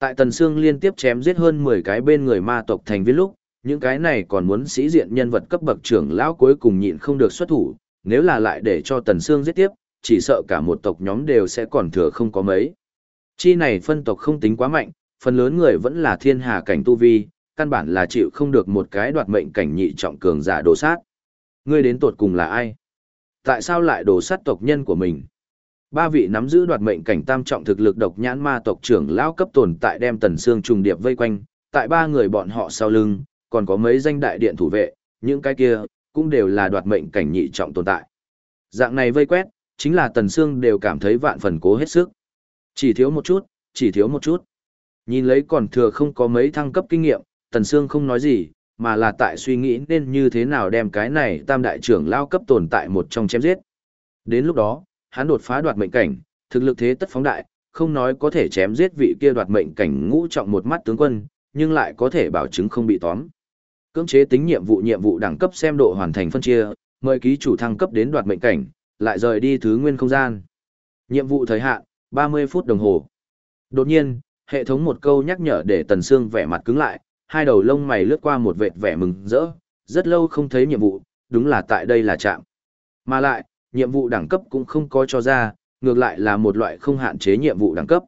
Tại Tần Sương liên tiếp chém giết hơn 10 cái bên người ma tộc thành viên lúc, những cái này còn muốn sĩ diện nhân vật cấp bậc trưởng lão cuối cùng nhịn không được xuất thủ, nếu là lại để cho Tần Sương giết tiếp, chỉ sợ cả một tộc nhóm đều sẽ còn thừa không có mấy. Chi này phân tộc không tính quá mạnh, phần lớn người vẫn là thiên hà cảnh tu vi, căn bản là chịu không được một cái đoạt mệnh cảnh nhị trọng cường giả đổ sát. Ngươi đến tột cùng là ai? Tại sao lại đổ sát tộc nhân của mình? Ba vị nắm giữ đoạt mệnh cảnh tam trọng thực lực độc nhãn ma tộc trưởng lão cấp tồn tại đem tần xương trùng điệp vây quanh, tại ba người bọn họ sau lưng, còn có mấy danh đại điện thủ vệ, những cái kia, cũng đều là đoạt mệnh cảnh nhị trọng tồn tại. Dạng này vây quét, chính là tần xương đều cảm thấy vạn phần cố hết sức. Chỉ thiếu một chút, chỉ thiếu một chút. Nhìn lấy còn thừa không có mấy thăng cấp kinh nghiệm, tần xương không nói gì, mà là tại suy nghĩ nên như thế nào đem cái này tam đại trưởng lao cấp tồn tại một trong chém giết. Đến lúc đó, hắn đột phá đoạt mệnh cảnh, thực lực thế tất phóng đại, không nói có thể chém giết vị kia đoạt mệnh cảnh ngũ trọng một mắt tướng quân, nhưng lại có thể bảo chứng không bị tóm. Cưỡng chế tính nhiệm vụ nhiệm vụ đẳng cấp xem độ hoàn thành phân chia, mời ký chủ thăng cấp đến đoạt mệnh cảnh, lại rời đi thứ nguyên không gian. Nhiệm vụ thời hạn, 30 phút đồng hồ. Đột nhiên, hệ thống một câu nhắc nhở để Tần Sương vẻ mặt cứng lại, hai đầu lông mày lướt qua một vệt vẻ mừng rỡ, rất lâu không thấy nhiệm vụ, đúng là tại đây là trạm. Mà lại, nhiệm vụ đẳng cấp cũng không có cho ra, ngược lại là một loại không hạn chế nhiệm vụ đẳng cấp.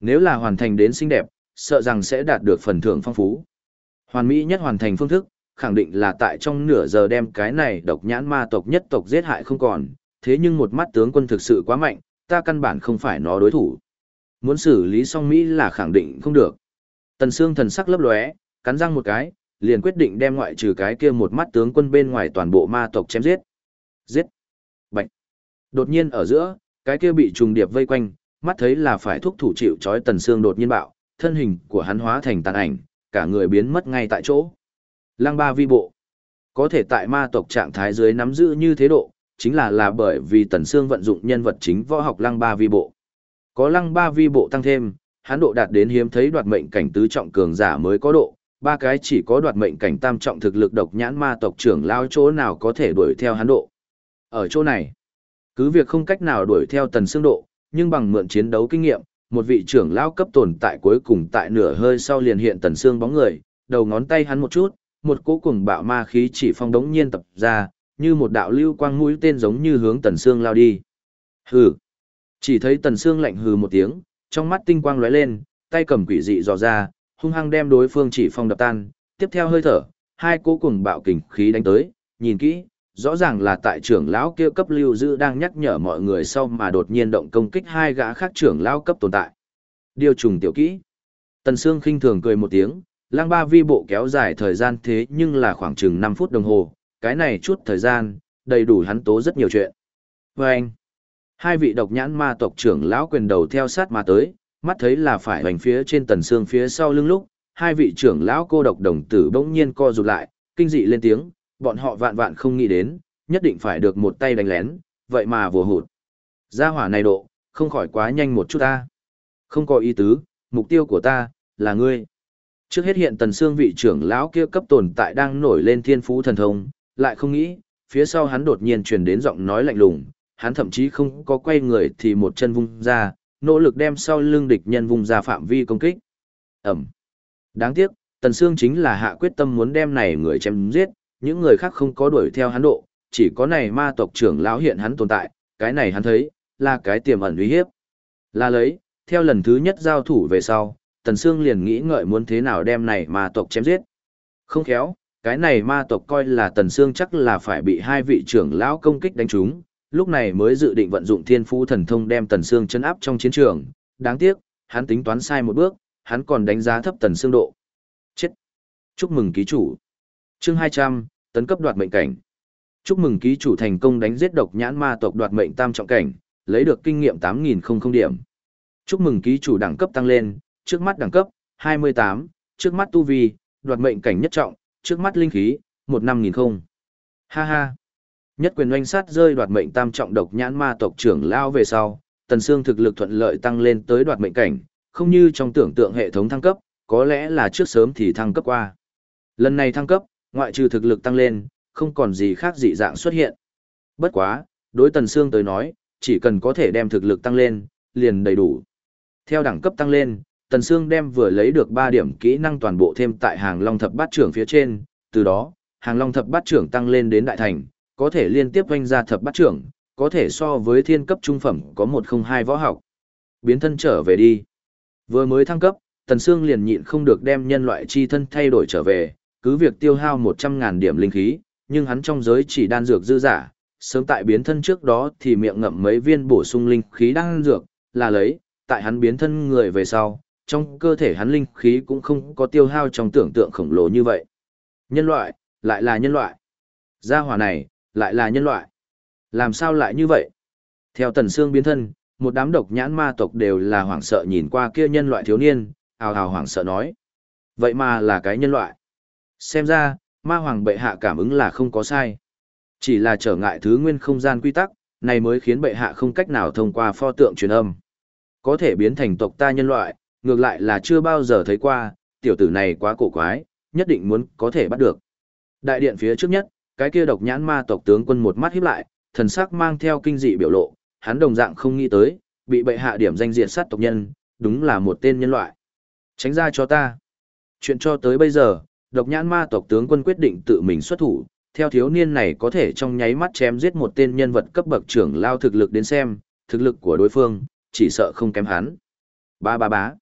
Nếu là hoàn thành đến xinh đẹp, sợ rằng sẽ đạt được phần thưởng phong phú. Hoàn mỹ nhất hoàn thành phương thức, khẳng định là tại trong nửa giờ đem cái này độc nhãn ma tộc nhất tộc giết hại không còn, thế nhưng một mắt tướng quân thực sự quá mạnh, ta căn bản không phải nó đối thủ. Muốn xử lý xong Mỹ là khẳng định không được. Tần Sương thần sắc lấp lóe, cắn răng một cái, liền quyết định đem ngoại trừ cái kia một mắt tướng quân bên ngoài toàn bộ ma tộc chém giết. Giết. Đột nhiên ở giữa, cái kia bị trùng điệp vây quanh, mắt thấy là phải thúc thủ chịu trói Tần xương đột nhiên bạo, thân hình của hắn hóa thành tàn ảnh, cả người biến mất ngay tại chỗ. Lăng ba vi bộ. Có thể tại ma tộc trạng thái dưới nắm giữ như thế độ, chính là là bởi vì Tần xương vận dụng nhân vật chính võ học lăng ba vi bộ. Có lăng ba vi bộ tăng thêm, hắn độ đạt đến hiếm thấy đoạt mệnh cảnh tứ trọng cường giả mới có độ, ba cái chỉ có đoạt mệnh cảnh tam trọng thực lực độc nhãn ma tộc trưởng lao chỗ nào có thể đuổi theo hắn độ. Ở chỗ này, cứ việc không cách nào đuổi theo Tần xương độ, nhưng bằng mượn chiến đấu kinh nghiệm, một vị trưởng lao cấp tồn tại cuối cùng tại nửa hơi sau liền hiện Tần xương bóng người, đầu ngón tay hắn một chút, một cỗ cùng bạo ma khí chỉ phong đống nhiên tập ra, như một đạo lưu quang mũi tên giống như hướng Tần xương lao đi. Hừ. Chỉ thấy Tần xương lạnh hừ một tiếng, trong mắt tinh quang lóe lên, tay cầm quỷ dị dò ra, hung hăng đem đối phương chỉ phong đập tan, tiếp theo hơi thở, hai cỗ cùng bạo kình khí đánh tới, nhìn kỹ, rõ ràng là tại trưởng lão kia cấp lưu giữ đang nhắc nhở mọi người sau mà đột nhiên động công kích hai gã khác trưởng lão cấp tồn tại. Điều trùng tiểu kỹ. Tần Sương khinh thường cười một tiếng, lang ba vi bộ kéo dài thời gian thế nhưng là khoảng chừng 5 phút đồng hồ, cái này chút thời gian, đầy đủ hắn tố rất nhiều chuyện. Và anh, hai vị độc nhãn ma tộc trưởng lão quyền đầu theo sát mà tới, mắt thấy là phải hoành phía trên tần xương phía sau lưng lúc, hai vị trưởng lão cô độc đồng tử bỗng nhiên co rụt lại, kinh dị lên tiếng, bọn họ vạn vạn không nghĩ đến, nhất định phải được một tay đánh lén, vậy mà vừa hụt. Gia hỏa này độ, không khỏi quá nhanh một chút ta. Không có ý tứ, mục tiêu của ta, là ngươi. Trước hết hiện tần xương vị trưởng lão kia cấp tồn tại đang nổi lên thiên phú thần thông, lại không nghĩ, phía sau hắn đột nhiên truyền đến giọng nói lạnh lùng, hắn thậm chí không có quay người thì một chân vung ra, nỗ lực đem sau lưng địch nhân vung ra phạm vi công kích. Ẩm. Đáng tiếc, Tần Sương chính là hạ quyết tâm muốn đem này người chém giết, những người khác không có đuổi theo hắn độ, chỉ có này ma tộc trưởng lão hiện hắn tồn tại, cái này hắn thấy, là cái tiềm ẩn uy hiếp. Là lấy, theo lần thứ nhất giao thủ về sau, Tần Sương liền nghĩ ngợi muốn thế nào đem này ma tộc chém giết. Không khéo, cái này ma tộc coi là Tần Sương chắc là phải bị hai vị trưởng lão công kích đánh trúng, lúc này mới dự định vận dụng thiên phú thần thông đem Tần Sương chấn áp trong chiến trường. Đáng tiếc, hắn tính toán sai một bước, hắn còn đánh giá thấp Tần Sương độ. Chết! Chúc mừng ký chủ! Chương 200, tấn cấp đoạt mệnh cảnh. Chúc mừng ký chủ thành công đánh giết độc nhãn ma tộc đoạt mệnh tam trọng cảnh, lấy được kinh nghiệm 8000 điểm. Chúc mừng ký chủ đẳng cấp tăng lên, trước mắt đẳng cấp 28, trước mắt tu vi, đoạt mệnh cảnh nhất trọng, trước mắt linh khí, một năm nghìn không. Ha ha. Nhất quyền oanh sát rơi đoạt mệnh tam trọng độc nhãn ma tộc trưởng lao về sau, tần xương thực lực thuận lợi tăng lên tới đoạt mệnh cảnh, không như trong tưởng tượng hệ thống thăng cấp, có lẽ là trước sớm thì thăng cấp qua. Lần này thăng cấp, ngoại trừ thực lực tăng lên, không còn gì khác dị dạng xuất hiện. Bất quá, đối tần xương tới nói, chỉ cần có thể đem thực lực tăng lên, liền đầy đủ. Theo đẳng cấp tăng lên, Tần Sương đem vừa lấy được 3 điểm kỹ năng toàn bộ thêm tại hàng long thập bát trưởng phía trên, từ đó, hàng long thập bát trưởng tăng lên đến đại thành, có thể liên tiếp vanh ra thập bát trưởng, có thể so với thiên cấp trung phẩm có 102 võ học. Biến thân trở về đi. Vừa mới thăng cấp, Tần Sương liền nhịn không được đem nhân loại chi thân thay đổi trở về, cứ việc tiêu hao 100.000 điểm linh khí, nhưng hắn trong giới chỉ đan dược dư giả, sớm tại biến thân trước đó thì miệng ngậm mấy viên bổ sung linh khí đan dược, là lấy, tại hắn biến thân người về sau, trong cơ thể hắn linh khí cũng không có tiêu hao trong tưởng tượng khổng lồ như vậy. Nhân loại, lại là nhân loại. Gia hỏa này, lại là nhân loại. Làm sao lại như vậy? Theo Tần xương biến thân, một đám độc nhãn ma tộc đều là hoảng sợ nhìn qua kia nhân loại thiếu niên, ào ào hoảng sợ nói. Vậy mà là cái nhân loại. Xem ra, ma hoàng bệ hạ cảm ứng là không có sai. Chỉ là trở ngại thứ nguyên không gian quy tắc, này mới khiến bệ hạ không cách nào thông qua pho tượng truyền âm. Có thể biến thành tộc ta nhân loại, ngược lại là chưa bao giờ thấy qua, tiểu tử này quá cổ quái, nhất định muốn có thể bắt được. Đại điện phía trước nhất, cái kia độc nhãn ma tộc tướng quân một mắt híp lại, thần sắc mang theo kinh dị biểu lộ, hắn đồng dạng không nghĩ tới, bị bệ hạ điểm danh diện sát tộc nhân, đúng là một tên nhân loại. Tránh ra cho ta. Chuyện cho tới bây giờ, độc nhãn ma tộc tướng quân quyết định tự mình xuất thủ, theo thiếu niên này có thể trong nháy mắt chém giết một tên nhân vật cấp bậc trưởng lao thực lực đến xem, thực lực của đối phương, chỉ sợ không kém hắn. Ba ba bá.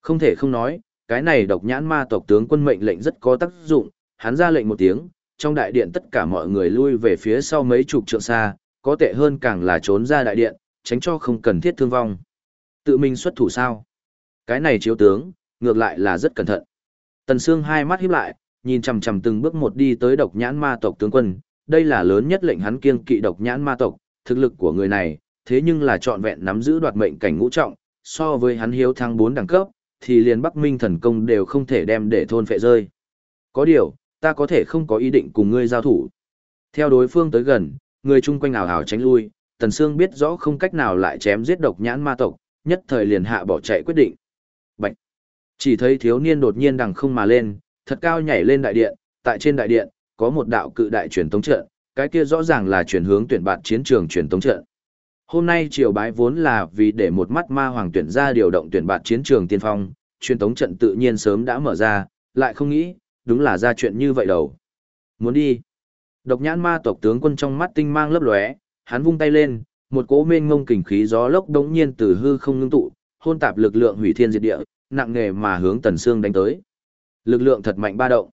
Không thể không nói, cái này độc nhãn ma tộc tướng quân mệnh lệnh rất có tác dụng, hắn ra lệnh một tiếng, trong đại điện tất cả mọi người lui về phía sau mấy chục trượng xa, có tệ hơn càng là trốn ra đại điện, tránh cho không cần thiết thương vong. Tự mình xuất thủ sao? Cái này chiếu tướng, ngược lại là rất cẩn thận. Tần Sương hai mắt híp lại, nhìn chằm chằm từng bước một đi tới độc nhãn ma tộc tướng quân, đây là lớn nhất lệnh hắn kiêng kỵ độc nhãn ma tộc, thực lực của người này, thế nhưng là trọn vẹn nắm giữ đoạt mệnh cảnh ngũ trọng, so với hắn hiếu thăng 4 đẳng cấp, thì liền Bắc Minh thần công đều không thể đem để thôn phệ rơi. Có điều, ta có thể không có ý định cùng ngươi giao thủ. Theo đối phương tới gần, người chung quanh ảo ảo tránh lui, Tần Sương biết rõ không cách nào lại chém giết độc nhãn ma tộc, nhất thời liền hạ bỏ chạy quyết định. Chỉ thấy thiếu niên đột nhiên đằng không mà lên, thật cao nhảy lên đại điện, tại trên đại điện, có một đạo cự đại truyền tống trận, cái kia rõ ràng là chuyển hướng tuyển bạt chiến trường truyền tống trận. Hôm nay triều bái vốn là vì để một mắt ma hoàng tuyển ra điều động tuyển bạt chiến trường tiên phong, truyền tống trận tự nhiên sớm đã mở ra, lại không nghĩ, đúng là ra chuyện như vậy đâu. Muốn đi. Độc nhãn ma tộc tướng quân trong mắt tinh mang lấp lóe, hắn vung tay lên, một cỗ mênh ngông kình khí gió lốc đống nhiên từ hư không ngưng tụ, hôn tạp lực lượng hủy thiên diệt địa, nặng nề mà hướng Tần Sương đánh tới. Lực lượng thật mạnh ba động.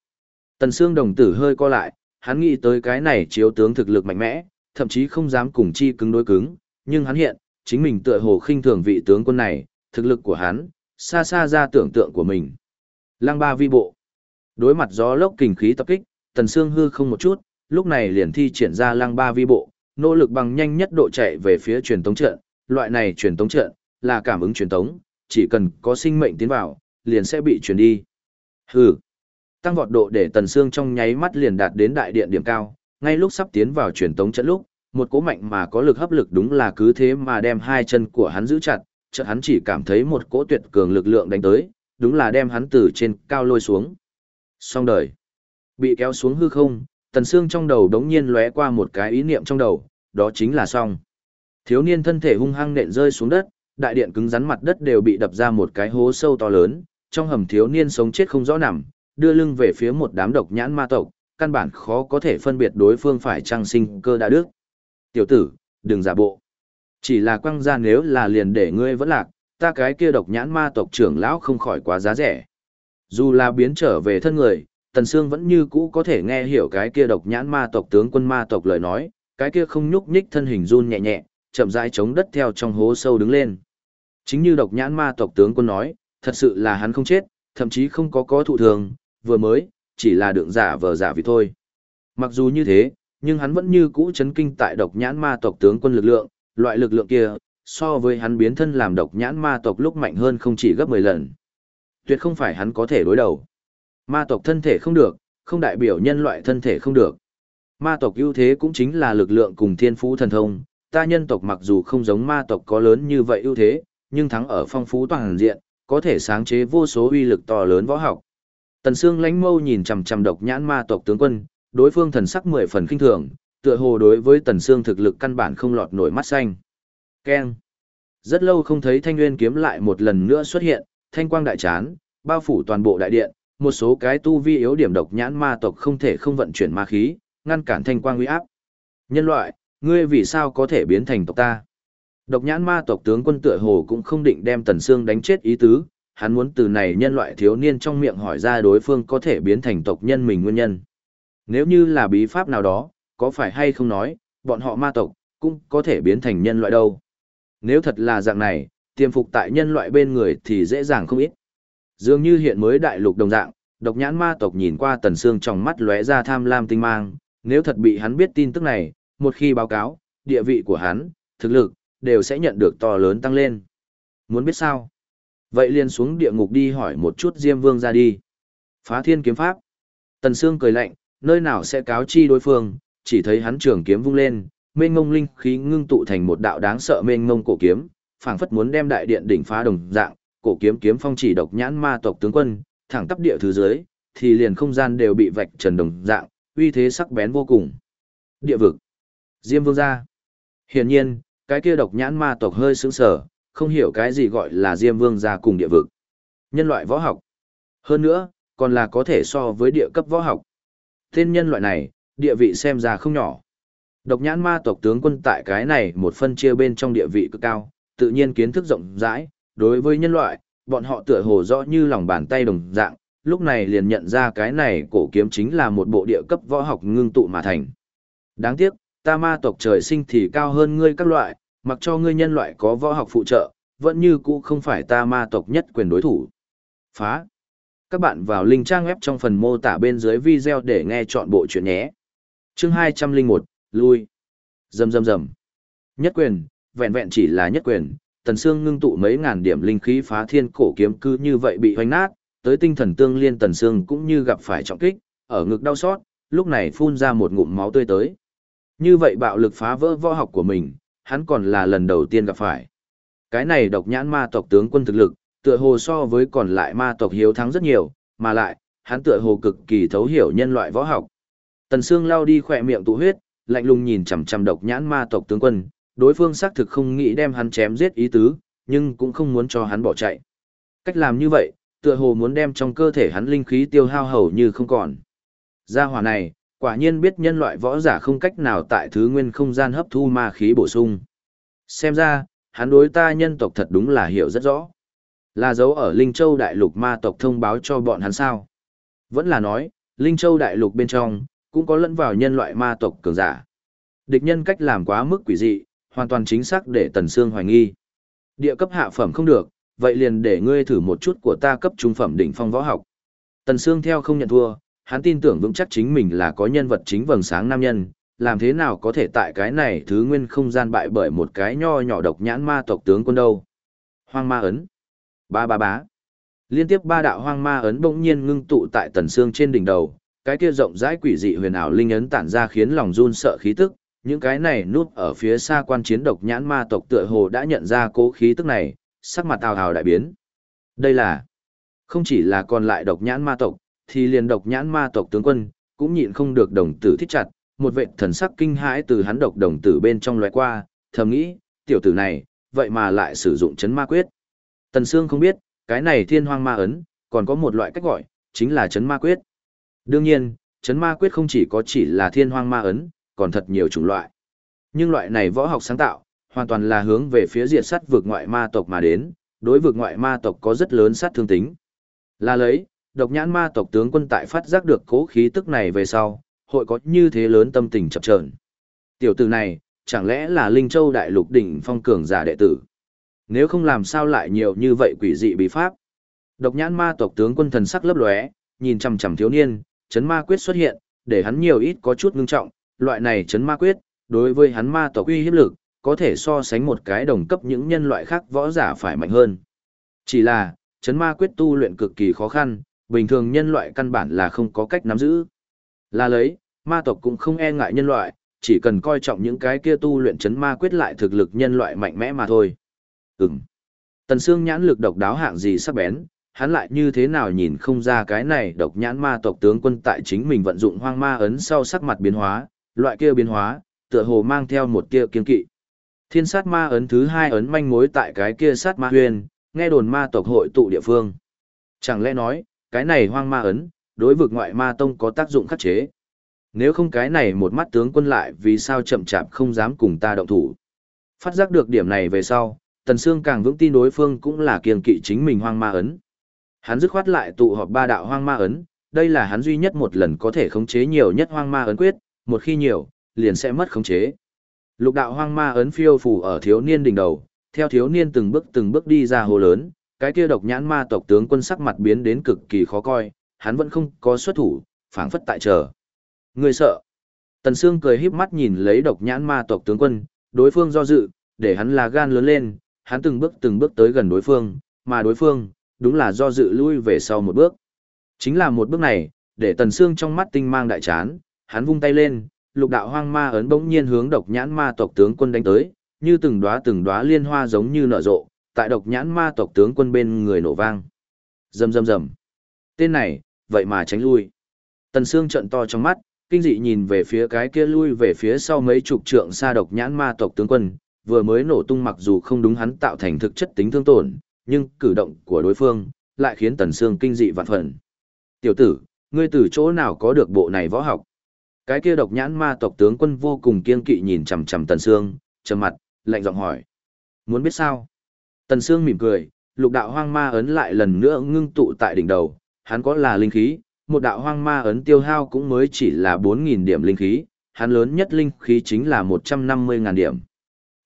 Tần Sương đồng tử hơi co lại, hắn nghĩ tới cái này chiếu tướng thực lực mạnh mẽ, thậm chí không dám cùng chi cứng đối cứng, nhưng hắn hiện, chính mình tựa hồ khinh thường vị tướng quân này, thực lực của hắn, xa xa ra tưởng tượng của mình. Lăng ba vi bộ. Đối mặt gió lốc kình khí tập kích, Tần Sương hư không một chút, lúc này liền thi triển ra lăng ba vi bộ, nỗ lực bằng nhanh nhất độ chạy về phía truyền tống trận, loại này truyền tống trận là cảm ứng truyền tống, chỉ cần có sinh mệnh tiến vào, liền sẽ bị chuyển đi. Hừ. Tăng vọt độ để Tần xương trong nháy mắt liền đạt đến đại điện điểm cao, ngay lúc sắp tiến vào truyền tống trận lúc, một cỗ mạnh mà có lực hấp lực đúng là cứ thế mà đem hai chân của hắn giữ chặt, chợt hắn chỉ cảm thấy một cỗ tuyệt cường lực lượng đánh tới, đúng là đem hắn từ trên cao lôi xuống. Xong đời. Bị kéo xuống hư không, Tần xương trong đầu đống nhiên lóe qua một cái ý niệm trong đầu, đó chính là xong. Thiếu niên thân thể hung hăng nện rơi xuống đất, đại điện cứng rắn mặt đất đều bị đập ra một cái hố sâu to lớn, trong hầm thiếu niên sống chết không rõ nằm, đưa lưng về phía một đám độc nhãn ma tộc, căn bản khó có thể phân biệt đối phương phải trang sinh cơ đã đức. Tiểu tử, đừng giả bộ. Chỉ là quăng ra nếu là liền để ngươi vẫn lạc, ta cái kia độc nhãn ma tộc trưởng lão không khỏi quá giá rẻ. Dù là biến trở về thân người, Tần Sương vẫn như cũ có thể nghe hiểu cái kia độc nhãn ma tộc tướng quân ma tộc lời nói, cái kia không nhúc nhích thân hình run nhẹ nhẹ, chậm rãi chống đất theo trong hố sâu đứng lên. Chính như độc nhãn ma tộc tướng quân nói, thật sự là hắn không chết, thậm chí không có có thụ thường, vừa mới, chỉ là đượng giả vờ giả vì thôi. Mặc dù như thế, nhưng hắn vẫn như cũ chấn kinh tại độc nhãn ma tộc tướng quân lực lượng, loại lực lượng kia, so với hắn biến thân làm độc nhãn ma tộc lúc mạnh hơn không chỉ gấp 10 lần. Tuyệt không phải hắn có thể đối đầu. Ma tộc thân thể không được, không đại biểu nhân loại thân thể không được. Ma tộc ưu thế cũng chính là lực lượng cùng thiên phú thần thông, ta nhân tộc mặc dù không giống ma tộc có lớn như vậy ưu thế, nhưng thắng ở phong phú toàn diện, có thể sáng chế vô số uy lực to lớn võ học. Tần Sương lánh mâu nhìn chằm chằm độc nhãn ma tộc tướng quân, đối phương thần sắc mười phần kinh thường, tựa hồ đối với Tần Sương thực lực căn bản không lọt nổi mắt xanh. Keng. Rất lâu không thấy Thanh Nguyên kiếm lại một lần nữa xuất hiện, thanh quang đại chán, bao phủ toàn bộ đại điện, một số cái tu vi yếu điểm độc nhãn ma tộc không thể không vận chuyển ma khí, ngăn cản thanh quang uy áp. Nhân loại, ngươi vì sao có thể biến thành tộc ta? Độc nhãn ma tộc tướng quân tựa hồ cũng không định đem Tần Sương đánh chết ý tứ, hắn muốn từ này nhân loại thiếu niên trong miệng hỏi ra đối phương có thể biến thành tộc nhân mình nguyên nhân. Nếu như là bí pháp nào đó, có phải hay không nói, bọn họ ma tộc, cũng có thể biến thành nhân loại đâu. Nếu thật là dạng này, tiềm phục tại nhân loại bên người thì dễ dàng không ít. Dường như hiện mới đại lục đồng dạng, độc nhãn ma tộc nhìn qua tần xương trong mắt lóe ra tham lam tinh mang, nếu thật bị hắn biết tin tức này, một khi báo cáo, địa vị của hắn, thực lực, đều sẽ nhận được to lớn tăng lên. Muốn biết sao? Vậy liền xuống địa ngục đi hỏi một chút Diêm Vương ra đi. Phá thiên kiếm pháp. Tần Sương cười lạnh, nơi nào sẽ cáo chi đối phương, chỉ thấy hắn trường kiếm vung lên, mênh ngông linh khí ngưng tụ thành một đạo đáng sợ mênh ngông cổ kiếm, phảng phất muốn đem đại điện đỉnh phá đồng dạng, cổ kiếm kiếm phong chỉ độc nhãn ma tộc tướng quân, thẳng tắp địa thứ dưới, thì liền không gian đều bị vạch trần đồng dạng, uy thế sắc bén vô cùng. Địa vực. Diêm Vương gia. Hiển nhiên, cái kia độc nhãn ma tộc hơi sững sờ, không hiểu cái gì gọi là Diêm Vương gia cùng địa vực. Nhân loại võ học. Hơn nữa, còn là có thể so với địa cấp võ học. Tên nhân loại này, địa vị xem ra không nhỏ. Độc nhãn ma tộc tướng quân tại cái này một phân chia bên trong địa vị cực cao, tự nhiên kiến thức rộng rãi, đối với nhân loại, bọn họ tựa hồ rõ như lòng bàn tay đồng dạng, lúc này liền nhận ra cái này cổ kiếm chính là một bộ địa cấp võ học ngưng tụ mà thành. Đáng tiếc, ta ma tộc trời sinh thì cao hơn ngươi các loại, mặc cho ngươi nhân loại có võ học phụ trợ, vẫn như cũ không phải ta ma tộc nhất quyền đối thủ. Phá. Các bạn vào link trang web trong phần mô tả bên dưới video để nghe chọn bộ chuyện nhé. Chương 201, lui. Rầm rầm rầm. Nhất quyền, vẹn vẹn chỉ là nhất quyền, Tần Sương ngưng tụ mấy ngàn điểm linh khí phá thiên cổ kiếm cứ như vậy bị hoành nát, tới tinh thần tương liên Tần Sương cũng như gặp phải trọng kích, ở ngực đau xót, lúc này phun ra một ngụm máu tươi tới. Như vậy bạo lực phá vỡ võ học của mình, hắn còn là lần đầu tiên gặp phải. Cái này độc nhãn ma tộc tướng quân thực lực, tựa hồ so với còn lại ma tộc hiếu thắng rất nhiều, mà lại, hắn tựa hồ cực kỳ thấu hiểu nhân loại võ học. Tần Sương lao đi khỏe miệng tụ huyết, lạnh lùng nhìn chằm chằm độc nhãn ma tộc tướng quân, đối phương xác thực không nghĩ đem hắn chém giết ý tứ, nhưng cũng không muốn cho hắn bỏ chạy. Cách làm như vậy, tựa hồ muốn đem trong cơ thể hắn linh khí tiêu hao hầu như không còn. Gia hỏa này, quả nhiên biết nhân loại võ giả không cách nào tại thứ nguyên không gian hấp thu ma khí bổ sung. Xem ra, hắn đối ta nhân tộc thật đúng là hiểu rất rõ. Là dấu ở Linh Châu Đại Lục ma tộc thông báo cho bọn hắn sao. Vẫn là nói, Linh Châu Đại Lục bên trong, cũng có lẫn vào nhân loại ma tộc cường giả. Địch nhân cách làm quá mức quỷ dị, hoàn toàn chính xác để Tần Sương hoài nghi. Địa cấp hạ phẩm không được, vậy liền để ngươi thử một chút của ta cấp trung phẩm đỉnh phong võ học. Tần Sương theo không nhận thua, hắn tin tưởng vững chắc chính mình là có nhân vật chính vầng sáng nam nhân, làm thế nào có thể tại cái này thứ nguyên không gian bại bởi một cái nho nhỏ độc nhãn ma tộc tướng quân đâu. Hoang ma ấn. Ba ba bá. Liên tiếp ba đạo hoang ma ấn bỗng nhiên ngưng tụ tại tần xương trên đỉnh đầu, cái kia rộng rãi quỷ dị huyền ảo linh ấn tản ra khiến lòng run sợ khí tức, những cái này núp ở phía xa quan chiến độc nhãn ma tộc tựa hồ đã nhận ra cố khí tức này, sắc mặt tào hào đại biến. Đây là không chỉ là còn lại độc nhãn ma tộc, thì liền độc nhãn ma tộc tướng quân, cũng nhịn không được đồng tử thích chặt, một vệ thần sắc kinh hãi từ hắn độc đồng tử bên trong loại qua, thầm nghĩ, tiểu tử này, vậy mà lại sử dụng chấn ma quyết. Tần Sương không biết, cái này thiên hoang ma ấn, còn có một loại cách gọi, chính là chấn ma quyết. Đương nhiên, chấn ma quyết không chỉ có chỉ là thiên hoang ma ấn, còn thật nhiều chủng loại. Nhưng loại này võ học sáng tạo, hoàn toàn là hướng về phía diệt sát vực ngoại ma tộc mà đến, đối vực ngoại ma tộc có rất lớn sát thương tính. Là lấy, độc nhãn ma tộc tướng quân tại phát giác được cố khí tức này về sau, hội có như thế lớn tâm tình chập chờn. Tiểu tử này, chẳng lẽ là Linh Châu đại lục đỉnh phong cường giả đệ tử? Nếu không làm sao lại nhiều như vậy quỷ dị bí pháp? Độc nhãn ma tộc tướng quân thần sắc lấp lóe, nhìn chằm chằm thiếu niên, chấn ma quyết xuất hiện, để hắn nhiều ít có chút ngưng trọng, loại này chấn ma quyết, đối với hắn ma tộc uy hiếp lực, có thể so sánh một cái đồng cấp những nhân loại khác võ giả phải mạnh hơn. Chỉ là, chấn ma quyết tu luyện cực kỳ khó khăn, bình thường nhân loại căn bản là không có cách nắm giữ. Là lấy, ma tộc cũng không e ngại nhân loại, chỉ cần coi trọng những cái kia tu luyện chấn ma quyết lại thực lực nhân loại mạnh mẽ mà thôi. Ừm. Tần Sương nhãn lực độc đáo hạng gì sắc bén, hắn lại như thế nào nhìn không ra cái này độc nhãn ma tộc tướng quân tại chính mình vận dụng hoang ma ấn sau sắc mặt biến hóa, loại kia biến hóa, tựa hồ mang theo một kia kiên kỵ. Thiên sát ma ấn thứ hai ấn manh mối tại cái kia sát ma huyền, nghe đồn ma tộc hội tụ địa phương. Chẳng lẽ nói, cái này hoang ma ấn, đối vực ngoại ma tông có tác dụng khắc chế. Nếu không cái này một mắt tướng quân lại vì sao chậm chạp không dám cùng ta động thủ. Phát giác được điểm này về sau, Tần Sương càng vững tin đối phương cũng là kiêng kỵ chính mình hoang ma ấn. Hắn dứt khoát lại tụ họp ba đạo hoang ma ấn, đây là hắn duy nhất một lần có thể khống chế nhiều nhất hoang ma ấn quyết, một khi nhiều, liền sẽ mất khống chế. Lục đạo hoang ma ấn phiêu phù ở thiếu niên đỉnh đầu, theo thiếu niên từng bước từng bước đi ra hồ lớn, cái kia độc nhãn ma tộc tướng quân sắc mặt biến đến cực kỳ khó coi, hắn vẫn không có xuất thủ, phảng phất tại chờ. Người sợ. Tần Sương cười híp mắt nhìn lấy độc nhãn ma tộc tướng quân, đối phương do dự, để hắn là gan lớn lên, hắn từng bước từng bước tới gần đối phương, mà đối phương, đúng là do dự lui về sau một bước. Chính là một bước này, để Tần Sương trong mắt tinh mang đại chán, hắn vung tay lên, lục đạo hoang ma ấn bỗng nhiên hướng độc nhãn ma tộc tướng quân đánh tới, như từng đóa từng đóa liên hoa giống như nở rộ, tại độc nhãn ma tộc tướng quân bên người nổ vang. Rầm rầm rầm. Tên này, vậy mà tránh lui. Tần Sương trợn to trong mắt, kinh dị nhìn về phía cái kia lui về phía sau mấy chục trượng xa độc nhãn ma tộc tướng quân, vừa mới nổ tung mặc dù không đúng hắn tạo thành thực chất tính thương tổn, nhưng cử động của đối phương lại khiến Tần Sương kinh dị vạn phần. "Tiểu tử, ngươi từ chỗ nào có được bộ này võ học?" Cái kia độc nhãn ma tộc tướng quân vô cùng kiên kỵ nhìn chằm chằm Tần Sương, trầm mặt, lạnh giọng hỏi: "Muốn biết sao?" Tần Sương mỉm cười, lục đạo hoang ma ấn lại lần nữa ngưng tụ tại đỉnh đầu, hắn có là linh khí, một đạo hoang ma ấn tiêu hao cũng mới chỉ là 4.000 điểm linh khí, hắn lớn nhất linh khí chính là 150.000 điểm.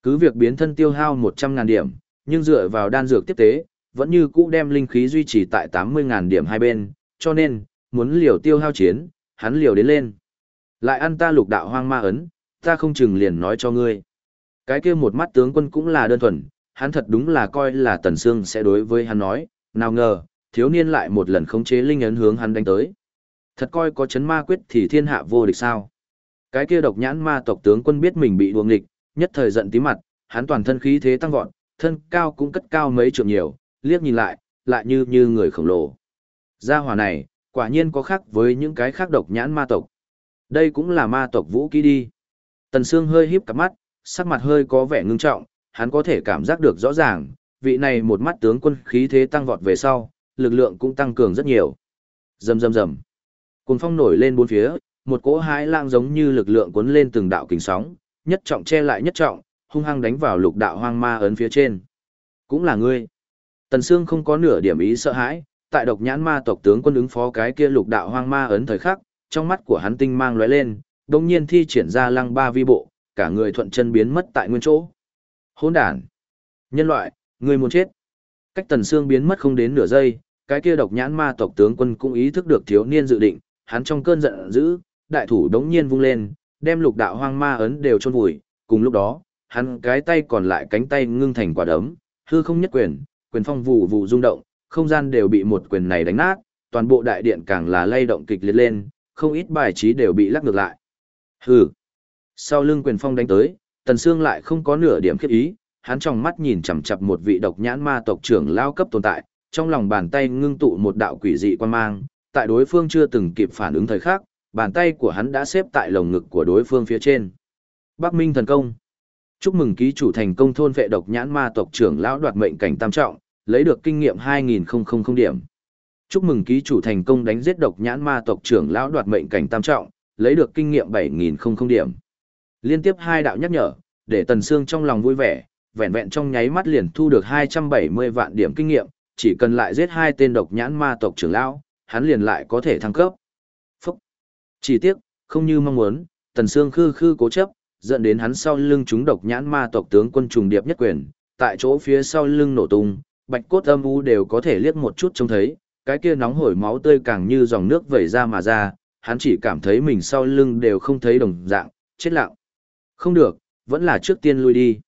Cứ việc biến thân tiêu hao 100.000 điểm, nhưng dựa vào đan dược tiếp tế, vẫn như cũ đem linh khí duy trì tại 80.000 điểm hai bên, cho nên, muốn liều tiêu hao chiến, hắn liều đến lên. Lại ăn ta lục đạo hoang ma ấn, ta không chừng liền nói cho ngươi. Cái kia một mắt tướng quân cũng là đơn thuần, hắn thật đúng là coi là Tần Sương sẽ đối với hắn nói, nào ngờ, thiếu niên lại một lần khống chế linh ấn hướng hắn đánh tới. Thật coi có chấn ma quyết thì thiên hạ vô địch sao. Cái kia độc nhãn ma tộc tướng quân biết mình bị đuồng địch, nhất thời giận tí mặt, hắn toàn thân khí thế tăng vọt, thân cao cũng cất cao mấy trượng nhiều, liếc nhìn lại, lại như như người khổng lồ. Gia hỏa này, quả nhiên có khác với những cái khác độc nhãn ma tộc. Đây cũng là ma tộc vũ kỹ đi. Tần Sương hơi híp cặp mắt, sắc mặt hơi có vẻ ngưng trọng, hắn có thể cảm giác được rõ ràng, vị này một mắt tướng quân khí thế tăng vọt về sau, lực lượng cũng tăng cường rất nhiều. Rầm rầm rầm. Cuồng phong nổi lên bốn phía, một cỗ hái lang giống như lực lượng cuốn lên từng đạo kình sóng, nhất trọng che lại nhất trọng, hung hăng đánh vào lục đạo hoang ma ấn phía trên. Cũng là ngươi. Tần Sương không có nửa điểm ý sợ hãi, tại độc nhãn ma tộc tướng quân ứng phó cái kia lục đạo hoang ma ấn thời khắc, trong mắt của hắn tinh mang lóe lên, đồng nhiên thi triển ra lăng ba vi bộ, cả người thuận chân biến mất tại nguyên chỗ. Hỗn đản! Nhân loại, người muốn chết! Cách tần xương biến mất không đến nửa giây, cái kia độc nhãn ma tộc tướng quân cũng ý thức được thiếu niên dự định, hắn trong cơn giận dữ, đại thủ đống nhiên vung lên, đem lục đạo hoang ma ấn đều chôn vùi, cùng lúc đó, hắn cái tay còn lại cánh tay ngưng thành quả đấm, hư không nhất quyền, quyền phong vụ vụ rung động, không gian đều bị một quyền này đánh nát, toàn bộ đại điện càng là lay động kịch liệt lên, không ít bài trí đều bị lắc ngược lại. Hừ. Sau lưng quyền phong đánh tới, Tần Sương lại không có nửa điểm khiếp ý, hắn trong mắt nhìn chằm chằm một vị độc nhãn ma tộc trưởng lao cấp tồn tại, trong lòng bàn tay ngưng tụ một đạo quỷ dị quan mang, tại đối phương chưa từng kịp phản ứng thời khắc, bàn tay của hắn đã xếp tại lồng ngực của đối phương phía trên. Bắc Minh thần công. Chúc mừng ký chủ thành công thôn vệ độc nhãn ma tộc trưởng lão đoạt mệnh cảnh tam trọng, lấy được kinh nghiệm 2000 điểm. Chúc mừng ký chủ thành công đánh giết độc nhãn ma tộc trưởng lão đoạt mệnh cảnh tam trọng, lấy được kinh nghiệm 7000 điểm. Liên tiếp hai đạo nhắc nhở, để Tần Sương trong lòng vui vẻ, vẹn vẹn trong nháy mắt liền thu được 270 vạn điểm kinh nghiệm, chỉ cần lại giết hai tên độc nhãn ma tộc trưởng lão, hắn liền lại có thể thăng cấp. Phúc! Chỉ tiếc, không như mong muốn, Tần Sương khư khư cố chấp, dẫn đến hắn sau lưng chúng độc nhãn ma tộc tướng quân trùng điệp nhất quyền, tại chỗ phía sau lưng nổ tung, bạch cốt âm u đều có thể liếc một chút trông thấy, cái kia nóng hổi máu tươi càng như dòng nước vẩy ra mà ra, hắn chỉ cảm thấy mình sau lưng đều không thấy đồng dạng, chết lặng. Không được, vẫn là trước tiên lui đi.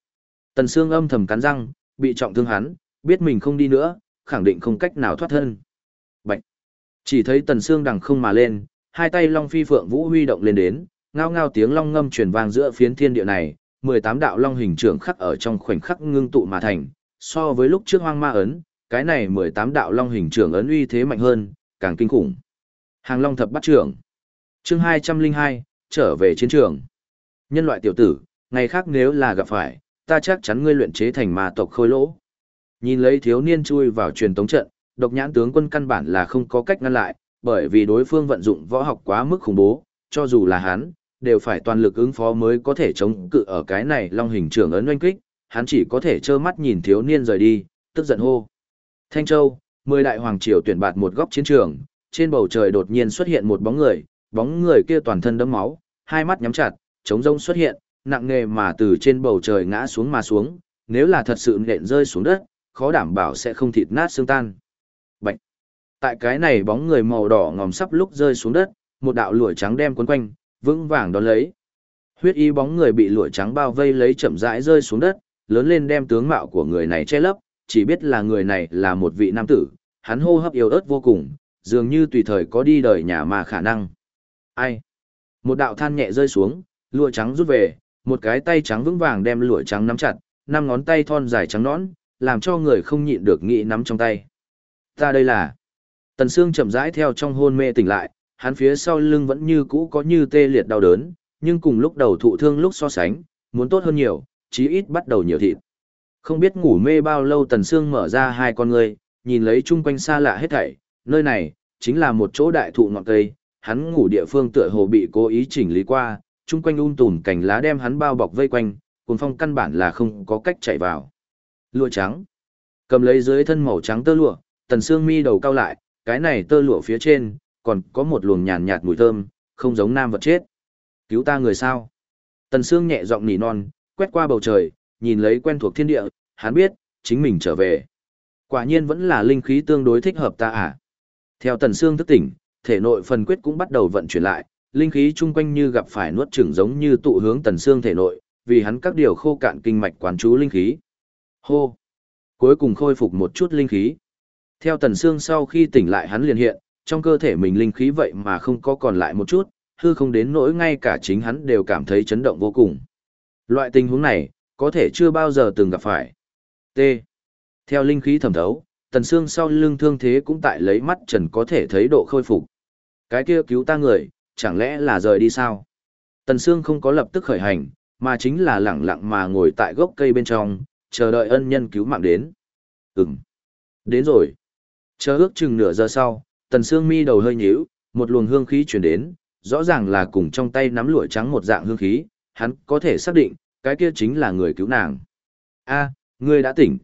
Tần Sương âm thầm cắn răng, bị trọng thương hắn, biết mình không đi nữa, khẳng định không cách nào thoát thân. Bạch! Chỉ thấy Tần Sương đằng không mà lên, hai tay Long Phi Phượng Vũ huy động lên đến, ngao ngao tiếng long ngâm truyền vang giữa phiến thiên địa này, 18 đạo long hình trưởng khắc ở trong khoảnh khắc ngưng tụ mà thành, so với lúc trước hoang ma ấn, cái này 18 đạo long hình trưởng ấn uy thế mạnh hơn, càng kinh khủng. Hàng long thập bắt trưởng. Chương 202, trở về chiến trường. Nhân loại tiểu tử, ngày khác nếu là gặp phải, ta chắc chắn ngươi luyện chế thành ma tộc khôi lỗ. Nhìn lấy thiếu niên chui vào truyền tống trận, độc nhãn tướng quân căn bản là không có cách ngăn lại, bởi vì đối phương vận dụng võ học quá mức khủng bố, cho dù là hắn, đều phải toàn lực ứng phó mới có thể chống cự ở cái này long hình trưởng ấn oanh kích, hắn chỉ có thể trơ mắt nhìn thiếu niên rời đi, tức giận hô. Thanh Châu, mười đại hoàng triều tuyển bạt một góc chiến trường, trên bầu trời đột nhiên xuất hiện một bóng người, bóng người kia toàn thân đẫm máu, hai mắt nhắm chặt, chống rông xuất hiện, nặng nề mà từ trên bầu trời ngã xuống mà xuống, nếu là thật sự nện rơi xuống đất, khó đảm bảo sẽ không thịt nát xương tan. Bạch. Tại cái này bóng người màu đỏ ngòm sắp lúc rơi xuống đất, một đạo lụa trắng đem cuốn quanh, vững vàng đón lấy. Huyết y bóng người bị lụa trắng bao vây lấy chậm rãi rơi xuống đất, lớn lên đem tướng mạo của người này che lấp, chỉ biết là người này là một vị nam tử, hắn hô hấp yếu ớt vô cùng, dường như tùy thời có đi đời nhà mà khả năng. Ai? Một đạo than nhẹ rơi xuống, lụa trắng rút về, một cái tay trắng vững vàng đem lụa trắng nắm chặt, năm ngón tay thon dài trắng nõn, làm cho người không nhịn được nghĩ nắm trong tay. Ta đây là... Tần Sương chậm rãi theo trong hôn mê tỉnh lại, hắn phía sau lưng vẫn như cũ có như tê liệt đau đớn, nhưng cùng lúc đầu thụ thương lúc so sánh, muốn tốt hơn nhiều, chí ít bắt đầu nhiều thịt. Không biết ngủ mê bao lâu Tần Sương mở ra hai con ngươi, nhìn lấy chung quanh xa lạ hết thảy, nơi này, chính là một chỗ đại thụ ngọn cây, hắn ngủ địa phương tựa hồ bị cố ý chỉnh lý qua, chung quanh un um tùn cành lá đem hắn bao bọc vây quanh, cuồng phong căn bản là không có cách chạy vào. Lụa trắng. Cầm lấy dưới thân màu trắng tơ lụa, Tần Sương mi đầu cao lại, cái này tơ lụa phía trên, còn có một luồng nhàn nhạt mùi thơm, không giống nam vật chết. Cứu ta người sao? Tần Sương nhẹ giọng nỉ non, quét qua bầu trời, nhìn lấy quen thuộc thiên địa, hắn biết, chính mình trở về. Quả nhiên vẫn là linh khí tương đối thích hợp ta à. Theo Tần Sương thức tỉnh, thể nội phần quyết cũng bắt đầu vận chuyển lại, linh khí chung quanh như gặp phải nuốt chửng giống như tụ hướng Tần xương thể nội, vì hắn các điều khô cạn kinh mạch quán chú linh khí. Hô! Cuối cùng khôi phục một chút linh khí. Theo Tần xương sau khi tỉnh lại hắn liền hiện, trong cơ thể mình linh khí vậy mà không có còn lại một chút, hư không đến nỗi ngay cả chính hắn đều cảm thấy chấn động vô cùng. Loại tình huống này, có thể chưa bao giờ từng gặp phải. T. Theo linh khí thẩm thấu, tần xương sau lưng thương thế cũng tại lấy mắt trần có thể thấy độ khôi phục. Cái kia cứu ta người, chẳng lẽ là rời đi sao? Tần Sương không có lập tức khởi hành, mà chính là lặng lặng mà ngồi tại gốc cây bên trong, chờ đợi ân nhân cứu mạng đến. Ừm. Đến rồi. Chờ ước chừng nửa giờ sau, tần Sương mi đầu hơi nhíu, một luồng hương khí truyền đến, rõ ràng là cùng trong tay nắm lụa trắng một dạng hương khí, hắn có thể xác định, cái kia chính là người cứu nàng. A, ngươi đã tỉnh.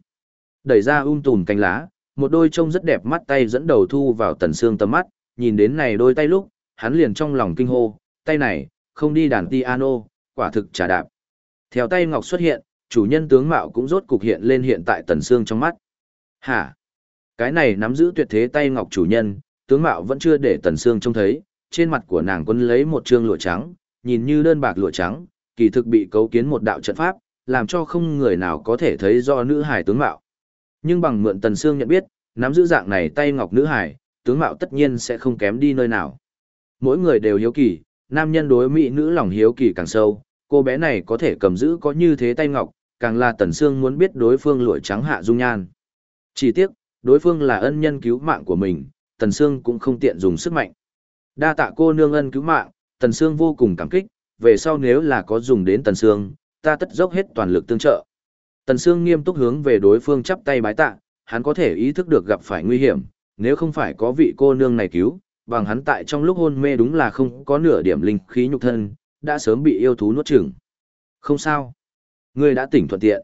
Đẩy ra um tùm cánh lá, một đôi trông rất đẹp mắt tay dẫn đầu thu vào tần Sương tầm mắt, nhìn đến này đôi tay lúc, hắn liền trong lòng kinh hô, tay này, không đi đàn piano, quả thực trả đạp. Theo tay ngọc xuất hiện, chủ nhân tướng mạo cũng rốt cục hiện lên hiện tại tần xương trong mắt. Hả? Cái này nắm giữ tuyệt thế tay ngọc chủ nhân, tướng mạo vẫn chưa để tần xương trông thấy, trên mặt của nàng quân lấy một trương lụa trắng, nhìn như đơn bạc lụa trắng, kỳ thực bị cấu kiến một đạo trận pháp, làm cho không người nào có thể thấy do nữ hải tướng mạo. Nhưng bằng mượn Tần xương nhận biết, nắm giữ dạng này tay ngọc nữ hải, tướng mạo tất nhiên sẽ không kém đi nơi nào. Mỗi người đều hiếu kỳ, nam nhân đối mỹ nữ lòng hiếu kỳ càng sâu, cô bé này có thể cầm giữ có như thế tay ngọc, càng là Tần Sương muốn biết đối phương lụi trắng hạ dung nhan. Chỉ tiếc, đối phương là ân nhân cứu mạng của mình, Tần Sương cũng không tiện dùng sức mạnh. Đa tạ cô nương ân cứu mạng, Tần Sương vô cùng cảm kích, về sau nếu là có dùng đến Tần Sương, ta tất dốc hết toàn lực tương trợ. Tần Sương nghiêm túc hướng về đối phương chắp tay bái tạ, hắn có thể ý thức được gặp phải nguy hiểm, nếu không phải có vị cô nương này cứu, bằng hắn tại trong lúc hôn mê đúng là không có nửa điểm linh khí nhục thân, đã sớm bị yêu thú nuốt chửng. Không sao. Ngươi đã tỉnh thuận tiện.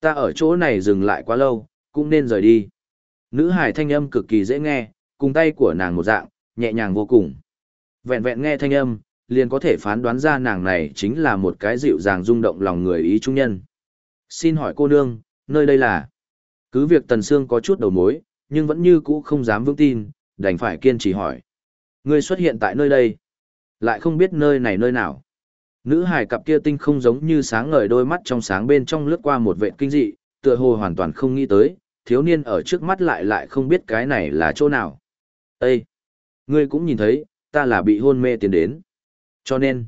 Ta ở chỗ này dừng lại quá lâu, cũng nên rời đi. Nữ hải thanh âm cực kỳ dễ nghe, cùng tay của nàng một dạng, nhẹ nhàng vô cùng. Vẹn vẹn nghe thanh âm, liền có thể phán đoán ra nàng này chính là một cái dịu dàng rung động lòng người ý trung nhân. Xin hỏi cô nương, nơi đây là? Cứ việc Tần Sương có chút đầu mối, nhưng vẫn như cũ không dám vững tin, đành phải kiên trì hỏi. Ngươi xuất hiện tại nơi đây, lại không biết nơi này nơi nào. Nữ hải cặp kia tinh không giống như sáng ngời đôi mắt trong sáng bên trong lướt qua một vệ kinh dị, tựa hồ hoàn toàn không nghĩ tới, thiếu niên ở trước mắt lại lại không biết cái này là chỗ nào. Ê! Ngươi cũng nhìn thấy, ta là bị hôn mê tiến đến. Cho nên,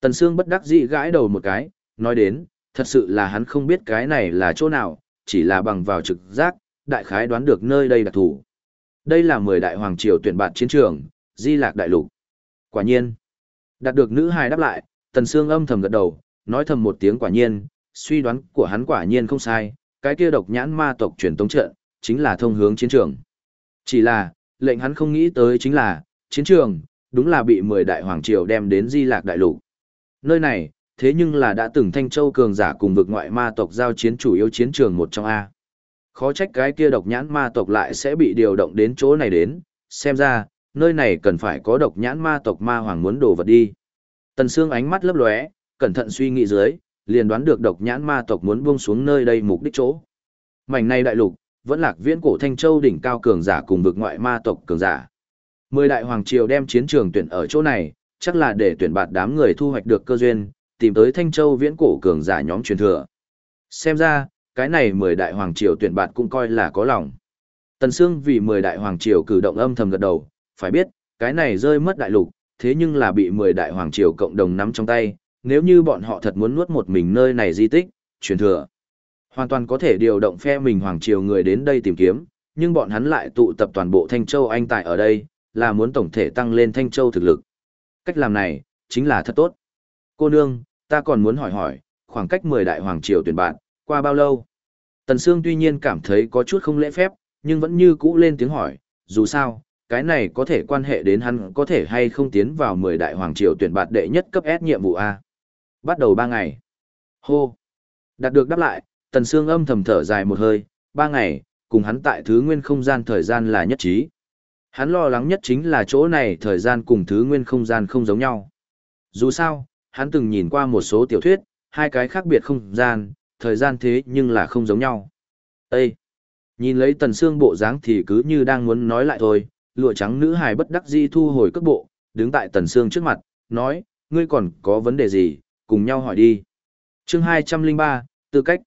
Tần Sương bất đắc dĩ gãi đầu một cái, nói đến, thật sự là hắn không biết cái này là chỗ nào, chỉ là bằng vào trực giác, đại khái đoán được nơi đây đặc thủ. Đây là mười đại hoàng triều tuyển bạt chiến trường, Di Lạc Đại Lục. Quả nhiên, đạt được nữ hài đáp lại, Tần Sương âm thầm gật đầu, nói thầm một tiếng quả nhiên, suy đoán của hắn quả nhiên không sai, cái kia độc nhãn ma tộc truyền tống trận, chính là thông hướng chiến trường. Chỉ là, lệnh hắn không nghĩ tới chính là, chiến trường, đúng là bị 10 đại hoàng triều đem đến Di Lạc Đại Lục. Nơi này, thế nhưng là đã từng Thanh Châu cường giả cùng vực ngoại ma tộc giao chiến chủ yếu chiến trường một trong A. Khó trách cái kia độc nhãn ma tộc lại sẽ bị điều động đến chỗ này đến, xem ra, nơi này cần phải có độc nhãn ma tộc ma hoàng muốn đồ vật đi. Tần Sương ánh mắt lấp lóe, cẩn thận suy nghĩ dưới, liền đoán được độc nhãn ma tộc muốn buông xuống nơi đây mục đích chỗ. Mảnh này đại lục, vẫn lạc viễn cổ Thanh Châu đỉnh cao cường giả cùng vực ngoại ma tộc cường giả. Mười đại hoàng triều đem chiến trường tuyển ở chỗ này, chắc là để tuyển bạt đám người thu hoạch được cơ duyên, tìm tới Thanh Châu viễn cổ cường giả nhóm truyền thừa. Xem ra, cái này mười đại hoàng triều tuyển bạt cũng coi là có lòng. Tần Sương vì mười đại hoàng triều cử động âm thầm gật đầu, phải biết, cái này rơi mất đại lục, thế nhưng là bị mười đại hoàng triều cộng đồng nắm trong tay, nếu như bọn họ thật muốn nuốt một mình nơi này di tích, truyền thừa. Hoàn toàn có thể điều động phe mình hoàng triều người đến đây tìm kiếm, nhưng bọn hắn lại tụ tập toàn bộ Thanh Châu Anh tài ở đây, là muốn tổng thể tăng lên Thanh Châu thực lực. Cách làm này, chính là thật tốt. Cô nương, ta còn muốn hỏi hỏi, khoảng cách 10 đại hoàng triều tuyển bạn, qua bao lâu? Tần Sương tuy nhiên cảm thấy có chút không lễ phép, nhưng vẫn như cũ lên tiếng hỏi, dù sao, cái này có thể quan hệ đến hắn có thể hay không tiến vào 10 đại hoàng triều tuyển bạt đệ nhất cấp S nhiệm vụ A. Bắt đầu 3 ngày. Hô. Đạt được đáp lại, Tần Sương âm thầm thở dài một hơi, 3 ngày, cùng hắn tại thứ nguyên không gian thời gian là nhất trí. Hắn lo lắng nhất chính là chỗ này thời gian cùng thứ nguyên không gian không giống nhau. Dù sao, hắn từng nhìn qua một số tiểu thuyết, hai cái khác biệt không gian, thời gian thế nhưng là không giống nhau. Ê! Nhìn lấy tần xương bộ dáng thì cứ như đang muốn nói lại thôi, lụa trắng nữ hài bất đắc dĩ thu hồi cước bộ, đứng tại tần xương trước mặt, nói, ngươi còn có vấn đề gì, cùng nhau hỏi đi. Chương 203, tư cách.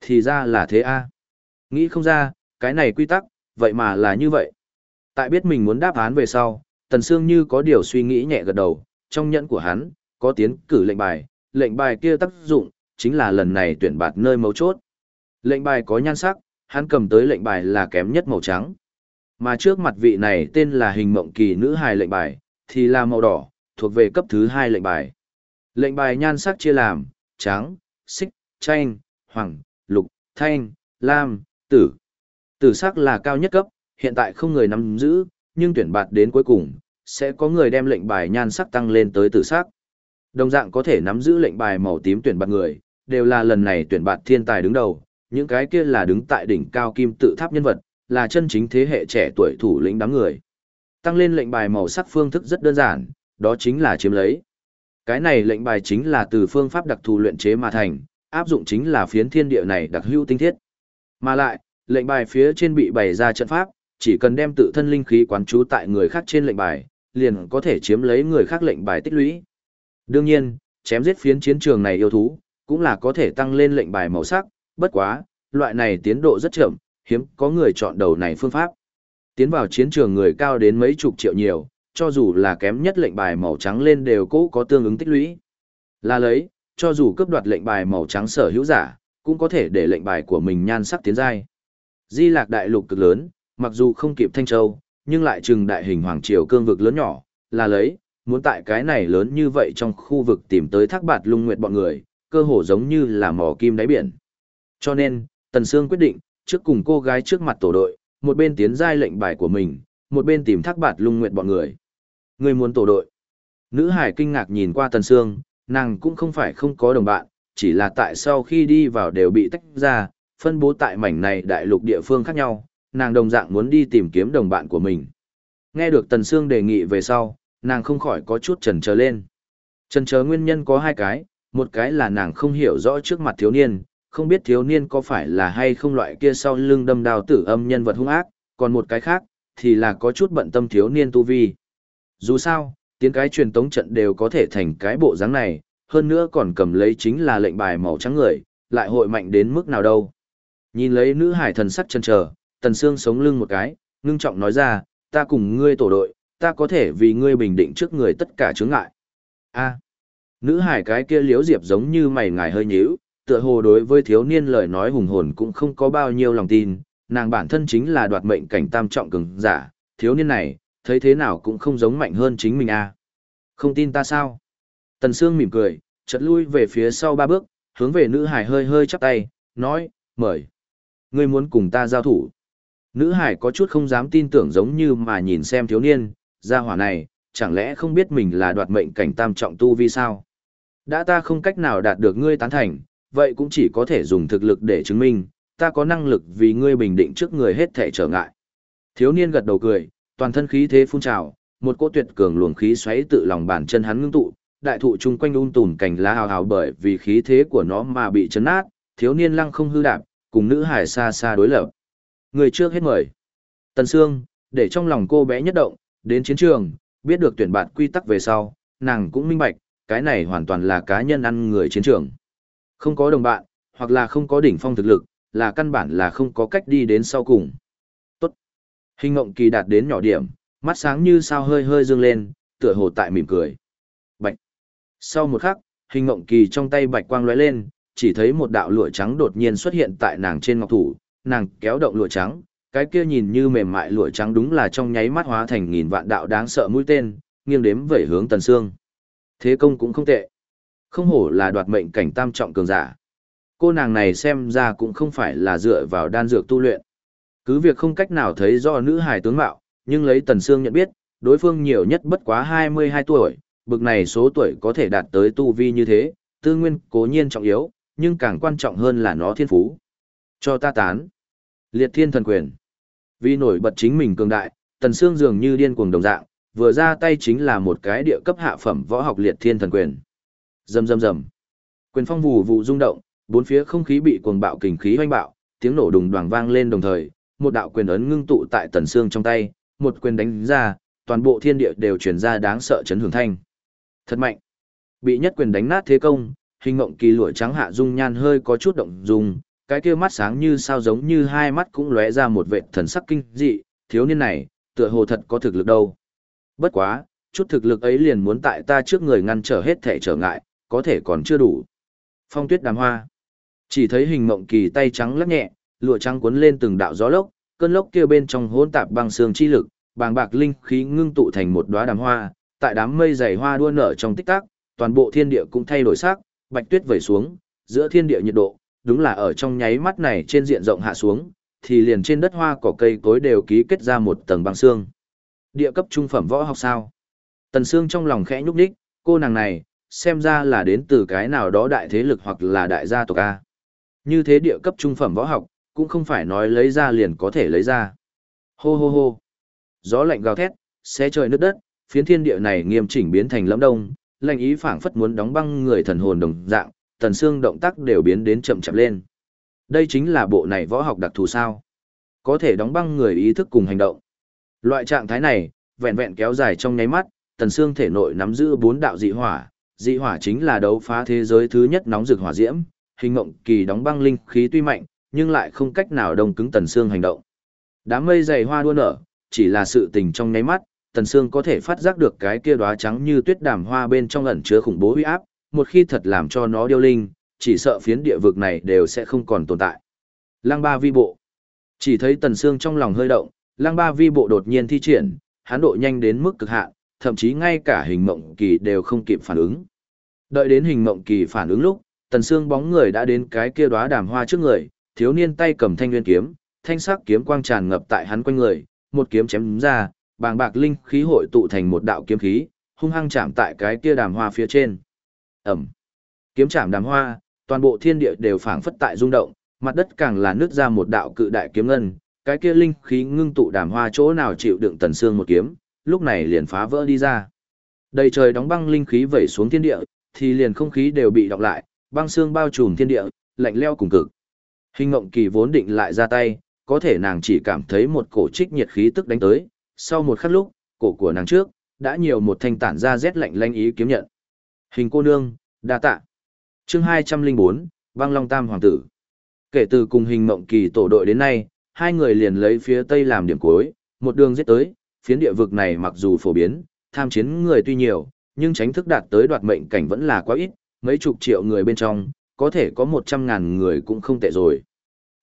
Thì ra là thế a. Nghĩ không ra, cái này quy tắc, vậy mà là như vậy. Tại biết mình muốn đáp án về sau, Tần Sương như có điều suy nghĩ nhẹ gật đầu, trong nhẫn của hắn, có tiến cử lệnh bài, lệnh bài kia tác dụng, chính là lần này tuyển bạt nơi mấu chốt. Lệnh bài có nhan sắc, hắn cầm tới lệnh bài là kém nhất màu trắng. Mà trước mặt vị này tên là hình mộng kỳ nữ hài lệnh bài, thì là màu đỏ, thuộc về cấp thứ hai lệnh bài. Lệnh bài nhan sắc chia làm, trắng, xích, chanh, hoàng, lục, thanh, lam, tử. Tử sắc là cao nhất cấp, hiện tại không người nắm giữ, nhưng tuyển bạt đến cuối cùng, sẽ có người đem lệnh bài nhan sắc tăng lên tới tử sắc. Đồng dạng có thể nắm giữ lệnh bài màu tím tuyển bạt người, đều là lần này tuyển bạt thiên tài đứng đầu, những cái kia là đứng tại đỉnh cao kim tự tháp nhân vật, là chân chính thế hệ trẻ tuổi thủ lĩnh đám người. Tăng lên lệnh bài màu sắc phương thức rất đơn giản, đó chính là chiếm lấy. Cái này lệnh bài chính là từ phương pháp đặc thù luyện chế mà thành, áp dụng chính là phiến thiên địa này đặc hữu tinh thiết. Mà lại, lệnh bài phía trên bị bày ra trận pháp, chỉ cần đem tự thân linh khí quán trú tại người khác trên lệnh bài, liền có thể chiếm lấy người khác lệnh bài tích lũy. Đương nhiên, chém giết phiến chiến trường này yêu thú, cũng là có thể tăng lên lệnh bài màu sắc, bất quá, loại này tiến độ rất chậm, hiếm có người chọn đầu này phương pháp. Tiến vào chiến trường người cao đến mấy chục triệu nhiều, cho dù là kém nhất lệnh bài màu trắng lên đều cố có tương ứng tích lũy. Là lấy, cho dù cướp đoạt lệnh bài màu trắng sở hữu giả, cũng có thể để lệnh bài của mình nhan sắc tiến giai. Di Lạc đại lục cực lớn, mặc dù không kịp Thanh Châu, nhưng lại chừng đại hình hoàng triều cương vực lớn nhỏ, là lấy, muốn tại cái này lớn như vậy trong khu vực tìm tới thác bạt lung nguyệt bọn người, cơ hồ giống như là mỏ kim đáy biển. Cho nên, Tần Sương quyết định, trước cùng cô gái trước mặt tổ đội, một bên tiến giai lệnh bài của mình, một bên tìm thác bạt lung nguyệt bọn người. Người muốn tổ đội. Nữ hải kinh ngạc nhìn qua Tần Sương, nàng cũng không phải không có đồng bạn, chỉ là tại sau khi đi vào đều bị tách ra, phân bố tại mảnh này đại lục địa phương khác nhau, nàng đồng dạng muốn đi tìm kiếm đồng bạn của mình. Nghe được Tần Sương đề nghị về sau, nàng không khỏi có chút chần chờ lên. Chần chờ nguyên nhân có hai cái, một cái là nàng không hiểu rõ trước mặt thiếu niên, không biết thiếu niên có phải là hay không loại kia sau lưng đâm đào tử âm nhân vật hung ác, còn một cái khác, thì là có chút bận tâm thiếu niên tu vi. Dù sao, tiến cái truyền tống trận đều có thể thành cái bộ dáng này, hơn nữa còn cầm lấy chính là lệnh bài màu trắng người, lại hội mạnh đến mức nào đâu. Nhìn lấy nữ hải thần sắc chân chờ, Tần xương sống lưng một cái, ngưng trọng nói ra, ta cùng ngươi tổ đội, ta có thể vì ngươi bình định trước người tất cả chướng ngại. A. nữ hải cái kia liếu diệp giống như mày ngài hơi nhíu, tựa hồ đối với thiếu niên lời nói hùng hồn cũng không có bao nhiêu lòng tin, nàng bản thân chính là đoạt mệnh cảnh tam trọng cường giả, thiếu niên này, thấy thế nào cũng không giống mạnh hơn chính mình a. Không tin ta sao? Tần Sương mỉm cười, chợt lui về phía sau ba bước, hướng về nữ hải hơi hơi chắp tay, nói, mời, Ngươi muốn cùng ta giao thủ. Nữ hải có chút không dám tin tưởng giống như mà nhìn xem thiếu niên, gia hỏa này, chẳng lẽ không biết mình là đoạt mệnh cảnh tam trọng tu vi sao? Đã ta không cách nào đạt được ngươi tán thành, vậy cũng chỉ có thể dùng thực lực để chứng minh, ta có năng lực vì ngươi bình định trước người hết thể trở ngại. Thiếu niên gật đầu cười, toàn thân khí thế phun trào, một cỗ tuyệt cường luồng khí xoáy tự lòng bàn chân hắn ngưng tụ, đại thụ chung quanh un tùn cành lá hào hào bởi vì khí thế của nó mà bị chấn nát, thiếu niên lăng không hư đạp, cùng nữ hải xa xa đối lập. Người trước hết mời. Tần Sương, để trong lòng cô bé nhất động, đến chiến trường, biết được tuyển bạn quy tắc về sau, nàng cũng minh bạch, cái này hoàn toàn là cá nhân ăn người chiến trường. Không có đồng bạn, hoặc là không có đỉnh phong thực lực, là căn bản là không có cách đi đến sau cùng. Tốt. Hình ngộng kỳ đạt đến nhỏ điểm, mắt sáng như sao hơi hơi dương lên, tựa hồ tại mỉm cười. Bạch. Sau một khắc, hình ngộng kỳ trong tay bạch quang lóe lên, chỉ thấy một đạo lụa trắng đột nhiên xuất hiện tại nàng trên ngọc thủ, nàng kéo động lụa trắng, cái kia nhìn như mềm mại lụa trắng đúng là trong nháy mắt hóa thành nghìn vạn đạo đáng sợ mũi tên, nghiêng đếm về hướng Tần Sương. Thế công cũng không tệ. Không hổ là đoạt mệnh cảnh tam trọng cường giả. Cô nàng này xem ra cũng không phải là dựa vào đan dược tu luyện. Cứ việc không cách nào thấy do nữ hài tướng mạo, nhưng lấy Tần Sương nhận biết, đối phương nhiều nhất bất quá 22 tuổi, bực này số tuổi có thể đạt tới tu vi như thế, tư nguyên cố nhiên trọng yếu, nhưng càng quan trọng hơn là nó thiên phú. Cho ta tán. Liệt thiên thần quyền. Vì nổi bật chính mình cường đại, Tần Sương dường như điên cuồng đồng dạng, vừa ra tay chính là một cái địa cấp hạ phẩm võ học liệt thiên thần quyền. Rầm rầm rầm. Quyền phong vụ vụ rung động, bốn phía không khí bị cuồng bạo kình khí hoành bạo, tiếng nổ đùng đoàng vang lên đồng thời, một đạo quyền ấn ngưng tụ tại Tần xương trong tay, một quyền đánh ra, toàn bộ thiên địa đều truyền ra đáng sợ chấn hưởng thanh. Thật mạnh. Bị nhất quyền đánh nát thế công, hình ngộng kỳ lụa trắng hạ dung nhan hơi có chút động dung, cái kia mắt sáng như sao giống như hai mắt cũng lóe ra một vệt thần sắc kinh dị, thiếu niên này, tựa hồ thật có thực lực đâu. Bất quá, chút thực lực ấy liền muốn tại ta trước người ngăn trở hết thể trở ngại, có thể còn chưa đủ. Phong tuyết đàm hoa. Chỉ thấy hình mộng kỳ tay trắng lắc nhẹ, lụa trắng cuốn lên từng đạo gió lốc, cơn lốc kia bên trong hỗn tạp băng xương chi lực, bàng bạc linh khí ngưng tụ thành một đóa đàm hoa, tại đám mây dày hoa đua nở trong tích tắc, toàn bộ thiên địa cũng thay đổi sắc, bạch tuyết vẩy xuống, giữa thiên địa nhiệt độ, đúng là ở trong nháy mắt này trên diện rộng hạ xuống, thì liền trên đất hoa cỏ cây cối đều ký kết ra một tầng băng xương. Địa cấp trung phẩm võ học sao? Tần Sương trong lòng khẽ nhúc nhích, cô nàng này, xem ra là đến từ cái nào đó đại thế lực hoặc là đại gia tộc A. Như thế địa cấp trung phẩm võ học, cũng không phải nói lấy ra liền có thể lấy ra. Hô hô hô. Gió lạnh gào thét, xé trời nước đất, phiến thiên địa này nghiêm chỉnh biến thành lẫm đông, lạnh ý phảng phất muốn đóng băng người thần hồn đồng dạng, tần xương động tác đều biến đến chậm chậm lên. Đây chính là bộ này võ học đặc thù sao? Có thể đóng băng người ý thức cùng hành động. Loại trạng thái này, vẹn vẹn kéo dài trong nháy mắt, tần xương thể nội nắm giữ bốn đạo dị hỏa, dị hỏa chính là đấu phá thế giới thứ nhất nóng rực hỏa diễm, hình ngộng kỳ đóng băng linh khí tuy mạnh, nhưng lại không cách nào đông cứng tần xương hành động. Đám mây dày hoa đua nở, chỉ là sự tình trong nháy mắt, tần xương có thể phát giác được cái kia đóa trắng như tuyết đàm hoa bên trong ẩn chứa khủng bố uy áp, một khi thật làm cho nó điêu linh, chỉ sợ phiến địa vực này đều sẽ không còn tồn tại. Lăng ba vi bộ. Chỉ thấy tần xương trong lòng hơi động, lăng ba vi bộ đột nhiên thi triển, hắn độ nhanh đến mức cực hạn, thậm chí ngay cả hình mộng kỳ đều không kịp phản ứng. Đợi đến hình mộng kỳ phản ứng lúc, tần xương bóng người đã đến cái kia đóa đàm hoa trước người, thiếu niên tay cầm thanh nguyên kiếm, thanh sắc kiếm quang tràn ngập tại hắn quanh người, một kiếm chém ra, bàng bạc linh khí hội tụ thành một đạo kiếm khí, hung hăng chạm tại cái kia đàm hoa phía trên. ầm Kiếm chạm đàm hoa, toàn bộ thiên địa đều phảng phất tại rung động, mặt đất càng là nứt ra một đạo cự đại kiếm ngân, cái kia linh khí ngưng tụ đàm hoa chỗ nào chịu đựng tần xương một kiếm, lúc này liền phá vỡ đi ra. Đầy trời đóng băng linh khí vẩy xuống thiên địa, thì liền không khí đều bị đọc lại, băng xương bao trùm thiên địa, lạnh leo cùng cực. Hình ngộng kỳ vốn định lại ra tay, có thể nàng chỉ cảm thấy một cổ trích nhiệt khí tức đánh tới, sau một khắc lúc, cổ của nàng trước, đã nhiều một thanh tản ra rét lạnh lanh ý kiếm nhận. Hình cô nương, đa tạ. chương 204, Băng Long Tam Hoàng tử. Kể từ cùng hình mộng kỳ tổ đội đến nay, hai người liền lấy phía Tây làm điểm cuối, một đường giết tới, phiến địa vực này mặc dù phổ biến, tham chiến người tuy nhiều, nhưng tránh thức đạt tới đoạt mệnh cảnh vẫn là quá ít, mấy chục triệu người bên trong, có thể có một trăm ngàn người cũng không tệ rồi.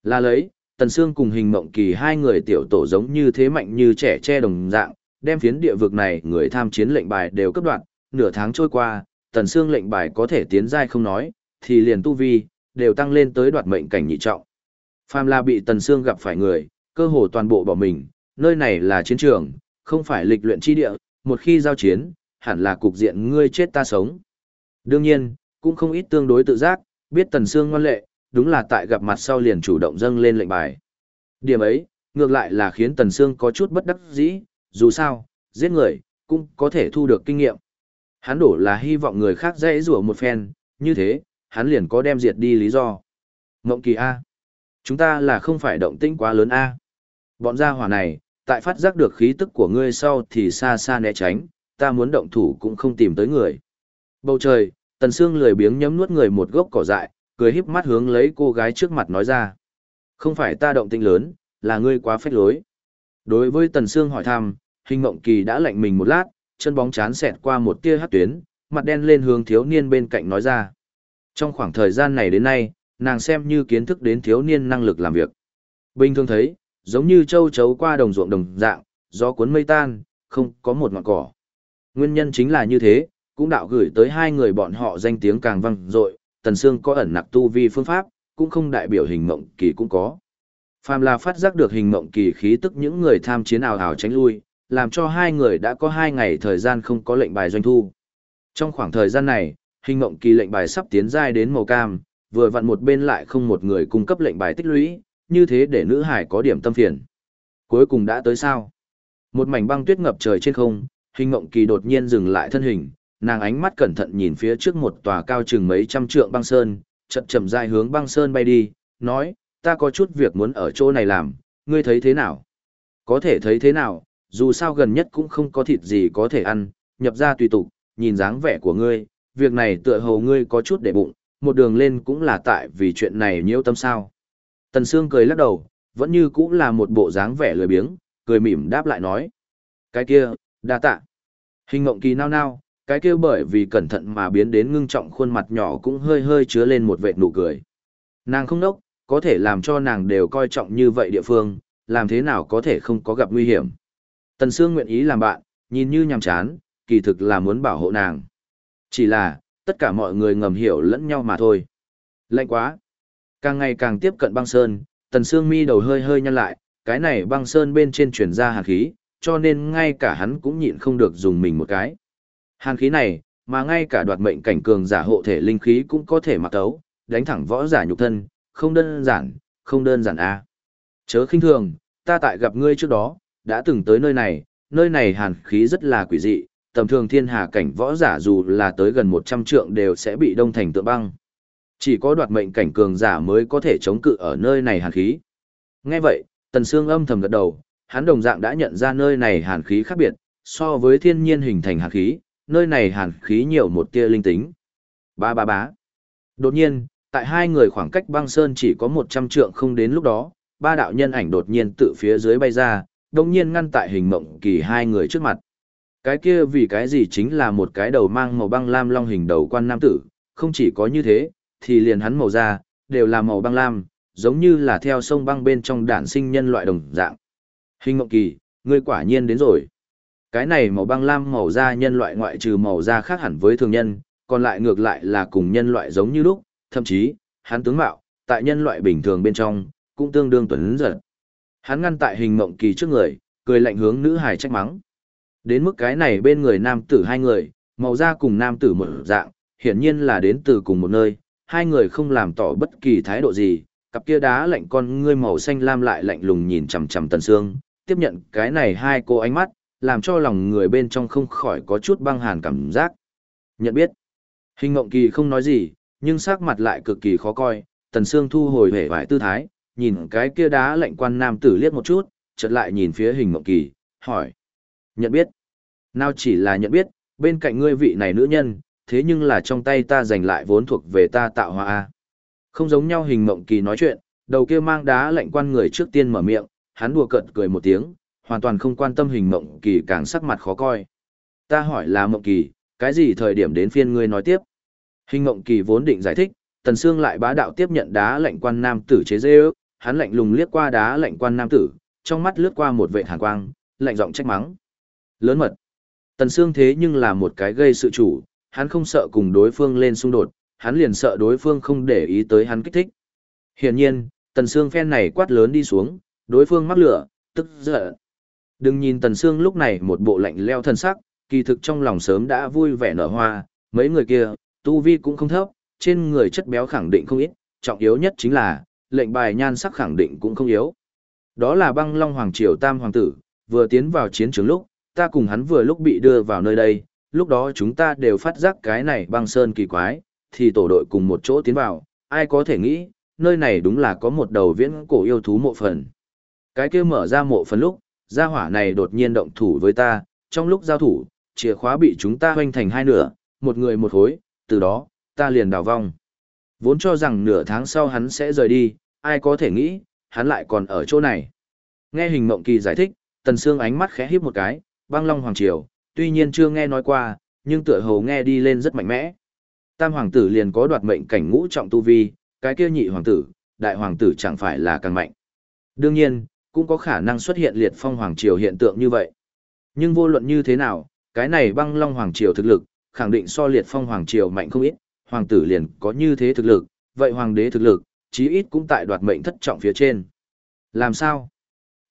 Là lấy, Tần Sương cùng hình mộng kỳ hai người tiểu tổ giống như thế mạnh như trẻ che đồng dạng, đem phiến địa vực này người tham chiến lệnh bài đều cấp đoạn, nửa tháng trôi qua, Tần Sương lệnh bài có thể tiến giai không nói, thì liền tu vi, đều tăng lên tới đoạt mệnh cảnh nhị trọng. Phàm là bị Tần Sương gặp phải người, cơ hồ toàn bộ bỏ mình, nơi này là chiến trường, không phải lịch luyện chi địa, một khi giao chiến, hẳn là cục diện ngươi chết ta sống. Đương nhiên, cũng không ít tương đối tự giác, biết Tần Sương ngoan lệ, đúng là tại gặp mặt sau liền chủ động dâng lên lệnh bài. Điểm ấy, ngược lại là khiến Tần Sương có chút bất đắc dĩ, dù sao, giết người, cũng có thể thu được kinh nghiệm. Hắn đổ là hy vọng người khác dễ rủa một phen, như thế, hắn liền có đem diệt đi lý do. Ngộng kỳ A. Chúng ta là không phải động tĩnh quá lớn A. Bọn gia hỏa này, tại phát giác được khí tức của ngươi sau thì xa xa né tránh, ta muốn động thủ cũng không tìm tới người. Bầu trời, Tần Sương lười biếng nhấm nuốt người một gốc cỏ dại, cười híp mắt hướng lấy cô gái trước mặt nói ra. Không phải ta động tĩnh lớn, là ngươi quá phách lối. Đối với Tần Sương hỏi thăm, hình mộng kỳ đã lạnh mình một lát, chân bóng chán xẹt qua một tia hát tuyến, mặt đen lên hướng thiếu niên bên cạnh nói ra. Trong khoảng thời gian này đến nay, nàng xem như kiến thức đến thiếu niên năng lực làm việc. Bình thường thấy, giống như châu chấu qua đồng ruộng đồng dạng, gió cuốn mây tan, không có một ngọn cỏ. Nguyên nhân chính là như thế, cũng đạo gửi tới hai người bọn họ danh tiếng càng vang dội, Tần Sương có ẩn nặc tu vi phương pháp, cũng không đại biểu hình mộng kỳ cũng có. Phàm là phát giác được hình mộng kỳ khí tức những người tham chiến ảo ảo tránh lui, làm cho hai người đã có hai ngày thời gian không có lệnh bài doanh thu. Trong khoảng thời gian này, hình mộng kỳ lệnh bài sắp tiến giai đến màu cam, vừa vặn một bên lại không một người cung cấp lệnh bài tích lũy, như thế để nữ hải có điểm tâm phiền. Cuối cùng đã tới sao? Một mảnh băng tuyết ngập trời trên không, hình Ngộng kỳ đột nhiên dừng lại thân hình, nàng ánh mắt cẩn thận nhìn phía trước một tòa cao chừng mấy trăm trượng băng sơn, chậm chậm dài hướng băng sơn bay đi, nói, ta có chút việc muốn ở chỗ này làm, ngươi thấy thế nào? Có thể thấy thế nào, dù sao gần nhất cũng không có thịt gì có thể ăn, nhập ra tùy tục, nhìn dáng vẻ của ngươi, việc này tựa hồ ngươi có chút để bụng, một đường lên cũng là tại vì chuyện này nhiễu tâm sao. Tần Sương cười lắc đầu, vẫn như cũng là một bộ dáng vẻ lười biếng, cười mỉm đáp lại nói. Cái kia, đa tạ. Hình ngộng kỳ nao nao, cái kia bởi vì cẩn thận mà biến đến ngưng trọng khuôn mặt nhỏ cũng hơi hơi chứa lên một vệt nụ cười. Nàng không nốc, có thể làm cho nàng đều coi trọng như vậy địa phương, làm thế nào có thể không có gặp nguy hiểm. Tần Sương nguyện ý làm bạn, nhìn như nhàm chán, kỳ thực là muốn bảo hộ nàng. Chỉ là, tất cả mọi người ngầm hiểu lẫn nhau mà thôi. Lạnh quá. Càng ngày càng tiếp cận băng sơn, Tần Sương mi đầu hơi hơi nhăn lại, cái này băng sơn bên trên truyền ra hàn khí, cho nên ngay cả hắn cũng nhịn không được dùng mình một cái. Hàn khí này, mà ngay cả đoạt mệnh cảnh cường giả hộ thể linh khí cũng có thể mặc tấu, đánh thẳng võ giả nhục thân, không đơn giản, không đơn giản a. Chớ khinh thường, ta tại gặp ngươi trước đó, đã từng tới nơi này, nơi này hàn khí rất là quỷ dị, tầm thường thiên hà cảnh võ giả dù là tới gần 100 trượng đều sẽ bị đông thành tượng băng. Chỉ có đoạt mệnh cảnh cường giả mới có thể chống cự ở nơi này hàn khí. Nghe vậy, Tần Sương âm thầm gật đầu, hắn đồng dạng đã nhận ra nơi này hàn khí khác biệt, so với thiên nhiên hình thành hàn khí, nơi này hàn khí nhiều một tia linh tính. Ba ba bá. Đột nhiên, tại hai người khoảng cách băng sơn chỉ có 100 trượng không đến lúc đó, ba đạo nhân ảnh đột nhiên tự phía dưới bay ra, đồng nhiên ngăn tại hình mộng kỳ hai người trước mặt. Cái kia vì cái gì chính là một cái đầu mang màu băng lam long hình đầu quan nam tử, không chỉ có như thế, thì liền hắn màu da, đều là màu băng lam, giống như là theo sông băng bên trong đản sinh nhân loại đồng dạng. Hình Ngộng kỳ, ngươi quả nhiên đến rồi. Cái này màu băng lam màu da nhân loại ngoại trừ màu da khác hẳn với thường nhân, còn lại ngược lại là cùng nhân loại giống như lúc, thậm chí, hắn tướng mạo, tại nhân loại bình thường bên trong, cũng tương đương tuấn giật. Hắn ngăn tại hình mộng kỳ trước người, cười lạnh hướng nữ hài trách mắng. Đến mức cái này bên người nam tử hai người, màu da cùng nam tử một dạng, hiển nhiên là đến từ cùng một nơi, hai người không làm tỏ bất kỳ thái độ gì, cặp kia đá lạnh con ngươi màu xanh lam lại lạnh lùng nhìn chằm chằm Tần Sương, tiếp nhận cái này hai cô ánh mắt, làm cho lòng người bên trong không khỏi có chút băng hàn cảm giác. Nhận biết, hình ngộng kỳ không nói gì, nhưng sắc mặt lại cực kỳ khó coi, Tần Sương thu hồi vẻ vải tư thái, nhìn cái kia đá lạnh quan nam tử liếc một chút, chợt lại nhìn phía hình ngộng kỳ, hỏi. Nhận biết. Nào chỉ là nhận biết, bên cạnh ngươi vị này nữ nhân, thế nhưng là trong tay ta giành lại vốn thuộc về ta tạo hóa A. Không giống nhau hình mộng kỳ nói chuyện, đầu kia mang đá lạnh quan người trước tiên mở miệng, hắn đùa cợt cười một tiếng, hoàn toàn không quan tâm hình mộng kỳ càng sắc mặt khó coi. Ta hỏi là mộng kỳ, cái gì thời điểm đến phiên ngươi nói tiếp? Hình mộng kỳ vốn định giải thích, tần xương lại bá đạo tiếp nhận đá lạnh quan nam tử chế dê ước, hắn lạnh lùng liếc qua đá lạnh quan nam tử, trong mắt lướt qua một vệ hàn quang, lạnh giọng trách mắng. Lớn mật. Tần xương thế nhưng là một cái gây sự chủ, hắn không sợ cùng đối phương lên xung đột, hắn liền sợ đối phương không để ý tới hắn kích thích. Hiển nhiên, Tần Sương phen này quát lớn đi xuống, đối phương mắc lửa, tức giận. Đừng nhìn Tần Sương lúc này một bộ lạnh leo thân sắc, kỳ thực trong lòng sớm đã vui vẻ nở hoa, mấy người kia, tu vi cũng không thấp, trên người chất béo khẳng định không ít, trọng yếu nhất chính là, lệnh bài nhan sắc khẳng định cũng không yếu. Đó là băng long hoàng triều tam hoàng tử, vừa tiến vào chiến trường lúc, ta cùng hắn vừa lúc bị đưa vào nơi đây, lúc đó chúng ta đều phát giác cái này băng sơn kỳ quái, thì tổ đội cùng một chỗ tiến vào, ai có thể nghĩ, nơi này đúng là có một đầu viễn cổ yêu thú mộ phần. Cái kia mở ra mộ phần lúc, gia hỏa này đột nhiên động thủ với ta, trong lúc giao thủ, chìa khóa bị chúng ta hoanh thành hai nửa, một người một hối, từ đó, ta liền đào vong. Vốn cho rằng nửa tháng sau hắn sẽ rời đi, ai có thể nghĩ, hắn lại còn ở chỗ này. Nghe hình mộng kỳ giải thích, Tần Sương ánh mắt khẽ híp một cái, băng long hoàng triều, tuy nhiên chưa nghe nói qua, nhưng tựa hồ nghe đi lên rất mạnh mẽ. Tam hoàng tử liền có đoạt mệnh cảnh ngũ trọng tu vi, cái kia nhị hoàng tử, đại hoàng tử chẳng phải là càng mạnh. Đương nhiên, cũng có khả năng xuất hiện liệt phong hoàng triều hiện tượng như vậy. Nhưng vô luận như thế nào, cái này băng long hoàng triều thực lực, khẳng định so liệt phong hoàng triều mạnh không ít, hoàng tử liền có như thế thực lực, vậy hoàng đế thực lực, chí ít cũng tại đoạt mệnh thất trọng phía trên. Làm sao?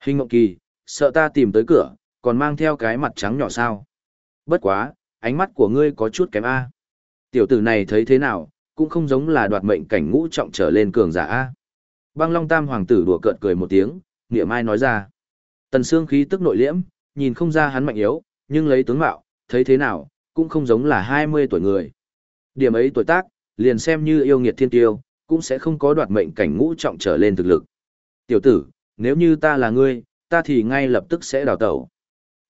Hình ngọc Kỳ, sợ ta tìm tới cửa, còn mang theo cái mặt trắng nhỏ sao? Bất quá, ánh mắt của ngươi có chút kém A. Tiểu tử này thấy thế nào, cũng không giống là đoạt mệnh cảnh ngũ trọng trở lên cường giả A. Băng Long Tam Hoàng tử đùa cợt cười một tiếng, nghĩa mai nói ra. Tần xương khí tức nội liễm, nhìn không ra hắn mạnh yếu, nhưng lấy tướng mạo, thấy thế nào, cũng không giống là 20 tuổi người. Điểm ấy tuổi tác, liền xem như yêu nghiệt thiên tiêu, cũng sẽ không có đoạt mệnh cảnh ngũ trọng trở lên thực lực. Tiểu tử, nếu như ta là ngươi, ta thì ngay lập tức sẽ đào tẩu.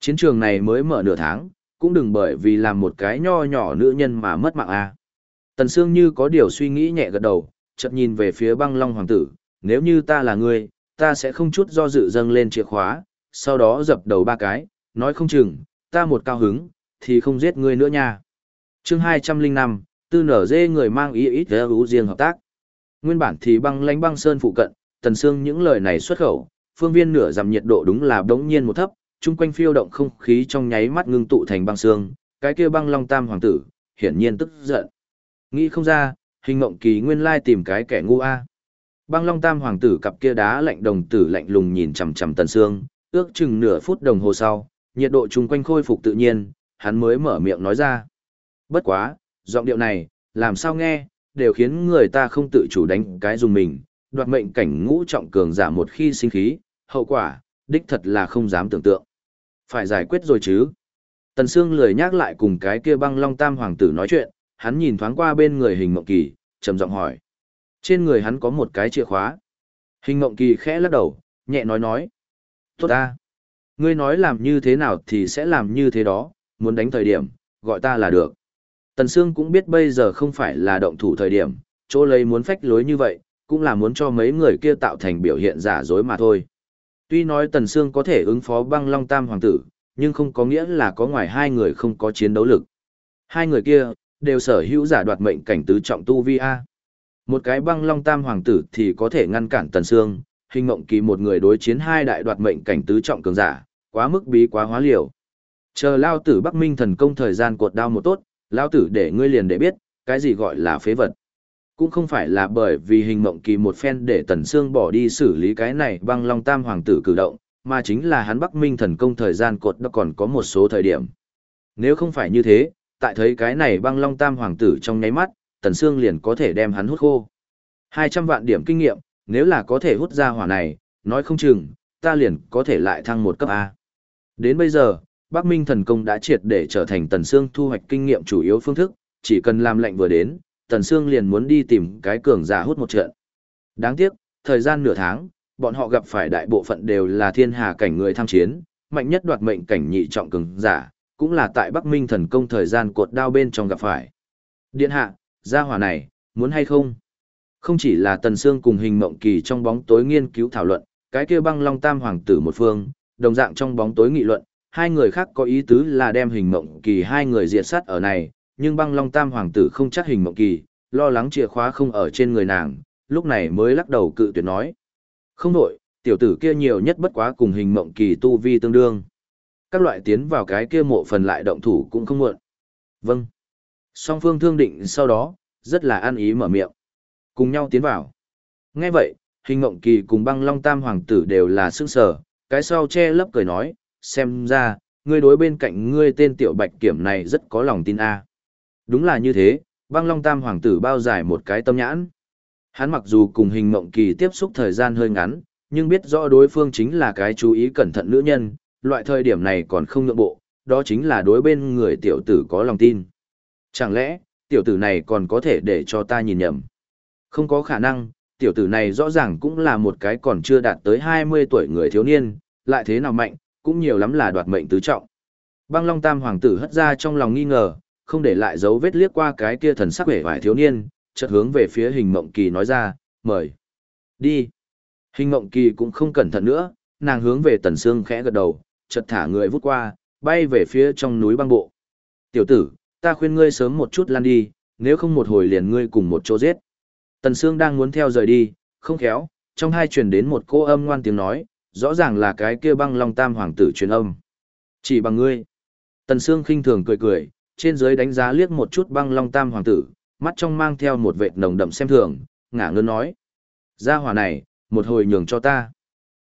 Chiến trường này mới mở nửa tháng, cũng đừng bởi vì làm một cái nho nhỏ nữ nhân mà mất mạng a. À. Tần Sương như có điều suy nghĩ nhẹ gật đầu, chợt nhìn về phía băng long hoàng tử, nếu như ta là ngươi, ta sẽ không chút do dự dâng lên chìa khóa, sau đó dập đầu ba cái, nói không chừng, ta một cao hứng, thì không giết ngươi nữa nha. chương 205, tư nở dê người mang ý ít vé ú riêng hợp tác. Nguyên bản thì băng lánh băng sơn phụ cận, tần xương những lời này xuất khẩu, phương viên nửa giảm nhiệt độ đúng là đống nhiên một thấp, chung quanh phiêu động không khí trong nháy mắt ngưng tụ thành băng xương, cái kia băng long tam hoàng tử, hiển nhiên tức giận. Nghĩ không ra, hình mộng kỳ nguyên lai tìm cái kẻ ngu a. Băng long tam hoàng tử cặp kia đá lạnh đồng tử lạnh lùng nhìn chằm chằm tần Sương. ước chừng nửa phút đồng hồ sau, nhiệt độ chung quanh khôi phục tự nhiên, hắn mới mở miệng nói ra. Bất quá, giọng điệu này, làm sao nghe, đều khiến người ta không tự chủ đánh cái dùng mình, đoạt mệnh cảnh ngũ trọng cường giả một khi sinh khí, hậu quả, đích thật là không dám tưởng tượng. Phải giải quyết rồi chứ. Tần Sương lười nhắc lại cùng cái kia băng long tam hoàng tử nói chuyện, hắn nhìn thoáng qua bên người hình mộng kỳ, trầm giọng hỏi. Trên người hắn có một cái chìa khóa. Hình Ngộng kỳ khẽ lắc đầu, nhẹ nói nói. Tốt ta. Ngươi nói làm như thế nào thì sẽ làm như thế đó, muốn đánh thời điểm, gọi ta là được. Tần Sương cũng biết bây giờ không phải là động thủ thời điểm, chỗ lấy muốn phách lối như vậy, cũng là muốn cho mấy người kia tạo thành biểu hiện giả dối mà thôi. Tuy nói Tần Sương có thể ứng phó băng long tam hoàng tử, nhưng không có nghĩa là có ngoài hai người không có chiến đấu lực. Hai người kia, đều sở hữu giả đoạt mệnh cảnh tứ trọng tu vi A. Một cái băng long tam hoàng tử thì có thể ngăn cản Tần Sương, hình mộng kỳ một người đối chiến hai đại đoạt mệnh cảnh tứ trọng cường giả, quá mức bí quá hóa liều. Chờ lao tử Bắc Minh thần công thời gian cột đao một tốt, lao tử để ngươi liền để biết, cái gì gọi là phế vật. Cũng không phải là bởi vì hình mộng kỳ một phen để Tần Sương bỏ đi xử lý cái này băng long tam hoàng tử cử động, mà chính là hắn Bắc Minh thần công thời gian cột đó còn có một số thời điểm. Nếu không phải như thế, tại thấy cái này băng long tam hoàng tử trong nháy mắt, Tần Sương liền có thể đem hắn hút khô. 200 vạn điểm kinh nghiệm, nếu là có thể hút ra hỏa này, nói không chừng, ta liền có thể lại thăng một cấp A. Đến bây giờ, Bắc Minh thần công đã triệt để trở thành Tần Sương thu hoạch kinh nghiệm chủ yếu phương thức, chỉ cần làm lệnh vừa đến, Tần Sương liền muốn đi tìm cái cường giả hút một trận. Đáng tiếc, thời gian nửa tháng, bọn họ gặp phải đại bộ phận đều là thiên hà cảnh người tham chiến, mạnh nhất đoạt mệnh cảnh nhị trọng cường giả, cũng là tại Bắc Minh thần công thời gian cột đao bên trong gặp phải. Điện hạ, gia hỏa này, muốn hay không? Không chỉ là Tần Sương cùng hình mộng kỳ trong bóng tối nghiên cứu thảo luận, cái kia băng long tam hoàng tử một phương, đồng dạng trong bóng tối nghị luận, hai người khác có ý tứ là đem hình mộng kỳ hai người diệt sát ở này, nhưng băng long tam hoàng tử không chắc hình mộng kỳ, lo lắng chìa khóa không ở trên người nàng, lúc này mới lắc đầu cự tuyệt nói. Không đổi, tiểu tử kia nhiều nhất bất quá cùng hình mộng kỳ tu vi tương đương. Các loại tiến vào cái kia mộ phần lại động thủ cũng không muộn. Vâng. Song phương thương định sau đó, rất là an ý mở miệng. Cùng nhau tiến vào. Nghe vậy, Hình Ngộng Kỳ cùng băng long tam hoàng tử đều là sức sở, cái sau che lấp cười nói, xem ra, ngươi đối bên cạnh ngươi tên tiểu bạch kiểm này rất có lòng tin a. Đúng là như thế, băng long tam hoàng tử bao dài một cái tâm nhãn. Hắn mặc dù cùng hình mộng kỳ tiếp xúc thời gian hơi ngắn, nhưng biết rõ đối phương chính là cái chú ý cẩn thận nữ nhân, loại thời điểm này còn không nhượng bộ, đó chính là đối bên người tiểu tử có lòng tin. Chẳng lẽ, tiểu tử này còn có thể để cho ta nhìn nhầm? Không có khả năng, tiểu tử này rõ ràng cũng là một cái còn chưa đạt tới 20 tuổi người thiếu niên, lại thế nào mạnh, cũng nhiều lắm là đoạt mệnh tứ trọng. Băng Long Tam hoàng tử hất ra trong lòng nghi ngờ, không để lại dấu vết liếc qua cái kia thần sắc vẻ vải thiếu niên, chợt hướng về phía Hình Mộng Kỳ nói ra, "Mời." "Đi." Hình Mộng Kỳ cũng không cẩn thận nữa, nàng hướng về Tần xương khẽ gật đầu, chợt thả người vút qua, bay về phía trong núi băng bộ. "Tiểu tử, ta khuyên ngươi sớm một chút lăn đi, nếu không một hồi liền ngươi cùng một chỗ giết." Tần Sương đang muốn theo rời đi, không khéo, trong hai truyền đến một cô âm ngoan tiếng nói, rõ ràng là cái kia băng long tam hoàng tử truyền âm. Chỉ bằng ngươi. Tần Sương khinh thường cười cười, trên dưới đánh giá liếc một chút băng long tam hoàng tử, mắt trong mang theo một vệt nồng đậm xem thường, ngả ngớn nói. Gia hỏa này, một hồi nhường cho ta.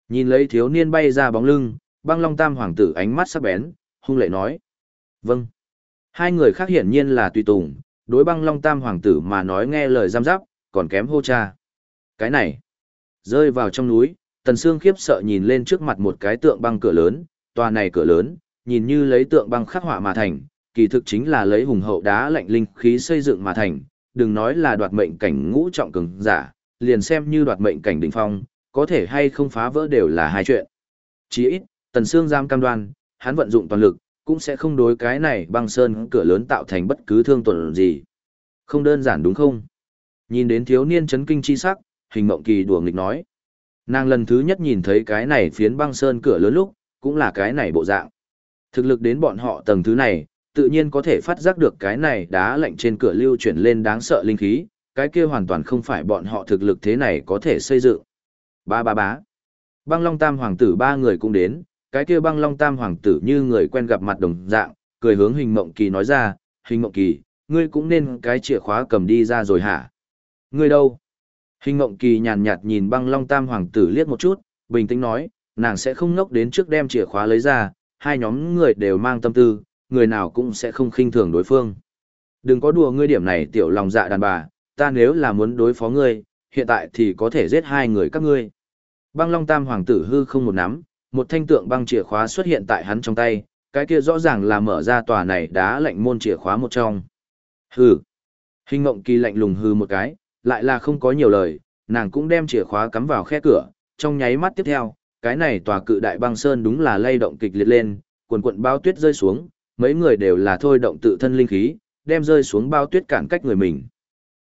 Nhìn lấy thiếu niên bay ra bóng lưng, băng long tam hoàng tử ánh mắt sắc bén, hung lệ nói. Vâng. Hai người khác hiển nhiên là tùy tùng, đối băng long tam hoàng tử mà nói nghe lời giam giáp, còn kém hô cha. Cái này, rơi vào trong núi, Tần Sương khiếp sợ nhìn lên trước mặt một cái tượng băng cửa lớn, tòa này cửa lớn, nhìn như lấy tượng băng khắc họa mà thành, kỳ thực chính là lấy hùng hậu đá lạnh linh khí xây dựng mà thành, đừng nói là đoạt mệnh cảnh ngũ trọng cường giả, liền xem như đoạt mệnh cảnh đỉnh phong, có thể hay không phá vỡ đều là hai chuyện. Chỉ ít, Tần Sương giam cam đoan, hắn vận dụng toàn lực, cũng sẽ không đối cái này băng sơn cửa lớn tạo thành bất cứ thương tuần gì. Không đơn giản đúng không? Nhìn đến thiếu niên chấn kinh chi sắc, hình mộng kỳ đùa nghịch nói. Nàng lần thứ nhất nhìn thấy cái này phiến băng sơn cửa lớn lúc, cũng là cái này bộ dạng. Thực lực đến bọn họ tầng thứ này, tự nhiên có thể phát giác được cái này đá lạnh trên cửa lưu chuyển lên đáng sợ linh khí, cái kia hoàn toàn không phải bọn họ thực lực thế này có thể xây dựng. Ba ba bá. Băng Long Tam hoàng tử ba người cũng đến, cái kia Băng Long Tam hoàng tử như người quen gặp mặt đồng dạng, cười hướng Hình Mộng Kỳ nói ra, "Hình Mộng Kỳ, ngươi cũng nên cái chìa khóa cầm đi ra rồi hả?" "Ngươi đâu?" Hình mộng Kỳ nhàn nhạt nhìn băng long tam hoàng tử liếc một chút, bình tĩnh nói, nàng sẽ không ngốc đến trước đem chìa khóa lấy ra, hai nhóm người đều mang tâm tư, người nào cũng sẽ không khinh thường đối phương. Đừng có đùa ngươi điểm này tiểu lòng dạ đàn bà, ta nếu là muốn đối phó ngươi, hiện tại thì có thể giết hai người các ngươi. Băng long tam hoàng tử hư không một nắm, một thanh tượng băng chìa khóa xuất hiện tại hắn trong tay, cái kia rõ ràng là mở ra tòa này đá lạnh môn chìa khóa một trong. Hừ. Hình ngộng kỳ lạnh lùng hừ một cái, lại là không có nhiều lời, nàng cũng đem chìa khóa cắm vào khe cửa, trong nháy mắt tiếp theo, cái này tòa cự đại băng sơn đúng là lay động kịch liệt lên, cuồn cuộn bao tuyết rơi xuống, mấy người đều là thôi động tự thân linh khí, đem rơi xuống bao tuyết cản cách người mình.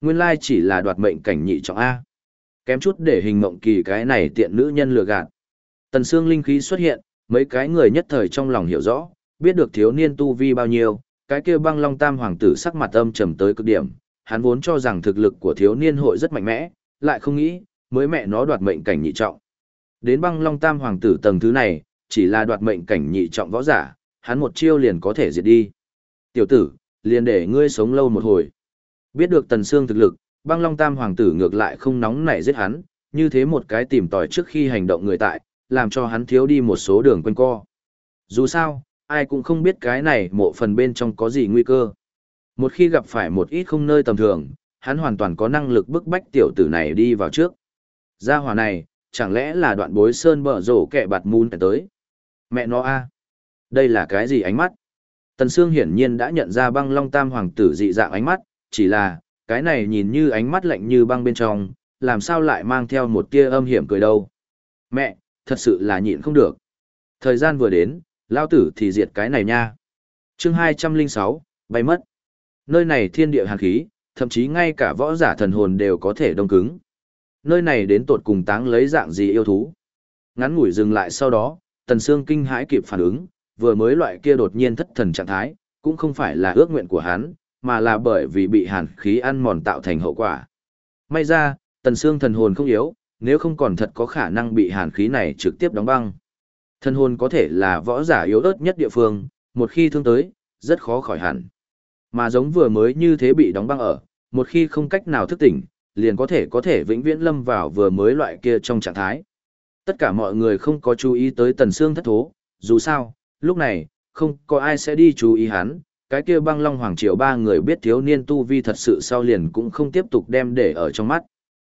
Nguyên lai chỉ là đoạt mệnh cảnh nhị trọng A. Kém chút để hình Ngộng kỳ cái này tiện nữ nhân lừa gạt. Tần xương linh khí xuất hiện, mấy cái người nhất thời trong lòng hiểu rõ, biết được thiếu niên tu vi bao nhiêu, cái kia băng long tam hoàng tử sắc mặt âm trầm tới cực điểm, hắn vốn cho rằng thực lực của thiếu niên hội rất mạnh mẽ, lại không nghĩ, mới mẹ nó đoạt mệnh cảnh nhị trọng. Đến băng long tam hoàng tử tầng thứ này, chỉ là đoạt mệnh cảnh nhị trọng võ giả, hắn một chiêu liền có thể diệt đi. Tiểu tử, liền để ngươi sống lâu một hồi. Biết được tần xương thực lực, băng long tam hoàng tử ngược lại không nóng nảy giết hắn, như thế một cái tìm tòi trước khi hành động người tại, làm cho hắn thiếu đi một số đường quanh co. Dù sao, ai cũng không biết cái này mộ phần bên trong có gì nguy cơ. Một khi gặp phải một ít không nơi tầm thường, hắn hoàn toàn có năng lực bức bách tiểu tử này đi vào trước. Gia hỏa này, chẳng lẽ là đoạn bối sơn bở rổ kẹ bạt mún tới. Mẹ nó a Đây là cái gì ánh mắt? Tần Sương hiển nhiên đã nhận ra băng long tam hoàng tử dị dạng ánh mắt, chỉ là, cái này nhìn như ánh mắt lạnh như băng bên trong, làm sao lại mang theo một tia âm hiểm cười đâu. Mẹ, thật sự là nhịn không được. Thời gian vừa đến, lao tử thì diệt cái này nha. chương 206, bay mất. Nơi này thiên địa hàn khí, thậm chí ngay cả võ giả thần hồn đều có thể đông cứng. Nơi này đến tột cùng táng lấy dạng gì yêu thú. Ngắn ngủi dừng lại sau đó, Tần Sương kinh hãi kịp phản ứng, vừa mới loại kia đột nhiên thất thần trạng thái, cũng không phải là ước nguyện của hắn, mà là bởi vì bị hàn khí ăn mòn tạo thành hậu quả. May ra, Tần Sương thần hồn không yếu, nếu không còn thật có khả năng bị hàn khí này trực tiếp đóng băng. thân hồn có thể là võ giả yếu ớt nhất địa phương, một khi thương tới, rất khó khỏi hẳn. Mà giống vừa mới như thế bị đóng băng ở, một khi không cách nào thức tỉnh, liền có thể có thể vĩnh viễn lâm vào vừa mới loại kia trong trạng thái. Tất cả mọi người không có chú ý tới Tần xương thất thố, dù sao, lúc này, không có ai sẽ đi chú ý hắn, cái kia băng long hoàng triều ba người biết thiếu niên tu vi thật sự sau liền cũng không tiếp tục đem để ở trong mắt.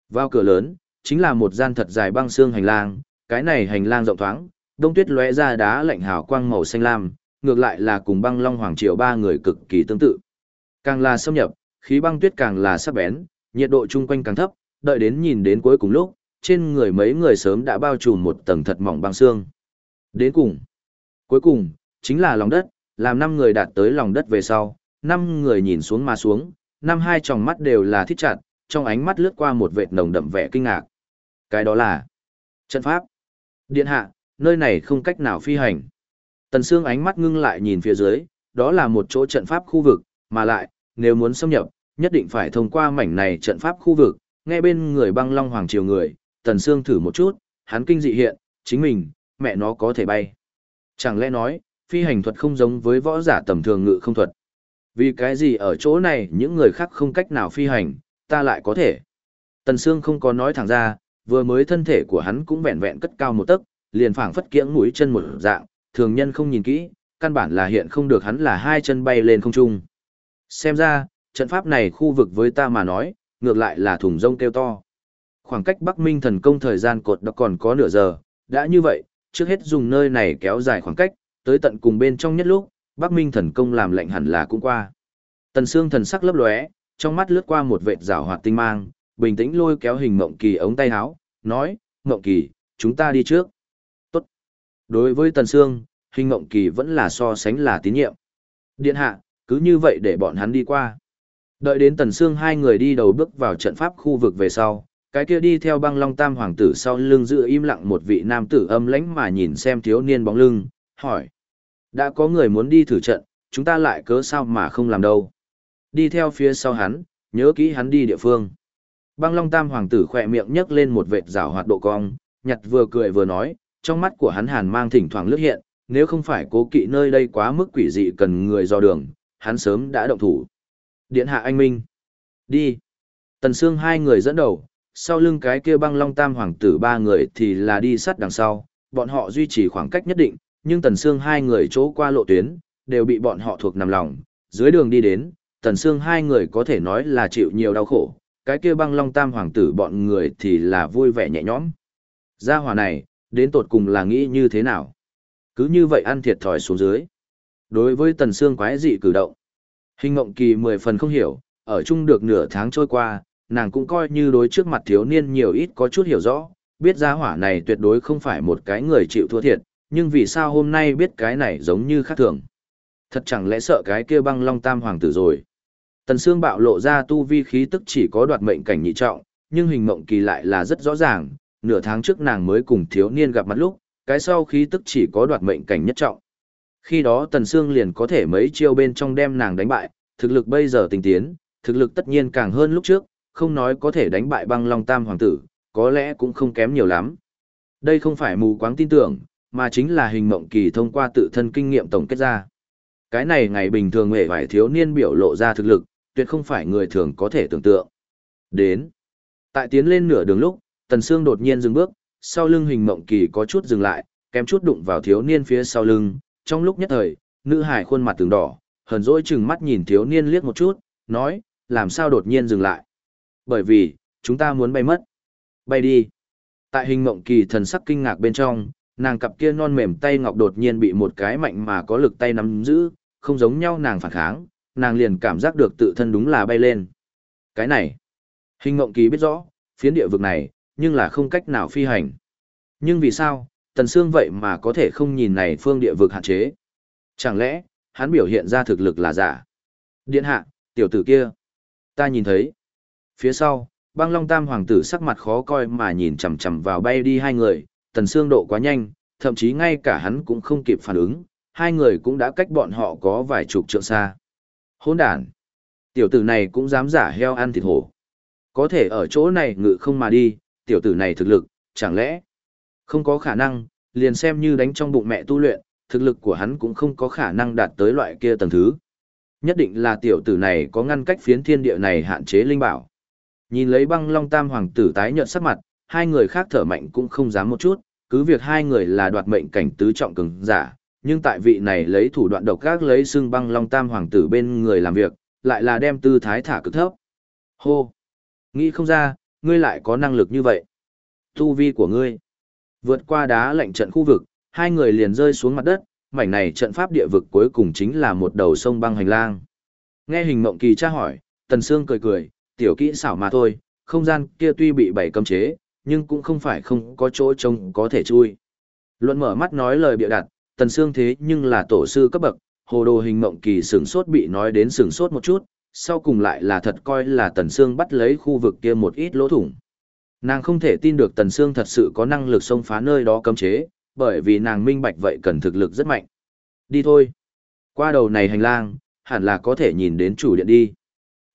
Vào cửa lớn, chính là một gian thật dài băng xương hành lang, cái này hành lang rộng thoáng, đông tuyết lóe ra đá lạnh hào quang màu xanh lam, ngược lại là cùng băng long hoàng triều ba người cực kỳ tương tự. Càng là xâm nhập, khí băng tuyết càng là sắc bén, nhiệt độ chung quanh càng thấp, đợi đến nhìn đến cuối cùng lúc, trên người mấy người sớm đã bao trùm một tầng thật mỏng băng xương. Đến cùng, cuối cùng, chính là lòng đất, làm năm người đạt tới lòng đất về sau, năm người nhìn xuống mà xuống, năm hai tròng mắt đều là thích chặt, trong ánh mắt lướt qua một vệt nồng đậm vẻ kinh ngạc. Cái đó là trận pháp. Điện hạ, nơi này không cách nào phi hành. Tần Sương ánh mắt ngưng lại nhìn phía dưới, đó là một chỗ trận pháp khu vực, mà lại, nếu muốn xâm nhập, nhất định phải thông qua mảnh này trận pháp khu vực, nghe bên người băng long hoàng triều người, Tần Sương thử một chút, hắn kinh dị hiện, chính mình, mẹ nó có thể bay. Chẳng lẽ nói, phi hành thuật không giống với võ giả tầm thường ngự không thuật. Vì cái gì ở chỗ này những người khác không cách nào phi hành, ta lại có thể. Tần Sương không có nói thẳng ra, vừa mới thân thể của hắn cũng vẹn vẹn cất cao một tấc, liền phảng phất kiễng mũi chân một dạng, thường nhân không nhìn kỹ, căn bản là hiện không được hắn là hai chân bay lên không trung. Xem ra, trận pháp này khu vực với ta mà nói, ngược lại là thùng rông kêu to. Khoảng cách Bắc Minh thần công thời gian cột đã còn có nửa giờ, đã như vậy, trước hết dùng nơi này kéo dài khoảng cách, tới tận cùng bên trong nhất lúc, Bắc Minh thần công làm lệnh hẳn là cũng qua. Tần Sương thần sắc lấp lóe, trong mắt lướt qua một vệt rào hoạt tinh mang, bình tĩnh lôi kéo hình Mộng Kỳ ống tay áo, nói, Mộng Kỳ, chúng ta đi trước. Tốt. Đối với Tần Sương, hình Mộng Kỳ vẫn là so sánh là tín nhiệm. Điện hạ, cứ như vậy để bọn hắn đi qua. Đợi đến Tần Sương hai người đi đầu bước vào trận pháp khu vực về sau, cái kia đi theo băng long tam hoàng tử sau lưng giữ im lặng một vị nam tử âm lãnh mà nhìn xem thiếu niên bóng lưng, hỏi. Đã có người muốn đi thử trận, chúng ta lại cớ sao mà không làm đâu. Đi theo phía sau hắn, nhớ kỹ hắn đi địa phương. Băng Long Tam hoàng tử khỏe miệng nhấc lên một vệt rảo hoạt độ cong, nhặt vừa cười vừa nói, trong mắt của hắn hàn mang thỉnh thoảng lướt hiện, nếu không phải cố kỵ nơi đây quá mức quỷ dị cần người do đường, hắn sớm đã động thủ. Điện hạ anh Minh. Đi. Tần Sương hai người dẫn đầu, sau lưng cái kia băng long tam hoàng tử ba người thì là đi sát đằng sau, bọn họ duy trì khoảng cách nhất định, nhưng Tần Sương hai người chỗ qua lộ tuyến, đều bị bọn họ thuộc nằm lòng, dưới đường đi đến, Tần Sương hai người có thể nói là chịu nhiều đau khổ, cái kia băng long tam hoàng tử bọn người thì là vui vẻ nhẹ nhõm. Gia hỏa này, đến tột cùng là nghĩ như thế nào? Cứ như vậy ăn thiệt thòi xuống dưới. Đối với Tần xương quái dị cử động, hình ngộng kỳ mười phần không hiểu, ở chung được nửa tháng trôi qua, nàng cũng coi như đối trước mặt thiếu niên nhiều ít có chút hiểu rõ, biết gia hỏa này tuyệt đối không phải một cái người chịu thua thiệt, nhưng vì sao hôm nay biết cái này giống như khác thường. Thật chẳng lẽ sợ cái kia băng long tam hoàng tử rồi. Tần Sương bạo lộ ra tu vi khí tức chỉ có đoạt mệnh cảnh nhị trọng, nhưng hình mộng kỳ lại là rất rõ ràng, nửa tháng trước nàng mới cùng thiếu niên gặp mặt lúc, cái sau khí tức chỉ có đoạt mệnh cảnh nhất trọng. Khi đó Tần Sương liền có thể mấy chiêu bên trong đem nàng đánh bại, thực lực bây giờ tinh tiến, thực lực tất nhiên càng hơn lúc trước, không nói có thể đánh bại băng long tam hoàng tử, có lẽ cũng không kém nhiều lắm. Đây không phải mù quáng tin tưởng, mà chính là hình mộng kỳ thông qua tự thân kinh nghiệm tổng kết ra. Cái này ngày bình thường hề vải thiếu niên biểu lộ ra thực lực, tuyệt không phải người thường có thể tưởng tượng. Đến. Tại tiến lên nửa đường lúc, Tần Sương đột nhiên dừng bước, sau lưng hình mộng kỳ có chút dừng lại, kém chút đụng vào thiếu niên phía sau lưng. Trong lúc nhất thời, nữ hải khuôn mặt từng đỏ, hờn dỗi chừng mắt nhìn thiếu niên liếc một chút, nói, làm sao đột nhiên dừng lại. Bởi vì, chúng ta muốn bay mất. Bay đi. Tại hình mộng kỳ thần sắc kinh ngạc bên trong, nàng cặp kia non mềm tay ngọc đột nhiên bị một cái mạnh mà có lực tay nắm giữ, không giống nhau nàng phản kháng, nàng liền cảm giác được tự thân đúng là bay lên. Cái này, hình mộng kỳ biết rõ, phiến địa vực này, nhưng là không cách nào phi hành. Nhưng vì sao, Tần Sương vậy mà có thể không nhìn này phương địa vực hạn chế? Chẳng lẽ, hắn biểu hiện ra thực lực là giả? Điện hạ, tiểu tử kia. Ta nhìn thấy. Phía sau, băng long tam hoàng tử sắc mặt khó coi mà nhìn chằm chằm vào bay đi hai người, tần xương độ quá nhanh, thậm chí ngay cả hắn cũng không kịp phản ứng, hai người cũng đã cách bọn họ có vài chục trượng xa. Hôn đản! Tiểu tử này cũng dám giả heo ăn thịt hổ. Có thể ở chỗ này ngự không mà đi, tiểu tử này thực lực, chẳng lẽ không có khả năng, liền xem như đánh trong bụng mẹ tu luyện, thực lực của hắn cũng không có khả năng đạt tới loại kia tầng thứ. Nhất định là tiểu tử này có ngăn cách phiến thiên địa này hạn chế linh bảo. Nhìn lấy băng long tam hoàng tử tái nhợt sắc mặt, hai người khác thở mạnh cũng không dám một chút, cứ việc hai người là đoạt mệnh cảnh tứ trọng cường giả, nhưng tại vị này lấy thủ đoạn độc ác lấy xương băng long tam hoàng tử bên người làm việc, lại là đem tư thái thả cực thấp. Hô! Nghĩ không ra, ngươi lại có năng lực như vậy. Tu vi của ngươi. Vượt qua đá lạnh trận khu vực, hai người liền rơi xuống mặt đất, mảnh này trận pháp địa vực cuối cùng chính là một đầu sông băng hành lang. Nghe hình mộng kỳ tra hỏi, Tần Sương cười cười, tiểu kỹ xảo mà thôi, không gian kia tuy bị bảy cấm chế, nhưng cũng không phải không có chỗ trông có thể chui. Luận mở mắt nói lời bịa đặt, Tần Sương thế nhưng là tổ sư cấp bậc, hồ đồ hình mộng kỳ sửng sốt bị nói đến sửng sốt một chút, sau cùng lại là thật coi là Tần Sương bắt lấy khu vực kia một ít lỗ thủng. Nàng không thể tin được Tần Sương thật sự có năng lực xông phá nơi đó cấm chế, bởi vì nàng minh bạch vậy cần thực lực rất mạnh. Đi thôi. Qua đầu này hành lang, hẳn là có thể nhìn đến chủ điện đi.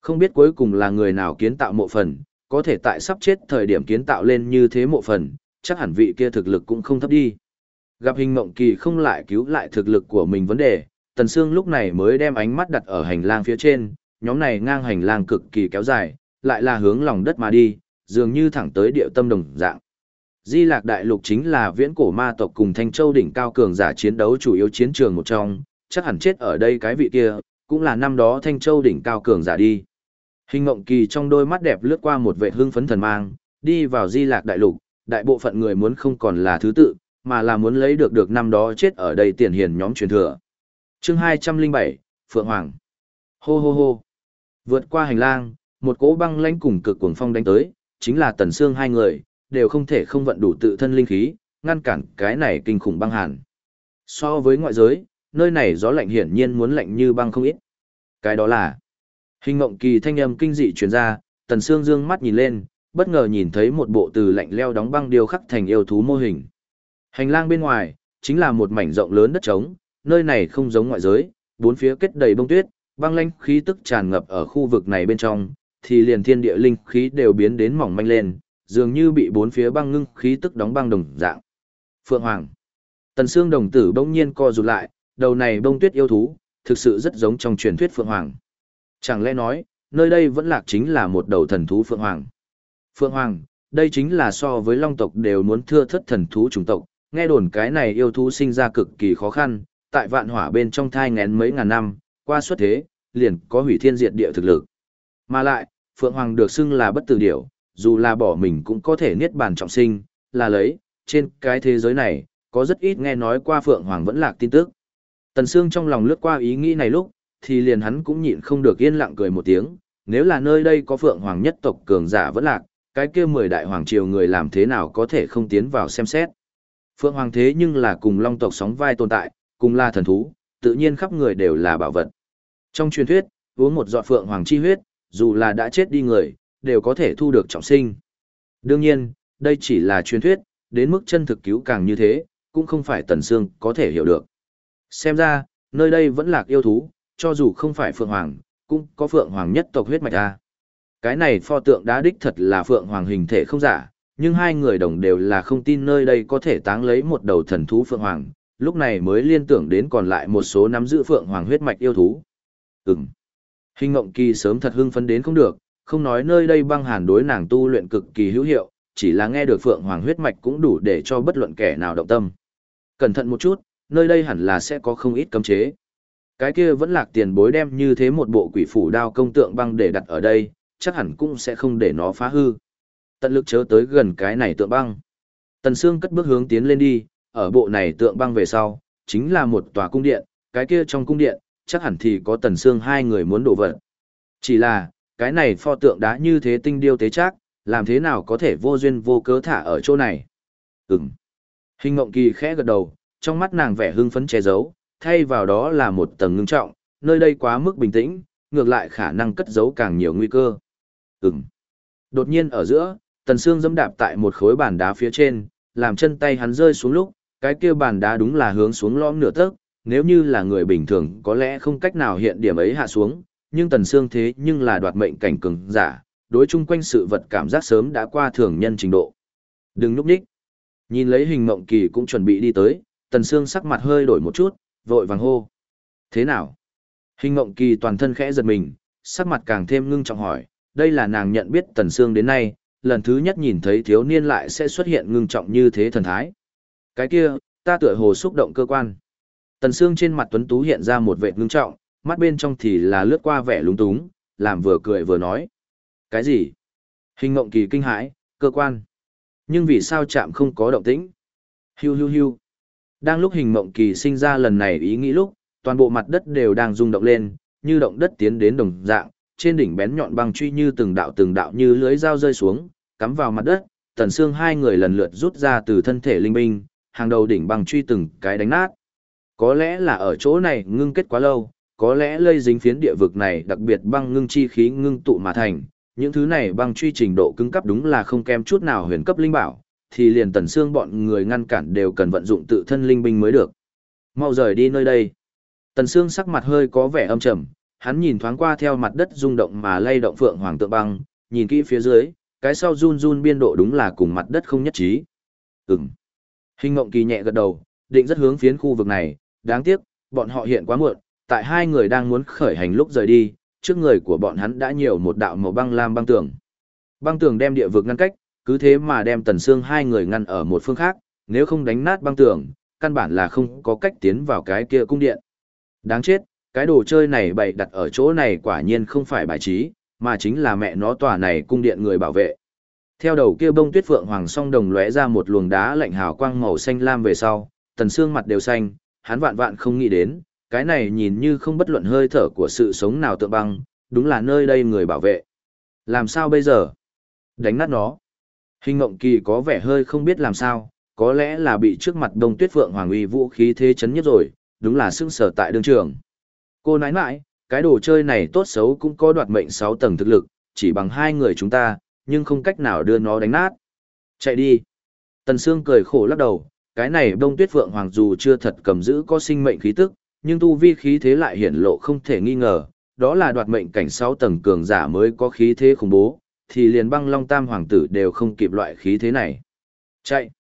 Không biết cuối cùng là người nào kiến tạo mộ phần, có thể tại sắp chết thời điểm kiến tạo lên như thế mộ phần, chắc hẳn vị kia thực lực cũng không thấp đi. Gặp hình mộng kỳ không lại cứu lại thực lực của mình vấn đề, Tần Sương lúc này mới đem ánh mắt đặt ở hành lang phía trên, nhóm này ngang hành lang cực kỳ kéo dài, lại là hướng lòng đất mà đi, dường như thẳng tới địa tâm đồng dạng. Di Lạc Đại Lục chính là viễn cổ ma tộc cùng Thanh Châu đỉnh cao cường giả chiến đấu chủ yếu chiến trường một trong, chắc hẳn chết ở đây cái vị kia, cũng là năm đó Thanh Châu đỉnh cao cường giả đi. Hình ngộng kỳ trong đôi mắt đẹp lướt qua một vệ hương phấn thần mang, đi vào Di Lạc Đại Lục, đại bộ phận người muốn không còn là thứ tự, mà là muốn lấy được được năm đó chết ở đây tiền hiền nhóm truyền thừa. Chương 207, Phượng Hoàng. Hô hô hô. Vượt qua hành lang, một cỗ băng lãnh cùng cực cuồng phong đánh tới, chính là Tần Sương hai người, đều không thể không vận đủ tự thân linh khí, ngăn cản cái này kinh khủng băng hàn. So với ngoại giới, nơi này gió lạnh hiển nhiên muốn lạnh như băng không ít. Cái đó là Hình ngộng kỳ thanh âm kinh dị truyền ra, Tần Sương dương mắt nhìn lên, bất ngờ nhìn thấy một bộ từ lạnh leo đóng băng điêu khắc thành yêu thú mô hình. Hành lang bên ngoài, chính là một mảnh rộng lớn đất trống, nơi này không giống ngoại giới, bốn phía kết đầy bông tuyết, băng lanh khí tức tràn ngập ở khu vực này bên trong, thì liền thiên địa linh khí đều biến đến mỏng manh lên, dường như bị bốn phía băng ngưng khí tức đóng băng đồng dạng. Phượng Hoàng. Tần Sương đồng tử bỗng nhiên co rụt lại, đầu này bông tuyết yêu thú, thực sự rất giống trong truyền thuyết Phượng Hoàng. Chẳng lẽ nói, nơi đây vẫn lạc chính là một đầu thần thú Phượng Hoàng. Phượng Hoàng, đây chính là so với long tộc đều muốn thưa thất thần thú chủng tộc, nghe đồn cái này yêu thú sinh ra cực kỳ khó khăn, tại vạn hỏa bên trong thai ngén mấy ngàn năm, qua xuất thế, liền có hủy thiên diệt địa thực lực. Mà lại, Phượng Hoàng được xưng là bất tử điểu, dù là bỏ mình cũng có thể niết bàn trọng sinh, là lấy, trên cái thế giới này, có rất ít nghe nói qua Phượng Hoàng vẫn lạc tin tức. Tần Sương trong lòng lướt qua ý nghĩ này lúc, thì liền hắn cũng nhịn không được yên lặng cười một tiếng, nếu là nơi đây có Phượng Hoàng nhất tộc cường giả vẫn lạc, cái kia mười đại hoàng triều người làm thế nào có thể không tiến vào xem xét. Phượng Hoàng thế nhưng là cùng long tộc sóng vai tồn tại, cùng là thần thú, tự nhiên khắp người đều là bảo vật. Trong truyền thuyết, uống một giọt Phượng Hoàng chi huyết, dù là đã chết đi người, đều có thể thu được trọng sinh. Đương nhiên, đây chỉ là truyền thuyết, đến mức chân thực cứu càng như thế, cũng không phải Tần Sương có thể hiểu được. Xem ra, nơi đây vẫn lạc yêu thú, cho dù không phải Phượng Hoàng, cũng có Phượng Hoàng nhất tộc huyết mạch a. Cái này pho tượng đá đích thật là Phượng Hoàng hình thể không giả, nhưng hai người đồng đều là không tin nơi đây có thể táng lấy một đầu thần thú Phượng Hoàng, lúc này mới liên tưởng đến còn lại một số nắm giữ Phượng Hoàng huyết mạch yêu thú. Ừm. Hình ngộng kỳ sớm thật hưng phấn đến không được, không nói nơi đây băng hàn đối nàng tu luyện cực kỳ hữu hiệu, chỉ là nghe được Phượng Hoàng huyết mạch cũng đủ để cho bất luận kẻ nào động tâm. Cẩn thận một chút, nơi đây hẳn là sẽ có không ít cấm chế. Cái kia vẫn lạc tiền bối đem như thế một bộ quỷ phủ đao công tượng băng để đặt ở đây, chắc hẳn cũng sẽ không để nó phá hư. Tận lực chớ tới gần cái này tượng băng. Tần Sương cất bước hướng tiến lên đi, ở bộ này tượng băng về sau, chính là một tòa cung điện, cái kia trong cung điện, chắc hẳn thì có Tần Sương hai người muốn đổ vật. Chỉ là, cái này pho tượng đá như thế tinh điêu tế chắc, làm thế nào có thể vô duyên vô cớ thả ở chỗ này. Ừm. Hình ngộng kỳ khẽ gật đầu, trong mắt nàng vẻ hưng phấn che giấu, thay vào đó là một tầng ngưng trọng, nơi đây quá mức bình tĩnh, ngược lại khả năng cất giấu càng nhiều nguy cơ. Ừm. Đột nhiên ở giữa, Tần Sương dẫm đạp tại một khối bàn đá phía trên, làm chân tay hắn rơi xuống lúc, cái kia bàn đá đúng là hướng xuống lõm nửa tấc, nếu như là người bình thường có lẽ không cách nào hiện điểm ấy hạ xuống, nhưng Tần Sương thế nhưng là đoạt mệnh cảnh cường giả, đối chung quanh sự vật cảm giác sớm đã qua thường nhân trình độ. Đừng núp nhích. Nhìn lấy hình mộng kỳ cũng chuẩn bị đi tới, Tần Sương sắc mặt hơi đổi một chút, vội vàng hô. Thế nào? Hình mộng kỳ toàn thân khẽ giật mình, sắc mặt càng thêm ngưng trọng hỏi, đây là nàng nhận biết Tần Sương đến nay, lần thứ nhất nhìn thấy thiếu niên lại sẽ xuất hiện ngưng trọng như thế thần thái. Cái kia, ta tựa hồ xúc động cơ quan. Tần Sương trên mặt tuấn tú hiện ra một vẻ ngưng trọng, mắt bên trong thì là lướt qua vẻ lúng túng, làm vừa cười vừa nói. Cái gì? Hình ngộng kỳ kinh hãi, cơ quan. Nhưng vì sao chạm không có động tĩnh? Hiu hiu hiu. Đang lúc hình mộng kỳ sinh ra lần này ý nghĩ lúc, toàn bộ mặt đất đều đang rung động lên, như động đất tiến đến đồng dạng, trên đỉnh bén nhọn băng truy như từng đạo từng đạo như lưới dao rơi xuống, cắm vào mặt đất, tần xương hai người lần lượt rút ra từ thân thể linh binh, hàng đầu đỉnh băng truy từng cái đánh nát. Có lẽ là ở chỗ này ngưng kết quá lâu, có lẽ lây dính phiến địa vực này đặc biệt băng ngưng chi khí ngưng tụ mà thành, những thứ này băng truy trình độ cứng cấp đúng là không kém chút nào huyền cấp linh bảo, thì liền tần xương bọn người ngăn cản đều cần vận dụng tự thân linh binh mới được. Mau rời đi nơi đây. Tần xương sắc mặt hơi có vẻ âm trầm, hắn nhìn thoáng qua theo mặt đất rung động mà lay động phượng hoàng tượng băng, nhìn kỹ phía dưới, cái sau run run biên độ đúng là cùng mặt đất không nhất trí. Ừm. Hình ngộng kỳ nhẹ gật đầu, định rất hướng phiến khu vực này, đáng tiếc, bọn họ hiện quá muộn, tại hai người đang muốn khởi hành lúc rời đi, trước người của bọn hắn đã nhiều một đạo màu băng lam băng tường. Băng tường đem địa vực ngăn cách, cứ thế mà đem tần xương hai người ngăn ở một phương khác, nếu không đánh nát băng tường, căn bản là không có cách tiến vào cái kia cung điện. Đáng chết, cái đồ chơi này bày đặt ở chỗ này quả nhiên không phải bài trí, mà chính là mẹ nó tòa này cung điện người bảo vệ. Theo đầu kia bông tuyết phượng hoàng song đồng lóe ra một luồng đá lạnh hào quang màu xanh lam về sau, tần xương mặt đều xanh, hắn vạn vạn không nghĩ đến, cái này nhìn như không bất luận hơi thở của sự sống nào tượng băng, đúng là nơi đây người bảo vệ. Làm sao bây giờ? Đánh nát nó. Hình ngộng kỳ có vẻ hơi không biết làm sao, có lẽ là bị trước mặt đông tuyết phượng hoàng uy vũ khí thế chấn nhất rồi, đúng là sưng sở tại đương trường. Cô nãi nãi, cái đồ chơi này tốt xấu cũng có đoạt mệnh 6 tầng thực lực, chỉ bằng hai người chúng ta, nhưng không cách nào đưa nó đánh nát. Chạy đi. Tần Sương cười khổ lắc đầu, cái này đông tuyết phượng hoàng dù chưa thật cầm giữ có sinh mệnh khí tức, nhưng tu vi khí thế lại hiển lộ không thể nghi ngờ, đó là đoạt mệnh cảnh 6 tầng cường giả mới có khí thế khủng bố, thì liền băng long tam hoàng tử đều không kịp loại khí thế này. Chạy!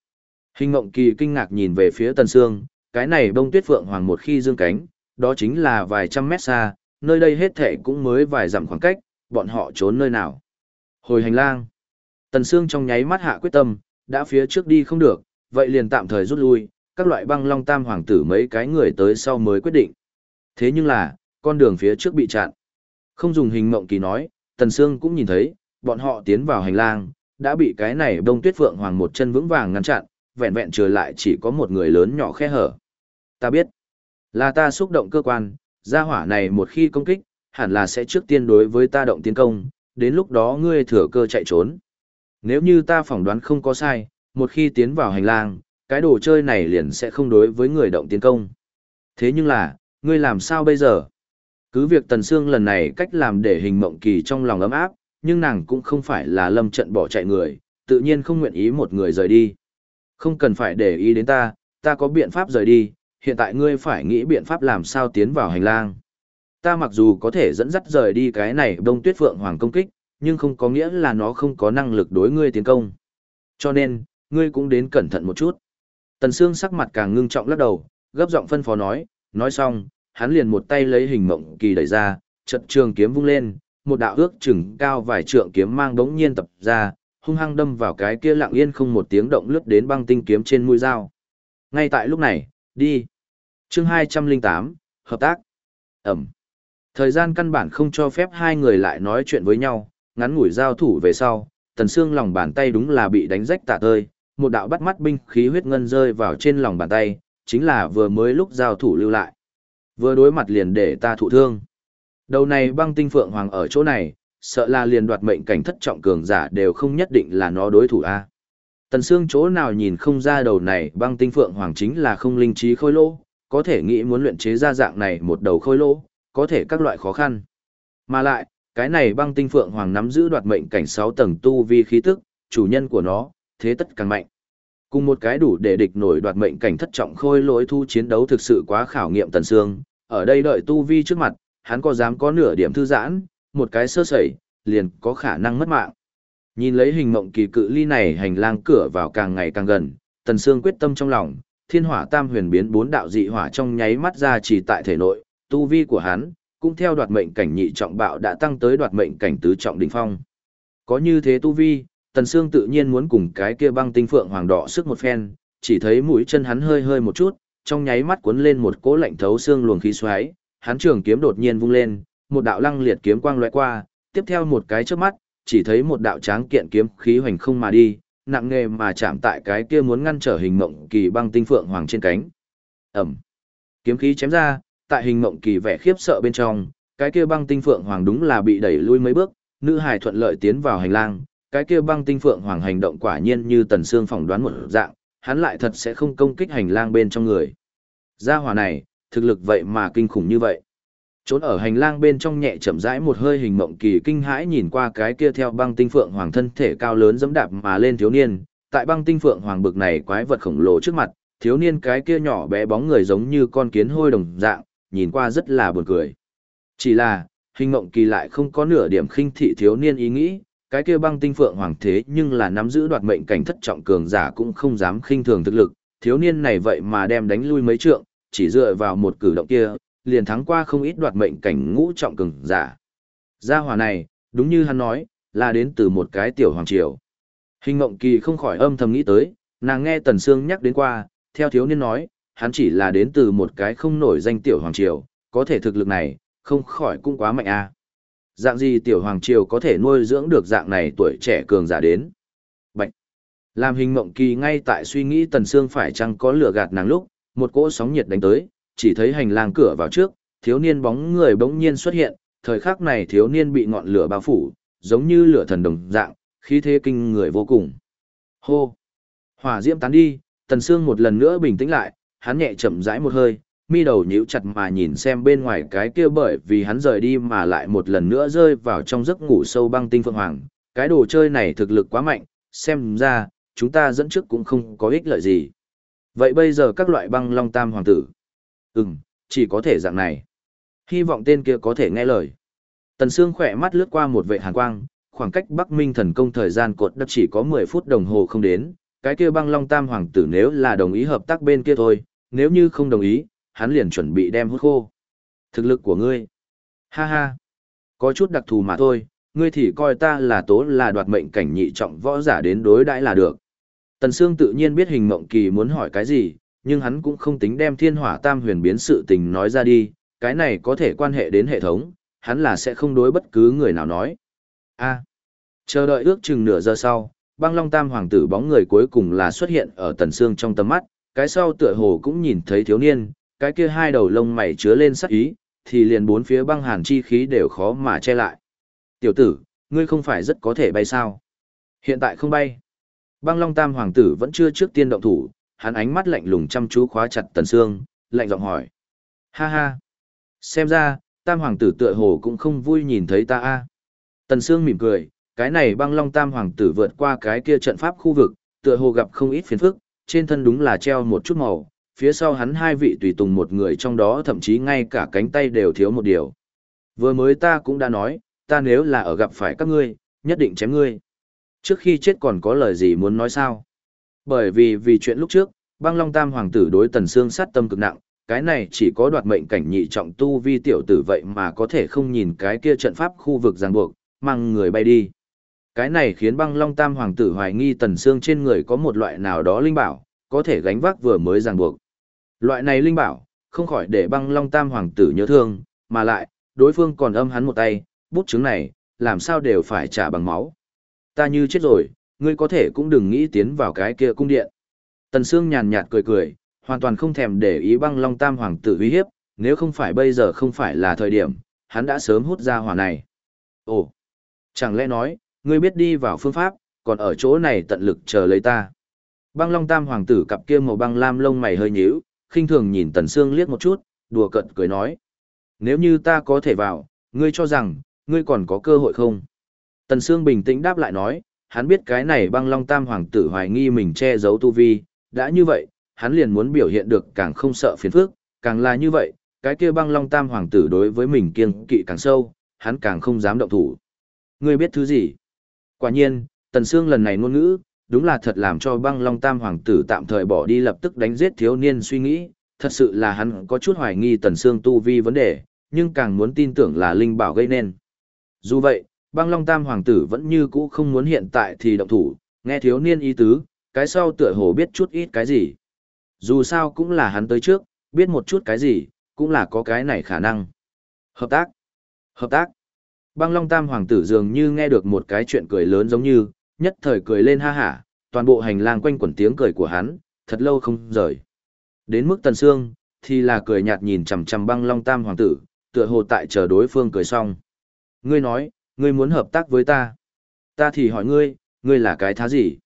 Hình ngộng kỳ kinh ngạc nhìn về phía tần sương, cái này bông tuyết phượng hoàng một khi dương cánh, đó chính là vài trăm mét xa, nơi đây hết thể cũng mới vài dặm khoảng cách, bọn họ trốn nơi nào. Hồi hành lang. Tần Sương trong nháy mắt hạ quyết tâm, đã phía trước đi không được, vậy liền tạm thời rút lui, các loại băng long tam hoàng tử mấy cái người tới sau mới quyết định. Thế nhưng là, con đường phía trước bị chặn. Không dùng hình mộng kỳ nói, Tần Sương cũng nhìn thấy, bọn họ tiến vào hành lang, đã bị cái này đông tuyết phượng hoàng một chân vững vàng ngăn chặn, vẹn vẹn trở lại chỉ có một người lớn nhỏ khe hở. Ta biết, là ta xúc động cơ quan, gia hỏa này một khi công kích, hẳn là sẽ trước tiên đối với ta động tiến công, đến lúc đó ngươi thừa cơ chạy trốn. Nếu như ta phỏng đoán không có sai, một khi tiến vào hành lang, cái đồ chơi này liền sẽ không đối với người động tiến công. Thế nhưng là, ngươi làm sao bây giờ? Cứ việc Tần Sương lần này cách làm để hình mộng kỳ trong lòng ấm áp, nhưng nàng cũng không phải là lâm trận bỏ chạy người, tự nhiên không nguyện ý một người rời đi. Không cần phải để ý đến ta, ta có biện pháp rời đi, hiện tại ngươi phải nghĩ biện pháp làm sao tiến vào hành lang. Ta mặc dù có thể dẫn dắt rời đi cái này đông tuyết phượng hoàng công kích, nhưng không có nghĩa là nó không có năng lực đối ngươi tiến công. Cho nên, ngươi cũng đến cẩn thận một chút. Tần Sương sắc mặt càng ngưng trọng lắc đầu, gấp giọng phân phó nói, nói xong, hắn liền một tay lấy hình mộng kỳ đẩy ra, chật trường kiếm vung lên, một đạo ước chừng cao vài trượng kiếm mang đống nhiên tập ra, hung hăng đâm vào cái kia lặng yên không một tiếng động lướt đến băng tinh kiếm trên mũi dao. Ngay tại lúc này, đi. Chương 208, hợp tác. Ẩm. Thời gian căn bản không cho phép hai người lại nói chuyện với nhau, ngắn ngủi giao thủ về sau, tần xương lòng bàn tay đúng là bị đánh rách tạ tơi, một đạo bắt mắt binh khí huyết ngân rơi vào trên lòng bàn tay, chính là vừa mới lúc giao thủ lưu lại. Vừa đối mặt liền để ta thụ thương. Đầu này băng tinh phượng hoàng ở chỗ này, sợ là liền đoạt mệnh cảnh thất trọng cường giả đều không nhất định là nó đối thủ a. Tần Sương chỗ nào nhìn không ra đầu này băng tinh phượng hoàng chính là không linh trí khôi lỗ, có thể nghĩ muốn luyện chế ra dạng này một đầu khôi lỗ, có thể các loại khó khăn. Mà lại, cái này băng tinh phượng hoàng nắm giữ đoạt mệnh cảnh 6 tầng tu vi khí tức, chủ nhân của nó, thế tất càng mạnh. Cùng một cái đủ để địch nổi đoạt mệnh cảnh thất trọng khôi lỗi thu chiến đấu thực sự quá khảo nghiệm Tần Sương, ở đây đợi tu vi trước mặt, hắn có dám có nửa điểm thư giãn, một cái sơ sẩy, liền có khả năng mất mạng. Nhìn lấy hình mộng kỳ cự ly này hành lang cửa vào càng ngày càng gần, Tần Sương quyết tâm trong lòng, thiên hỏa tam huyền biến bốn đạo dị hỏa trong nháy mắt ra chỉ tại thể nội, tu vi của hắn, cũng theo đoạt mệnh cảnh nhị trọng bạo đã tăng tới đoạt mệnh cảnh tứ trọng đỉnh phong. Có như thế tu vi, Tần Sương tự nhiên muốn cùng cái kia băng tinh phượng hoàng đỏ sức một phen, chỉ thấy mũi chân hắn hơi hơi một chút, trong nháy mắt cuốn lên một cỗ lạnh thấu xương luồng khí xoáy, hắn trường kiếm đột nhiên vung lên, một đạo lăng liệt kiếm quang lóe qua, tiếp theo một cái chớp mắt, chỉ thấy một đạo tráng kiện kiếm khí hoành không mà đi, nặng nề mà chạm tại cái kia muốn ngăn trở hình mộng kỳ băng tinh phượng hoàng trên cánh. Ẩm. Kiếm khí chém ra, tại hình mộng kỳ vẻ khiếp sợ bên trong, cái kia băng tinh phượng hoàng đúng là bị đẩy lui mấy bước, nữ hài thuận lợi tiến vào hành lang, cái kia băng tinh phượng hoàng hành động quả nhiên như tần xương phỏng đoán một dạng, hắn lại thật sẽ không công kích hành lang bên trong người. Gia hỏa này, thực lực vậy mà kinh khủng như vậy. Trốn ở hành lang bên trong nhẹ chậm rãi một hơi hình mộng kỳ kinh hãi nhìn qua cái kia theo băng tinh phượng hoàng thân thể cao lớn dẫm đạp mà lên thiếu niên, tại băng tinh phượng hoàng bực này quái vật khổng lồ trước mặt, thiếu niên cái kia nhỏ bé bóng người giống như con kiến hôi đồng dạng, nhìn qua rất là buồn cười. Chỉ là, hình mộng kỳ lại không có nửa điểm khinh thị thiếu niên ý nghĩ, cái kia băng tinh phượng hoàng thế nhưng là nắm giữ đoạt mệnh cảnh thất trọng cường giả cũng không dám khinh thường thực lực, thiếu niên này vậy mà đem đánh lui mấy trượng, chỉ dựa vào một cử động kia, liền thắng qua không ít đoạt mệnh cảnh ngũ trọng cường giả. Gia hỏa này, đúng như hắn nói, là đến từ một cái tiểu hoàng triều. Hình Ngộng kỳ không khỏi âm thầm nghĩ tới, nàng nghe Tần Sương nhắc đến qua, theo thiếu niên nói, hắn chỉ là đến từ một cái không nổi danh tiểu hoàng triều, có thể thực lực này, không khỏi cũng quá mạnh a. À. Dạng gì tiểu hoàng triều có thể nuôi dưỡng được dạng này tuổi trẻ cường giả đến. Bạch. Làm hình Ngộng kỳ ngay tại suy nghĩ Tần Sương phải chăng có lửa gạt nàng lúc, một cỗ sóng nhiệt đánh tới, chỉ thấy hành lang cửa vào trước, thiếu niên bóng người bỗng nhiên xuất hiện, thời khắc này thiếu niên bị ngọn lửa bao phủ, giống như lửa thần đồng dạng, khí thế kinh người vô cùng. Hô! Hỏa diễm tán đi, Tần Sương một lần nữa bình tĩnh lại, hắn nhẹ chậm rãi một hơi, mi đầu nhíu chặt mà nhìn xem bên ngoài cái kia bởi vì hắn rời đi mà lại một lần nữa rơi vào trong giấc ngủ sâu băng tinh phượng hoàng. Cái đồ chơi này thực lực quá mạnh, xem ra, chúng ta dẫn trước cũng không có ích lợi gì. Vậy bây giờ các loại băng long tam hoàng tử. Ừm, chỉ có thể dạng này. Hy vọng tên kia có thể nghe lời. Tần Sương khỏe mắt lướt qua một vệ hàn quang, khoảng cách Bắc Minh thần công thời gian cột đất chỉ có 10 phút đồng hồ không đến, cái kia băng long tam hoàng tử nếu là đồng ý hợp tác bên kia thôi, nếu như không đồng ý, hắn liền chuẩn bị đem hút khô. Thực lực của ngươi. Ha ha. Có chút đặc thù mà thôi, ngươi thì coi ta là tố là đoạt mệnh cảnh nhị trọng võ giả đến đối đãi là được. Tần Sương tự nhiên biết hình mộng kỳ muốn hỏi cái gì, nhưng hắn cũng không tính đem thiên hỏa tam huyền biến sự tình nói ra đi, cái này có thể quan hệ đến hệ thống, hắn là sẽ không đối bất cứ người nào nói. A. chờ đợi ước chừng nửa giờ sau, băng long tam hoàng tử bóng người cuối cùng là xuất hiện ở tần xương trong tầm mắt, cái sau tựa hồ cũng nhìn thấy thiếu niên, cái kia hai đầu lông mày chứa lên sắc ý, thì liền bốn phía băng hàn chi khí đều khó mà che lại. Tiểu tử, ngươi không phải rất có thể bay sao? Hiện tại không bay. Băng long tam hoàng tử vẫn chưa trước tiên động thủ, hắn ánh mắt lạnh lùng chăm chú khóa chặt tần xương, lạnh giọng hỏi. Ha ha. Xem ra, tam hoàng tử tựa hồ cũng không vui nhìn thấy ta a. Tần xương mỉm cười, cái này băng long tam hoàng tử vượt qua cái kia trận pháp khu vực, tựa hồ gặp không ít phiền phức, trên thân đúng là treo một chút màu, phía sau hắn hai vị tùy tùng một người trong đó thậm chí ngay cả cánh tay đều thiếu một điều. Vừa mới ta cũng đã nói, ta nếu là ở gặp phải các ngươi, nhất định chém ngươi. Trước khi chết còn có lời gì muốn nói sao? Bởi vì vì chuyện lúc trước, băng long tam hoàng tử đối tần xương sát tâm cực nặng, cái này chỉ có đoạt mệnh cảnh nhị trọng tu vi tiểu tử vậy mà có thể không nhìn cái kia trận pháp khu vực ràng buộc, mang người bay đi. Cái này khiến băng long tam hoàng tử hoài nghi tần xương trên người có một loại nào đó linh bảo, có thể gánh vác vừa mới ràng buộc. Loại này linh bảo, không khỏi để băng long tam hoàng tử nhớ thương, mà lại, đối phương còn âm hắn một tay, bút chứng này, làm sao đều phải trả bằng máu. Ta như chết rồi, ngươi có thể cũng đừng nghĩ tiến vào cái kia cung điện. Tần Sương nhàn nhạt cười cười, hoàn toàn không thèm để ý băng long tam hoàng tử uy hiếp, nếu không phải bây giờ không phải là thời điểm, hắn đã sớm hút ra hỏa này. Ồ, chẳng lẽ nói, ngươi biết đi vào phương pháp, còn ở chỗ này tận lực chờ lấy ta. Băng long tam hoàng tử cặp kia màu băng lam lông mày hơi nhíu, khinh thường nhìn Tần Sương liếc một chút, đùa cợt cười nói. Nếu như ta có thể vào, ngươi cho rằng, ngươi còn có cơ hội không? Tần Sương bình tĩnh đáp lại nói, hắn biết cái này băng long tam hoàng tử hoài nghi mình che giấu tu vi, đã như vậy, hắn liền muốn biểu hiện được càng không sợ phiền phức, càng là như vậy, cái kia băng long tam hoàng tử đối với mình kiêng kỵ càng sâu, hắn càng không dám động thủ. Ngươi biết thứ gì? Quả nhiên, Tần Sương lần này ngôn ngữ, đúng là thật làm cho băng long tam hoàng tử tạm thời bỏ đi lập tức đánh giết thiếu niên suy nghĩ, thật sự là hắn có chút hoài nghi Tần Sương tu vi vấn đề, nhưng càng muốn tin tưởng là linh bảo gây nên. Dù vậy, băng long tam hoàng tử vẫn như cũ không muốn hiện tại thì động thủ, nghe thiếu niên ý tứ, cái sau tựa hồ biết chút ít cái gì. Dù sao cũng là hắn tới trước, biết một chút cái gì, cũng là có cái này khả năng. Hợp tác. Hợp tác. Băng Long Tam Hoàng tử dường như nghe được một cái chuyện cười lớn giống như, nhất thời cười lên ha hả, toàn bộ hành lang quanh quẩn tiếng cười của hắn, thật lâu không rời. Đến mức Tần Sương, thì là cười nhạt nhìn chằm chằm Băng Long Tam Hoàng tử, tựa hồ tại chờ đối phương cười xong. Ngươi nói, ngươi muốn hợp tác với ta. Ta thì hỏi ngươi, ngươi là cái thá gì?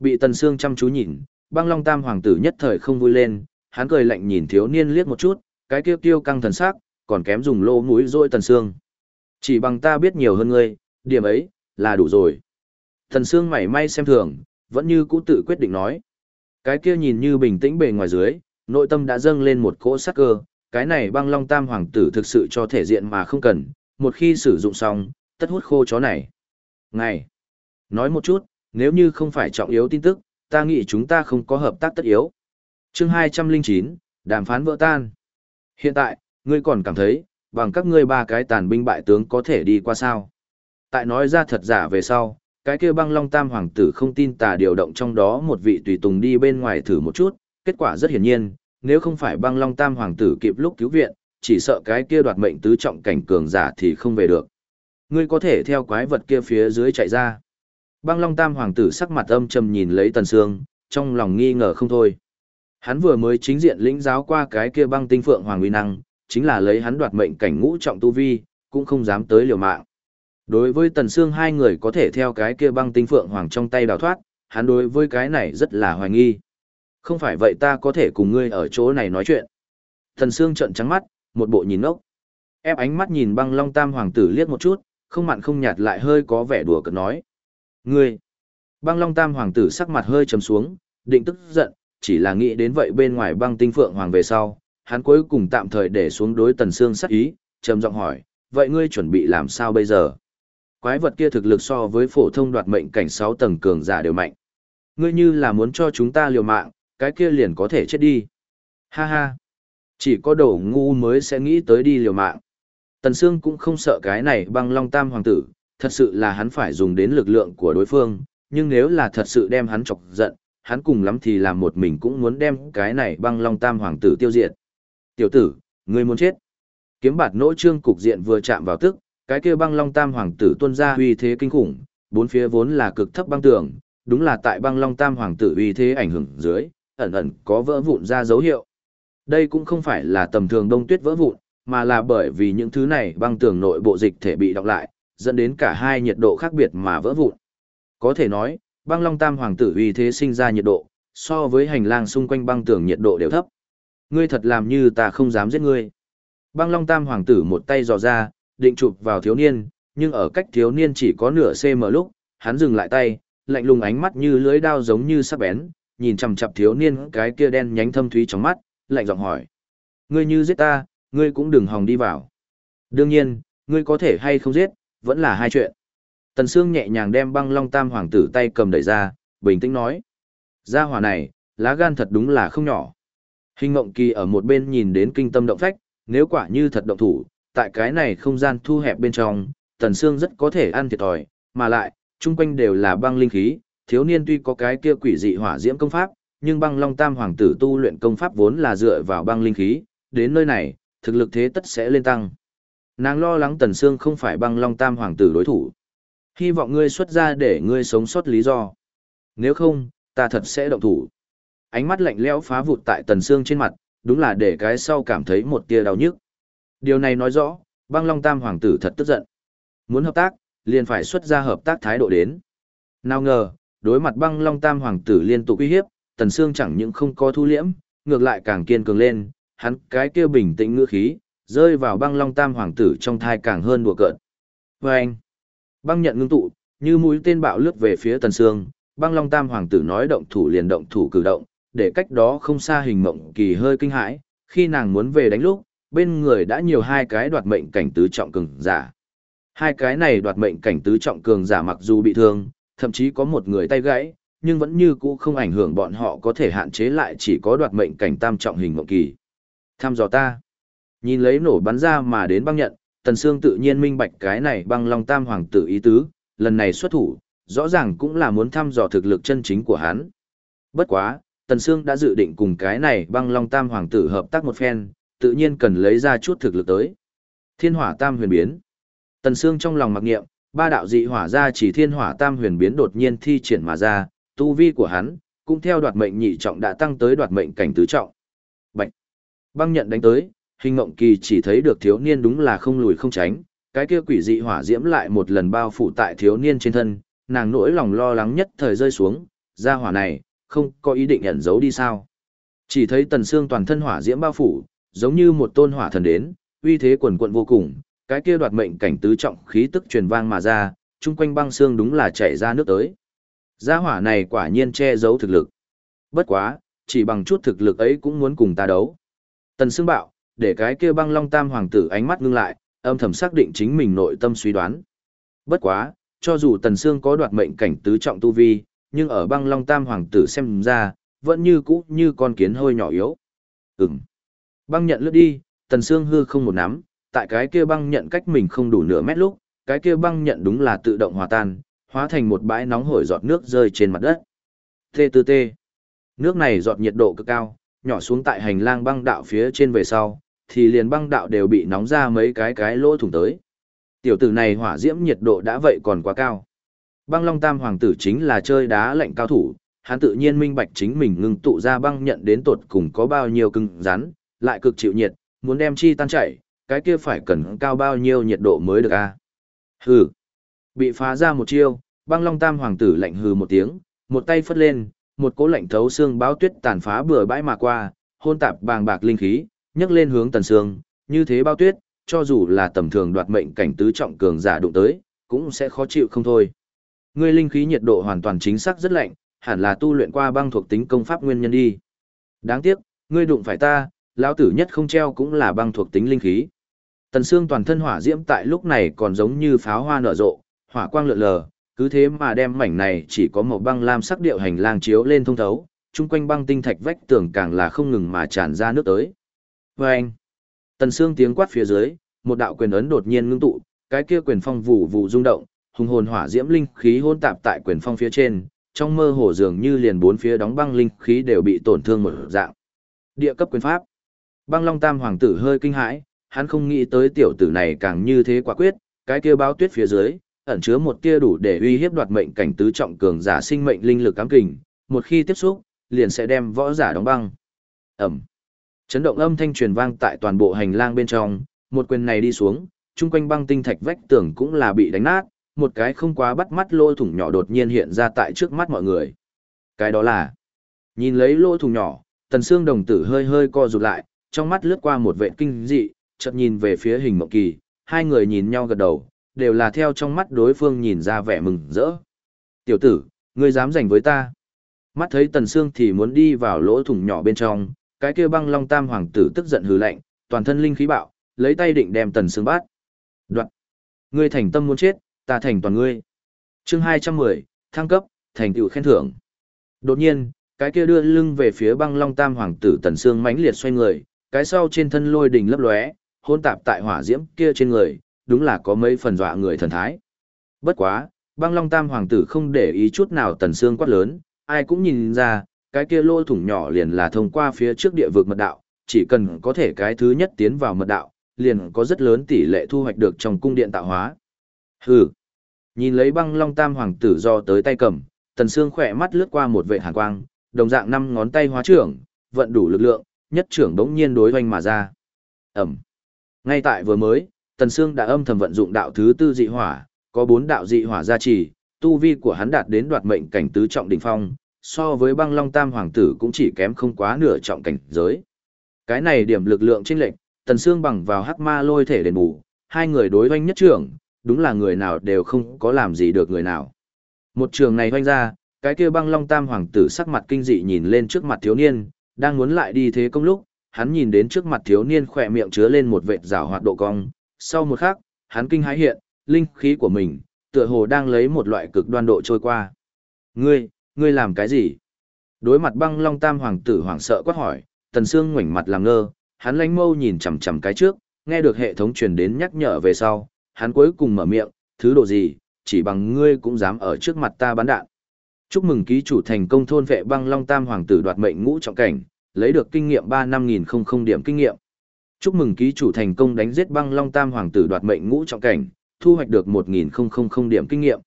Bị Tần Sương chăm chú nhìn, Băng Long Tam Hoàng tử nhất thời không vui lên, hắn cười lạnh nhìn thiếu niên liếc một chút, cái kia kiêu căng thần sắc, còn kém dùng lô mũi dội Tần Sương. Chỉ bằng ta biết nhiều hơn ngươi, điểm ấy, là đủ rồi. Tần Sương mảy may xem thường, vẫn như cũ tự quyết định nói. Cái kia nhìn như bình tĩnh bề ngoài dưới, nội tâm đã dâng lên một cỗ sắc cơ, cái này băng long tam hoàng tử thực sự cho thể diện mà không cần, một khi sử dụng xong, tất hút khô chó này. Ngày, nói một chút, nếu như không phải trọng yếu tin tức, ta nghĩ chúng ta không có hợp tác tất yếu. chương 209, đàm phán vỡ tan. Hiện tại, ngươi còn cảm thấy, bằng các ngươi ba cái tàn binh bại tướng có thể đi qua sao. Tại nói ra thật giả về sau, cái kia băng long tam hoàng tử không tin tà điều động trong đó một vị tùy tùng đi bên ngoài thử một chút, kết quả rất hiển nhiên, nếu không phải băng long tam hoàng tử kịp lúc cứu viện, chỉ sợ cái kia đoạt mệnh tứ trọng cảnh cường giả thì không về được. Ngươi có thể theo quái vật kia phía dưới chạy ra. Băng long tam hoàng tử sắc mặt âm trầm nhìn lấy tần sương, trong lòng nghi ngờ không thôi. Hắn vừa mới chính diện lĩnh giáo qua cái kia băng tinh phượng hoàng uy năng, chính là lấy hắn đoạt mệnh cảnh ngũ trọng tu vi, cũng không dám tới liều mạng. Đối với Tần Sương hai người có thể theo cái kia băng tinh phượng hoàng trong tay đào thoát, hắn đối với cái này rất là hoài nghi. Không phải vậy ta có thể cùng ngươi ở chỗ này nói chuyện. Tần Sương trợn trắng mắt, một bộ nhìn ốc. Ép ánh mắt nhìn băng long tam hoàng tử liếc một chút, không mặn không nhạt lại hơi có vẻ đùa cợt nói. Ngươi! Băng long tam hoàng tử sắc mặt hơi trầm xuống, định tức giận, chỉ là nghĩ đến vậy bên ngoài băng tinh phượng hoàng về sau, hắn cuối cùng tạm thời để xuống đối tần xương sắc ý, trầm giọng hỏi, vậy ngươi chuẩn bị làm sao bây giờ? Quái vật kia thực lực so với phổ thông đoạt mệnh cảnh 6 tầng cường giả đều mạnh. Ngươi như là muốn cho chúng ta liều mạng, cái kia liền có thể chết đi. Ha ha. Chỉ có đồ ngu mới sẽ nghĩ tới đi liều mạng. Tần Sương cũng không sợ cái này băng long tam hoàng tử, thật sự là hắn phải dùng đến lực lượng của đối phương, nhưng nếu là thật sự đem hắn chọc giận, hắn cùng lắm thì làm một mình cũng muốn đem cái này băng long tam hoàng tử tiêu diệt. Tiểu tử, ngươi muốn chết. Kiếm bạt nỗ trương cục diện vừa chạm vào tức, cái kia băng long tam hoàng tử tuôn ra uy thế kinh khủng, bốn phía vốn là cực thấp băng tường, đúng là tại băng long tam hoàng tử uy thế ảnh hưởng dưới, ẩn ẩn có vỡ vụn ra dấu hiệu. Đây cũng không phải là tầm thường đông tuyết vỡ vụn, mà là bởi vì những thứ này băng tường nội bộ dịch thể bị đọc lại, dẫn đến cả hai nhiệt độ khác biệt mà vỡ vụn. Có thể nói, băng long tam hoàng tử uy thế sinh ra nhiệt độ, so với hành lang xung quanh băng tường nhiệt độ đều thấp. Ngươi thật làm như ta không dám giết ngươi. Băng Long Tam Hoàng tử một tay dò ra, định chụp vào thiếu niên, nhưng ở cách thiếu niên chỉ có nửa cm lúc, hắn dừng lại tay, lạnh lùng ánh mắt như lưới đao giống như sắc bén, nhìn chằm chằm thiếu niên cái kia đen nhánh thâm thúy trong mắt, lạnh giọng hỏi. Ngươi như giết ta, ngươi cũng đừng hòng đi vào. Đương nhiên, ngươi có thể hay không giết, vẫn là hai chuyện. Tần Sương nhẹ nhàng đem băng long tam hoàng tử tay cầm đẩy ra, bình tĩnh nói. Gia hỏa này, lá gan thật đúng là không nhỏ. Hình ngộng kỳ ở một bên nhìn đến kinh tâm động phách, nếu quả như thật động thủ, tại cái này không gian thu hẹp bên trong, tần Sương rất có thể ăn thiệt thòi, mà lại, chung quanh đều là băng linh khí, thiếu niên tuy có cái kia quỷ dị hỏa diễm công pháp, nhưng băng long tam hoàng tử tu luyện công pháp vốn là dựa vào băng linh khí, đến nơi này, thực lực thế tất sẽ lên tăng. Nàng lo lắng tần Sương không phải băng long tam hoàng tử đối thủ. Hy vọng ngươi xuất ra để ngươi sống sót lý do. Nếu không, ta thật sẽ động thủ ánh mắt lạnh lẽo phá vụt tại tần Sương trên mặt, đúng là để cái sau cảm thấy một tia đau nhức. Điều này nói rõ, băng long tam hoàng tử thật tức giận. Muốn hợp tác, liền phải xuất ra hợp tác thái độ đến. Nào ngờ, đối mặt băng long tam hoàng tử liên tục uy hiếp, tần Sương chẳng những không có thu liễm, ngược lại càng kiên cường lên, hắn cái kia bình tĩnh ngữ khí, rơi vào băng long tam hoàng tử trong thai càng hơn đùa cợt. Vâng! Băng nhận ngưng tụ, như mũi tên bạo lướt về phía tần xương, băng long tam hoàng tử nói động thủ liền động thủ cử động, để cách đó không xa hình mộng kỳ hơi kinh hãi, khi nàng muốn về đánh lúc, bên người đã nhiều hai cái đoạt mệnh cảnh tứ trọng cường giả. Hai cái này đoạt mệnh cảnh tứ trọng cường giả mặc dù bị thương, thậm chí có một người tay gãy, nhưng vẫn như cũ không ảnh hưởng bọn họ có thể hạn chế lại chỉ có đoạt mệnh cảnh tam trọng hình mộng kỳ. Tham dò ta. Nhìn lấy nổ bắn ra mà đến băng nhận, Tần Sương tự nhiên minh bạch cái này băng long tam hoàng tử ý tứ, lần này xuất thủ, rõ ràng cũng là muốn thăm dò thực lực chân chính của hắn. Bất quá, Tần Sương đã dự định cùng cái này băng long tam hoàng tử hợp tác một phen, tự nhiên cần lấy ra chút thực lực tới. Thiên hỏa tam huyền biến. Tần Sương trong lòng mặc niệm, ba đạo dị hỏa ra chỉ thiên hỏa tam huyền biến đột nhiên thi triển mà ra, tu vi của hắn, cũng theo đoạt mệnh nhị trọng đã tăng tới đoạt mệnh cảnh tứ trọng. Băng nhận đánh tới, hình ngộng kỳ chỉ thấy được thiếu niên đúng là không lùi không tránh, cái kia quỷ dị hỏa diễm lại một lần bao phủ tại thiếu niên trên thân, nàng nỗi lòng lo lắng nhất thời rơi xuống, ra hỏa này, không có ý định ẩn giấu đi sao. Chỉ thấy tần xương toàn thân hỏa diễm bao phủ, giống như một tôn hỏa thần đến, uy thế quần quận vô cùng, cái kia đoạt mệnh cảnh tứ trọng khí tức truyền vang mà ra, chung quanh băng xương đúng là chảy ra nước tới. Gia hỏa này quả nhiên che giấu thực lực. Bất quá, chỉ bằng chút thực lực ấy cũng muốn cùng ta đấu. Tần Sương bạo, để cái kia băng long tam hoàng tử ánh mắt ngưng lại, âm thầm xác định chính mình nội tâm suy đoán. Bất quá, cho dù Tần Sương có đoạt mệnh cảnh tứ trọng tu vi, nhưng ở băng long tam hoàng tử xem ra, vẫn như cũ như con kiến hơi nhỏ yếu. Ừm. Băng nhận lướt đi, Tần Sương hư không một nắm, tại cái kia băng nhận cách mình không đủ nửa mét lúc, cái kia băng nhận đúng là tự động hòa tan, hóa thành một bãi nóng hổi giọt nước rơi trên mặt đất. Tê tê tê. Nước này giọt nhiệt độ cực cao, nhỏ xuống tại hành lang băng đạo phía trên về sau, thì liền băng đạo đều bị nóng ra mấy cái cái lỗ thủng tới. Tiểu tử này hỏa diễm nhiệt độ đã vậy còn quá cao. Băng Long Tam Hoàng tử chính là chơi đá lạnh cao thủ, hắn tự nhiên minh bạch chính mình ngưng tụ ra băng nhận đến tột cùng có bao nhiêu cứng rắn, lại cực chịu nhiệt, muốn đem chi tan chảy, cái kia phải cần cao bao nhiêu nhiệt độ mới được a? Hừ. Bị phá ra một chiêu, băng long tam hoàng tử lạnh hừ một tiếng, một tay phất lên, một cỗ lạnh thấu xương báo tuyết tàn phá bừa bãi mà qua, hôn tạp bàng bạc linh khí, nhấc lên hướng tần sương, như thế báo tuyết, cho dù là tầm thường đoạt mệnh cảnh tứ trọng cường giả đụng tới, cũng sẽ khó chịu không thôi. Ngươi linh khí nhiệt độ hoàn toàn chính xác rất lạnh, hẳn là tu luyện qua băng thuộc tính công pháp nguyên nhân đi. Đáng tiếc, ngươi đụng phải ta, lão tử nhất không treo cũng là băng thuộc tính linh khí. Tần Sương toàn thân hỏa diễm tại lúc này còn giống như pháo hoa nở rộ, hỏa quang lượn lờ, cứ thế mà đem mảnh này chỉ có một băng lam sắc điệu hành lang chiếu lên thông thấu, chung quanh băng tinh thạch vách tường càng là không ngừng mà tràn ra nước tới. Và anh, Tần xương tiếng quát phía dưới, một đạo quyền ấn đột nhiên ngưng tụ, cái kia quyền phong vụ vụ rung động, hùng hồn hỏa diễm linh khí hỗn tạp tại quyền phong phía trên, trong mơ hồ dường như liền bốn phía đóng băng linh khí đều bị tổn thương một dạng. Địa cấp quyền pháp. Băng Long Tam hoàng tử hơi kinh hãi, hắn không nghĩ tới tiểu tử này càng như thế quả quyết, cái kia báo tuyết phía dưới, ẩn chứa một tia đủ để uy hiếp đoạt mệnh cảnh tứ trọng cường giả sinh mệnh linh lực cám kình, một khi tiếp xúc, liền sẽ đem võ giả đóng băng. Ẩm. Chấn động âm thanh truyền vang tại toàn bộ hành lang bên trong, một quyền này đi xuống, chung quanh băng tinh thạch vách tường cũng là bị đánh nát, một cái không quá bắt mắt lỗ thủng nhỏ đột nhiên hiện ra tại trước mắt mọi người. Cái đó là, nhìn lấy lỗ thủng nhỏ, tần xương đồng tử hơi hơi co rụt lại, trong mắt lướt qua một vệ kinh dị, chợt nhìn về phía hình mộng kỳ, hai người nhìn nhau gật đầu, đều là theo trong mắt đối phương nhìn ra vẻ mừng rỡ. Tiểu tử, ngươi dám giành với ta. Mắt thấy tần xương thì muốn đi vào lỗ thủng nhỏ bên trong, cái kia băng long tam hoàng tử tức giận hừ lạnh, toàn thân linh khí bạo, lấy tay định đem tần xương bắt. Đoạn. Ngươi thành tâm muốn chết, ta thành toàn ngươi. Chương 210, thăng cấp, thành tựu khen thưởng. Đột nhiên, cái kia đưa lưng về phía băng long tam hoàng tử tần xương mãnh liệt xoay người, cái sau trên thân lôi đỉnh lấp lóe, hôn tạp tại hỏa diễm kia trên người, đúng là có mấy phần dọa người thần thái. Bất quá, băng long tam hoàng tử không để ý chút nào tần xương quát lớn, ai cũng nhìn ra, cái kia lỗ thủng nhỏ liền là thông qua phía trước địa vực mật đạo, chỉ cần có thể cái thứ nhất tiến vào mật đạo, liền có rất lớn tỷ lệ thu hoạch được trong cung điện tạo hóa. Hừ. Nhìn lấy băng long tam hoàng tử do tới tay cầm, tần xương khỏe mắt lướt qua một vệ hàn quang, đồng dạng năm ngón tay hóa trưởng, vận đủ lực lượng, nhất trưởng đống nhiên đối hoành mà ra. Ẩm. Ngay tại vừa mới, Tần Sương đã âm thầm vận dụng đạo thứ tư dị hỏa, có bốn đạo dị hỏa gia trì, tu vi của hắn đạt đến đoạt mệnh cảnh tứ trọng đỉnh phong, so với băng long tam hoàng tử cũng chỉ kém không quá nửa trọng cảnh giới. Cái này điểm lực lượng trên lệnh, Tần Sương bằng vào hắc ma lôi thể đền bù, hai người đối hoành nhất trưởng, đúng là người nào đều không có làm gì được người nào. Một trường này hoanh ra, cái kia băng long tam hoàng tử sắc mặt kinh dị nhìn lên trước mặt thiếu niên, đang muốn lại đi thế công lúc, hắn nhìn đến trước mặt thiếu niên khỏe miệng chứa lên một vệt rào hoạt độ cong, sau một khắc, hắn kinh hãi hiện, linh khí của mình, tựa hồ đang lấy một loại cực đoan độ trôi qua. Ngươi, ngươi làm cái gì? Đối mặt băng long tam hoàng tử hoảng sợ quát hỏi, tần xương ngoảnh mặt làm ngơ, hắn lánh mâu nhìn chằm chằm cái trước, nghe được hệ thống truyền đến nhắc nhở về sau, hắn cuối cùng mở miệng, thứ đồ gì, chỉ bằng ngươi cũng dám ở trước mặt ta bắn đạn. Chúc mừng ký chủ thành công thôn vệ băng long tam hoàng tử đoạt mệnh ngũ trọng cảnh, lấy được kinh nghiệm ba năm nghìn không không điểm kinh nghiệm. Chúc mừng ký chủ thành công đánh giết băng long tam hoàng tử đoạt mệnh ngũ trọng cảnh, thu hoạch được một nghìn không không không điểm kinh nghiệm.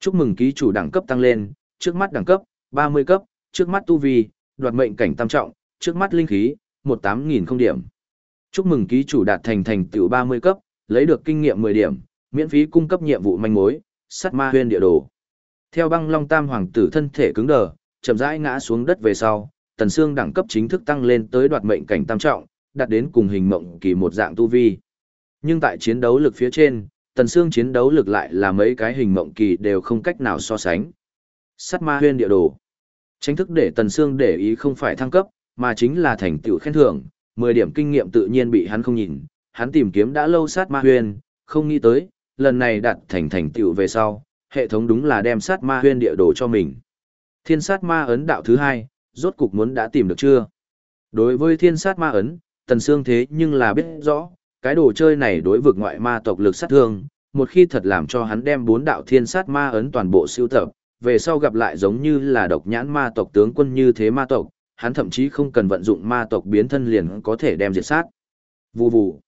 Chúc mừng ký chủ đẳng cấp tăng lên, trước mắt đẳng cấp, ba mươi cấp, trước mắt tu vi, đoạt mệnh cảnh tam trọng, trước mắt linh khí, một tám nghìn không điểm. Chúc mừng ký chủ đạt thành thành tựu ba mươi cấp, lấy được kinh nghiệm mười điểm, miễn phí cung cấp nhiệm vụ manh mối, sắt ma huyên địa đồ. Theo băng long tam hoàng tử thân thể cứng đờ, chậm rãi ngã xuống đất về sau, tần xương đẳng cấp chính thức tăng lên tới đoạt mệnh cảnh tam trọng, đạt đến cùng hình mộng kỳ một dạng tu vi. Nhưng tại chiến đấu lực phía trên, tần xương chiến đấu lực lại là mấy cái hình mộng kỳ đều không cách nào so sánh. Sát ma huyên địa đồ. Tránh thức để tần xương để ý không phải thăng cấp, mà chính là thành tựu khen thưởng, 10 điểm kinh nghiệm tự nhiên bị hắn không nhìn, hắn tìm kiếm đã lâu sát ma huyên, không nghĩ tới, lần này đạt thành thành tựu về sau, hệ thống đúng là đem sát ma huyên địa đồ cho mình. Thiên sát ma ấn đạo thứ hai, rốt cục muốn đã tìm được chưa? Đối với thiên sát ma ấn, tần xương thế nhưng là biết rõ, cái đồ chơi này đối vực ngoại ma tộc lực sát thương, một khi thật làm cho hắn đem bốn đạo thiên sát ma ấn toàn bộ siêu tập, về sau gặp lại giống như là độc nhãn ma tộc tướng quân như thế ma tộc, hắn thậm chí không cần vận dụng ma tộc biến thân liền có thể đem diệt sát. Vù vù.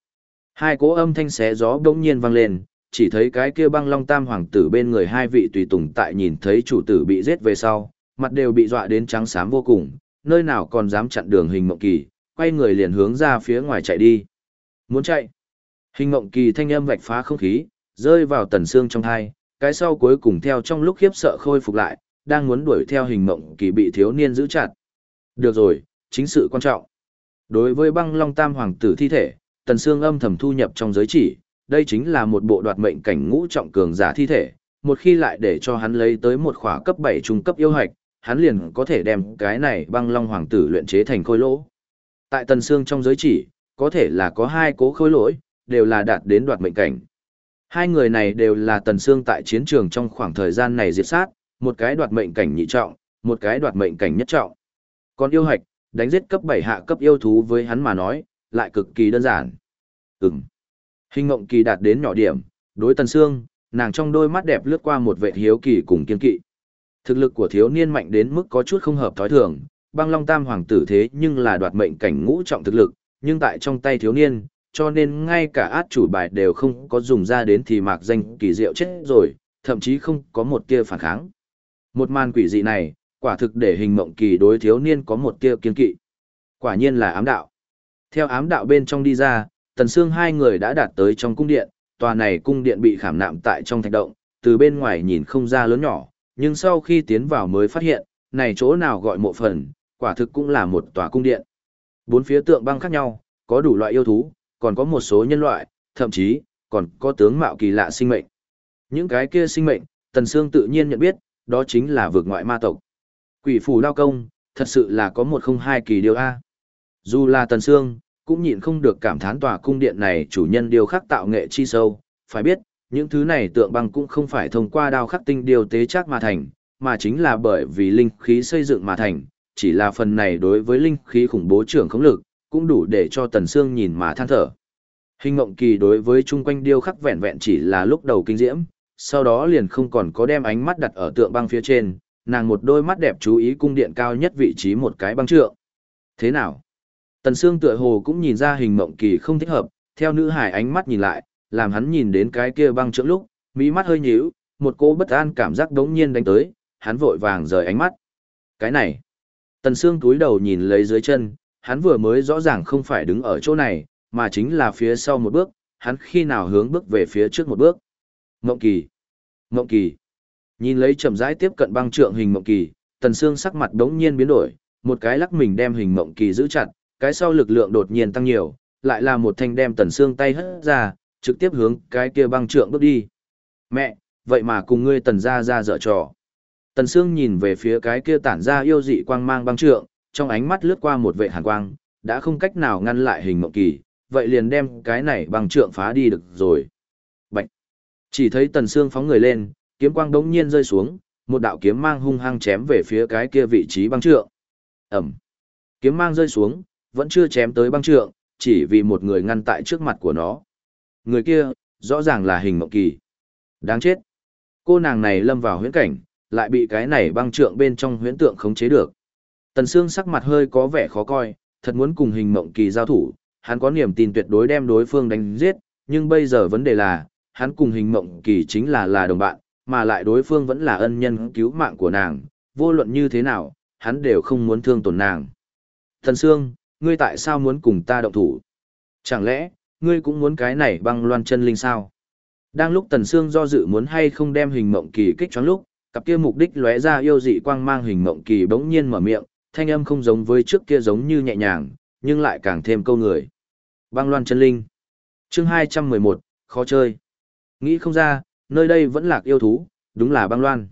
Hai cỗ âm thanh xé gió bỗng nhiên vang lên, chỉ thấy cái kia băng long tam hoàng tử bên người hai vị tùy tùng tại nhìn thấy chủ tử bị giết về sau, mặt đều bị dọa đến trắng xám vô cùng, nơi nào còn dám chặn đường hình mộng kỳ, quay người liền hướng ra phía ngoài chạy đi. Muốn chạy. Hình ngộng kỳ thanh âm vạch phá không khí, rơi vào tần xương trong hai, cái sau cuối cùng theo trong lúc khiếp sợ khôi phục lại, đang muốn đuổi theo hình ngộng kỳ bị thiếu niên giữ chặt. Được rồi, chính sự quan trọng. Đối với băng long tam hoàng tử thi thể, tần xương âm thầm thu nhập trong giới chỉ, đây chính là một bộ đoạt mệnh cảnh ngũ trọng cường giả thi thể, một khi lại để cho hắn lấy tới một khỏa cấp 7 trung cấp yêu hạch, hắn liền có thể đem cái này băng long hoàng tử luyện chế thành khôi lỗ. Tại tần xương trong giới chỉ, có thể là có hai cố khôi lỗi, đều là đạt đến đoạt mệnh cảnh. Hai người này đều là tần xương tại chiến trường trong khoảng thời gian này diệt sát, một cái đoạt mệnh cảnh nhị trọng, một cái đoạt mệnh cảnh nhất trọng. Còn yêu hạch, đánh giết cấp 7 hạ cấp yêu thú với hắn mà nói, lại cực kỳ đơn giản. Ừm. Hình ngộng kỳ đạt đến nhỏ điểm, đối tần xương, nàng trong đôi mắt đẹp lướt qua một vệ hiếu kỳ cùng kiên kỵ. Thực lực của thiếu niên mạnh đến mức có chút không hợp thói thường, băng long tam hoàng tử thế nhưng là đoạt mệnh cảnh ngũ trọng thực lực, nhưng tại trong tay thiếu niên, cho nên ngay cả át chủ bài đều không có dùng ra đến thì mạc danh kỳ diệu chết rồi, thậm chí không có một tia phản kháng. Một màn quỷ dị này, quả thực để hình mộng kỳ đối thiếu niên có một tia kiên kỵ. Quả nhiên là ám đạo. Theo ám đạo bên trong đi ra, tần xương hai người đã đạt tới trong cung điện, tòa này cung điện bị khảm nạm tại trong thạch động, từ bên ngoài nhìn không ra lớn nhỏ, nhưng sau khi tiến vào mới phát hiện, này chỗ nào gọi mộ phần, quả thực cũng là một tòa cung điện. Bốn phía tượng băng khác nhau, có đủ loại yêu thú, còn có một số nhân loại, thậm chí, còn có tướng mạo kỳ lạ sinh mệnh. Những cái kia sinh mệnh, Tần Sương tự nhiên nhận biết, đó chính là vực ngoại ma tộc. Quỷ phù đao công, thật sự là có một không hai kỳ điều A. Dù là Tần Sương, cũng nhịn không được cảm thán tòa cung điện này chủ nhân điều khắc tạo nghệ chi sâu, phải biết, những thứ này tượng băng cũng không phải thông qua đao khắc tinh điều tế chắc mà thành, mà chính là bởi vì linh khí xây dựng mà thành, chỉ là phần này đối với linh khí khủng bố trưởng khống lực, cũng đủ để cho Tần Sương nhìn mà than thở. Hình ngộng kỳ đối với chung quanh điêu khắc vẹn vẹn chỉ là lúc đầu kinh diễm, sau đó liền không còn có đem ánh mắt đặt ở tượng băng phía trên, nàng một đôi mắt đẹp chú ý cung điện cao nhất vị trí một cái băng trượng. Thế nào? Tần Sương tựa hồ cũng nhìn ra hình mộng kỳ không thích hợp, theo nữ hải ánh mắt nhìn lại, làm hắn nhìn đến cái kia băng trượng lúc, mỹ mắt hơi nhíu, một cô bất an cảm giác đống nhiên đánh tới, hắn vội vàng rời ánh mắt. Cái này, Tần Sương túi đầu nhìn lấy dưới chân, hắn vừa mới rõ ràng không phải đứng ở chỗ này, mà chính là phía sau một bước, hắn khi nào hướng bước về phía trước một bước. Mộng kỳ, mộng kỳ, nhìn lấy chậm rãi tiếp cận băng trượng hình mộng kỳ, Tần Sương sắc mặt đống nhiên biến đổi, một cái lắc mình đem hình mộng kỳ giữ chặt, cái sau lực lượng đột nhiên tăng nhiều, lại là một thanh đem Tần Sương tay hất ra, trực tiếp hướng cái kia băng trượng bước đi. Mẹ, vậy mà cùng ngươi Tần Gia ra dở trò. Tần Sương nhìn về phía cái kia tản ra yêu dị quang mang băng trượng, trong ánh mắt lướt qua một vệ hàn quang, đã không cách nào ngăn lại hình mộng kỳ, vậy liền đem cái này băng trượng phá đi được rồi. Bạch! Chỉ thấy Tần Sương phóng người lên, kiếm quang đống nhiên rơi xuống, một đạo kiếm mang hung hăng chém về phía cái kia vị trí băng trượng. Ẩm! Kiếm mang rơi xuống, vẫn chưa chém tới băng trượng, chỉ vì một người ngăn tại trước mặt của nó. Người kia, rõ ràng là hình mộng kỳ. Đáng chết. Cô nàng này lâm vào huyễn cảnh, lại bị cái này băng trượng bên trong huyễn tượng khống chế được. Tần Sương sắc mặt hơi có vẻ khó coi, thật muốn cùng hình mộng kỳ giao thủ, hắn có niềm tin tuyệt đối đem đối phương đánh giết, nhưng bây giờ vấn đề là, hắn cùng hình mộng kỳ chính là là đồng bạn, mà lại đối phương vẫn là ân nhân cứu mạng của nàng, vô luận như thế nào, hắn đều không muốn thương tổn nàng. Tần Sương, ngươi tại sao muốn cùng ta động thủ? Chẳng lẽ, ngươi cũng muốn cái này băng loan chân linh sao? Đang lúc Tần Sương do dự muốn hay không đem hình mộng kỳ kích choáng lúc, cặp kia mục đích lóe ra yêu dị quang mang hình mộng kỳ bỗng nhiên mở miệng, thanh âm không giống với trước kia giống như nhẹ nhàng, nhưng lại càng thêm câu người. Băng loan chân linh. Chương 211, khó chơi. Nghĩ không ra, nơi đây vẫn lạc yêu thú, đúng là băng loan.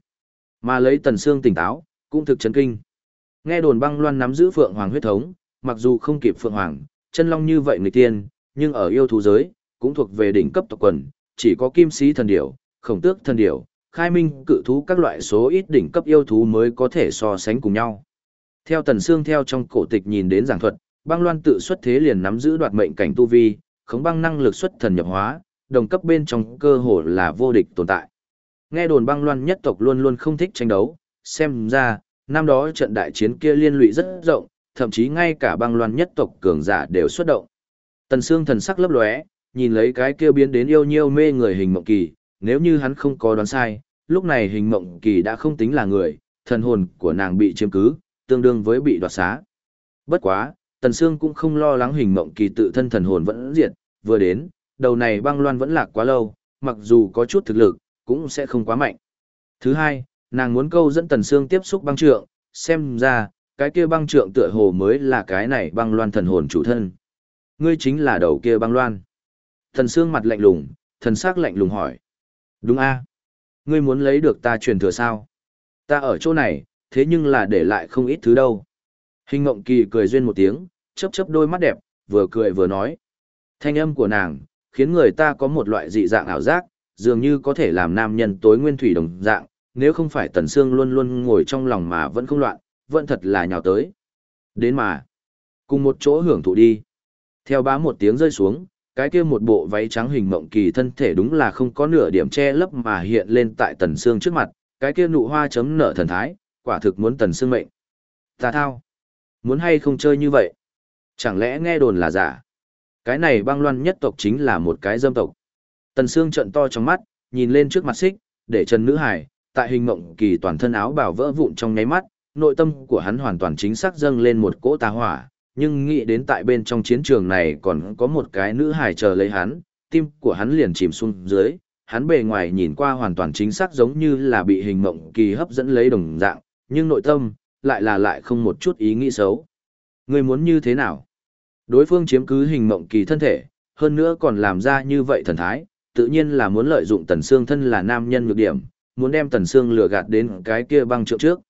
Mà lấy Tần xương tỉnh táo, cũng thực chấn kinh. Nghe đồn băng loan nắm giữ phượng hoàng huyết thống, mặc dù không kịp phượng hoàng, chân long như vậy người tiên, nhưng ở yêu thú giới, cũng thuộc về đỉnh cấp tộc quần, chỉ có kim sĩ thần điểu, khổng tước thần điểu, khai minh cự thú các loại số ít đỉnh cấp yêu thú mới có thể so sánh cùng nhau. Theo Tần Sương theo trong cổ tịch nhìn đến giảng thuật, băng loan tự xuất thế liền nắm giữ đoạt mệnh cảnh tu vi, khống băng năng lực xuất thần nhập hóa, đồng cấp bên trong cơ hồ là vô địch tồn tại. Nghe đồn băng loan nhất tộc luôn luôn không thích tranh đấu, xem ra, năm đó trận đại chiến kia liên lụy rất rộng, thậm chí ngay cả băng loan nhất tộc cường giả đều xuất động. Tần Sương thần sắc lấp lóe, nhìn lấy cái kia biến đến yêu nhiêu mê người hình mộng kỳ, nếu như hắn không có đoán sai, lúc này hình mộng kỳ đã không tính là người, thần hồn của nàng bị chiếm cứ, tương đương với bị đoạt xá. Bất quá, Tần Sương cũng không lo lắng hình mộng kỳ tự thân thần hồn vẫn diệt, vừa đến, đầu này băng loan vẫn lạc quá lâu, mặc dù có chút thực lực, cũng sẽ không quá mạnh. Thứ hai, nàng muốn câu dẫn Tần Sương tiếp xúc băng trượng, xem ra, cái kia băng trượng tựa hồ mới là cái này băng loan thần hồn chủ thân. Ngươi chính là đầu kia băng loan. Thần Sương mặt lạnh lùng, thần sắc lạnh lùng hỏi. Đúng a Ngươi muốn lấy được ta truyền thừa sao? Ta ở chỗ này, thế nhưng là để lại không ít thứ đâu. Hình ngộng kỳ cười duyên một tiếng, chớp chớp đôi mắt đẹp, vừa cười vừa nói. Thanh âm của nàng, khiến người ta có một loại dị dạng ảo giác, dường như có thể làm nam nhân tối nguyên thủy đồng dạng, nếu không phải Tần Sương luôn luôn ngồi trong lòng mà vẫn không loạn, vẫn thật là nhào tới. Đến mà, cùng một chỗ hưởng thụ đi. Theo bá một tiếng rơi xuống, cái kia một bộ váy trắng hình mộng kỳ thân thể đúng là không có nửa điểm che lấp mà hiện lên tại Tần xương trước mặt, cái kia nụ hoa chấm nở thần thái, quả thực muốn Tần xương mệnh. Ta thao, muốn hay không chơi như vậy? Chẳng lẽ nghe đồn là giả? Cái này băng loan nhất tộc chính là một cái dâm tộc. Tần xương trợn to trong mắt, nhìn lên trước mặt xích, để Trần Nữ Hải, tại hình mộng kỳ toàn thân áo bảo vỡ vụn trong nháy mắt, nội tâm của hắn hoàn toàn chính xác dâng lên một cỗ tà hỏa, nhưng nghĩ đến tại bên trong chiến trường này còn có một cái nữ hài chờ lấy hắn, tim của hắn liền chìm xuống dưới, hắn bề ngoài nhìn qua hoàn toàn chính xác giống như là bị hình mộng kỳ hấp dẫn lấy đồng dạng, nhưng nội tâm, lại là lại không một chút ý nghĩ xấu. Người muốn như thế nào? Đối phương chiếm cứ hình mộng kỳ thân thể, hơn nữa còn làm ra như vậy thần thái, tự nhiên là muốn lợi dụng tần xương thân là nam nhân nhược điểm, muốn đem tần xương lừa gạt đến cái kia băng trượng trước.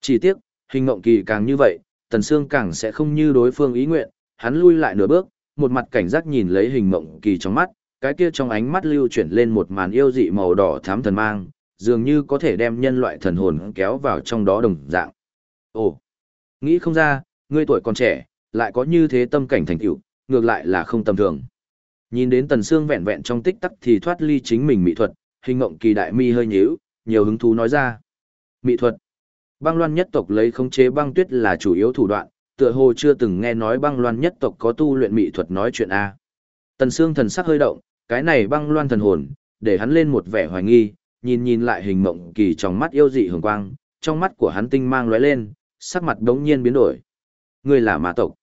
Chỉ tiếc, hình mộng kỳ càng như vậy, tần Sương càng sẽ không như đối phương ý nguyện, hắn lui lại nửa bước, một mặt cảnh giác nhìn lấy hình mộng kỳ trong mắt, cái kia trong ánh mắt lưu chuyển lên một màn yêu dị màu đỏ thắm thần mang, dường như có thể đem nhân loại thần hồn kéo vào trong đó đồng dạng. Ồ, nghĩ không ra, ngươi tuổi còn trẻ, lại có như thế tâm cảnh thành tựu, ngược lại là không tầm thường. Nhìn đến Tần Sương vẹn vẹn trong tích tắc thì thoát ly chính mình mỹ thuật, hình ngộng kỳ đại mi hơi nhíu, nhiều hứng thú nói ra. Mỹ thuật. Băng loan nhất tộc lấy khống chế băng tuyết là chủ yếu thủ đoạn, tựa hồ chưa từng nghe nói băng loan nhất tộc có tu luyện mỹ thuật nói chuyện A. Tần Sương thần sắc hơi động, cái này băng loan thần hồn, để hắn lên một vẻ hoài nghi, nhìn nhìn lại hình mộng kỳ trong mắt yêu dị hường quang, trong mắt của hắn tinh mang lóe lên, sắc mặt đống nhiên biến đổi. Người là ma tộc.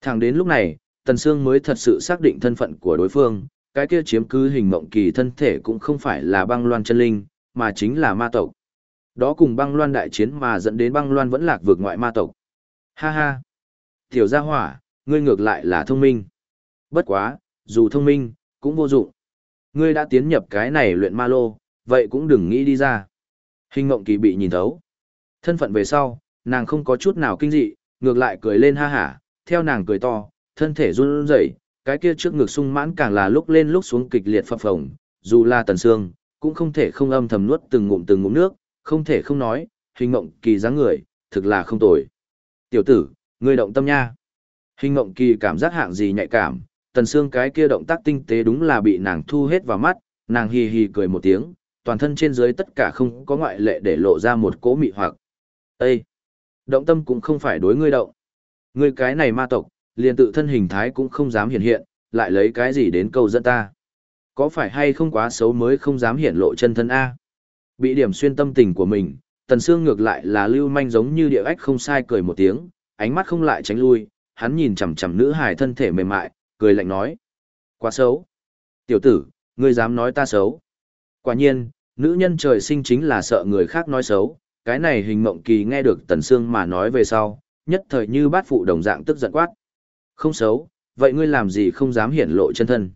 Thẳng đến lúc này, Tần Sương mới thật sự xác định thân phận của đối phương, cái kia chiếm cứ hình mộng kỳ thân thể cũng không phải là băng loan chân linh, mà chính là ma tộc. Đó cùng băng loan đại chiến mà dẫn đến băng loan vẫn lạc vượt ngoại ma tộc. Ha ha! Tiểu gia hỏa, ngươi ngược lại là thông minh. Bất quá, dù thông minh, cũng vô dụng. Ngươi đã tiến nhập cái này luyện ma lô, vậy cũng đừng nghĩ đi ra. Hình mộng kỳ bị nhìn thấu. Thân phận về sau, nàng không có chút nào kinh dị, ngược lại cười lên ha hả, theo nàng cười to, thân thể run rẩy, cái kia trước ngực sung mãn càng là lúc lên lúc xuống kịch liệt phập phồng, dù là tần xương, cũng không thể không âm thầm nuốt từng ngụm từng ngụm nước, không thể không nói, hình mộng kỳ dáng người, thực là không tồi. Tiểu tử, ngươi động tâm nha. Hình ngộng kỳ cảm giác hạng gì nhạy cảm, tần xương cái kia động tác tinh tế đúng là bị nàng thu hết vào mắt, nàng hì hì cười một tiếng, toàn thân trên dưới tất cả không có ngoại lệ để lộ ra một cỗ mị hoặc. Ê! Động tâm cũng không phải đối ngươi động. Ngươi cái này ma tộc, liền tự thân hình thái cũng không dám hiện hiện, lại lấy cái gì đến câu dẫn ta. Có phải hay không quá xấu mới không dám hiện lộ chân thân A? Bị điểm xuyên tâm tình của mình, tần xương ngược lại là lưu manh giống như địa ách không sai cười một tiếng, ánh mắt không lại tránh lui, hắn nhìn chằm chằm nữ hài thân thể mềm mại, cười lạnh nói. Quá xấu. Tiểu tử, ngươi dám nói ta xấu. Quả nhiên, nữ nhân trời sinh chính là sợ người khác nói xấu, cái này hình mộng kỳ nghe được tần sương mà nói về sau, nhất thời như bát phụ đồng dạng tức giận quát. Không xấu, vậy ngươi làm gì không dám hiển lộ chân thân.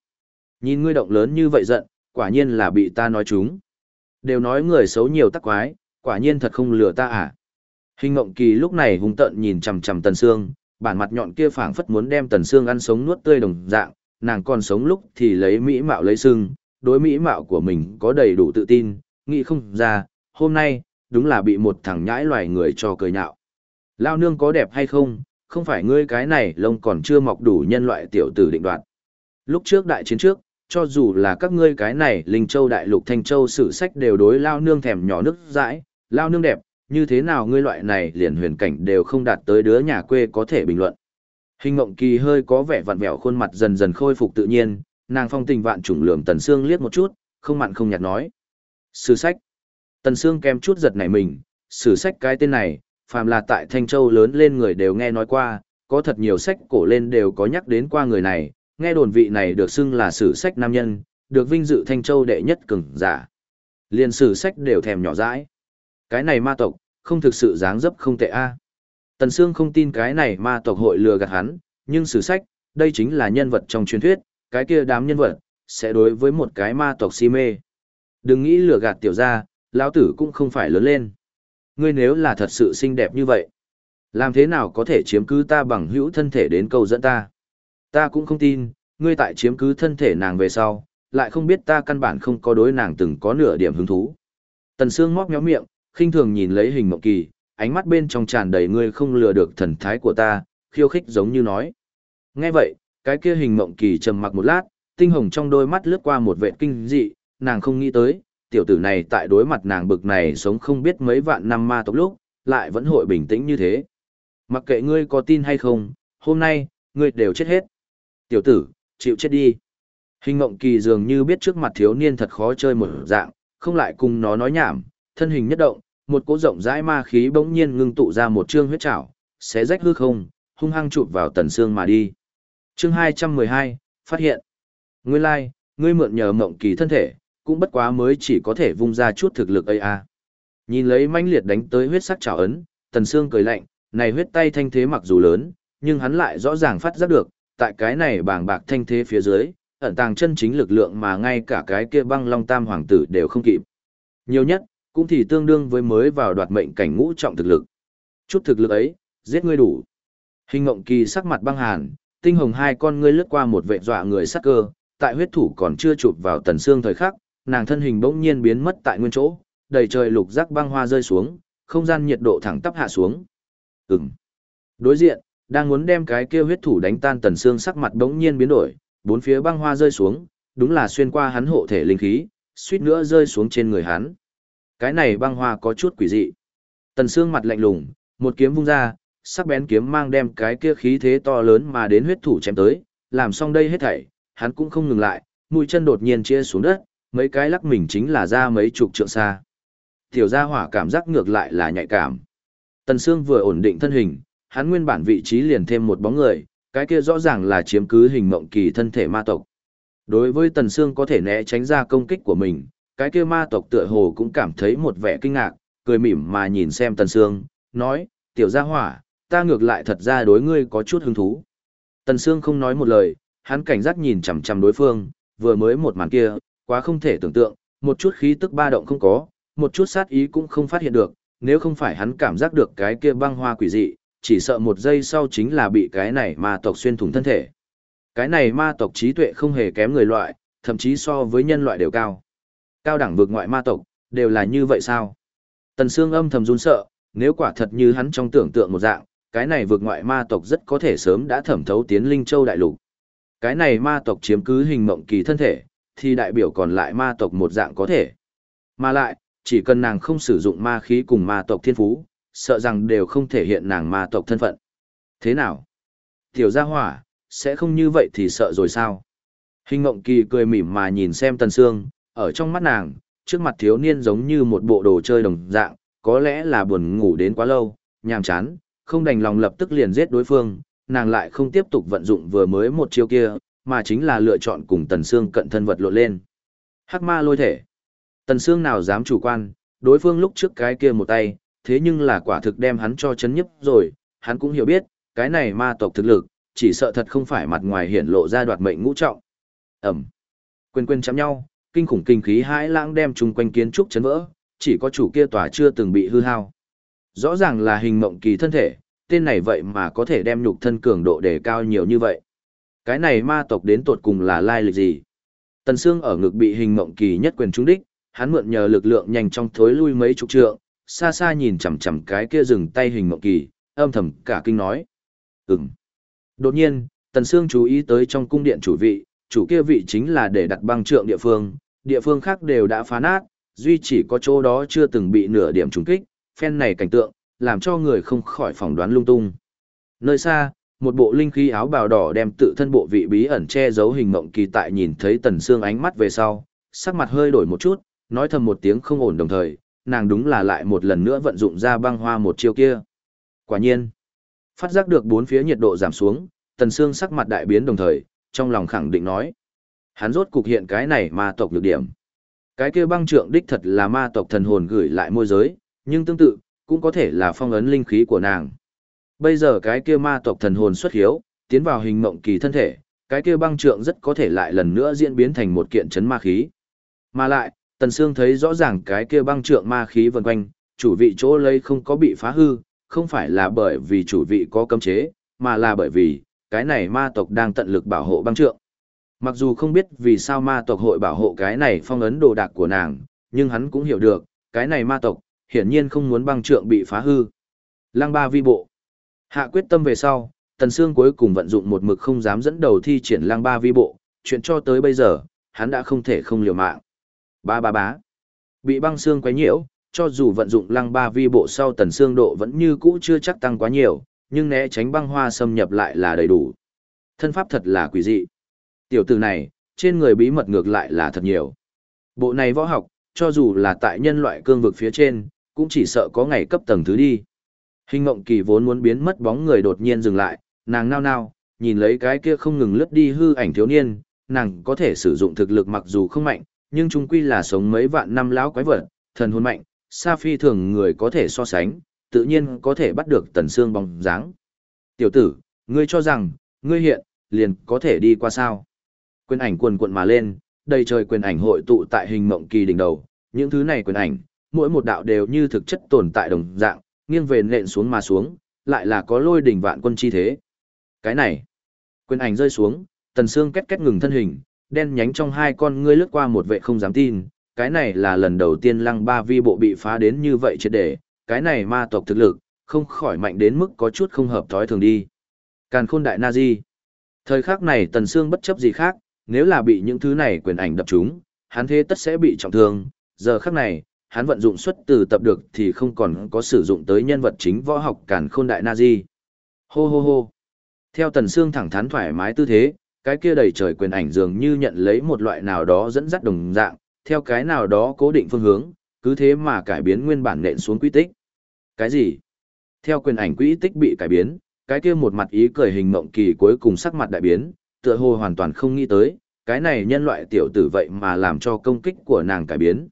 Nhìn ngươi động lớn như vậy giận, quả nhiên là bị ta nói chúng. Đều nói người xấu nhiều tắc quái, quả nhiên thật không lừa ta à. Hình Ngộng kỳ lúc này hung tợn nhìn chằm chằm tần sương, bản mặt nhọn kia phảng phất muốn đem tần xương ăn sống nuốt tươi đồng dạng, nàng còn sống lúc thì lấy mỹ mạo lấy sưng, đối mỹ mạo của mình có đầy đủ tự tin, nghĩ không ra, hôm nay, đúng là bị một thằng nhãi loài người cho cười nhạo. Lao nương có đẹp hay không, không phải ngươi cái này lông còn chưa mọc đủ nhân loại tiểu tử định đoạt. Lúc trước đại chiến trước, cho dù là các ngươi cái này Linh Châu Đại Lục Thanh Châu sử sách đều đối Lao nương thèm nhỏ nước dãi, Lao nương đẹp, như thế nào ngươi loại này liền huyền cảnh đều không đạt tới đứa nhà quê có thể bình luận. Hình ngộng kỳ hơi có vẻ vặn vẹo khuôn mặt dần dần khôi phục tự nhiên, nàng phong tình vạn trùng lường tần xương liếc một chút, không mặn không nhạt nói. Sử sách. Tần xương kém chút giật nảy mình, sử sách cái tên này, phàm là tại Thanh Châu lớn lên người đều nghe nói qua, có thật nhiều sách cổ lên đều có nhắc đến qua người này, nghe đồn vị này được xưng là sử sách nam nhân, được vinh dự Thanh Châu đệ nhất cường giả. Liên sử sách đều thèm nhỏ dãi. Cái này ma tộc, không thực sự dáng dấp không tệ a. Tần Sương không tin cái này ma tộc hội lừa gạt hắn, nhưng sử sách, đây chính là nhân vật trong truyền thuyết, cái kia đám nhân vật, sẽ đối với một cái ma tộc si mê. Đừng nghĩ lừa gạt tiểu gia, lão tử cũng không phải lớn lên. Ngươi nếu là thật sự xinh đẹp như vậy, làm thế nào có thể chiếm cứ ta bằng hữu thân thể đến câu dẫn ta? Ta cũng không tin, ngươi tại chiếm cứ thân thể nàng về sau, lại không biết ta căn bản không có đối nàng từng có nửa điểm hứng thú. Tần Sương móc méo miệng, khinh thường nhìn lấy hình mộng kỳ, ánh mắt bên trong tràn đầy ngươi không lừa được thần thái của ta, khiêu khích giống như nói. Nghe vậy, cái kia hình mộng kỳ trầm mặc một lát, tinh hồng trong đôi mắt lướt qua một vệ kinh dị, nàng không nghĩ tới, tiểu tử này tại đối mặt nàng bực này sống không biết mấy vạn năm ma tộc lúc, lại vẫn hội bình tĩnh như thế. Mặc kệ ngươi có tin hay không, hôm nay, ngươi đều chết hết. Tiểu tử, chịu chết đi. Hình mộng kỳ dường như biết trước mặt thiếu niên thật khó chơi một dạng, không lại cùng nó nói nhảm, thân hình nhất động, một cỗ rộng rãi ma khí bỗng nhiên ngưng tụ ra một chương huyết trảo, xé rách hư không, hung hăng chụp vào tần xương mà đi. Chương 212, phát hiện. Ngươi lai, like, ngươi mượn nhờ mộng kỳ thân thể, cũng bất quá mới chỉ có thể vung ra chút thực lực ấy a. Nhìn lấy manh liệt đánh tới huyết sắc trảo ấn, tần xương cười lạnh, này huyết tay thanh thế mặc dù lớn, nhưng hắn lại rõ ràng phát giác được, tại cái này bàng bạc thanh thế phía dưới, ẩn tàng chân chính lực lượng mà ngay cả cái kia băng long tam hoàng tử đều không kịp. Nhiều nhất, cũng thì tương đương với mới vào đoạt mệnh cảnh ngũ trọng thực lực. Chút thực lực ấy, giết ngươi đủ. Hình ngộng kỳ sắc mặt băng hàn, tinh hồng hai con ngươi lướt qua một vệ dọa người sắc cơ, tại huyết thủ còn chưa chụp vào tần xương thời khắc, nàng thân hình bỗng nhiên biến mất tại nguyên chỗ, đầy trời lục giác băng hoa rơi xuống, không gian nhiệt độ thẳng tắp hạ xuống. Ừm. Đối diện, đang muốn đem cái kia huyết thủ đánh tan tần xương sắc mặt bỗng nhiên biến đổi, bốn phía băng hoa rơi xuống, đúng là xuyên qua hắn hộ thể linh khí, suýt nữa rơi xuống trên người hắn. Cái này băng hoa có chút quỷ dị. Tần xương mặt lạnh lùng, một kiếm vung ra, sắc bén kiếm mang đem cái kia khí thế to lớn mà đến huyết thủ chém tới, làm xong đây hết thảy, hắn cũng không ngừng lại, mũi chân đột nhiên chia xuống đất, mấy cái lắc mình chính là ra mấy chục trượng xa. Tiểu gia hỏa cảm giác ngược lại là nhạy cảm. Tần Sương vừa ổn định thân hình, hắn nguyên bản vị trí liền thêm một bóng người, cái kia rõ ràng là chiếm cứ hình mộng kỳ thân thể ma tộc. Đối với Tần Sương có thể né tránh ra công kích của mình, cái kia ma tộc tựa hồ cũng cảm thấy một vẻ kinh ngạc, cười mỉm mà nhìn xem Tần Sương, nói, tiểu gia hỏa, ta ngược lại thật ra đối ngươi có chút hứng thú. Tần Sương không nói một lời, hắn cảnh giác nhìn chằm chằm đối phương, vừa mới một màn kia, quá không thể tưởng tượng, một chút khí tức ba động không có, một chút sát ý cũng không phát hiện được, nếu không phải hắn cảm giác được cái kia băng hoa quỷ dị, chỉ sợ một giây sau chính là bị cái này ma tộc xuyên thủng thân thể. Cái này ma tộc trí tuệ không hề kém người loại, thậm chí so với nhân loại đều cao. Cao đẳng vực ngoại ma tộc, đều là như vậy sao? Tần Sương âm thầm run sợ, nếu quả thật như hắn trong tưởng tượng một dạng, cái này vượt ngoại ma tộc rất có thể sớm đã thẩm thấu tiến Linh Châu đại lục. Cái này ma tộc chiếm cứ hình mộng kỳ thân thể, thì đại biểu còn lại ma tộc một dạng có thể. Mà lại, chỉ cần nàng không sử dụng ma khí cùng ma tộc thiên phú, sợ rằng đều không thể hiện nàng ma tộc thân phận. Thế nào? Tiểu gia hỏa, sẽ không như vậy thì sợ rồi sao? Hình ngộng kỳ cười mỉm mà nhìn xem tần sương, ở trong mắt nàng, trước mặt thiếu niên giống như một bộ đồ chơi đồng dạng, có lẽ là buồn ngủ đến quá lâu, nhàm chán, không đành lòng lập tức liền giết đối phương, nàng lại không tiếp tục vận dụng vừa mới một chiêu kia, mà chính là lựa chọn cùng tần sương cận thân vật lộn lên. Hắc ma lôi thể. Tần sương nào dám chủ quan, đối phương lúc trước cái kia một tay, thế nhưng là quả thực đem hắn cho chấn nhấp rồi, hắn cũng hiểu biết, cái này ma tộc thực lực, chỉ sợ thật không phải mặt ngoài hiển lộ ra đoạt mệnh ngũ trọng. Ẩm. Quên quên chạm nhau, kinh khủng kinh khí hãi lãng đem chung quanh kiến trúc chấn vỡ, chỉ có chủ kia tòa chưa từng bị hư hao. Rõ ràng là hình mộng kỳ thân thể, tên này vậy mà có thể đem nhục thân cường độ đề cao nhiều như vậy. Cái này ma tộc đến tột cùng là lai lịch gì? Tần Sương ở ngực bị hình mộng kỳ nhất quyền trúng đích, hắn mượn nhờ lực lượng nhanh trong thối lui mấy chục trượng, xa xa nhìn chằm chằm cái kia dừng tay hình mộng kỳ, âm thầm cả kinh nói. Ừm. Đột nhiên, Tần Sương chú ý tới trong cung điện chủ vị, chủ kia vị chính là để đặt băng trượng địa phương, địa phương khác đều đã phá nát, duy chỉ có chỗ đó chưa từng bị nửa điểm trùng kích, phen này cảnh tượng, làm cho người không khỏi phỏng đoán lung tung. Nơi xa, một bộ linh khí áo bào đỏ đem tự thân bộ vị bí ẩn che giấu hình mộng kỳ tại nhìn thấy Tần Sương ánh mắt về sau, sắc mặt hơi đổi một chút, nói thầm một tiếng không ổn đồng thời, nàng đúng là lại một lần nữa vận dụng ra băng hoa một chiêu kia. Quả nhiên, phát giác được bốn phía nhiệt độ giảm xuống, Tần Sương sắc mặt đại biến đồng thời, trong lòng khẳng định nói. Hắn rốt cục hiện cái này ma tộc lược điểm. Cái kia băng trượng đích thật là ma tộc thần hồn gửi lại môi giới, nhưng tương tự, cũng có thể là phong ấn linh khí của nàng. Bây giờ cái kia ma tộc thần hồn xuất hiếu, tiến vào hình mộng kỳ thân thể, cái kia băng trượng rất có thể lại lần nữa diễn biến thành một kiện chấn ma khí. Mà lại, Tần Sương thấy rõ ràng cái kia băng trượng ma khí vần quanh, chủ vị chỗ lấy không có bị phá hư, không phải là bởi vì chủ vị có cấm chế, mà là bởi vì, cái này ma tộc đang tận lực bảo hộ băng trượng. Mặc dù không biết vì sao ma tộc hội bảo hộ cái này phong ấn đồ đạc của nàng, nhưng hắn cũng hiểu được, cái này ma tộc, hiển nhiên không muốn băng trượng bị phá hư. Lăng ba vi bộ. Hạ quyết tâm về sau, Tần Sương cuối cùng vận dụng một mực không dám dẫn đầu thi triển lăng ba vi bộ, chuyện cho tới bây giờ, hắn đã không thể không liều mạng. Ba ba bá. Bị băng xương quấy nhiễu, cho dù vận dụng lăng ba vi bộ sau Tần xương độ vẫn như cũ chưa chắc tăng quá nhiều, nhưng né tránh băng hoa xâm nhập lại là đầy đủ. Thân pháp thật là quỷ dị. Tiểu tử này, trên người bí mật ngược lại là thật nhiều. Bộ này võ học, cho dù là tại nhân loại cương vực phía trên, cũng chỉ sợ có ngày cấp tầng thứ đi. Hình ngộng kỳ vốn muốn biến mất bóng người đột nhiên dừng lại, nàng nao nao, nhìn lấy cái kia không ngừng lướt đi hư ảnh thiếu niên, nàng có thể sử dụng thực lực mặc dù không mạnh, nhưng chúng quy là sống mấy vạn năm lão quái vật, thần hồn mạnh, xa phi thường người có thể so sánh, tự nhiên có thể bắt được tần xương bóng dáng. Tiểu tử, ngươi cho rằng, ngươi hiện, liền có thể đi qua sao. Quyền ảnh cuồn cuộn mà lên, đầy trời quyền ảnh hội tụ tại hình mộng kỳ đỉnh đầu, những thứ này quyền ảnh, mỗi một đạo đều như thực chất tồn tại đồng dạng, nghiêng về nện xuống mà xuống, lại là có lôi đỉnh vạn quân chi thế. Cái này, quyền ảnh rơi xuống, tần xương két két ngừng thân hình, đen nhánh trong hai con ngươi lướt qua một vệ không dám tin, cái này là lần đầu tiên lăng ba vi bộ bị phá đến như vậy triệt để, cái này ma tộc thực lực, không khỏi mạnh đến mức có chút không hợp thói thường đi. Càn khôn đại nazi. Thời khắc này tần xương bất chấp gì khác, nếu là bị những thứ này quyền ảnh đập trúng, hắn thế tất sẽ bị trọng thương, giờ khắc này, hắn vận dụng xuất từ tập được thì không còn có sử dụng tới nhân vật chính võ học càn khôn đại nazi. Hô hô hô. Theo tần xương thẳng thắn thoải mái tư thế, cái kia đầy trời quyền ảnh dường như nhận lấy một loại nào đó dẫn dắt đồng dạng, theo cái nào đó cố định phương hướng, cứ thế mà cải biến nguyên bản nện xuống quy tích. Cái gì? Theo quyền ảnh quy tích bị cải biến, cái kia một mặt ý cười hình mộng kỳ cuối cùng sắc mặt đại biến, tựa hồ hoàn toàn không nghĩ tới, cái này nhân loại tiểu tử vậy mà làm cho công kích của nàng cải biến.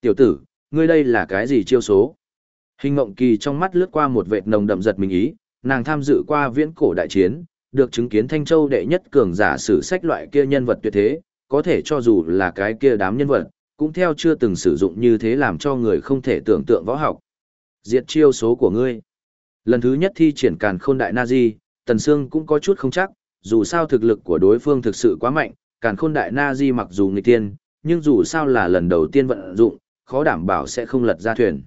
Tiểu tử, ngươi đây là cái gì chiêu số? Hình mộng kỳ trong mắt lướt qua một vệt nồng đậm giật mình ý, nàng tham dự qua viễn cổ đại chiến, được chứng kiến Thanh Châu đệ nhất cường giả sử sách loại kia nhân vật tuyệt thế, có thể cho dù là cái kia đám nhân vật, cũng theo chưa từng sử dụng như thế làm cho người không thể tưởng tượng võ học. Diệt chiêu số của ngươi. Lần thứ nhất thi triển càn khôn đại Nazi, Tần Sương cũng có chút không chắc, dù sao thực lực của đối phương thực sự quá mạnh, càn khôn đại Nazi mặc dù nghịch tiên, nhưng dù sao là lần đầu tiên vận dụng, khó đảm bảo sẽ không lật ra thuyền.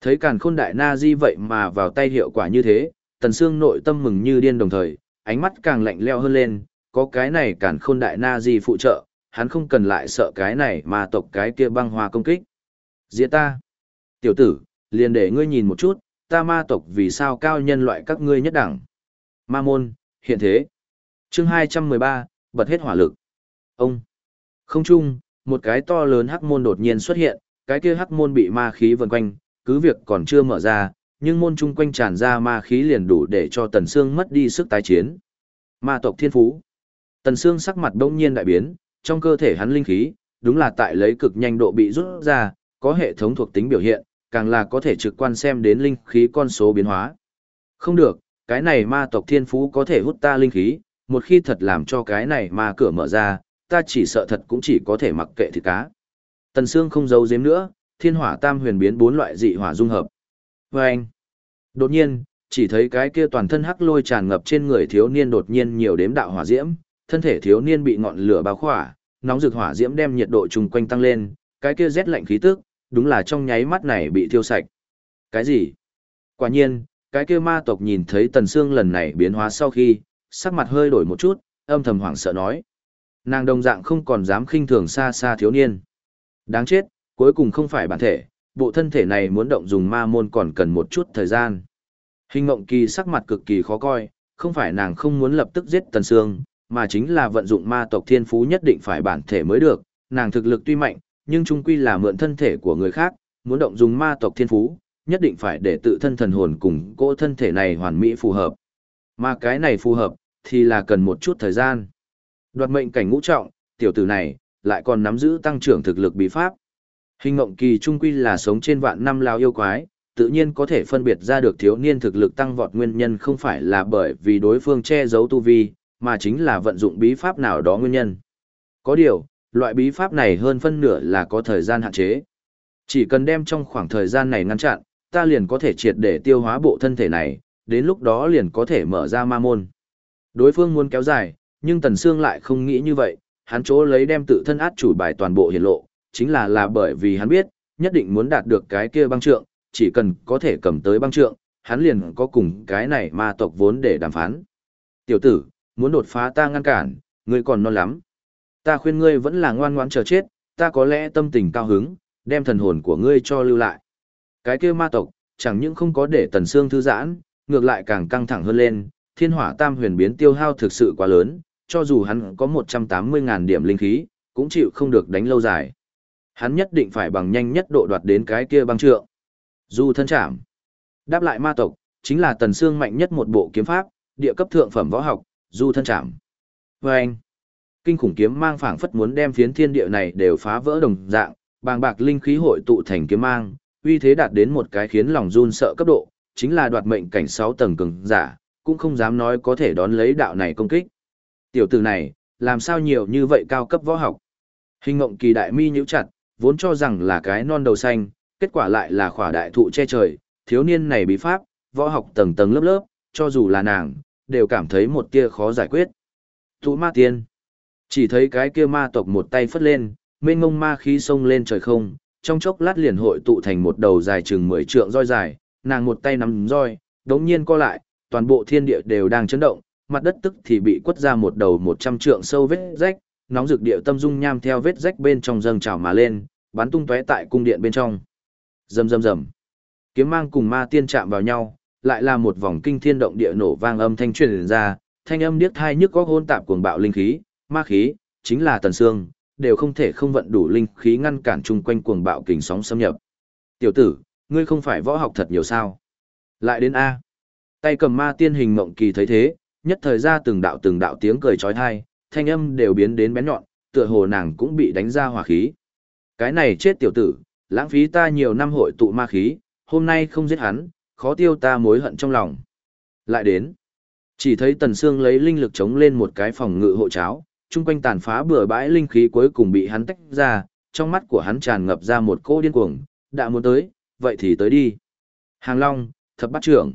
Thấy càn khôn đại Nazi vậy mà vào tay hiệu quả như thế, Tần Sương nội tâm mừng như điên đồng thời, ánh mắt càng lạnh leo hơn lên, có cái này cản khôn đại na gì phụ trợ, hắn không cần lại sợ cái này mà tộc cái kia băng hoa công kích. Diệt ta. Tiểu tử, liền để ngươi nhìn một chút, ta ma tộc vì sao cao nhân loại các ngươi nhất đẳng. Ma môn, hiện thế. chương 213, bật hết hỏa lực. Ông. Không chung, một cái to lớn hắc môn đột nhiên xuất hiện, cái kia hắc môn bị ma khí vần quanh, cứ việc còn chưa mở ra, nhưng môn chung quanh tràn ra ma khí liền đủ để cho Tần Sương mất đi sức tái chiến. Ma tộc thiên phú. Tần Sương sắc mặt bỗng nhiên đại biến, trong cơ thể hắn linh khí, đúng là tại lấy cực nhanh độ bị rút ra, có hệ thống thuộc tính biểu hiện, càng là có thể trực quan xem đến linh khí con số biến hóa. Không được, cái này ma tộc thiên phú có thể hút ta linh khí, một khi thật làm cho cái này ma cửa mở ra, ta chỉ sợ thật cũng chỉ có thể mặc kệ thịt cá. Tần Sương không giấu giếm nữa, thiên hỏa tam huyền biến bốn loại dị hỏa dung hợp. Anh, đột nhiên, chỉ thấy cái kia toàn thân hắc lôi tràn ngập trên người thiếu niên đột nhiên nhiều đếm đạo hỏa diễm, thân thể thiếu niên bị ngọn lửa bao khỏa, nóng rực hỏa diễm đem nhiệt độ chung quanh tăng lên, cái kia rét lạnh khí tức, đúng là trong nháy mắt này bị thiêu sạch. Cái gì? Quả nhiên, cái kia ma tộc nhìn thấy Tần Sương lần này biến hóa sau khi, sắc mặt hơi đổi một chút, âm thầm hoảng sợ nói. Nàng đồng dạng không còn dám khinh thường xa xa thiếu niên. Đáng chết, cuối cùng không phải bản thể, bộ thân thể này muốn động dùng ma môn còn cần một chút thời gian. Hình ngộng kỳ sắc mặt cực kỳ khó coi, không phải nàng không muốn lập tức giết Tần Sương, mà chính là vận dụng ma tộc thiên phú nhất định phải bản thể mới được, nàng thực lực tuy mạnh, nhưng trung quy là mượn thân thể của người khác, muốn động dùng ma tộc thiên phú, nhất định phải để tự thân thần hồn cùng cỗ thân thể này hoàn mỹ phù hợp. Mà cái này phù hợp, thì là cần một chút thời gian. Đoạt mệnh cảnh ngũ trọng, tiểu tử này, lại còn nắm giữ tăng trưởng thực lực bí pháp. Hình ngộng kỳ trung quy là sống trên vạn năm lao yêu quái, tự nhiên có thể phân biệt ra được thiếu niên thực lực tăng vọt nguyên nhân không phải là bởi vì đối phương che giấu tu vi, mà chính là vận dụng bí pháp nào đó nguyên nhân. Có điều, loại bí pháp này hơn phân nửa là có thời gian hạn chế. Chỉ cần đem trong khoảng thời gian này ngăn chặn, ta liền có thể triệt để tiêu hóa bộ thân thể này, đến lúc đó liền có thể mở ra ma môn. Đối phương muốn kéo dài, nhưng Tần Sương lại không nghĩ như vậy, hắn chỗ lấy đem tự thân át chủ bài toàn bộ hiển lộ, chính là là bởi vì hắn biết, nhất định muốn đạt được cái kia băng trượng, chỉ cần có thể cầm tới băng trượng, hắn liền có cùng cái này ma tộc vốn để đàm phán. Tiểu tử, muốn đột phá ta ngăn cản, ngươi còn non lắm. Ta khuyên ngươi vẫn là ngoan ngoãn chờ chết, ta có lẽ tâm tình cao hứng, đem thần hồn của ngươi cho lưu lại. Cái kia ma tộc, chẳng những không có để tần xương thư giãn, ngược lại càng căng thẳng hơn lên, thiên hỏa tam huyền biến tiêu hao thực sự quá lớn, cho dù hắn có 180.000 điểm linh khí, cũng chịu không được đánh lâu dài. Hắn nhất định phải bằng nhanh nhất độ đoạt đến cái kia băng trượng. Du thân chạm. Đáp lại ma tộc, chính là tần xương mạnh nhất một bộ kiếm pháp, địa cấp thượng phẩm võ học, du thân chạm. Vâng! anh, kinh khủng kiếm mang phảng phất muốn đem phiến thiên địa này đều phá vỡ đồng dạng, bàng bạc linh khí hội tụ thành kiếm mang, uy thế đạt đến một cái khiến lòng run sợ cấp độ, chính là đoạt mệnh cảnh 6 tầng cường giả, cũng không dám nói có thể đón lấy đạo này công kích. Tiểu tử này, làm sao nhiều như vậy cao cấp võ học? Hình ngộng kỳ đại mi nhíu chặt, vốn cho rằng là cái non đầu xanh, kết quả lại là khỏa đại thụ che trời, thiếu niên này bí pháp, võ học tầng tầng lớp lớp, cho dù là nàng, đều cảm thấy một tia khó giải quyết. Thú ma tiên. Chỉ thấy cái kia ma tộc một tay phất lên, mênh ngông ma khí sông lên trời không, trong chốc lát liền hội tụ thành một đầu dài chừng 10 trượng roi dài, nàng một tay nắm roi, đống nhiên co lại, toàn bộ thiên địa đều đang chấn động, mặt đất tức thì bị quất ra một đầu 100 trượng sâu vết rách, nóng rực địa tâm dung nham theo vết rách bên trong dâng trào mà lên, bắn tung tóe tại cung điện bên trong. Rầm rầm rầm. Kiếm mang cùng ma tiên chạm vào nhau, lại là một vòng kinh thiên động địa nổ vang âm thanh truyền ra, thanh âm điếc tai nhức óc hỗn tạp cuồng bạo linh khí, ma khí, chính là tần xương, đều không thể không vận đủ linh khí ngăn cản chung quanh cuồng bạo kình sóng xâm nhập. Tiểu tử, ngươi không phải võ học thật nhiều sao? Lại đến A. Tay cầm ma tiên hình mộng kỳ thấy thế, nhất thời ra từng đạo từng đạo tiếng cười chói tai, thanh âm đều biến đến bén nhọn, tựa hồ nàng cũng bị đánh ra hỏa khí. Cái này chết tiểu tử, lãng phí ta nhiều năm hội tụ ma khí, hôm nay không giết hắn, khó tiêu ta mối hận trong lòng. Lại đến, chỉ thấy Tần Sương lấy linh lực chống lên một cái phòng ngự hộ cháo, chung quanh tàn phá bừa bãi linh khí cuối cùng bị hắn tách ra, trong mắt của hắn tràn ngập ra một cỗ điên cuồng, đã muốn tới, vậy thì tới đi. Hàng Long, thập bát trưởng.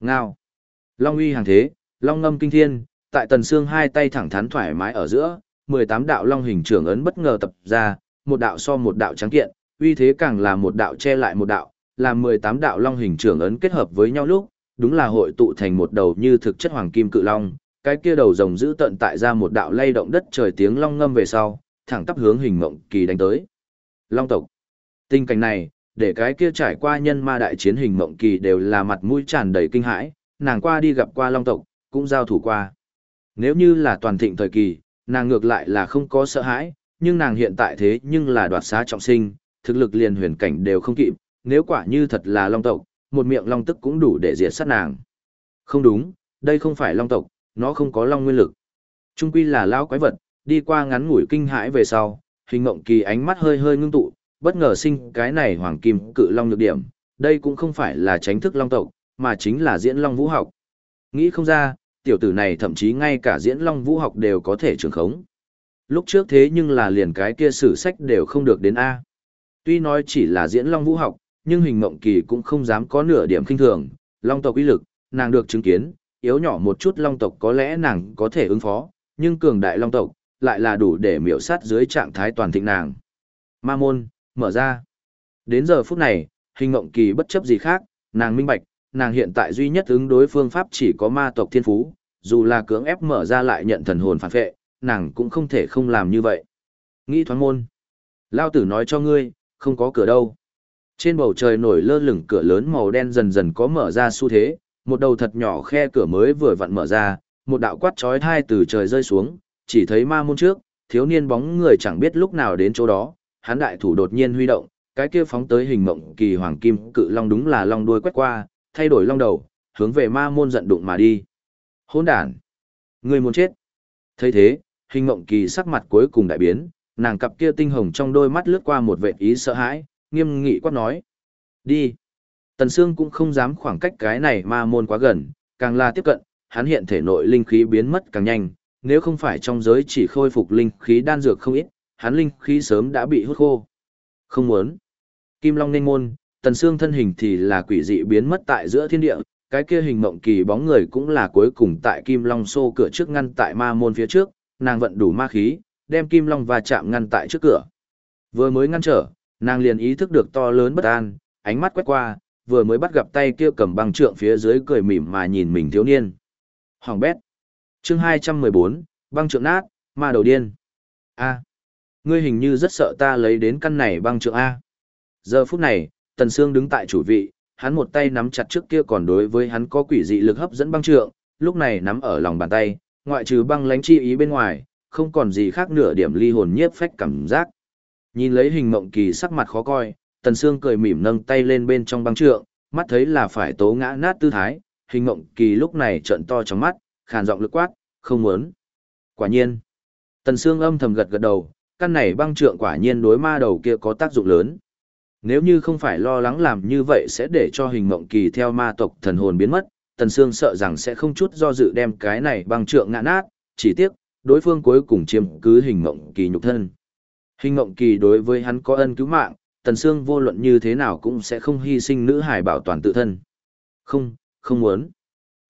Ngao. Long uy hàng thế, Long ngâm kinh thiên, tại Tần Sương hai tay thẳng thắn thoải mái ở giữa, 18 đạo Long hình trưởng ấn bất ngờ tập ra, một đạo so một đạo trắng kiện, uy thế càng là một đạo che lại một đạo, làm 18 đạo long hình trưởng ấn kết hợp với nhau lúc, đúng là hội tụ thành một đầu như thực chất hoàng kim cự long, cái kia đầu rồng giữ tận tại ra một đạo lay động đất trời tiếng long ngâm về sau, thẳng tắp hướng hình mộng kỳ đánh tới. Long tộc. Tình cảnh này, để cái kia trải qua nhân ma đại chiến hình mộng kỳ đều là mặt mũi tràn đầy kinh hãi, nàng qua đi gặp qua long tộc, cũng giao thủ qua. Nếu như là toàn thịnh thời kỳ, nàng ngược lại là không có sợ hãi, nhưng nàng hiện tại thế nhưng là đoạt xá trọng sinh, thực lực liền huyền cảnh đều không kịp, nếu quả như thật là long tộc, một miệng long tức cũng đủ để diệt sát nàng. Không đúng, đây không phải long tộc, nó không có long nguyên lực. Trung quy là lão quái vật, đi qua ngắn ngủi kinh hãi về sau, hình ngộng kỳ ánh mắt hơi hơi ngưng tụ, bất ngờ sinh cái này hoàng kim cự long nhược điểm, đây cũng không phải là tránh thức long tộc, mà chính là diễn long vũ học. Nghĩ không ra, tiểu tử này thậm chí ngay cả diễn long vũ học đều có thể trường khống. Lúc trước thế nhưng là liền cái kia sử sách đều không được đến A. Tuy nói chỉ là diễn long vũ học, nhưng hình mộng kỳ cũng không dám có nửa điểm kinh thường, long tộc uy lực, nàng được chứng kiến, yếu nhỏ một chút long tộc có lẽ nàng có thể ứng phó, nhưng cường đại long tộc, lại là đủ để miểu sát dưới trạng thái toàn thịnh nàng. Ma môn, mở ra. Đến giờ phút này, hình mộng kỳ bất chấp gì khác, nàng minh bạch, nàng hiện tại duy nhất ứng đối phương pháp chỉ có ma tộc thiên phú, dù là cưỡng ép mở ra lại nhận thần hồn phản vệ, nàng cũng không thể không làm như vậy. Nghĩ thoáng môn. Lao tử nói cho ngươi, không có cửa đâu. Trên bầu trời nổi lơ lửng cửa lớn màu đen dần dần có mở ra xu thế, một đầu thật nhỏ khe cửa mới vừa vặn mở ra, một đạo quát chói thai từ trời rơi xuống, chỉ thấy ma môn trước, thiếu niên bóng người chẳng biết lúc nào đến chỗ đó, hắn đại thủ đột nhiên huy động, cái kia phóng tới hình mộng kỳ hoàng kim cự long đúng là long đuôi quét qua, thay đổi long đầu, hướng về ma môn giận đụng mà đi. Hỗn đản, người muốn chết. Thấy thế, hình mộng kỳ sắc mặt cuối cùng đại biến, nàng cặp kia tinh hồng trong đôi mắt lướt qua một vệt ý sợ hãi, nghiêm nghị quát nói. Đi. Tần Sương cũng không dám khoảng cách cái này ma môn quá gần, càng là tiếp cận, hắn hiện thể nội linh khí biến mất càng nhanh, nếu không phải trong giới chỉ khôi phục linh khí đan dược không ít, hắn linh khí sớm đã bị hút khô. Không muốn. Kim Long nên môn, Tần Sương thân hình thì là quỷ dị biến mất tại giữa thiên địa, cái kia hình mộng kỳ bóng người cũng là cuối cùng tại Kim Long xô cửa trước ngăn tại ma môn phía trước, nàng vận đủ ma khí, đem Kim Long va chạm ngăn tại trước cửa. Vừa mới ngăn trở, nàng liền ý thức được to lớn bất an, ánh mắt quét qua, vừa mới bắt gặp tay kia cầm băng trượng phía dưới cười mỉm mà nhìn mình thiếu niên. Hoàng bét. Chương 214, băng trượng nát, ma đầu điên. A. Ngươi hình như rất sợ ta lấy đến căn này băng trượng A. Giờ phút này, Tần Sương đứng tại chủ vị, hắn một tay nắm chặt trước kia còn đối với hắn có quỷ dị lực hấp dẫn băng trượng, lúc này nắm ở lòng bàn tay, ngoại trừ băng lánh chi ý bên ngoài, không còn gì khác nửa điểm ly hồn nhiếp phách cảm giác. Nhìn lấy hình mộng kỳ sắc mặt khó coi, Tần Sương cười mỉm nâng tay lên bên trong băng trượng, mắt thấy là phải tố ngã nát tư thái, hình mộng kỳ lúc này trợn to trong mắt, khàn giọng lực quát, không muốn. Quả nhiên. Tần Sương âm thầm gật gật đầu, căn này băng trượng quả nhiên đối ma đầu kia có tác dụng lớn. Nếu như không phải lo lắng làm như vậy sẽ để cho hình mộng kỳ theo ma tộc thần hồn biến mất, Tần Sương sợ rằng sẽ không chút do dự đem cái này băng trượng ngã nát, chỉ tiếc, đối phương cuối cùng chiếm cứ hình mộng kỳ nhục thân. Hình mộng kỳ đối với hắn có ân cứu mạng, Tần Sương vô luận như thế nào cũng sẽ không hy sinh nữ hải bảo toàn tự thân. Không, không muốn.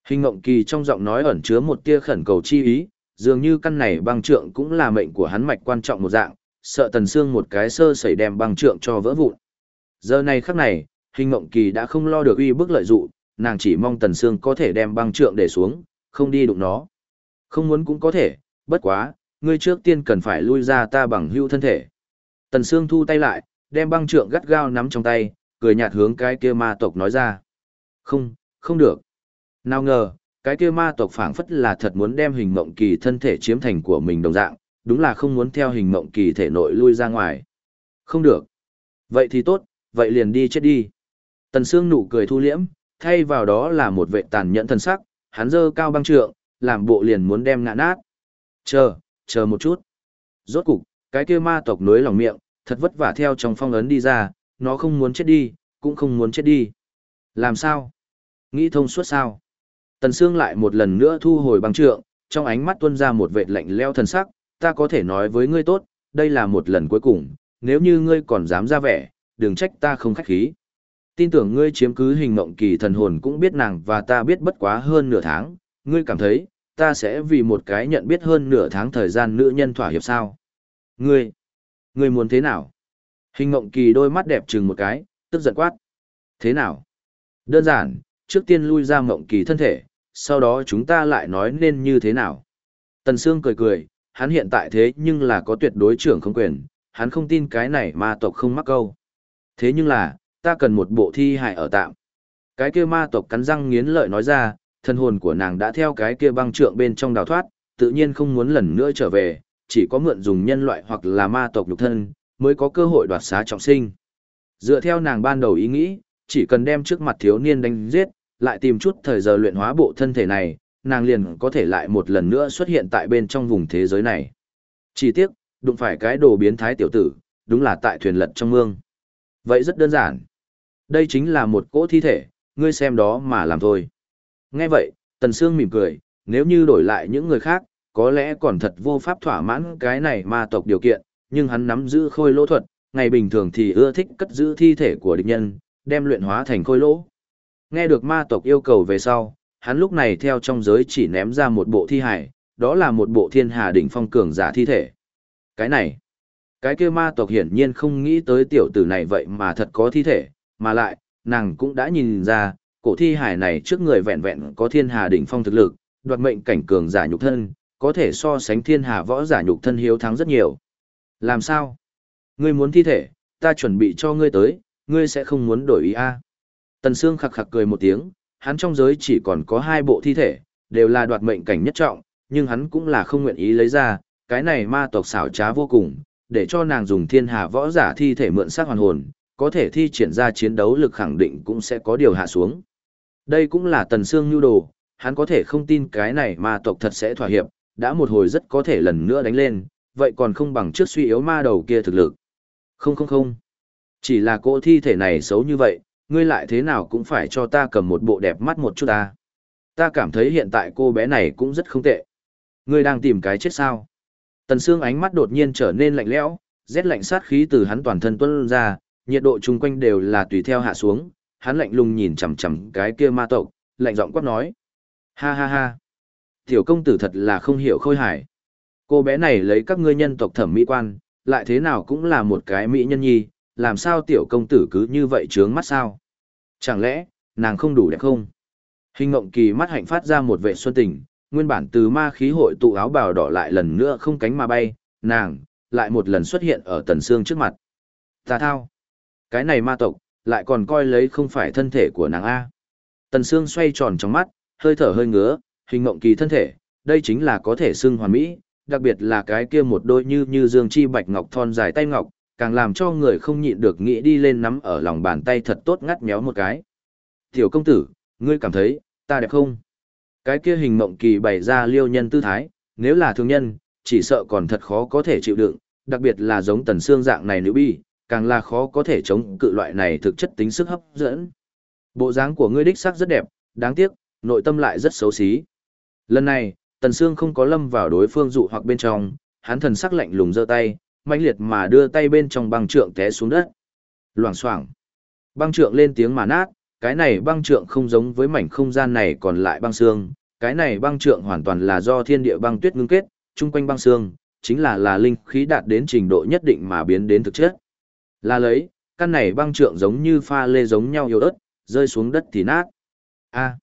Hình mộng kỳ trong giọng nói ẩn chứa một tia khẩn cầu chi ý, dường như căn này băng trượng cũng là mệnh của hắn mạch quan trọng một dạng, sợ Tần Sương một cái sơ sẩy đem băng trượng cho vỡ vụn. Giờ này khắc này, hình mộng kỳ đã không lo được uy bức lợi dụ, nàng chỉ mong Tần Sương có thể đem băng trượng để xuống, không đi đụng nó. Không muốn cũng có thể, bất quá, ngươi trước tiên cần phải lui ra ta bằng hưu thân thể. Tần Sương thu tay lại, đem băng trượng gắt gao nắm trong tay, cười nhạt hướng cái kia ma tộc nói ra. Không, không được. Nào ngờ, cái kia ma tộc phảng phất là thật muốn đem hình mộng kỳ thân thể chiếm thành của mình đồng dạng, đúng là không muốn theo hình mộng kỳ thể nội lui ra ngoài. Không được. Vậy thì tốt, vậy liền đi chết đi. Tần Sương nụ cười thu liễm, thay vào đó là một vệ tàn nhẫn thân sắc, hắn dơ cao băng trượng, làm bộ liền muốn đem ngã nát. Chờ, chờ một chút. Rốt cục, cái kia ma tộc nối lòng miệng, thật vất vả theo trong phong ấn đi ra, nó không muốn chết đi, cũng không muốn chết đi. Làm sao? Nghĩ thông suốt sao? Tần Sương lại một lần nữa thu hồi băng trượng, trong ánh mắt tuôn ra một vệt lạnh lẽo thần sắc, ta có thể nói với ngươi tốt, đây là một lần cuối cùng, nếu như ngươi còn dám ra vẻ, đừng trách ta không khách khí. Tin tưởng ngươi chiếm cứ hình mộng kỳ thần hồn cũng biết nàng và ta biết bất quá hơn nửa tháng, ngươi cảm thấy, ta sẽ vì một cái nhận biết hơn nửa tháng thời gian nữ nhân thỏa hiệp sao. Ngươi, ngươi muốn thế nào? Hình mộng kỳ đôi mắt đẹp chừng một cái, tức giận quát. Thế nào? Đơn giản, trước tiên lui ra mộng kỳ thân thể, sau đó chúng ta lại nói nên như thế nào. Tần Sương cười cười, hắn hiện tại thế nhưng là có tuyệt đối trưởng không quyền, hắn không tin cái này ma tộc không mắc câu. Thế nhưng là, ta cần một bộ thi hại ở tạm. Cái kia ma tộc cắn răng nghiến lợi nói ra, thân hồn của nàng đã theo cái kia băng trượng bên trong đào thoát, tự nhiên không muốn lần nữa trở về, chỉ có mượn dùng nhân loại hoặc là ma tộc nhục thân, mới có cơ hội đoạt xá trọng sinh. Dựa theo nàng ban đầu ý nghĩ, chỉ cần đem trước mặt thiếu niên đánh giết, lại tìm chút thời giờ luyện hóa bộ thân thể này, nàng liền có thể lại một lần nữa xuất hiện tại bên trong vùng thế giới này. Chỉ tiếc, đụng phải cái đồ biến thái tiểu tử, đúng là tại thuyền lật trong mương. Vậy rất đơn giản. Đây chính là một cỗ thi thể, ngươi xem đó mà làm thôi. Nghe vậy, Tần Sương mỉm cười, nếu như đổi lại những người khác, có lẽ còn thật vô pháp thỏa mãn cái này ma tộc điều kiện, nhưng hắn nắm giữ khôi lỗ thuật, ngày bình thường thì ưa thích cất giữ thi thể của địch nhân, đem luyện hóa thành khôi lỗ. Nghe được ma tộc yêu cầu về sau, hắn lúc này theo trong giới chỉ ném ra một bộ thi hải, đó là một bộ thiên hà đỉnh phong cường giả thi thể. Cái này, cái kia ma tộc hiển nhiên không nghĩ tới tiểu tử này vậy mà thật có thi thể, mà lại, nàng cũng đã nhìn ra, cổ thi hải này trước người vẹn vẹn có thiên hà đỉnh phong thực lực, đoạt mệnh cảnh cường giả nhục thân, có thể so sánh thiên hà võ giả nhục thân hiếu thắng rất nhiều. Làm sao? Ngươi muốn thi thể, ta chuẩn bị cho ngươi tới, ngươi sẽ không muốn đổi ý a? À? Tần Sương khặc khặc cười một tiếng, hắn trong giới chỉ còn có hai bộ thi thể, đều là đoạt mệnh cảnh nhất trọng, nhưng hắn cũng là không nguyện ý lấy ra, cái này ma tộc xảo trá vô cùng, để cho nàng dùng thiên hà võ giả thi thể mượn xác hoàn hồn, có thể thi triển ra chiến đấu lực khẳng định cũng sẽ có điều hạ xuống. Đây cũng là tần xương nhu đồ, hắn có thể không tin cái này ma tộc thật sẽ thỏa hiệp, đã một hồi rất có thể lần nữa đánh lên, vậy còn không bằng trước suy yếu ma đầu kia thực lực. Không không không. Chỉ là cô thi thể này xấu như vậy, ngươi lại thế nào cũng phải cho ta cầm một bộ đẹp mắt một chút ta. Ta cảm thấy hiện tại cô bé này cũng rất không tệ. Ngươi đang tìm cái chết sao? Tần Sương ánh mắt đột nhiên trở nên lạnh lẽo, rét lạnh sát khí từ hắn toàn thân tuôn ra, nhiệt độ chung quanh đều là tùy theo hạ xuống, hắn lạnh lùng nhìn chằm chằm cái kia ma tộc, lạnh giọng quát nói: "Ha ha ha, tiểu công tử thật là không hiểu khôi hài. Cô bé này lấy các ngươi nhân tộc thẩm mỹ quan, lại thế nào cũng là một cái mỹ nhân nhi, làm sao tiểu công tử cứ như vậy trướng mắt sao? Chẳng lẽ, nàng không đủ đẹp không?" Hình ngộng kỳ mắt hạnh phát ra một vệ xuân tình, nguyên bản từ ma khí hội tụ áo bào đỏ lại lần nữa không cánh mà bay, nàng, lại một lần xuất hiện ở tần xương trước mặt. Ta thao, cái này ma tộc, lại còn coi lấy không phải thân thể của nàng A. Tần xương xoay tròn trong mắt, hơi thở hơi ngứa, hình ngộng kỳ thân thể, đây chính là có thể xưng hoàn mỹ, đặc biệt là cái kia một đôi như như dương chi bạch ngọc thon dài tay ngọc, càng làm cho người không nhịn được nghĩ đi lên nắm ở lòng bàn tay thật tốt ngắt méo một cái. Tiểu công tử, ngươi cảm thấy, ta đẹp không? Cái kia hình mộng kỳ bày ra liêu nhân tư thái, nếu là thương nhân, chỉ sợ còn thật khó có thể chịu đựng, đặc biệt là giống tần xương dạng này nữ bi, càng là khó có thể chống cự loại này thực chất tính sức hấp dẫn. Bộ dáng của ngươi đích xác rất đẹp, đáng tiếc, nội tâm lại rất xấu xí. Lần này, tần xương không có lâm vào đối phương dụ hoặc bên trong, hắn thần sắc lạnh lùng giơ tay, mãnh liệt mà đưa tay bên trong băng trượng té xuống đất. Loảng xoảng. Băng trượng lên tiếng mà nát, cái này băng trượng không giống với mảnh không gian này còn lại băng xương, cái này băng trượng hoàn toàn là do thiên địa băng tuyết ngưng kết, chung quanh băng xương, chính là là linh khí đạt đến trình độ nhất định mà biến đến thực chất. Là lấy, căn này băng trượng giống như pha lê giống nhau yếu ớt, rơi xuống đất thì nát. A.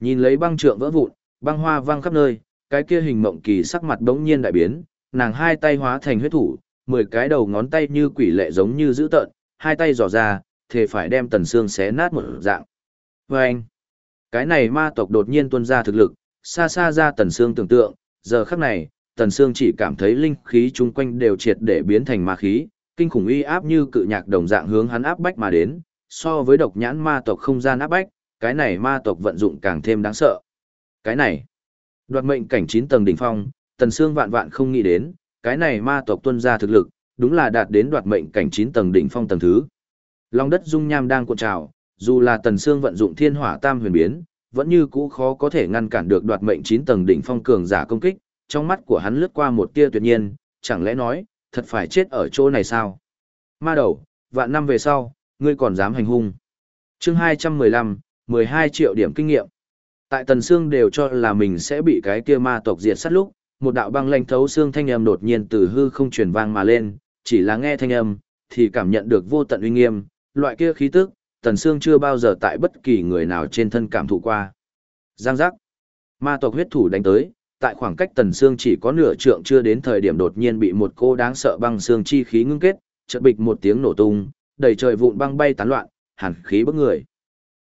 nhìn lấy băng trượng vỡ vụn, băng hoa văng khắp nơi, cái kia hình mộng kỳ sắc mặt bỗng nhiên đại biến, nàng hai tay hóa thành huyết thủ, mười cái đầu ngón tay như quỷ lệ giống như dữ tợn, hai tay dò ra, thề phải đem tần xương xé nát một dạng. Và anh, cái này ma tộc đột nhiên tuôn ra thực lực, xa xa ra tần xương tưởng tượng, giờ khắc này, tần xương chỉ cảm thấy linh khí chung quanh đều triệt để biến thành ma khí, kinh khủng uy áp như cự nhạc đồng dạng hướng hắn áp bách mà đến, so với độc nhãn ma tộc không gian áp bách, cái này ma tộc vận dụng càng thêm đáng sợ. Cái này, đoạt mệnh cảnh 9 tầng đỉnh phong, tần xương vạn vạn không nghĩ đến, cái này ma tộc tuân ra thực lực, đúng là đạt đến đoạt mệnh cảnh 9 tầng đỉnh phong tầng thứ. Long đất dung nham đang cuộn trào, dù là Tần Sương vận dụng Thiên Hỏa Tam Huyền biến, vẫn như cũ khó có thể ngăn cản được đoạt mệnh 9 tầng đỉnh phong cường giả công kích, trong mắt của hắn lướt qua một tia tuyệt nhiên, chẳng lẽ nói, thật phải chết ở chỗ này sao? Ma đầu, vạn năm về sau, ngươi còn dám hành hung. Chương 215, 12 triệu điểm kinh nghiệm. Tại Tần Sương đều cho là mình sẽ bị cái kia ma tộc diệt sát lúc, một đạo băng lanh thấu xương thanh âm đột nhiên từ hư không truyền vang mà lên, chỉ là nghe thanh âm thì cảm nhận được vô tận uy nghiêm, loại kia khí tức, Tần Sương chưa bao giờ tại bất kỳ người nào trên thân cảm thụ qua. Giang giác. Ma tộc huyết thủ đánh tới, tại khoảng cách Tần xương chỉ có nửa trượng chưa đến thời điểm đột nhiên bị một cô đáng sợ băng xương chi khí ngưng kết, chợt bịch một tiếng nổ tung, đầy trời vụn băng bay tán loạn, hàn khí bức người.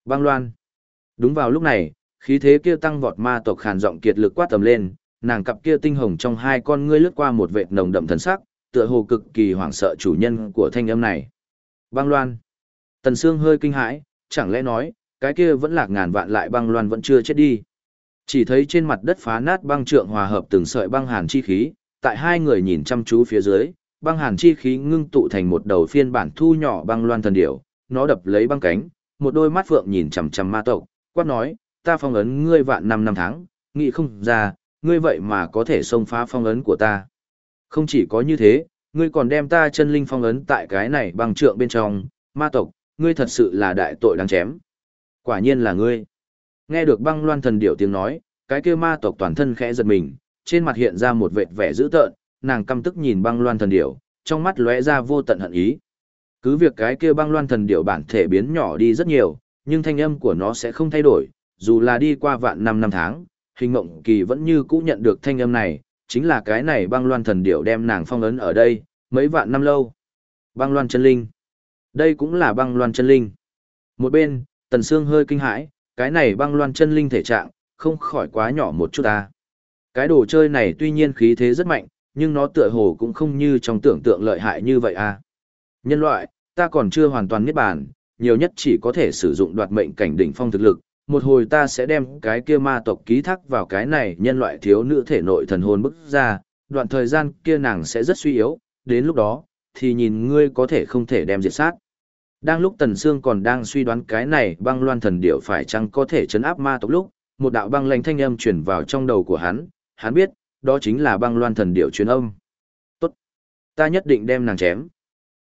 Băng loan. Đúng vào lúc này, khí thế kia tăng vọt ma tộc khàn giọng kiệt lực quát tầm lên, nàng cặp kia tinh hồng trong hai con ngươi lướt qua một vệt nồng đậm thần sắc, tựa hồ cực kỳ hoảng sợ chủ nhân của thanh âm này. Băng loan. Tần Sương hơi kinh hãi, chẳng lẽ nói, cái kia vẫn lạc ngàn vạn lại băng loan vẫn chưa chết đi. Chỉ thấy trên mặt đất phá nát băng trượng hòa hợp từng sợi băng hàn chi khí, tại hai người nhìn chăm chú phía dưới, băng hàn chi khí ngưng tụ thành một đầu phiên bản thu nhỏ băng loan thần điểu, nó đập lấy băng cánh, một đôi mắt phượng nhìn chằm chằm ma tộc, quát nói, ta phong ấn ngươi vạn năm năm tháng, nghĩ không ra, ngươi vậy mà có thể xông phá phong ấn của ta. Không chỉ có như thế, ngươi còn đem ta chân linh phong ấn tại cái này băng trượng bên trong, ma tộc, ngươi thật sự là đại tội đáng chém. Quả nhiên là ngươi. Nghe được băng loan thần điểu tiếng nói, cái kia ma tộc toàn thân khẽ giật mình, trên mặt hiện ra một vệt vẻ dữ tợn, nàng căm tức nhìn băng loan thần điểu, trong mắt lóe ra vô tận hận ý. Cứ việc cái kia băng loan thần điểu bản thể biến nhỏ đi rất nhiều, nhưng thanh âm của nó sẽ không thay đổi, dù là đi qua vạn năm năm tháng, hình mộng kỳ vẫn như cũ nhận được thanh âm này, chính là cái này băng loan thần điểu đem nàng phong ấn ở đây, mấy vạn năm lâu. Băng loan chân linh. Đây cũng là băng loan chân linh. Một bên, tần xương hơi kinh hãi, cái này băng loan chân linh thể trạng, không khỏi quá nhỏ một chút ta. Cái đồ chơi này tuy nhiên khí thế rất mạnh, nhưng nó tựa hồ cũng không như trong tưởng tượng lợi hại như vậy à. Nhân loại, ta còn chưa hoàn toàn niết bàn, nhiều nhất chỉ có thể sử dụng đoạt mệnh cảnh đỉnh phong thực lực. Một hồi ta sẽ đem cái kia ma tộc ký thác vào cái này nhân loại thiếu nữ thể nội thần hồn bức ra, đoạn thời gian kia nàng sẽ rất suy yếu, đến lúc đó, thì nhìn ngươi có thể không thể đem diệt sát. Đang lúc Tần Sương còn đang suy đoán cái này băng loan thần điểu phải chăng có thể chấn áp ma tộc lúc, một đạo băng lạnh thanh âm truyền vào trong đầu của hắn, hắn biết, đó chính là băng loan thần điểu truyền âm. Tốt! Ta nhất định đem nàng chém.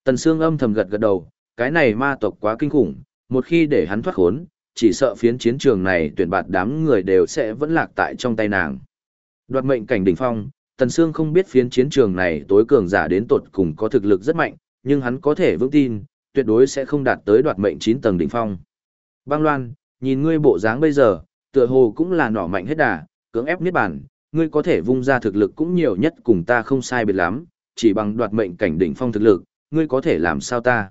Tần Sương âm thầm gật gật đầu, cái này ma tộc quá kinh khủng, một khi để hắn thoát khốn, chỉ sợ phiến chiến trường này tuyển bạt đám người đều sẽ vẫn lạc tại trong tay nàng. Đoạt mệnh cảnh đỉnh phong, Tần Sương không biết phiến chiến trường này tối cường giả đến tột cùng có thực lực rất mạnh, nhưng hắn có thể vững tin, tuyệt đối sẽ không đạt tới đoạt mệnh 9 tầng đỉnh phong. Băng Loan, nhìn ngươi bộ dáng bây giờ, tựa hồ cũng là nỏ mạnh hết đà, cưỡng ép niết bàn, ngươi có thể vung ra thực lực cũng nhiều nhất cùng ta không sai biệt lắm, chỉ bằng đoạt mệnh cảnh đỉnh phong thực lực, ngươi có thể làm sao ta?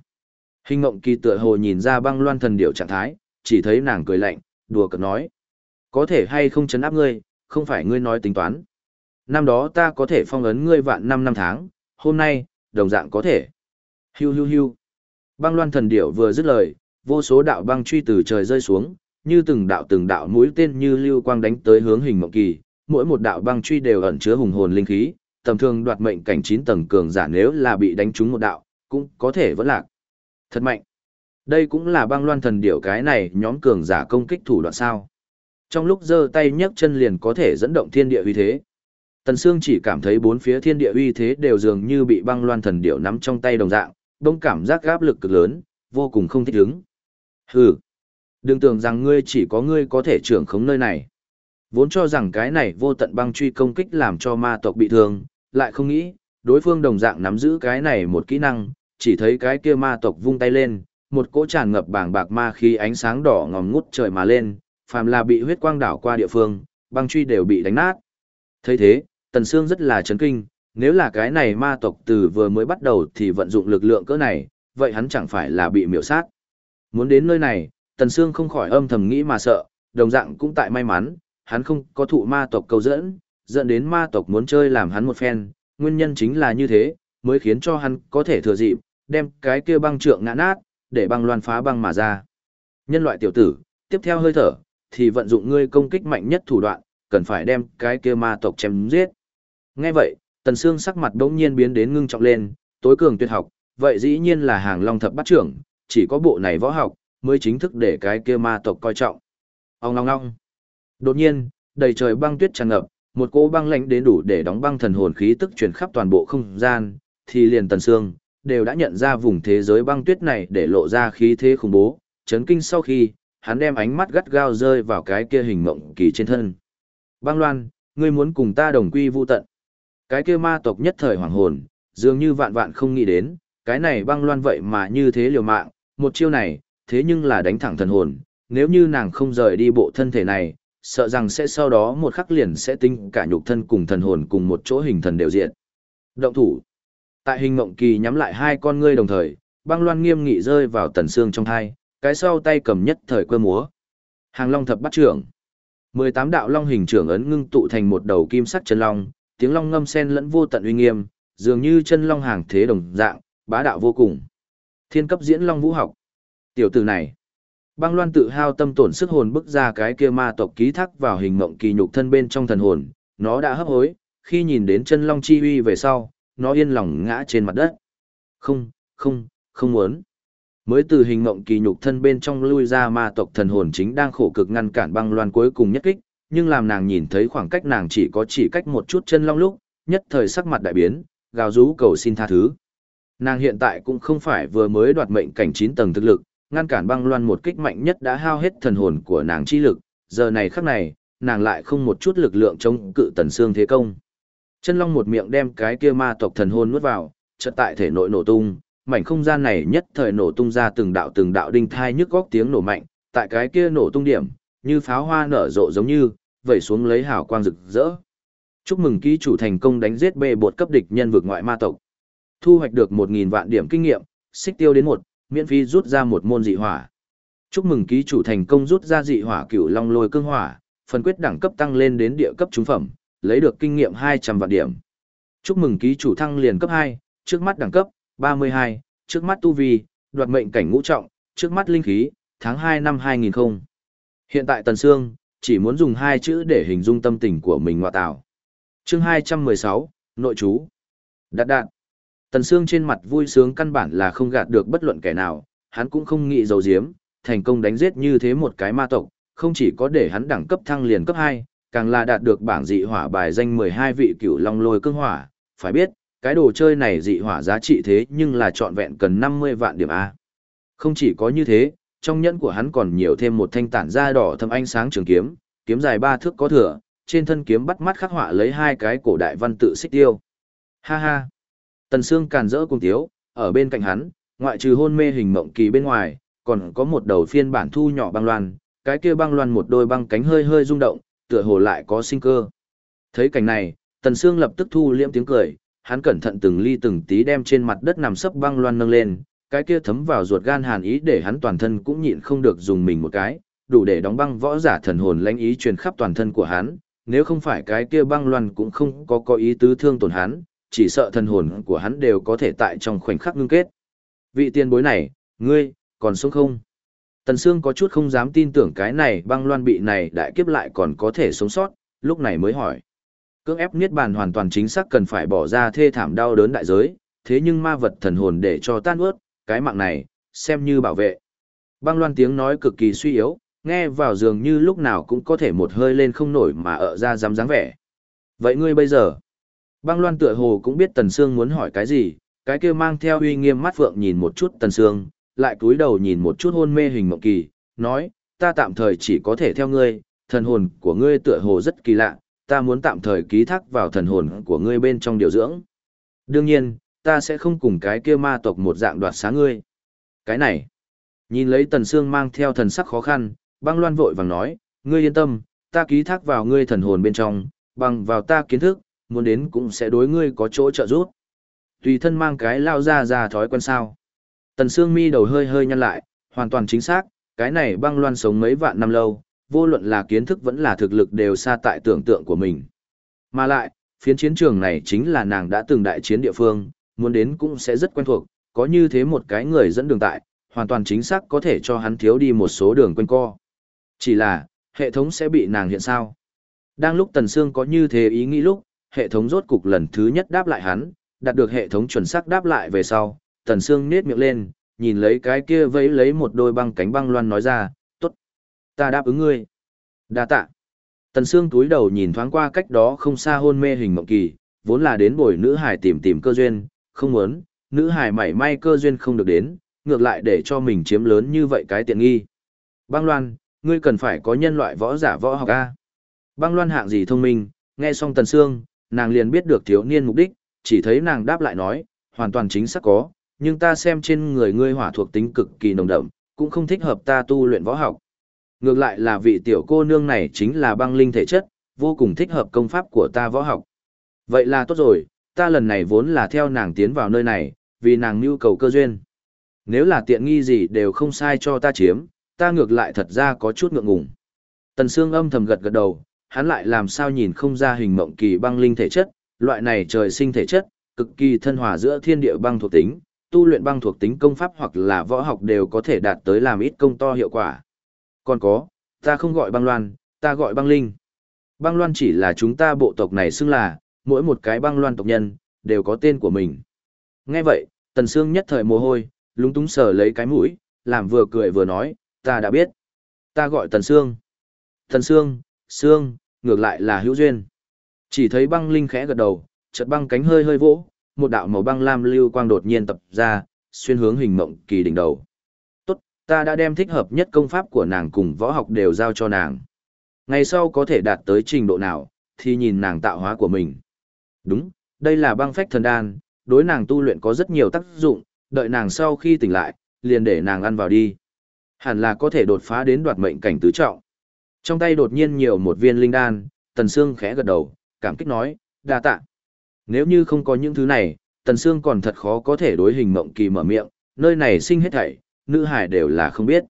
Hình ngộng kỳ tựa hồ nhìn ra băng loan thần điệu trạng thái, chỉ thấy nàng cười lạnh, đùa cợt nói. Có thể hay không chấn áp ngươi, không phải ngươi nói tính toán. Năm đó ta có thể phong ấn ngươi vạn năm năm tháng, hôm nay, đồng dạng có thể. Hiu hiu hiu. Băng loan thần điệu vừa dứt lời, vô số đạo băng truy từ trời rơi xuống, như từng đạo từng đạo mũi tên như lưu quang đánh tới hướng hình mộng kỳ, mỗi một đạo băng truy đều ẩn chứa hùng hồn linh khí, tầm thường đoạt mệnh cảnh chín tầng cường giả nếu là bị đánh trúng một đạo, cũng có thể vẫn lạc. Thật mạnh. Đây cũng là băng loan thần điểu cái này nhóm cường giả công kích thủ đoạn sao. Trong lúc giơ tay nhấc chân liền có thể dẫn động thiên địa uy thế. Tần Sương chỉ cảm thấy bốn phía thiên địa uy thế đều dường như bị băng loan thần điểu nắm trong tay đồng dạng, đông cảm giác áp lực cực lớn, vô cùng không thích ứng. Hừ, đừng tưởng rằng ngươi chỉ có ngươi có thể trưởng khống nơi này. Vốn cho rằng cái này vô tận băng truy công kích làm cho ma tộc bị thương, lại không nghĩ, đối phương đồng dạng nắm giữ cái này một kỹ năng, chỉ thấy cái kia ma tộc vung tay lên, một cỗ tràn ngập bảng bạc ma khí ánh sáng đỏ ngòm ngút trời mà lên, phàm là bị huyết quang đảo qua địa phương, băng truy đều bị đánh nát. thấy thế, Tần Sương rất là chấn kinh, nếu là cái này ma tộc từ vừa mới bắt đầu thì vận dụng lực lượng cỡ này, vậy hắn chẳng phải là bị miểu sát. Muốn đến nơi này, Tần Sương không khỏi âm thầm nghĩ mà sợ, đồng dạng cũng tại may mắn, hắn không có thụ ma tộc cầu dẫn, dẫn đến ma tộc muốn chơi làm hắn một phen, nguyên nhân chính là như thế, mới khiến cho hắn có thể thừa dịp, đem cái kia băng trượng ngã nát, để băng loan phá băng mà ra. Nhân loại tiểu tử, tiếp theo hơi thở, thì vận dụng ngươi công kích mạnh nhất thủ đoạn, cần phải đem cái kia ma tộc chém giết. Nghe vậy, Tần Sương sắc mặt đống nhiên biến đến ngưng trọng lên, tối cường tuyệt học, vậy dĩ nhiên là hàng long thập bát trưởng, chỉ có bộ này võ học, mới chính thức để cái kia ma tộc coi trọng. Ông long long. Đột nhiên, đầy trời băng tuyết tràn ngập, một cỗ băng lạnh đến đủ để đóng băng thần hồn khí tức truyền khắp toàn bộ không gian, thì liền Tần Sương đều đã nhận ra vùng thế giới băng tuyết này để lộ ra khí thế khủng bố, chấn kinh sau khi, hắn đem ánh mắt gắt gao rơi vào cái kia hình mộng kỳ trên thân. Băng Loan, ngươi muốn cùng ta đồng quy vu tận. Cái kia ma tộc nhất thời hoàng hồn, dường như vạn vạn không nghĩ đến, cái này băng loan vậy mà như thế liều mạng, một chiêu này, thế nhưng là đánh thẳng thần hồn, nếu như nàng không rời đi bộ thân thể này, sợ rằng sẽ sau đó một khắc liền sẽ tinh cả nhục thân cùng thần hồn cùng một chỗ hình thần đều diện. Động thủ. Tại hình mộng kỳ nhắm lại hai con ngươi đồng thời, băng loan nghiêm nghị rơi vào tần xương trong hai cái sau tay cầm nhất thời quơ múa. Hàng long thập bắt trưởng. 18 đạo long hình trưởng ấn ngưng tụ thành một đầu kim sắc chân long, tiếng long ngâm sen lẫn vô tận uy nghiêm, dường như chân long hàng thế đồng dạng, bá đạo vô cùng. Thiên cấp diễn long vũ học. Tiểu tử này, băng loan tự hao tâm tổn sức hồn bức ra cái kia ma tộc ký thác vào hình mộng kỳ nhục thân bên trong thần hồn, nó đã hấp hối, khi nhìn đến chân long chi uy về sau, nó yên lòng ngã trên mặt đất. Không, không, không muốn. Mới từ hình mộng kỳ nhục thân bên trong lui ra ma tộc thần hồn chính đang khổ cực ngăn cản băng loan cuối cùng nhất kích, nhưng làm nàng nhìn thấy khoảng cách nàng chỉ có chỉ cách một chút chân long lúc, nhất thời sắc mặt đại biến, gào rú cầu xin tha thứ. Nàng hiện tại cũng không phải vừa mới đoạt mệnh cảnh 9 tầng thực lực, ngăn cản băng loan một kích mạnh nhất đã hao hết thần hồn của nàng chi lực, giờ này khắc này, nàng lại không một chút lực lượng chống cự tần xương thế công. Chân long một miệng đem cái kia ma tộc thần hồn nuốt vào, chợt tại thể nội nổ tung, mảnh không gian này nhất thời nổ tung ra từng đạo từng đạo đinh thai nhức góc tiếng nổ mạnh, tại cái kia nổ tung điểm, như pháo hoa nở rộ giống như, vẩy xuống lấy hào quang rực rỡ. Chúc mừng ký chủ thành công đánh giết bê bột cấp địch nhân vực ngoại ma tộc. Thu hoạch được 1000 vạn điểm kinh nghiệm, xích tiêu đến một, miễn phí rút ra một môn dị hỏa. Chúc mừng ký chủ thành công rút ra dị hỏa cửu long lôi cương hỏa, phần quyết đẳng cấp tăng lên đến địa cấp trung phẩm, lấy được kinh nghiệm 200 vạn điểm. Chúc mừng ký chủ thăng liền cấp 2, trước mắt đẳng cấp 32, trước mắt tu vi, đoạt mệnh cảnh ngũ trọng, trước mắt linh khí, tháng 2 năm 2000. Hiện tại Tần Sương, chỉ muốn dùng hai chữ để hình dung tâm tình của mình ngoại tạo. Chương 216, Nội chú. Đạt đạt. Tần Sương trên mặt vui sướng căn bản là không gạt được bất luận kẻ nào, hắn cũng không nghĩ dấu diếm, thành công đánh giết như thế một cái ma tộc, không chỉ có để hắn đẳng cấp thăng liền cấp 2, càng là đạt được bảng dị hỏa bài danh 12 vị cửu long lôi cương hỏa, phải biết, cái đồ chơi này dị hỏa giá trị thế nhưng là trọn vẹn cần 50 vạn điểm A. Không chỉ có như thế, trong nhẫn của hắn còn nhiều thêm một thanh tản da đỏ thâm ánh sáng trường kiếm, kiếm dài ba thước có thừa, trên thân kiếm bắt mắt khắc họa lấy hai cái cổ đại văn tự xích tiêu. Ha ha! Tần Sương càn rỡ cùng tiếu, ở bên cạnh hắn, ngoại trừ hôn mê hình mộng kỳ bên ngoài, còn có một đầu phiên bản thu nhỏ băng loan, cái kia băng loan một đôi băng cánh hơi hơi rung động, tựa hồ lại có sinh cơ. Thấy cảnh này, Tần Sương lập tức thu liễm tiếng cười, hắn cẩn thận từng ly từng tí đem trên mặt đất nằm sấp băng loan nâng lên, cái kia thấm vào ruột gan hàn ý để hắn toàn thân cũng nhịn không được dùng mình một cái, đủ để đóng băng võ giả thần hồn lãnh ý truyền khắp toàn thân của hắn, nếu không phải cái kia băng loan cũng không có có ý tứ thương tổn hắn, chỉ sợ thần hồn của hắn đều có thể tại trong khoảnh khắc ngưng kết. Vị tiền bối này, ngươi, còn sống không? Tần Sương có chút không dám tin tưởng cái này băng loan bị này đại kiếp lại còn có thể sống sót, lúc này mới hỏi. Cưỡng ép niết bàn hoàn toàn chính xác cần phải bỏ ra thê thảm đau đớn đại giới, thế nhưng ma vật thần hồn để cho tan ướt, cái mạng này, xem như bảo vệ. Băng loan tiếng nói cực kỳ suy yếu, nghe vào dường như lúc nào cũng có thể một hơi lên không nổi mà ở ra dám dáng vẻ. Vậy ngươi bây giờ? Băng loan tựa hồ cũng biết Tần Sương muốn hỏi cái gì, cái kia mang theo uy nghiêm mắt phượng nhìn một chút Tần Sương, lại cúi đầu nhìn một chút hôn mê hình mộng kỳ, nói, ta tạm thời chỉ có thể theo ngươi, thần hồn của ngươi tựa hồ rất kỳ lạ, ta muốn tạm thời ký thác vào thần hồn của ngươi bên trong điều dưỡng. Đương nhiên, ta sẽ không cùng cái kia ma tộc một dạng đoạt xá ngươi. Cái này, nhìn lấy Tần Sương mang theo thần sắc khó khăn, băng loan vội vàng nói, ngươi yên tâm, ta ký thác vào ngươi thần hồn bên trong, bằng vào ta kiến thức, muốn đến cũng sẽ đối ngươi có chỗ trợ giúp. Tùy thân mang cái lao ra ra thói quen sao. Tần Sương mi đầu hơi hơi nhăn lại, hoàn toàn chính xác, cái này băng loan sống mấy vạn năm lâu, vô luận là kiến thức vẫn là thực lực đều xa tại tưởng tượng của mình. Mà lại, phiến chiến trường này chính là nàng đã từng đại chiến địa phương, muốn đến cũng sẽ rất quen thuộc, có như thế một cái người dẫn đường tại, hoàn toàn chính xác có thể cho hắn thiếu đi một số đường quanh co. Chỉ là, hệ thống sẽ bị nàng hiện sao. Đang lúc Tần Sương có như thế ý nghĩ lúc, hệ thống rốt cục lần thứ nhất đáp lại hắn, đạt được hệ thống chuẩn xác đáp lại về sau, Tần Sương nết miệng lên, nhìn lấy cái kia vẫy lấy một đôi băng cánh băng loan nói ra, tốt, ta đáp ứng ngươi. đa tạ. Tần Sương túi đầu nhìn thoáng qua cách đó không xa hôn mê hình mộng kỳ, vốn là đến bồi nữ hải tìm tìm cơ duyên, không muốn, nữ hải mảy may cơ duyên không được đến, ngược lại để cho mình chiếm lớn như vậy cái tiện nghi. Băng loan, ngươi cần phải có nhân loại võ giả võ học A. Băng loan hạng gì thông minh, nghe xong Tần Sương, nàng liền biết được thiếu niên mục đích, chỉ thấy nàng đáp lại nói, hoàn toàn chính xác có, nhưng ta xem trên người ngươi hỏa thuộc tính cực kỳ nồng đậm, cũng không thích hợp ta tu luyện võ học. Ngược lại là vị tiểu cô nương này chính là băng linh thể chất, vô cùng thích hợp công pháp của ta võ học. Vậy là tốt rồi, ta lần này vốn là theo nàng tiến vào nơi này, vì nàng nhu cầu cơ duyên. Nếu là tiện nghi gì đều không sai cho ta chiếm, ta ngược lại thật ra có chút ngượng ngùng. Tần Sương âm thầm gật gật đầu, hắn lại làm sao nhìn không ra hình mộng kỳ băng linh thể chất, loại này trời sinh thể chất, cực kỳ thân hòa giữa thiên địa băng thuộc tính, tu luyện băng thuộc tính công pháp hoặc là võ học đều có thể đạt tới làm ít công to hiệu quả. Còn có, ta không gọi băng loan, ta gọi băng linh. Băng loan chỉ là chúng ta bộ tộc này xưng là, mỗi một cái băng loan tộc nhân, đều có tên của mình. Nghe vậy, Tần Sương nhất thời mồ hôi, lúng túng sờ lấy cái mũi, làm vừa cười vừa nói, ta đã biết. Ta gọi Tần Sương. Tần Sương, Sương, ngược lại là hữu duyên. Chỉ thấy băng linh khẽ gật đầu, chợt băng cánh hơi hơi vỗ, một đạo màu băng lam lưu quang đột nhiên tập ra, xuyên hướng hình mộng kỳ đỉnh đầu. Tốt, ta đã đem thích hợp nhất công pháp của nàng cùng võ học đều giao cho nàng. Ngày sau có thể đạt tới trình độ nào, thì nhìn nàng tạo hóa của mình. Đúng, đây là băng phách thần đan, đối nàng tu luyện có rất nhiều tác dụng, đợi nàng sau khi tỉnh lại, liền để nàng ăn vào đi. Hẳn là có thể đột phá đến đoạt mệnh cảnh tứ trọng. Trong tay đột nhiên nhiều một viên linh đan, Tần Sương khẽ gật đầu, cảm kích nói, đa tạ. Nếu như không có những thứ này, Tần Sương còn thật khó có thể đối hình mộng kỳ mở miệng, nơi này sinh hết thảy, nữ hải đều là không biết.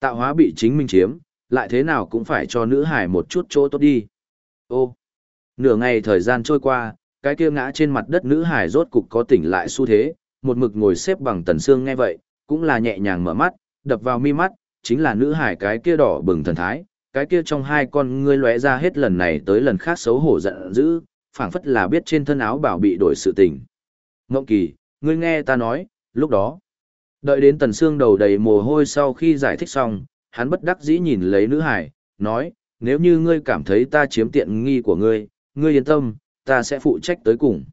Tạo hóa bị chính mình chiếm, lại thế nào cũng phải cho nữ hải một chút chỗ tốt đi. Ô, nửa ngày thời gian trôi qua, cái kia ngã trên mặt đất nữ hải rốt cục có tỉnh lại xu thế, một mực ngồi xếp bằng Tần xương nghe vậy, cũng là nhẹ nhàng mở mắt, đập vào mi mắt, chính là nữ hải cái kia đỏ bừng thần thái, cái kia trong hai con ngươi lóe ra hết lần này tới lần khác xấu hổ giận dữ, phảng phất là biết trên thân áo bảo bị đổi sự tình. Ngộng kỳ, ngươi nghe ta nói, lúc đó. Đợi đến tần xương đầu đầy mồ hôi sau khi giải thích xong, hắn bất đắc dĩ nhìn lấy nữ hải, nói, nếu như ngươi cảm thấy ta chiếm tiện nghi của ngươi, ngươi yên tâm, ta sẽ phụ trách tới cùng.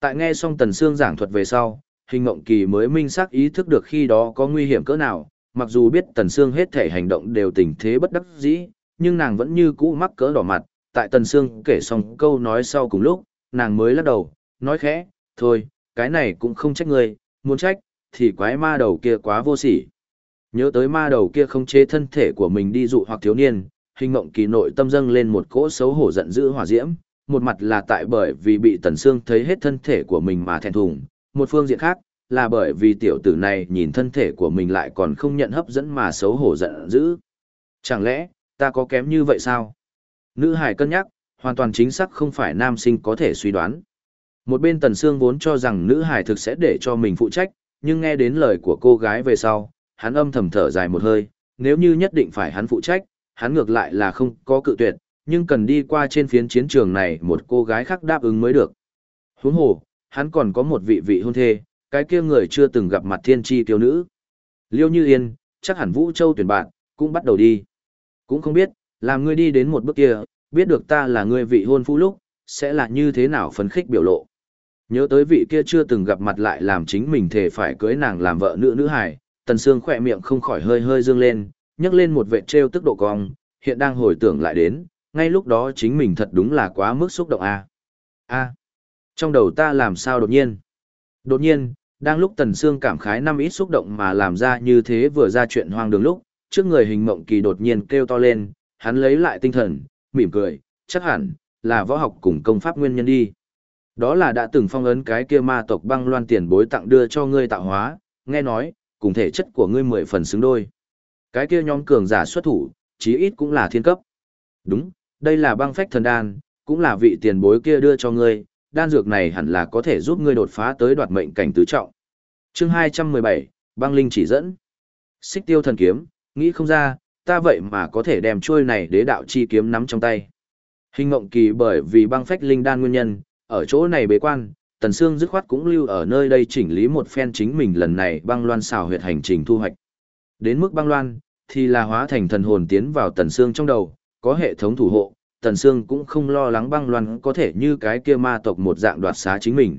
Tại nghe xong tần xương giảng thuật về sau, hình mộng kỳ mới minh xác ý thức được khi đó có nguy hiểm cỡ nào, mặc dù biết tần xương hết thể hành động đều tình thế bất đắc dĩ, nhưng nàng vẫn như cũ mắc cỡ đỏ mặt, tại Tần Sương kể xong câu nói sau cùng lúc, nàng mới lắc đầu, nói khẽ, thôi, cái này cũng không trách người, muốn trách, thì quái ma đầu kia quá vô sỉ. Nhớ tới ma đầu kia không chế thân thể của mình đi dụ hoặc thiếu niên, hình mộng kỳ nội tâm dâng lên một cỗ xấu hổ giận dữ hỏa diễm, một mặt là tại bởi vì bị Tần Sương thấy hết thân thể của mình mà thẹn thùng, một phương diện khác, là bởi vì tiểu tử này nhìn thân thể của mình lại còn không nhận hấp dẫn mà xấu hổ giận dữ. Chẳng lẽ, ta có kém như vậy sao? Nữ hải cân nhắc, hoàn toàn chính xác không phải nam sinh có thể suy đoán. Một bên Tần Sương vốn cho rằng nữ hải thực sẽ để cho mình phụ trách, nhưng nghe đến lời của cô gái về sau, hắn âm thầm thở dài một hơi, nếu như nhất định phải hắn phụ trách, hắn ngược lại là không có cự tuyệt, nhưng cần đi qua trên phiến chiến trường này một cô gái khác đáp ứng mới được. Huống hồ, hắn còn có một vị vị hôn thê, cái kia người chưa từng gặp mặt thiên tri tiêu nữ. Liêu Như Yên, chắc hẳn Vũ Châu tuyển bạn, cũng bắt đầu đi. Cũng không biết, làm ngươi đi đến một bước kia, biết được ta là người vị hôn phu lúc, sẽ là như thế nào phấn khích biểu lộ. Nhớ tới vị kia chưa từng gặp mặt lại làm chính mình thể phải cưới nàng làm vợ nữ nữ hài, tần Sương khỏe miệng không khỏi hơi hơi dương lên, nhấc lên một vệt treo tức độ cong, hiện đang hồi tưởng lại đến, ngay lúc đó chính mình thật đúng là quá mức xúc động a. A. Trong đầu ta làm sao đột nhiên? Đột nhiên, đang lúc Tần Sương cảm khái năm ít xúc động mà làm ra như thế vừa ra chuyện hoang đường lúc, trước người hình mộng kỳ đột nhiên kêu to lên, hắn lấy lại tinh thần, mỉm cười, chắc hẳn, là võ học cùng công pháp nguyên nhân đi. Đó là đã từng phong ấn cái kia ma tộc băng loan tiền bối tặng đưa cho ngươi tạo hóa, nghe nói, cùng thể chất của ngươi mười phần xứng đôi. Cái kia nhóm cường giả xuất thủ, chí ít cũng là thiên cấp. Đúng, đây là băng phách thần đan, cũng là vị tiền bối kia đưa cho ngươi, đan dược này hẳn là có thể giúp ngươi đột phá tới đoạt mệnh cảnh tứ trọng. Chương 217, băng linh chỉ dẫn. Xích tiêu thần kiếm, nghĩ không ra, ta vậy mà có thể đem chuôi này đế đạo chi kiếm nắm trong tay. Hình ngộng kỳ bởi vì băng phách linh đan nguyên nhân, ở chỗ này bế quan, Tần Sương dứt khoát cũng lưu ở nơi đây chỉnh lý một phen chính mình lần này băng loan xào huyệt hành trình thu hoạch. Đến mức băng loan, thì là hóa thành thần hồn tiến vào Tần Sương trong đầu, có hệ thống thủ hộ, Tần Sương cũng không lo lắng băng loan có thể như cái kia ma tộc một dạng đoạt xá chính mình.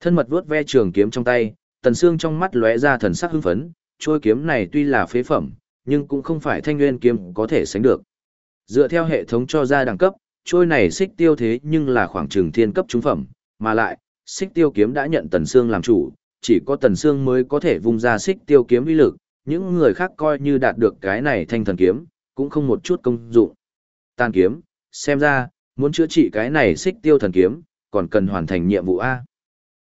Thân mật vuốt ve trường kiếm trong tay, Tần Sương trong mắt lóe ra thần sắc hưng phấn, trôi kiếm này tuy là phế phẩm, nhưng cũng không phải thanh nguyên kiếm có thể sánh được. Dựa theo hệ thống cho ra đẳng cấp, trôi này xích tiêu thế nhưng là khoảng trường thiên cấp trung phẩm, mà lại, xích tiêu kiếm đã nhận Tần Sương làm chủ, chỉ có Tần Sương mới có thể vung ra xích tiêu kiếm uy lực, những người khác coi như đạt được cái này thanh thần kiếm, cũng không một chút công dụng. Tàn kiếm, xem ra, muốn chữa trị cái này xích tiêu thần kiếm, còn cần hoàn thành nhiệm vụ A.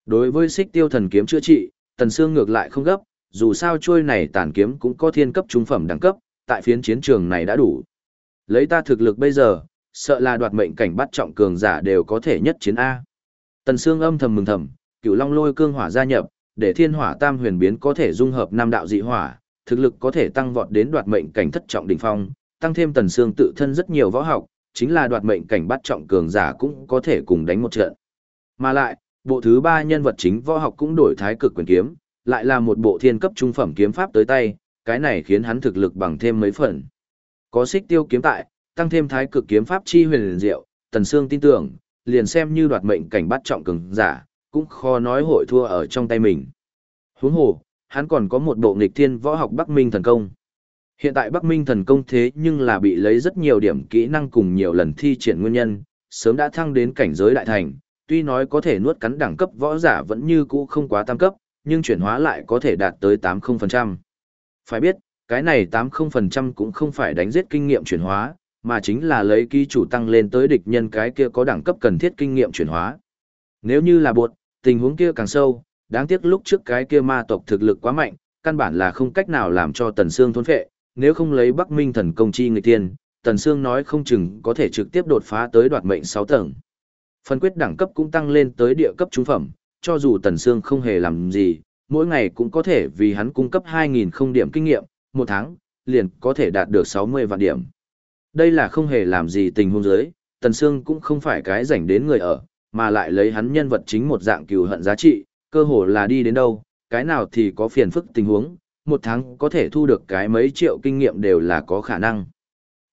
Đối với xích tiêu thần kiếm chữa trị, Tần Sương ngược lại không gấp, dù sao trôi này tàn kiếm cũng có thiên cấp trung phẩm đẳng cấp, tại phiến chiến trường này đã đủ. Lấy ta thực lực bây giờ, sợ là đoạt mệnh cảnh bắt trọng cường giả đều có thể nhất chiến A. Tần Sương âm thầm mừng thầm, cửu long lôi cương hỏa gia nhập, để thiên hỏa tam huyền biến có thể dung hợp năm đạo dị hỏa, thực lực có thể tăng vọt đến đoạt mệnh cảnh thất trọng đỉnh phong, tăng thêm Tần Sương tự thân rất nhiều võ học, chính là đoạt mệnh cảnh bắt trọng cường giả cũng có thể cùng đánh một trận. Mà lại, bộ thứ ba nhân vật chính võ học cũng đổi thái cực quyền kiếm, lại là một bộ thiên cấp trung phẩm kiếm pháp tới tay, cái này khiến hắn thực lực bằng thêm mấy phần. Có xích tiêu kiếm tại, tăng thêm thái cực kiếm pháp chi huyền diệu, Tần Sương tin tưởng, liền xem như đoạt mệnh cảnh bắt trọng cường giả, cũng khó nói hội thua ở trong tay mình. Huống hồ, hắn còn có một bộ nghịch thiên võ học Bắc Minh thần công. Hiện tại Bắc Minh thần công thế nhưng là bị lấy rất nhiều điểm kỹ năng cùng nhiều lần thi triển nguyên nhân, sớm đã thăng đến cảnh giới đại thành, tuy nói có thể nuốt cắn đẳng cấp võ giả vẫn như cũ không quá tam cấp, nhưng chuyển hóa lại có thể đạt tới 80%. Phải biết, cái này 80% cũng không phải đánh giết kinh nghiệm chuyển hóa, mà chính là lấy ký chủ tăng lên tới địch nhân cái kia có đẳng cấp cần thiết kinh nghiệm chuyển hóa. Nếu như là buộc, tình huống kia càng sâu, đáng tiếc lúc trước cái kia ma tộc thực lực quá mạnh, căn bản là không cách nào làm cho Tần Sương thôn phệ, nếu không lấy Bắc Minh thần công chi người tiên, Tần Sương nói không chừng có thể trực tiếp đột phá tới đoạt mệnh 6 tầng. phần quyết đẳng cấp cũng tăng lên tới địa cấp trung phẩm, cho dù Tần Sương không hề làm gì, mỗi ngày cũng có thể vì hắn cung cấp 2.000 không điểm kinh nghiệm, một tháng, liền có thể đạt được 60 vạn điểm. Đây là không hề làm gì tình huống giới, Tần Sương cũng không phải cái rảnh đến người ở, mà lại lấy hắn nhân vật chính một dạng cừu hận giá trị, cơ hồ là đi đến đâu, cái nào thì có phiền phức tình huống, một tháng có thể thu được cái mấy triệu kinh nghiệm đều là có khả năng.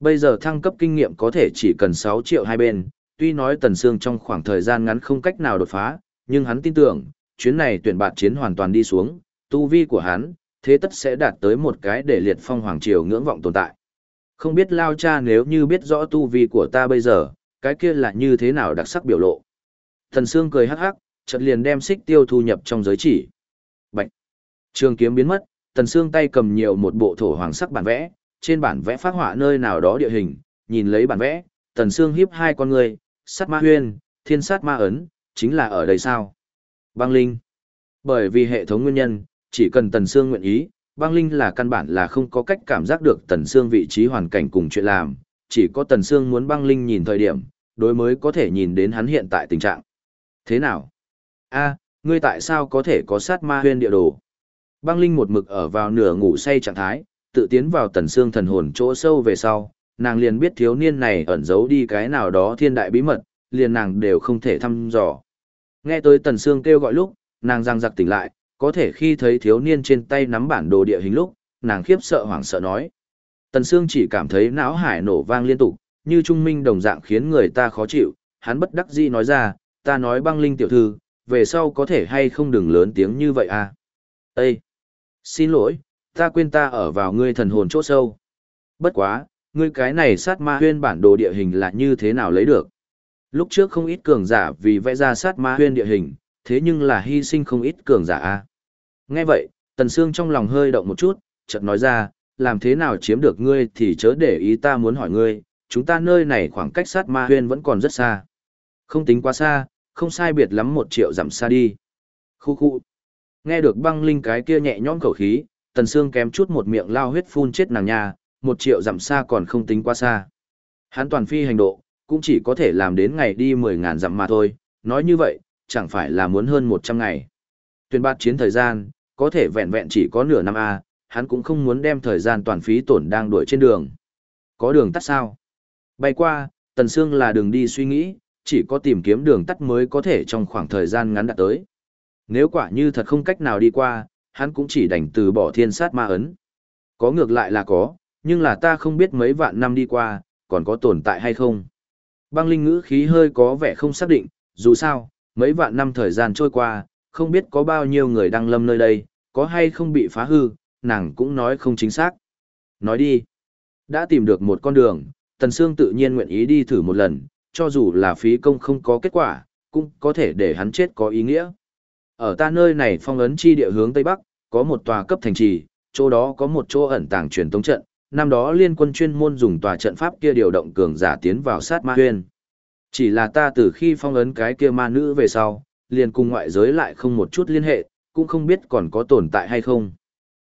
Bây giờ thăng cấp kinh nghiệm có thể chỉ cần 6 triệu hai bên, tuy nói Tần Sương trong khoảng thời gian ngắn không cách nào đột phá, nhưng hắn tin tưởng, chuyến này tuyển bạt chiến hoàn toàn đi xuống, tu vi của hắn, thế tất sẽ đạt tới một cái để liệt phong hoàng triều ngưỡng vọng tồn tại. Không biết lao cha nếu như biết rõ tu vi của ta bây giờ, cái kia là như thế nào đặc sắc biểu lộ. Thần Sương cười hắc hắc, chợt liền đem xích tiêu thu nhập trong giới chỉ. Bạch. Trường kiếm biến mất, Tần Sương tay cầm nhiều một bộ thổ hoàng sắc bản vẽ, trên bản vẽ phát họa nơi nào đó địa hình, nhìn lấy bản vẽ, Tần Sương hiếp hai con người, sát ma huyên, thiên sát ma ấn, chính là ở đây sao? Băng Linh. Bởi vì hệ thống nguyên nhân, chỉ cần Tần Sương nguyện ý, băng Linh là căn bản là không có cách cảm giác được Tần Sương vị trí hoàn cảnh cùng chuyện làm, chỉ có Tần Sương muốn băng Linh nhìn thời điểm, đối mới có thể nhìn đến hắn hiện tại tình trạng. Thế nào? a ngươi tại sao có thể có sát ma huyên địa đồ? Băng Linh một mực ở vào nửa ngủ say trạng thái, tự tiến vào Tần xương thần hồn chỗ sâu về sau, nàng liền biết thiếu niên này ẩn giấu đi cái nào đó thiên đại bí mật, liền nàng đều không thể thăm dò. Nghe tới Tần xương kêu gọi lúc, nàng răng giặc tỉnh lại, có thể khi thấy thiếu niên trên tay nắm bản đồ địa hình lúc, nàng khiếp sợ hoảng sợ nói. Tần xương chỉ cảm thấy não hải nổ vang liên tục, như trung minh đồng dạng khiến người ta khó chịu, hắn bất đắc dĩ nói ra, ta nói băng linh tiểu thư, về sau có thể hay không đừng lớn tiếng như vậy à. Ê! Xin lỗi, ta quên ta ở vào ngươi thần hồn chỗ sâu. Bất quá, ngươi cái này sát ma huyên bản đồ địa hình là như thế nào lấy được? Lúc trước không ít cường giả vì vẽ ra sát ma huyên địa hình, thế nhưng là hy sinh không ít cường giả a. Nghe vậy, Tần Sương trong lòng hơi động một chút, chợt nói ra, làm thế nào chiếm được ngươi thì chớ để ý ta muốn hỏi ngươi, chúng ta nơi này khoảng cách sát ma huyên vẫn còn rất xa. Không tính quá xa, không sai biệt lắm một triệu dặm xa đi. Khu khu. Nghe được băng linh cái kia nhẹ nhõm khẩu khí, Tần Sương kém chút một miệng lao huyết phun chết nàng nha, một triệu dặm xa còn không tính quá xa. Hắn toàn phi hành độ, cũng chỉ có thể làm đến ngày đi mười ngàn dặm mà thôi, nói như vậy, chẳng phải là muốn hơn một trăm ngày. Tuyên bát chiến thời gian, có thể vẹn vẹn chỉ có nửa năm A, hắn cũng không muốn đem thời gian toàn phí tổn đang đuổi trên đường. Có đường tắt sao? Bay qua, Tần Sương là đường đi suy nghĩ, chỉ có tìm kiếm đường tắt mới có thể trong khoảng thời gian ngắn đạt tới. Nếu quả như thật không cách nào đi qua, hắn cũng chỉ đành từ bỏ thiên sát ma ấn. Có ngược lại là có, nhưng là ta không biết mấy vạn năm đi qua, còn có tồn tại hay không. Băng linh ngữ khí hơi có vẻ không xác định, dù sao, mấy vạn năm thời gian trôi qua, không biết có bao nhiêu người đang lâm nơi đây, có hay không bị phá hư, nàng cũng nói không chính xác. Nói đi, đã tìm được một con đường, Tần Sương tự nhiên nguyện ý đi thử một lần, cho dù là phí công không có kết quả, cũng có thể để hắn chết có ý nghĩa. Ở ta nơi này phong ấn chi địa hướng Tây Bắc, có một tòa cấp thành trì, chỗ đó có một chỗ ẩn tàng truyền tống trận, năm đó liên quân chuyên môn dùng tòa trận pháp kia điều động cường giả tiến vào sát ma huyên. Chỉ là ta từ khi phong ấn cái kia ma nữ về sau, liền cùng ngoại giới lại không một chút liên hệ, cũng không biết còn có tồn tại hay không.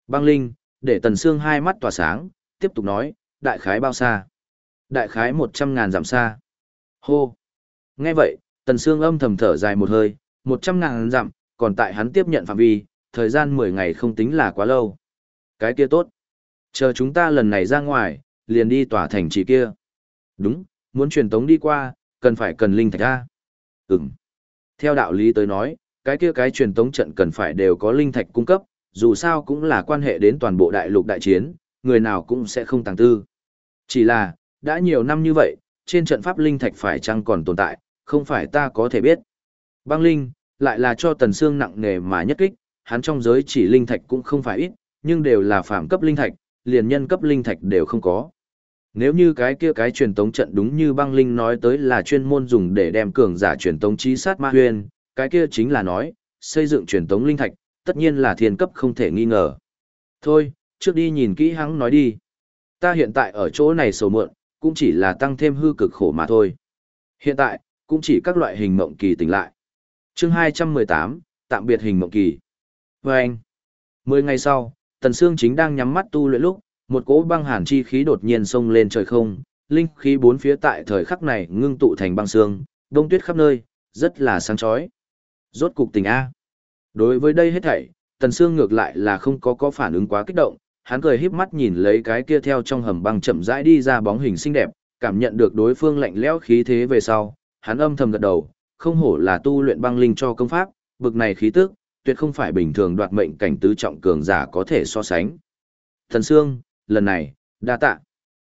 Băng Linh, để Tần Sương hai mắt tỏa sáng, tiếp tục nói, đại khái bao xa? Đại khái một trăm ngàn dặm xa. Hô! Nghe vậy, Tần Sương âm thầm thở dài một hơi, một trăm ngàn dặm, còn tại hắn tiếp nhận phạm vi, thời gian mười ngày không tính là quá lâu. Cái kia tốt. Chờ chúng ta lần này ra ngoài, liền đi tỏa thành trì kia. Đúng, muốn truyền tống đi qua, cần phải cần linh thạch ra. Ừm. Theo đạo lý tới nói, cái kia cái truyền tống trận cần phải đều có linh thạch cung cấp, dù sao cũng là quan hệ đến toàn bộ đại lục đại chiến, người nào cũng sẽ không tàng tư. Chỉ là, đã nhiều năm như vậy, trên trận pháp linh thạch phải chăng còn tồn tại, không phải ta có thể biết. Băng linh, lại là cho tần xương nặng nghề mà nhất kích, hắn trong giới chỉ linh thạch cũng không phải ít, nhưng đều là phạm cấp linh thạch, liền nhân cấp linh thạch đều không có. Nếu như cái kia cái truyền tống trận đúng như băng linh nói tới là chuyên môn dùng để đem cường giả truyền tống chí sát ma huyền, cái kia chính là nói, xây dựng truyền tống linh thạch, tất nhiên là thiên cấp không thể nghi ngờ. Thôi, trước đi nhìn kỹ hắn nói đi. Ta hiện tại ở chỗ này sầu mượn, cũng chỉ là tăng thêm hư cực khổ mà thôi. Hiện tại, cũng chỉ các loại hình mộng kỳ tỉnh lại chương 218, tạm biệt hình mộng kỳ. Và anh, 10 ngày sau, Tần Sương chính đang nhắm mắt tu luyện lúc, một cỗ băng hàn chi khí đột nhiên xông lên trời không, linh khí bốn phía tại thời khắc này ngưng tụ thành băng sương, đông tuyết khắp nơi, rất là sáng chói. Rốt cục tình A. Đối với đây hết thảy, Tần Sương ngược lại là không có có phản ứng quá kích động, hắn cười híp mắt nhìn lấy cái kia theo trong hầm băng chậm rãi đi ra bóng hình xinh đẹp, cảm nhận được đối phương lạnh lẽo khí thế về sau, hắn âm thầm gật đầu, không hổ là tu luyện băng linh cho công pháp, bực này khí tức, tuyệt không phải bình thường đoạt mệnh cảnh tứ trọng cường giả có thể so sánh. Thần Sương, lần này, đa tạ.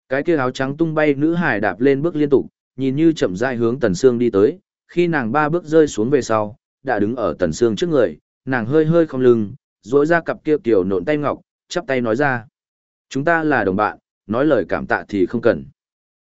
Cái kia áo trắng tung bay nữ hải đạp lên bước liên tục, nhìn như chậm rãi hướng Tần Sương đi tới, khi nàng ba bước rơi xuống về sau, đã đứng ở Tần Sương trước người, nàng hơi hơi không lưng, duỗi ra cặp kia tiểu nộn tay ngọc, chắp tay nói ra. Chúng ta là đồng bạn, nói lời cảm tạ thì không cần.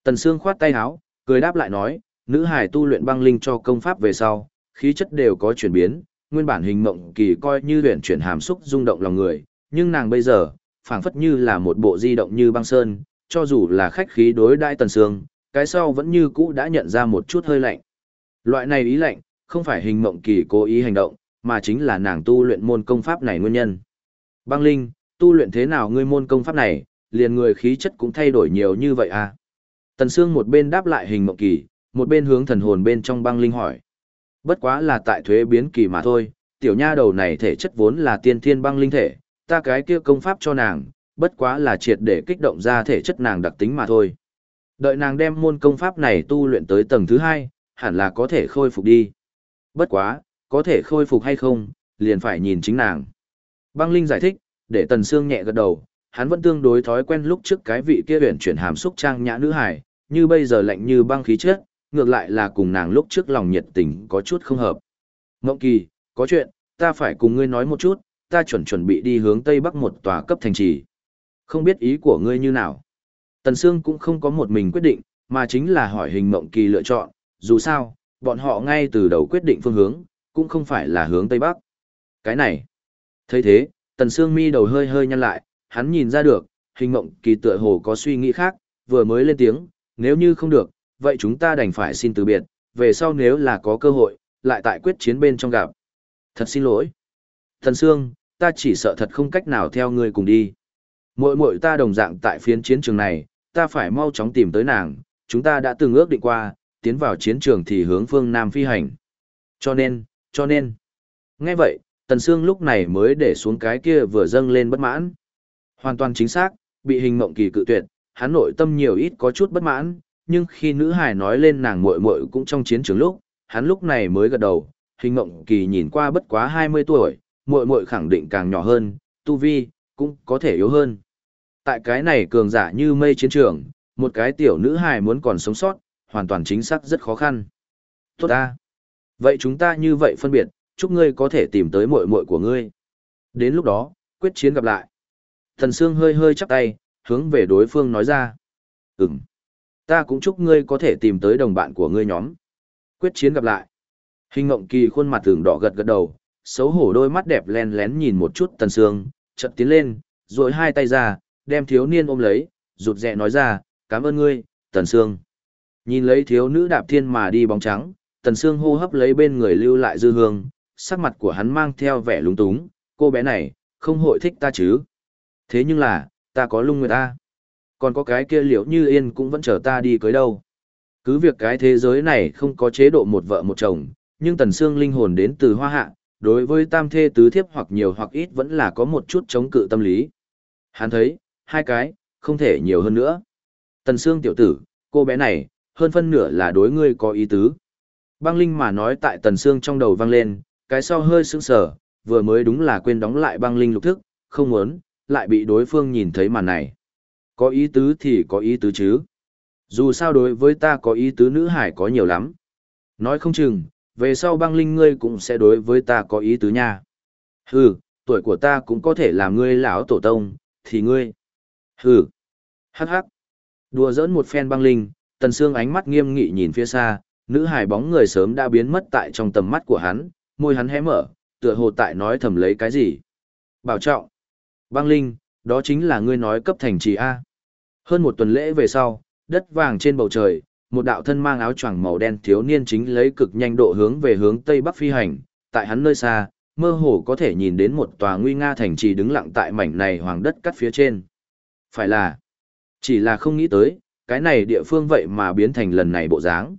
Tần Sương khoát tay áo, cười đáp lại nói, nữ hải tu luyện băng linh cho công pháp về sau, khí chất đều có chuyển biến, nguyên bản hình mộng kỳ coi như luyện chuyển hàm xúc rung động lòng người, nhưng nàng bây giờ, phảng phất như là một bộ di động như băng sơn, cho dù là khách khí đối đãi Tần Sương, cái sau vẫn như cũ đã nhận ra một chút hơi lạnh. Loại này ý lạnh, không phải hình mộng kỳ cố ý hành động, mà chính là nàng tu luyện môn công pháp này nguyên nhân. Băng Linh, tu luyện thế nào ngươi môn công pháp này, liền người khí chất cũng thay đổi nhiều như vậy à? Tần Sương một bên đáp lại hình mộng kỳ, một bên hướng thần hồn bên trong băng linh hỏi. Bất quá là tại thuế biến kỳ mà thôi, tiểu nha đầu này thể chất vốn là tiên thiên băng linh thể, ta cái kia công pháp cho nàng, bất quá là triệt để kích động ra thể chất nàng đặc tính mà thôi. Đợi nàng đem môn công pháp này tu luyện tới tầng thứ hai, hẳn là có thể khôi phục đi. Bất quá, có thể khôi phục hay không, liền phải nhìn chính nàng. Băng Linh giải thích, để Tần Sương nhẹ gật đầu, hắn vẫn tương đối thói quen lúc trước cái vị kia huyền chuyển hàm xúc trang nhã nữ hải, như bây giờ lạnh như băng khí chất, ngược lại là cùng nàng lúc trước lòng nhiệt tình có chút không hợp. Ngộng Kỳ, có chuyện, ta phải cùng ngươi nói một chút, ta chuẩn chuẩn bị đi hướng Tây Bắc một tòa cấp thành trì. Không biết ý của ngươi như nào. Tần Sương cũng không có một mình quyết định, mà chính là hỏi hình Mộng Kỳ lựa chọn, dù sao, bọn họ ngay từ đầu quyết định phương hướng, cũng không phải là hướng Tây Bắc. Cái này. thấy thế, Tần Sương mi đầu hơi hơi nhăn lại, hắn nhìn ra được, hình Mộng Kỳ tựa hồ có suy nghĩ khác, vừa mới lên tiếng, nếu như không được, vậy chúng ta đành phải xin từ biệt, về sau nếu là có cơ hội, lại tại quyết chiến bên trong gặp. Thật xin lỗi. Thần Sương, ta chỉ sợ thật không cách nào theo ngươi cùng đi. Muội muội ta đồng dạng tại phiến chiến trường này, ta phải mau chóng tìm tới nàng, chúng ta đã từng ước định qua, tiến vào chiến trường thì hướng phương Nam phi hành. Cho nên, cho nên. Nghe vậy, Tần Sương lúc này mới để xuống cái kia vừa dâng lên bất mãn. Hoàn toàn chính xác, bị hình mộng kỳ cự tuyệt, hắn nội tâm nhiều ít có chút bất mãn, nhưng khi nữ hài nói lên nàng muội muội cũng trong chiến trường lúc, hắn lúc này mới gật đầu, hình mộng kỳ nhìn qua bất quá 20 tuổi, muội muội khẳng định càng nhỏ hơn, tu vi cũng có thể yếu hơn. Tại cái này cường giả như mây chiến trường, một cái tiểu nữ hài muốn còn sống sót, hoàn toàn chính xác rất khó khăn. Tốt ta. Vậy chúng ta như vậy phân biệt, chúc ngươi có thể tìm tới muội muội của ngươi. Đến lúc đó, quyết chiến gặp lại. Thần Sương hơi hơi chắp tay, hướng về đối phương nói ra. Ừm. Ta cũng chúc ngươi có thể tìm tới đồng bạn của ngươi nhóm. Quyết chiến gặp lại. Hình ngộng kỳ khuôn mặt tưởng đỏ gật gật đầu, xấu hổ đôi mắt đẹp len lén nhìn một chút tần sương, chợt tiến lên, rồi hai tay ra, đem thiếu niên ôm lấy, rụt rè nói ra, cảm ơn ngươi, Tần Sương. Nhìn lấy thiếu nữ đạp thiên mà đi bóng trắng, Tần Sương hô hấp lấy bên người lưu lại dư hương, sắc mặt của hắn mang theo vẻ lúng túng, cô bé này, không hội thích ta chứ. Thế nhưng là, ta có lung người ta. Còn có cái kia liệu như yên cũng vẫn chờ ta đi cưới đâu. Cứ việc cái thế giới này không có chế độ một vợ một chồng, nhưng Tần xương linh hồn đến từ hoa hạ, đối với tam thê tứ thiếp hoặc nhiều hoặc ít vẫn là có một chút chống cự tâm lý. Hắn thấy, hai cái, không thể nhiều hơn nữa. Tần xương tiểu tử, cô bé này, hơn phân nửa là đối ngươi có ý tứ. Băng Linh mà nói tại Tần xương trong đầu vang lên, cái sau hơi sững sờ, vừa mới đúng là quên đóng lại Băng Linh lục thức, không muốn, lại bị đối phương nhìn thấy màn này. Có ý tứ thì có ý tứ chứ. Dù sao đối với ta có ý tứ nữ hải có nhiều lắm. Nói không chừng, về sau băng linh ngươi cũng sẽ đối với ta có ý tứ nha. Hừ, tuổi của ta cũng có thể làm ngươi lão tổ tông, thì ngươi. Hừ. Hắc hắc. Đùa giỡn một phen băng linh, tần xương ánh mắt nghiêm nghị nhìn phía xa, nữ hài bóng người sớm đã biến mất tại trong tầm mắt của hắn, môi hắn hé mở, tựa hồ tại nói thầm lấy cái gì. Bảo trọng. Băng linh, đó chính là ngươi nói cấp thành trì A. Hơn một tuần lễ về sau, đất vàng trên bầu trời, một đạo thân mang áo choàng màu đen thiếu niên chính lấy cực nhanh độ hướng về hướng tây bắc phi hành, tại hắn nơi xa, mơ hồ có thể nhìn đến một tòa nguy nga thành trì đứng lặng tại mảnh này hoàng đất cắt phía trên. Phải là, chỉ là không nghĩ tới, cái này địa phương vậy mà biến thành lần này bộ dáng.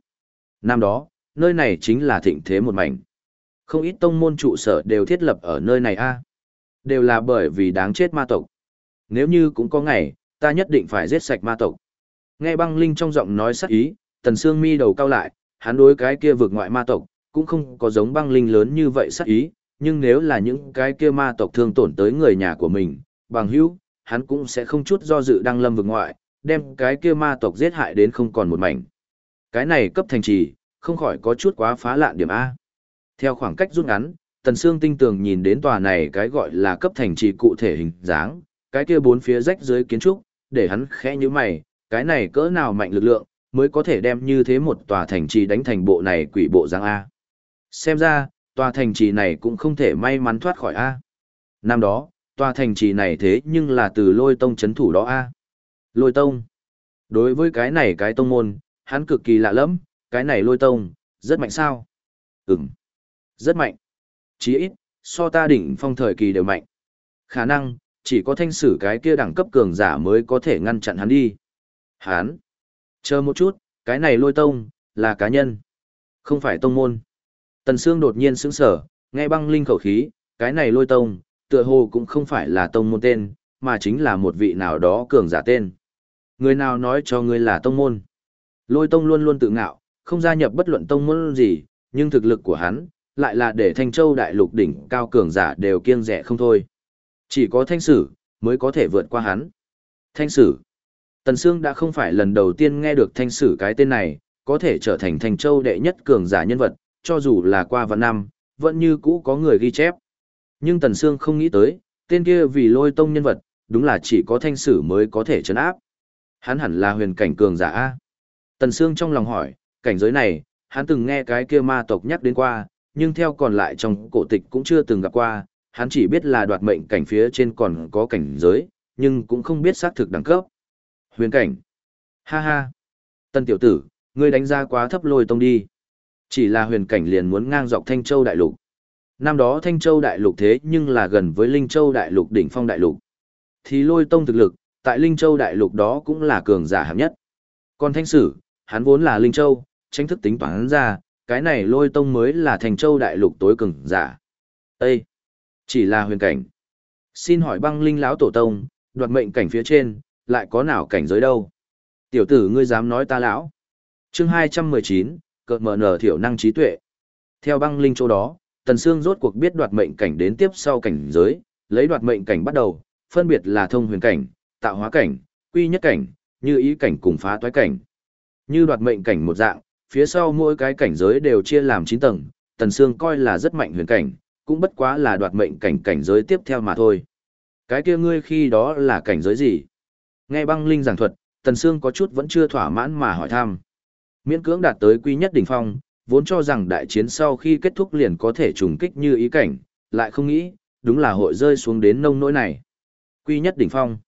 Năm đó, nơi này chính là thịnh thế một mảnh. Không ít tông môn trụ sở đều thiết lập ở nơi này a Đều là bởi vì đáng chết ma tộc. Nếu như cũng có ngày, ta nhất định phải giết sạch ma tộc. Nghe băng linh trong giọng nói sắc ý, tần xương mi đầu cao lại, hắn đối cái kia vượt ngoại ma tộc, cũng không có giống băng linh lớn như vậy sắc ý, nhưng nếu là những cái kia ma tộc thương tổn tới người nhà của mình, bằng hữu, hắn cũng sẽ không chút do dự đăng lâm vượt ngoại, đem cái kia ma tộc giết hại đến không còn một mảnh. Cái này cấp thành trì, không khỏi có chút quá phá lạn điểm A. Theo khoảng cách rút ngắn, Tần Sương tinh tường nhìn đến tòa này cái gọi là cấp thành trì cụ thể hình dáng, cái kia bốn phía rách dưới kiến trúc, để hắn khẽ như mày, cái này cỡ nào mạnh lực lượng, mới có thể đem như thế một tòa thành trì đánh thành bộ này quỷ bộ giang A. Xem ra, tòa thành trì này cũng không thể may mắn thoát khỏi A. Năm đó, tòa thành trì này thế nhưng là từ lôi tông chấn thủ đó A. Lôi tông. Đối với cái này cái tông môn, hắn cực kỳ lạ lắm, cái này lôi tông, rất mạnh sao? Ừm. Rất mạnh. Chí ít, so ta đỉnh phong thời kỳ đều mạnh. Khả năng, chỉ có thanh sử cái kia đẳng cấp cường giả mới có thể ngăn chặn hắn đi. Hắn. Chờ một chút, cái này lôi tông, là cá nhân. Không phải tông môn. Tần Sương đột nhiên sững sờ nghe băng linh khẩu khí, cái này lôi tông, tựa hồ cũng không phải là tông môn tên, mà chính là một vị nào đó cường giả tên. Người nào nói cho ngươi là tông môn? Lôi tông luôn luôn tự ngạo, không gia nhập bất luận tông môn gì, nhưng thực lực của hắn, lại là để Thanh Châu đại lục đỉnh cao cường giả đều kiêng rẻ không thôi. Chỉ có thanh sử, mới có thể vượt qua hắn. Thanh sử. Tần Sương đã không phải lần đầu tiên nghe được thanh sử cái tên này, có thể trở thành thành châu đệ nhất cường giả nhân vật, cho dù là qua vạn năm, vẫn như cũ có người ghi chép. Nhưng Tần Sương không nghĩ tới, tên kia vì lôi tông nhân vật, đúng là chỉ có thanh sử mới có thể chấn áp. Hắn hẳn là huyền cảnh cường giả A. Tần Sương trong lòng hỏi, cảnh giới này, hắn từng nghe cái kia ma tộc nhắc đến qua, nhưng theo còn lại trong cổ tịch cũng chưa từng gặp qua, hắn chỉ biết là đoạt mệnh cảnh phía trên còn có cảnh giới, nhưng cũng không biết xác thực đẳng cấp. Huyền cảnh. Ha ha. Tân tiểu tử, ngươi đánh giá quá thấp lôi tông đi. Chỉ là huyền cảnh liền muốn ngang dọc Thanh Châu đại lục. Năm đó Thanh Châu đại lục thế nhưng là gần với Linh Châu đại lục đỉnh phong đại lục. Thì lôi tông thực lực, tại Linh Châu đại lục đó cũng là cường giả hạng nhất. Còn Thanh Sử, hắn vốn là Linh Châu, tranh thức tính toán ra, cái này lôi tông mới là Thanh Châu đại lục tối cường giả. Ê! Chỉ là huyền cảnh. Xin hỏi băng linh lão tổ tông, đoạt mệnh cảnh phía trên, lại có nào cảnh giới đâu? Tiểu tử ngươi dám nói ta lão? Chương hai trăm mười chín, cợt mở nở thiểu năng trí tuệ. Theo băng linh chỗ đó, Tần Sương rốt cuộc biết đoạt mệnh cảnh đến tiếp sau cảnh giới, lấy đoạt mệnh cảnh bắt đầu, phân biệt là thông huyền cảnh, tạo hóa cảnh, quy nhất cảnh, như ý cảnh cùng phá toái cảnh. Như đoạt mệnh cảnh một dạng, phía sau mỗi cái cảnh giới đều chia làm chín tầng, Tần Sương coi là rất mạnh huyền cảnh, cũng bất quá là đoạt mệnh cảnh cảnh giới tiếp theo mà thôi. Cái kia ngươi khi đó là cảnh giới gì? Nghe băng linh giảng thuật, Tần Sương có chút vẫn chưa thỏa mãn mà hỏi thăm. Miễn cưỡng đạt tới quy nhất đỉnh phong, vốn cho rằng đại chiến sau khi kết thúc liền có thể trùng kích như ý cảnh, lại không nghĩ, đúng là hội rơi xuống đến nông nỗi này. Quy nhất đỉnh phong.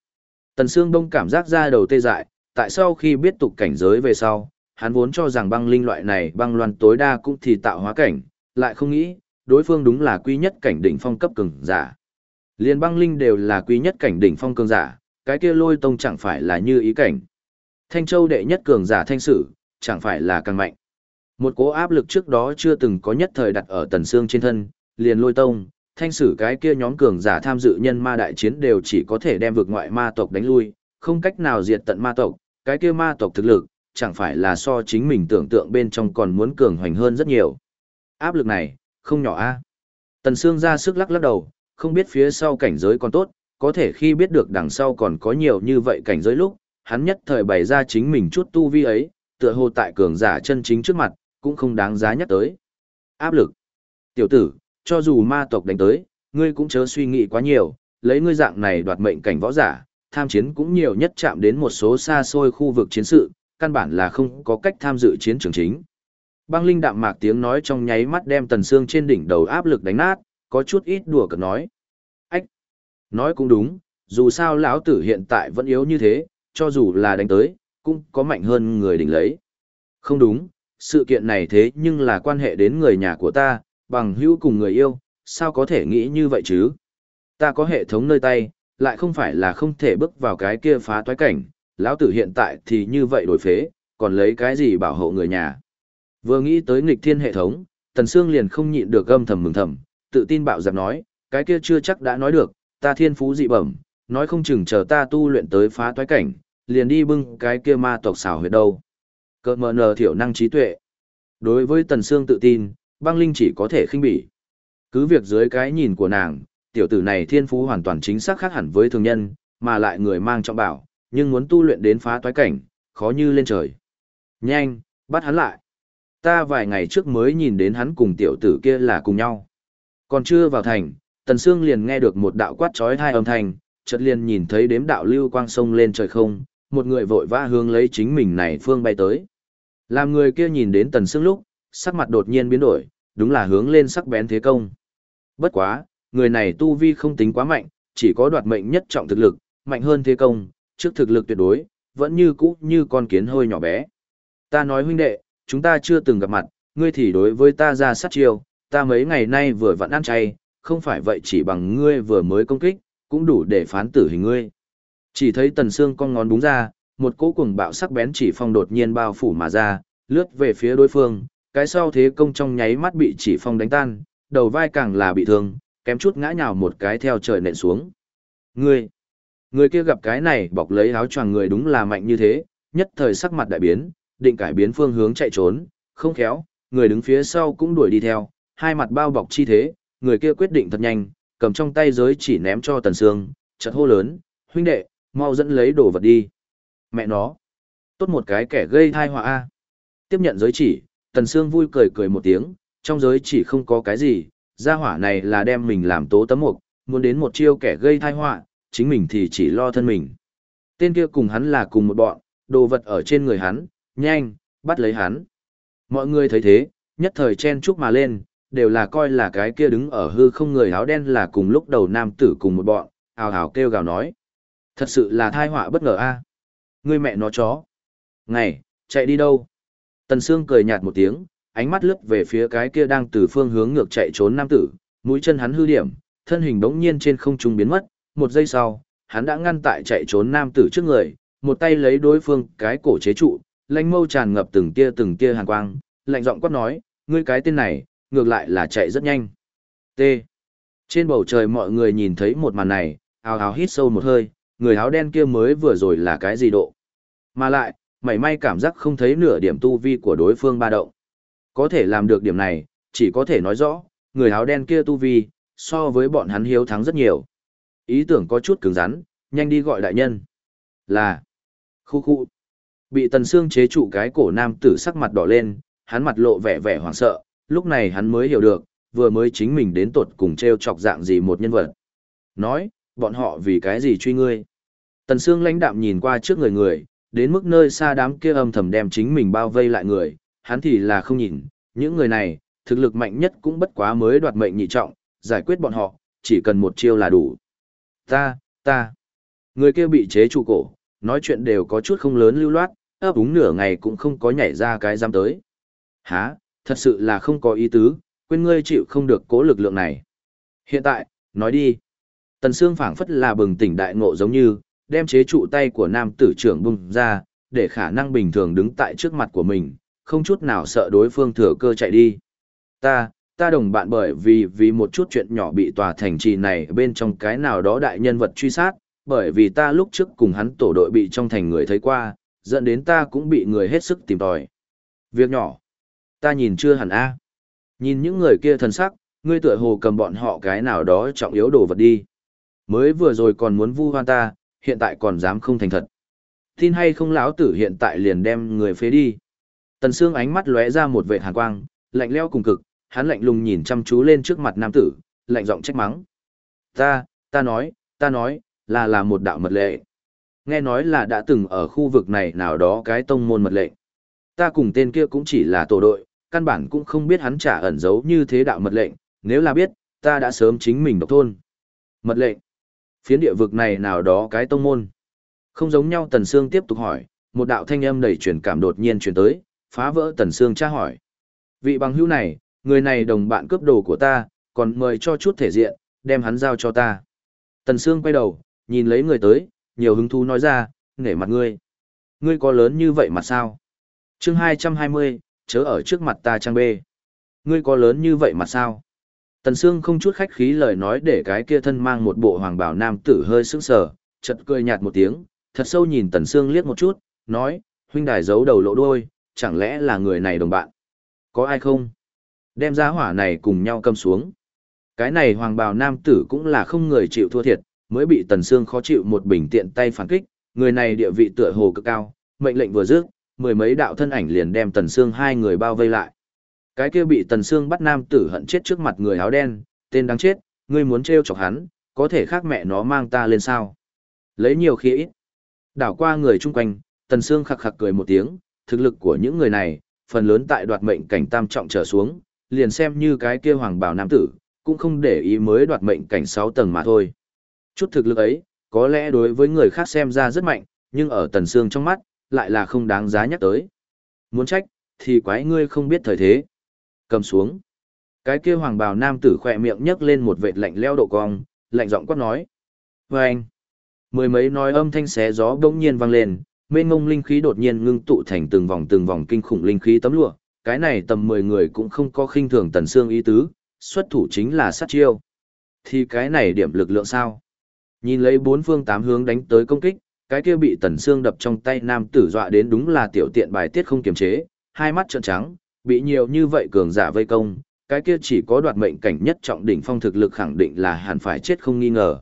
Tần Sương Đông cảm giác ra đầu tê dại, tại sao khi biết tục cảnh giới về sau, hắn vốn cho rằng băng linh loại này băng loan tối đa cũng thì tạo hóa cảnh, lại không nghĩ, đối phương đúng là quy nhất cảnh đỉnh phong cấp cường giả. Liên băng linh đều là quy nhất cảnh đỉnh phong cường giả, cái kia lôi tông chẳng phải là như ý cảnh. Thanh Châu đệ nhất cường giả thanh sử, chẳng phải là càng mạnh. Một cố áp lực trước đó chưa từng có nhất thời đặt ở tần xương trên thân, liền lôi tông, thanh sử cái kia nhóm cường giả tham dự nhân ma đại chiến đều chỉ có thể đem vực ngoại ma tộc đánh lui, không cách nào diệt tận ma tộc, cái kia ma tộc thực lực, chẳng phải là so chính mình tưởng tượng bên trong còn muốn cường hoành hơn rất nhiều. Áp lực này, không nhỏ a. Tần Sương ra sức lắc lắc đầu, không biết phía sau cảnh giới còn tốt, có thể khi biết được đằng sau còn có nhiều như vậy cảnh giới lúc, hắn nhất thời bày ra chính mình chút tu vi ấy, tựa hồ tại cường giả chân chính trước mặt, cũng không đáng giá nhắc tới. Áp lực. Tiểu tử, cho dù ma tộc đánh tới, ngươi cũng chớ suy nghĩ quá nhiều, lấy ngươi dạng này đoạt mệnh cảnh võ giả, tham chiến cũng nhiều nhất chạm đến một số xa xôi khu vực chiến sự, căn bản là không có cách tham dự chiến trường chính. Băng Linh đạm mạc tiếng nói trong nháy mắt đem Tần xương trên đỉnh đầu áp lực đánh nát, có chút ít đùa cợt nói. Ách! Nói cũng đúng, dù sao lão tử hiện tại vẫn yếu như thế, cho dù là đánh tới, cũng có mạnh hơn người đỉnh lấy. Không đúng, sự kiện này thế nhưng là quan hệ đến người nhà của ta, bằng hữu cùng người yêu, sao có thể nghĩ như vậy chứ? Ta có hệ thống nơi tay, lại không phải là không thể bước vào cái kia phá toái cảnh, lão tử hiện tại thì như vậy đổi phế, còn lấy cái gì bảo hộ người nhà. Vừa nghĩ tới nghịch thiên hệ thống, Tần Sương liền không nhịn được âm thầm mừng thầm, tự tin bạo dạp nói, cái kia chưa chắc đã nói được, ta thiên phú dị bẩm, nói không chừng chờ ta tu luyện tới phá toái cảnh, liền đi bưng cái kia ma tộc xảo huyệt đâu. Cơ mờ nờ thiểu năng trí tuệ. Đối với Tần Sương tự tin, băng linh chỉ có thể khinh bỉ. Cứ việc dưới cái nhìn của nàng, tiểu tử này thiên phú hoàn toàn chính xác khác hẳn với thường nhân, mà lại người mang trọng bảo, nhưng muốn tu luyện đến phá toái cảnh, khó như lên trời. Nhanh, bắt hắn lại. Ta vài ngày trước mới nhìn đến hắn cùng tiểu tử kia là cùng nhau. Còn chưa vào thành, Tần Sương liền nghe được một đạo quát chói hai âm thanh, chợt liền nhìn thấy đếm đạo lưu quang sông lên trời không, một người vội vã hướng lấy chính mình này phương bay tới. Làm người kia nhìn đến Tần Sương lúc, sắc mặt đột nhiên biến đổi, đúng là hướng lên sắc bén thế công. Bất quá, người này tu vi không tính quá mạnh, chỉ có đoạt mệnh nhất trọng thực lực, mạnh hơn thế công, trước thực lực tuyệt đối, vẫn như cũ như con kiến hơi nhỏ bé. Ta nói huynh đệ, chúng ta chưa từng gặp mặt, ngươi thì đối với ta ra sát chiêu, ta mấy ngày nay vừa vặn ăn chay, không phải vậy chỉ bằng ngươi vừa mới công kích, cũng đủ để phán tử hình ngươi. Chỉ thấy tần xương con ngón đúng ra, một cỗ cuồng bạo sắc bén chỉ phong đột nhiên bao phủ mà ra, lướt về phía đối phương, cái sau thế công trong nháy mắt bị chỉ phong đánh tan, đầu vai càng là bị thương, kém chút ngã nhào một cái theo trời nện xuống. Ngươi, người kia gặp cái này bọc lấy áo choàng người đúng là mạnh như thế, nhất thời sắc mặt đại biến, định cải biến phương hướng chạy trốn, không khéo, người đứng phía sau cũng đuổi đi theo, hai mặt bao bọc chi thế, người kia quyết định thật nhanh, cầm trong tay giới chỉ ném cho Tần Sương, chợt hô lớn, huynh đệ, mau dẫn lấy đồ vật đi. Mẹ nó, tốt một cái kẻ gây tai họa a. Tiếp nhận giới chỉ, Tần Sương vui cười cười một tiếng, trong giới chỉ không có cái gì, gia hỏa này là đem mình làm tố tấm mục, muốn đến một chiêu kẻ gây tai họa, chính mình thì chỉ lo thân mình. Tên kia cùng hắn là cùng một bọn, đồ vật ở trên người hắn, nhanh, bắt lấy hắn. Mọi người thấy thế, nhất thời chen chúc mà lên, đều là coi là cái kia đứng ở hư không người áo đen là cùng lúc đầu nam tử cùng một bọn, ào ào kêu gào nói. Thật sự là thai họa bất ngờ a. À? Người mẹ nó chó. Ngày, chạy đi đâu? Tần Sương cười nhạt một tiếng, ánh mắt lướt về phía cái kia đang từ phương hướng ngược chạy trốn nam tử, mũi chân hắn hư điểm, thân hình đống nhiên trên không trung biến mất, một giây sau, hắn đã ngăn tại chạy trốn nam tử trước người, một tay lấy đối phương cái cổ chế trụ, lanh mâu tràn ngập từng tia từng tia hàn quang, lạnh giọng quát nói, ngươi cái tên này, ngược lại là chạy rất nhanh. T. Trên bầu trời mọi người nhìn thấy một màn này, ào ào hít sâu một hơi, người áo đen kia mới vừa rồi là cái gì độ. Mà lại, mảy may cảm giác không thấy nửa điểm tu vi của đối phương ba động. Có thể làm được điểm này, chỉ có thể nói rõ, người áo đen kia tu vi, so với bọn hắn hiếu thắng rất nhiều. Ý tưởng có chút cứng rắn, nhanh đi gọi đại nhân. Là, khu khu. Bị tần xương chế trụ cái cổ nam tử sắc mặt đỏ lên, hắn mặt lộ vẻ vẻ hoảng sợ, lúc này hắn mới hiểu được, vừa mới chính mình đến tột cùng treo chọc dạng gì một nhân vật. Nói, bọn họ vì cái gì truy ngươi? Tần xương lãnh đạm nhìn qua trước người người, đến mức nơi xa đám kia âm thầm đem chính mình bao vây lại người, hắn thì là không nhìn, những người này, thực lực mạnh nhất cũng bất quá mới đoạt mệnh nhị trọng, giải quyết bọn họ, chỉ cần một chiêu là đủ. Ta, ta, Người kia bị chế trụ cổ, nói chuyện đều có chút không lớn lưu loát, ấp úng nửa ngày cũng không có nhảy ra cái giam tới. Hả, thật sự là không có ý tứ, quên ngươi chịu không được cố lực lượng này. Hiện tại, nói đi. Tần Sương phảng phất là bừng tỉnh đại ngộ giống như, đem chế trụ tay của nam tử trưởng bung ra, để khả năng bình thường đứng tại trước mặt của mình, không chút nào sợ đối phương thừa cơ chạy đi. Ta, ta đồng bạn bởi vì vì một chút chuyện nhỏ bị tòa thành trì này bên trong cái nào đó đại nhân vật truy sát, bởi vì ta lúc trước cùng hắn tổ đội bị trong thành người thấy qua, dẫn đến ta cũng bị người hết sức tìm tòi. Việc nhỏ, ta nhìn chưa hẳn a. Nhìn những người kia thần sắc, ngươi tựa hồ cầm bọn họ cái nào đó trọng yếu đồ vật đi. Mới vừa rồi còn muốn vu hoan ta, hiện tại còn dám không thành thật. Tin hay không lão tử hiện tại liền đem người phế đi. Tần Sương ánh mắt lóe ra một vệt hàn quang, lạnh lẽo cùng cực, hắn lạnh lùng nhìn chăm chú lên trước mặt nam tử, lạnh giọng trách mắng. Ta, ta nói, ta nói, là là một đạo mật lệ. Nghe nói là đã từng ở khu vực này nào đó cái tông môn mật lệ. Ta cùng tên kia cũng chỉ là tổ đội, căn bản cũng không biết hắn trả ẩn giấu như thế đạo mật lệnh, nếu là biết, ta đã sớm chính mình độc thôn. Mật lệnh. Phiến địa vực này nào đó cái tông môn. Không giống nhau Tần Sương tiếp tục hỏi, một đạo thanh âm đầy truyền cảm đột nhiên truyền tới, phá vỡ Tần Sương tra hỏi. Vị bằng hữu này, người này đồng bạn cướp đồ của ta, còn mời cho chút thể diện, đem hắn giao cho ta. Tần Sương quay đầu, nhìn lấy người tới, nhiều hứng thú nói ra, nể mặt ngươi. Ngươi có lớn như vậy mà sao? chương 220, chớ ở trước mặt ta trang bê. Ngươi có lớn như vậy mà sao? Tần Sương không chút khách khí lời nói để cái kia thân mang một bộ hoàng bào nam tử hơi sững sờ, chợt cười nhạt một tiếng, thật sâu nhìn Tần Sương liếc một chút, nói, huynh đài giấu đầu lộ đuôi, chẳng lẽ là người này đồng bạn? Có ai không? Đem giá hỏa này cùng nhau cầm xuống. Cái này hoàng bào nam tử cũng là không người chịu thua thiệt, mới bị Tần Sương khó chịu một bình tiện tay phản kích, người này địa vị tựa hồ cực cao, mệnh lệnh vừa dứt, mười mấy đạo thân ảnh liền đem Tần Sương hai người bao vây lại. Cái kia bị Tần Sương bắt nam tử hận chết trước mặt người áo đen, tên đáng chết, ngươi muốn trêu chọc hắn, có thể khác mẹ nó mang ta lên sao? Lấy nhiều khi ít. Đảo qua người chung quanh, Tần Sương khặc khặc cười một tiếng, thực lực của những người này, phần lớn tại đoạt mệnh cảnh tam trọng trở xuống, liền xem như cái kia hoàng bảo nam tử, cũng không để ý mới đoạt mệnh cảnh 6 tầng mà thôi. Chút thực lực ấy, có lẽ đối với người khác xem ra rất mạnh, nhưng ở Tần Sương trong mắt, lại là không đáng giá nhắc tới. Muốn trách, thì quái ngươi không biết thời thế. Cầm xuống. Cái kia hoàng bào nam tử khỏe miệng nhấc lên một vệt lạnh leo độ cong, lạnh giọng quát nói. Và anh. Mười mấy nói âm thanh xé gió bỗng nhiên vang lên, mênh mông linh khí đột nhiên ngưng tụ thành từng vòng từng vòng kinh khủng linh khí tấm lụa. Cái này tầm 10 người cũng không có khinh thường tần xương ý tứ, xuất thủ chính là sát chiêu. Thì cái này điểm lực lượng sao? Nhìn lấy bốn phương tám hướng đánh tới công kích, cái kia bị tần xương đập trong tay nam tử dọa đến đúng là tiểu tiện bài tiết không kiềm chế, hai mắt trợn trắng, bị nhiều như vậy cường giả vây công, cái kia chỉ có đoạt mệnh cảnh nhất trọng đỉnh phong thực lực khẳng định là hẳn phải chết không nghi ngờ.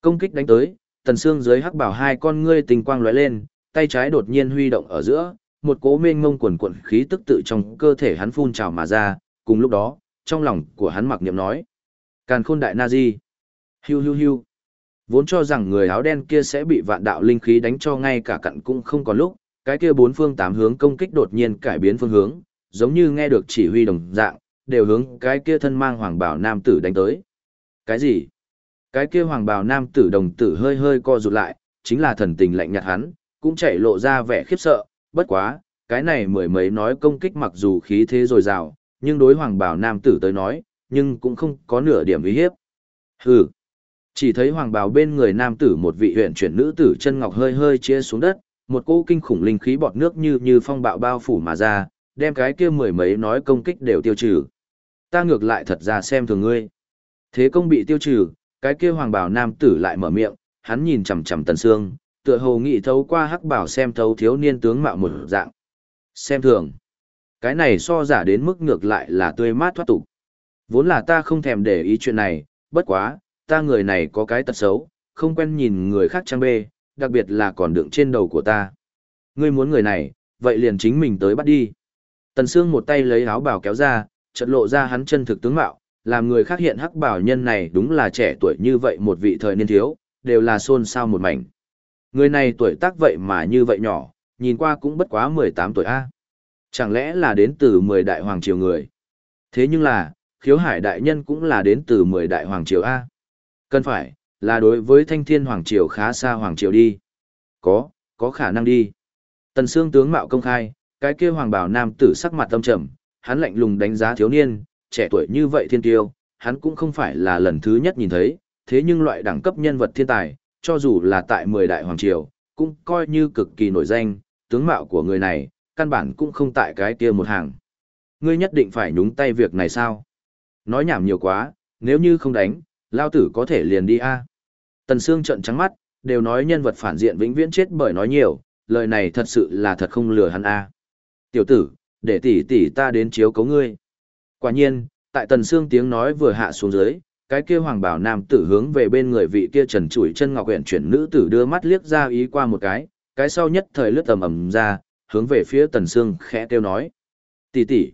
Công kích đánh tới, tần xương dưới hắc bảo hai con ngươi tình quang lóe lên, tay trái đột nhiên huy động ở giữa, một cỗ mênh mông cuồn cuộn khí tức tự trong cơ thể hắn phun trào mà ra, cùng lúc đó, trong lòng của hắn mặc niệm nói: Càn Khôn Đại Na Di, hiu hiu hiu. Vốn cho rằng người áo đen kia sẽ bị vạn đạo linh khí đánh cho ngay cả cặn cũng không còn lúc, cái kia bốn phương tám hướng công kích đột nhiên cải biến phương hướng, giống như nghe được chỉ huy đồng dạng, đều hướng cái kia thân mang hoàng bào nam tử đánh tới. Cái gì? Cái kia hoàng bào nam tử đồng tử hơi hơi co rụt lại, chính là thần tình lạnh nhạt hắn, cũng chạy lộ ra vẻ khiếp sợ, bất quá, cái này mười mấy nói công kích mặc dù khí thế dồi dào, nhưng đối hoàng bào nam tử tới nói, nhưng cũng không có nửa điểm uy hiếp. Hừ. Chỉ thấy hoàng bào bên người nam tử một vị huyện chuyển nữ tử chân ngọc hơi hơi chia xuống đất, một cỗ kinh khủng linh khí bọt nước như như phong bạo bao phủ mà ra, đem cái kia mười mấy nói công kích đều tiêu trừ. Ta ngược lại thật ra xem thường ngươi. Thế công bị tiêu trừ, cái kia hoàng bào nam tử lại mở miệng, hắn nhìn chằm chằm tần xương, tựa hồ nghĩ thấu qua hắc bảo xem thấu thiếu niên tướng mạo một dạng. Xem thường. Cái này so giả đến mức ngược lại là tươi mát thoát tục. Vốn là ta không thèm để ý chuyện này, bất quá, ta người này có cái tật xấu, không quen nhìn người khác trang bê, đặc biệt là còn đựng trên đầu của ta. Ngươi muốn người này, vậy liền chính mình tới bắt đi. Tần Sương một tay lấy áo bào kéo ra, chợt lộ ra hắn chân thực tướng mạo, làm người khác hiện hắc bảo nhân này đúng là trẻ tuổi như vậy một vị thời niên thiếu, đều là xôn xao một mảnh. Người này tuổi tác vậy mà như vậy nhỏ, nhìn qua cũng bất quá 18 tuổi A. Chẳng lẽ là đến từ 10 đại hoàng triều người? Thế nhưng là, khiếu hải đại nhân cũng là đến từ 10 đại hoàng triều A. Cần phải, là đối với thanh thiên Hoàng Triều khá xa Hoàng Triều đi. Có, có khả năng đi. Tần Sương tướng mạo công khai, cái kia hoàng bảo nam tử sắc mặt tâm trầm, hắn lạnh lùng đánh giá thiếu niên, trẻ tuổi như vậy thiên tiêu, hắn cũng không phải là lần thứ nhất nhìn thấy, thế nhưng loại đẳng cấp nhân vật thiên tài, cho dù là tại 10 đại hoàng triều, cũng coi như cực kỳ nổi danh, tướng mạo của người này, căn bản cũng không tại cái kia một hàng. Ngươi nhất định phải nhúng tay việc này sao? Nói nhảm nhiều quá, nếu như không đánh, lao tử có thể liền đi a. Tần Sương trợn trắng mắt, đều nói nhân vật phản diện vĩnh viễn chết bởi nói nhiều, lời này thật sự là thật không lừa hắn a. Tiểu tử, để tỷ tỷ ta đến chiếu cấu ngươi. Quả nhiên, tại Tần Sương tiếng nói vừa hạ xuống dưới, cái kia hoàng bảo nam tử hướng về bên người vị kia trần trụi chân ngọc huyện chuyển nữ tử đưa mắt liếc ra ý qua một cái, cái sau nhất thời lướt tầm ầm ra, hướng về phía Tần Sương khẽ kêu nói. Tỷ tỷ,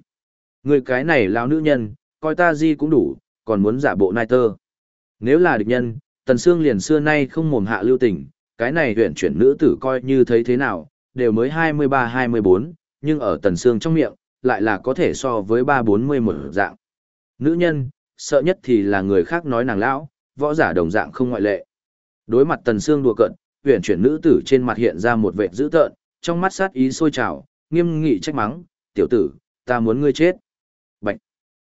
người cái này lao nữ nhân, coi ta gì cũng đủ, còn muốn giả bộ nai tơ. Nếu là địch nhân, Tần Sương liền xưa nay không mồm hạ lưu tình, cái này huyện chuyển nữ tử coi như thấy thế nào, đều mới 23-24, nhưng ở Tần Sương trong miệng, lại là có thể so với 3-40 một dạng. Nữ nhân, sợ nhất thì là người khác nói nàng lão, võ giả đồng dạng không ngoại lệ. Đối mặt Tần Sương đùa cận, huyện chuyển nữ tử trên mặt hiện ra một vệt dữ tợn, trong mắt sát ý sôi trào, nghiêm nghị trách mắng, tiểu tử, ta muốn ngươi chết. Bạch!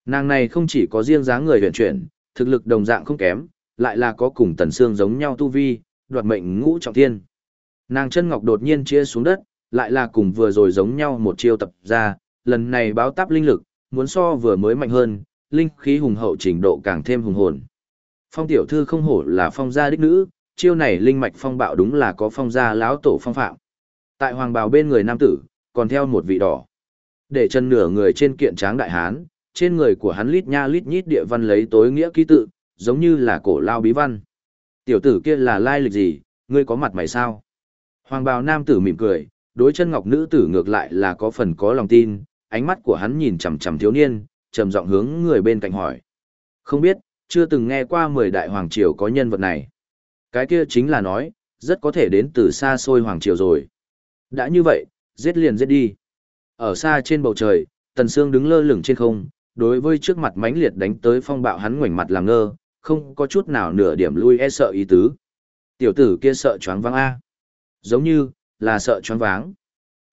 Nàng này không chỉ có riêng dáng người huyện chuyển, thực lực đồng dạng không kém, lại là có cùng Tần xương giống nhau tu vi, đoạt mệnh ngũ trọng thiên. Nàng chân ngọc đột nhiên chia xuống đất, lại là cùng vừa rồi giống nhau một chiêu tập ra, lần này báo táp linh lực, muốn so vừa mới mạnh hơn, linh khí hùng hậu trình độ càng thêm hùng hồn. Phong tiểu thư không hổ là phong gia đích nữ, chiêu này linh mạch phong bạo đúng là có phong gia lão tổ phong phạm. Tại hoàng bào bên người nam tử, còn theo một vị đỏ. Để chân nửa người trên kiện tráng đại hán, trên người của hắn lít nha lít nhít địa văn lấy tối nghĩa ký tự, giống như là cổ lao bí văn. Tiểu tử kia là lai lịch gì, ngươi có mặt mày sao? Hoàng bào nam tử mỉm cười, đối chân ngọc nữ tử ngược lại là có phần có lòng tin, ánh mắt của hắn nhìn chằm chằm thiếu niên, trầm giọng hướng người bên cạnh hỏi. Không biết, chưa từng nghe qua mười đại hoàng triều có nhân vật này. Cái kia chính là nói, rất có thể đến từ xa xôi hoàng triều rồi. Đã như vậy, giết liền giết đi. Ở xa trên bầu trời, Tần Sương đứng lơ lửng trên không, đối với trước mặt mãnh liệt đánh tới phong bạo hắn ngoảnh mặt làm ngơ, không có chút nào nửa điểm lui e sợ ý tứ. Tiểu tử kia sợ choáng váng A. Giống như, là sợ choáng váng.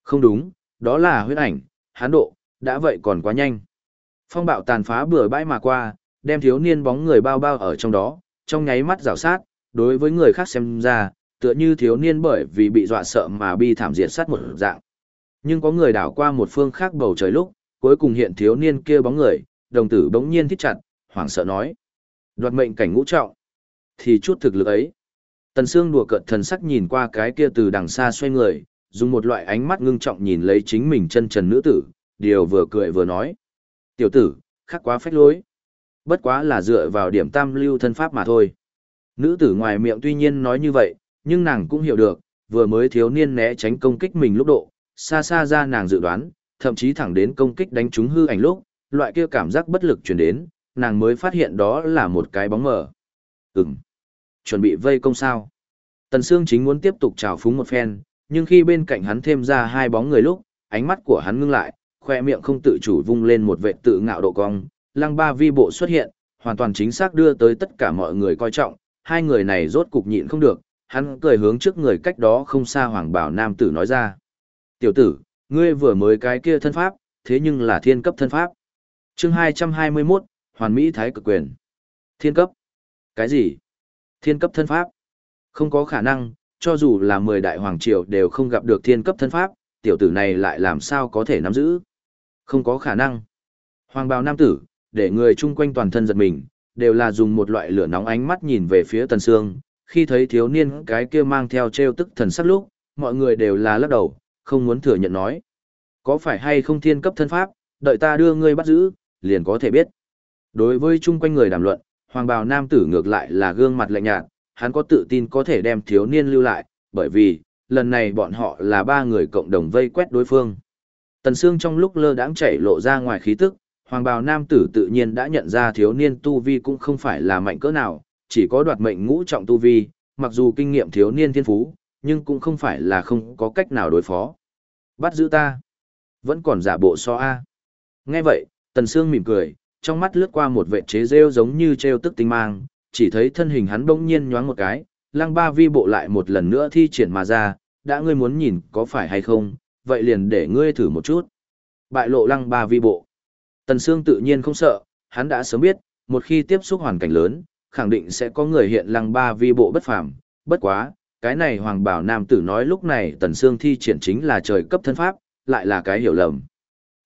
Không đúng, đó là huyết ảnh, hán độ, đã vậy còn quá nhanh. Phong bạo tàn phá bừa bãi mà qua, đem thiếu niên bóng người bao bao ở trong đó, trong nháy mắt rào sát, đối với người khác xem ra, tựa như thiếu niên bởi vì bị dọa sợ mà bi thảm diệt sát một dạng. Nhưng có người đảo qua một phương khác bầu trời lúc, cuối cùng hiện thiếu niên kia bóng người, đồng tử bỗng nhiên thích chặt, hoảng sợ nói. Đoạt mệnh cảnh ngũ trọng. Thì chút thực lực ấy. Tần Sương đùa cợt thần sắc nhìn qua cái kia từ đằng xa xoay người, dùng một loại ánh mắt ngưng trọng nhìn lấy chính mình chân trần nữ tử, điều vừa cười vừa nói. Tiểu tử, khắc quá phách lối. Bất quá là dựa vào điểm tam lưu thân pháp mà thôi. Nữ tử ngoài miệng tuy nhiên nói như vậy, nhưng nàng cũng hiểu được, vừa mới thiếu niên né tránh công kích mình lúc độ, xa xa ra nàng dự đoán, thậm chí thẳng đến công kích đánh trúng hư ảnh lúc, loại kia cảm giác bất lực truyền đến, nàng mới phát hiện đó là một cái bóng mờ. Ừm. Chuẩn bị vây công sao? Tần Sương chính muốn tiếp tục trào phúng một phen, nhưng khi bên cạnh hắn thêm ra hai bóng người lúc, ánh mắt của hắn ngưng lại, khoe miệng không tự chủ vung lên một vệ tự ngạo độ cong, lăng ba vi bộ xuất hiện, hoàn toàn chính xác đưa tới tất cả mọi người coi trọng, hai người này rốt cục nhịn không được, hắn cười hướng trước người cách đó không xa hoàng bảo nam tử nói ra. Tiểu tử, ngươi vừa mới cái kia thân pháp, thế nhưng là thiên cấp thân pháp. chương 221, Hoàn Mỹ Thái cực quyền. Thiên cấp. Cái gì? Thiên cấp thân pháp. Không có khả năng, cho dù là 10 đại hoàng triều đều không gặp được thiên cấp thân pháp, tiểu tử này lại làm sao có thể nắm giữ. Không có khả năng. Hoàng bào nam tử, để người chung quanh toàn thân giật mình, đều là dùng một loại lửa nóng ánh mắt nhìn về phía Tần Sương, khi thấy thiếu niên cái kia mang theo treo tức thần sắc lúc, mọi người đều là lắc đầu, không muốn thừa nhận nói. Có phải hay không thiên cấp thân pháp, đợi ta đưa ngươi bắt giữ, liền có thể biết. Đối với chung quanh người đàm luận, hoàng bào nam tử ngược lại là gương mặt lạnh nhạt, hắn có tự tin có thể đem thiếu niên lưu lại, bởi vì, lần này bọn họ là ba người cộng đồng vây quét đối phương. Tần Sương trong lúc lơ đãng chảy lộ ra ngoài khí tức, hoàng bào nam tử tự nhiên đã nhận ra thiếu niên tu vi cũng không phải là mạnh cỡ nào, chỉ có đoạt mệnh ngũ trọng tu vi, mặc dù kinh nghiệm thiếu niên thiên phú, nhưng cũng không phải là không có cách nào đối phó. Bắt giữ ta. Vẫn còn giả bộ so A. Nghe vậy, Tần Sương mỉm cười, trong mắt lướt qua một vệ chế rêu giống như treo tức tinh mang, chỉ thấy thân hình hắn bỗng nhiên nhoáng một cái, lăng ba vi bộ lại một lần nữa thi triển mà ra, đã ngươi muốn nhìn có phải hay không, vậy liền để ngươi thử một chút. Bại lộ lăng ba vi bộ. Tần Sương tự nhiên không sợ, hắn đã sớm biết, một khi tiếp xúc hoàn cảnh lớn, khẳng định sẽ có người hiện lăng ba vi bộ bất phàm, bất quá, cái này hoàng bảo nam tử nói lúc này Tần Sương thi triển chính là trời cấp thân pháp, lại là cái hiểu lầm.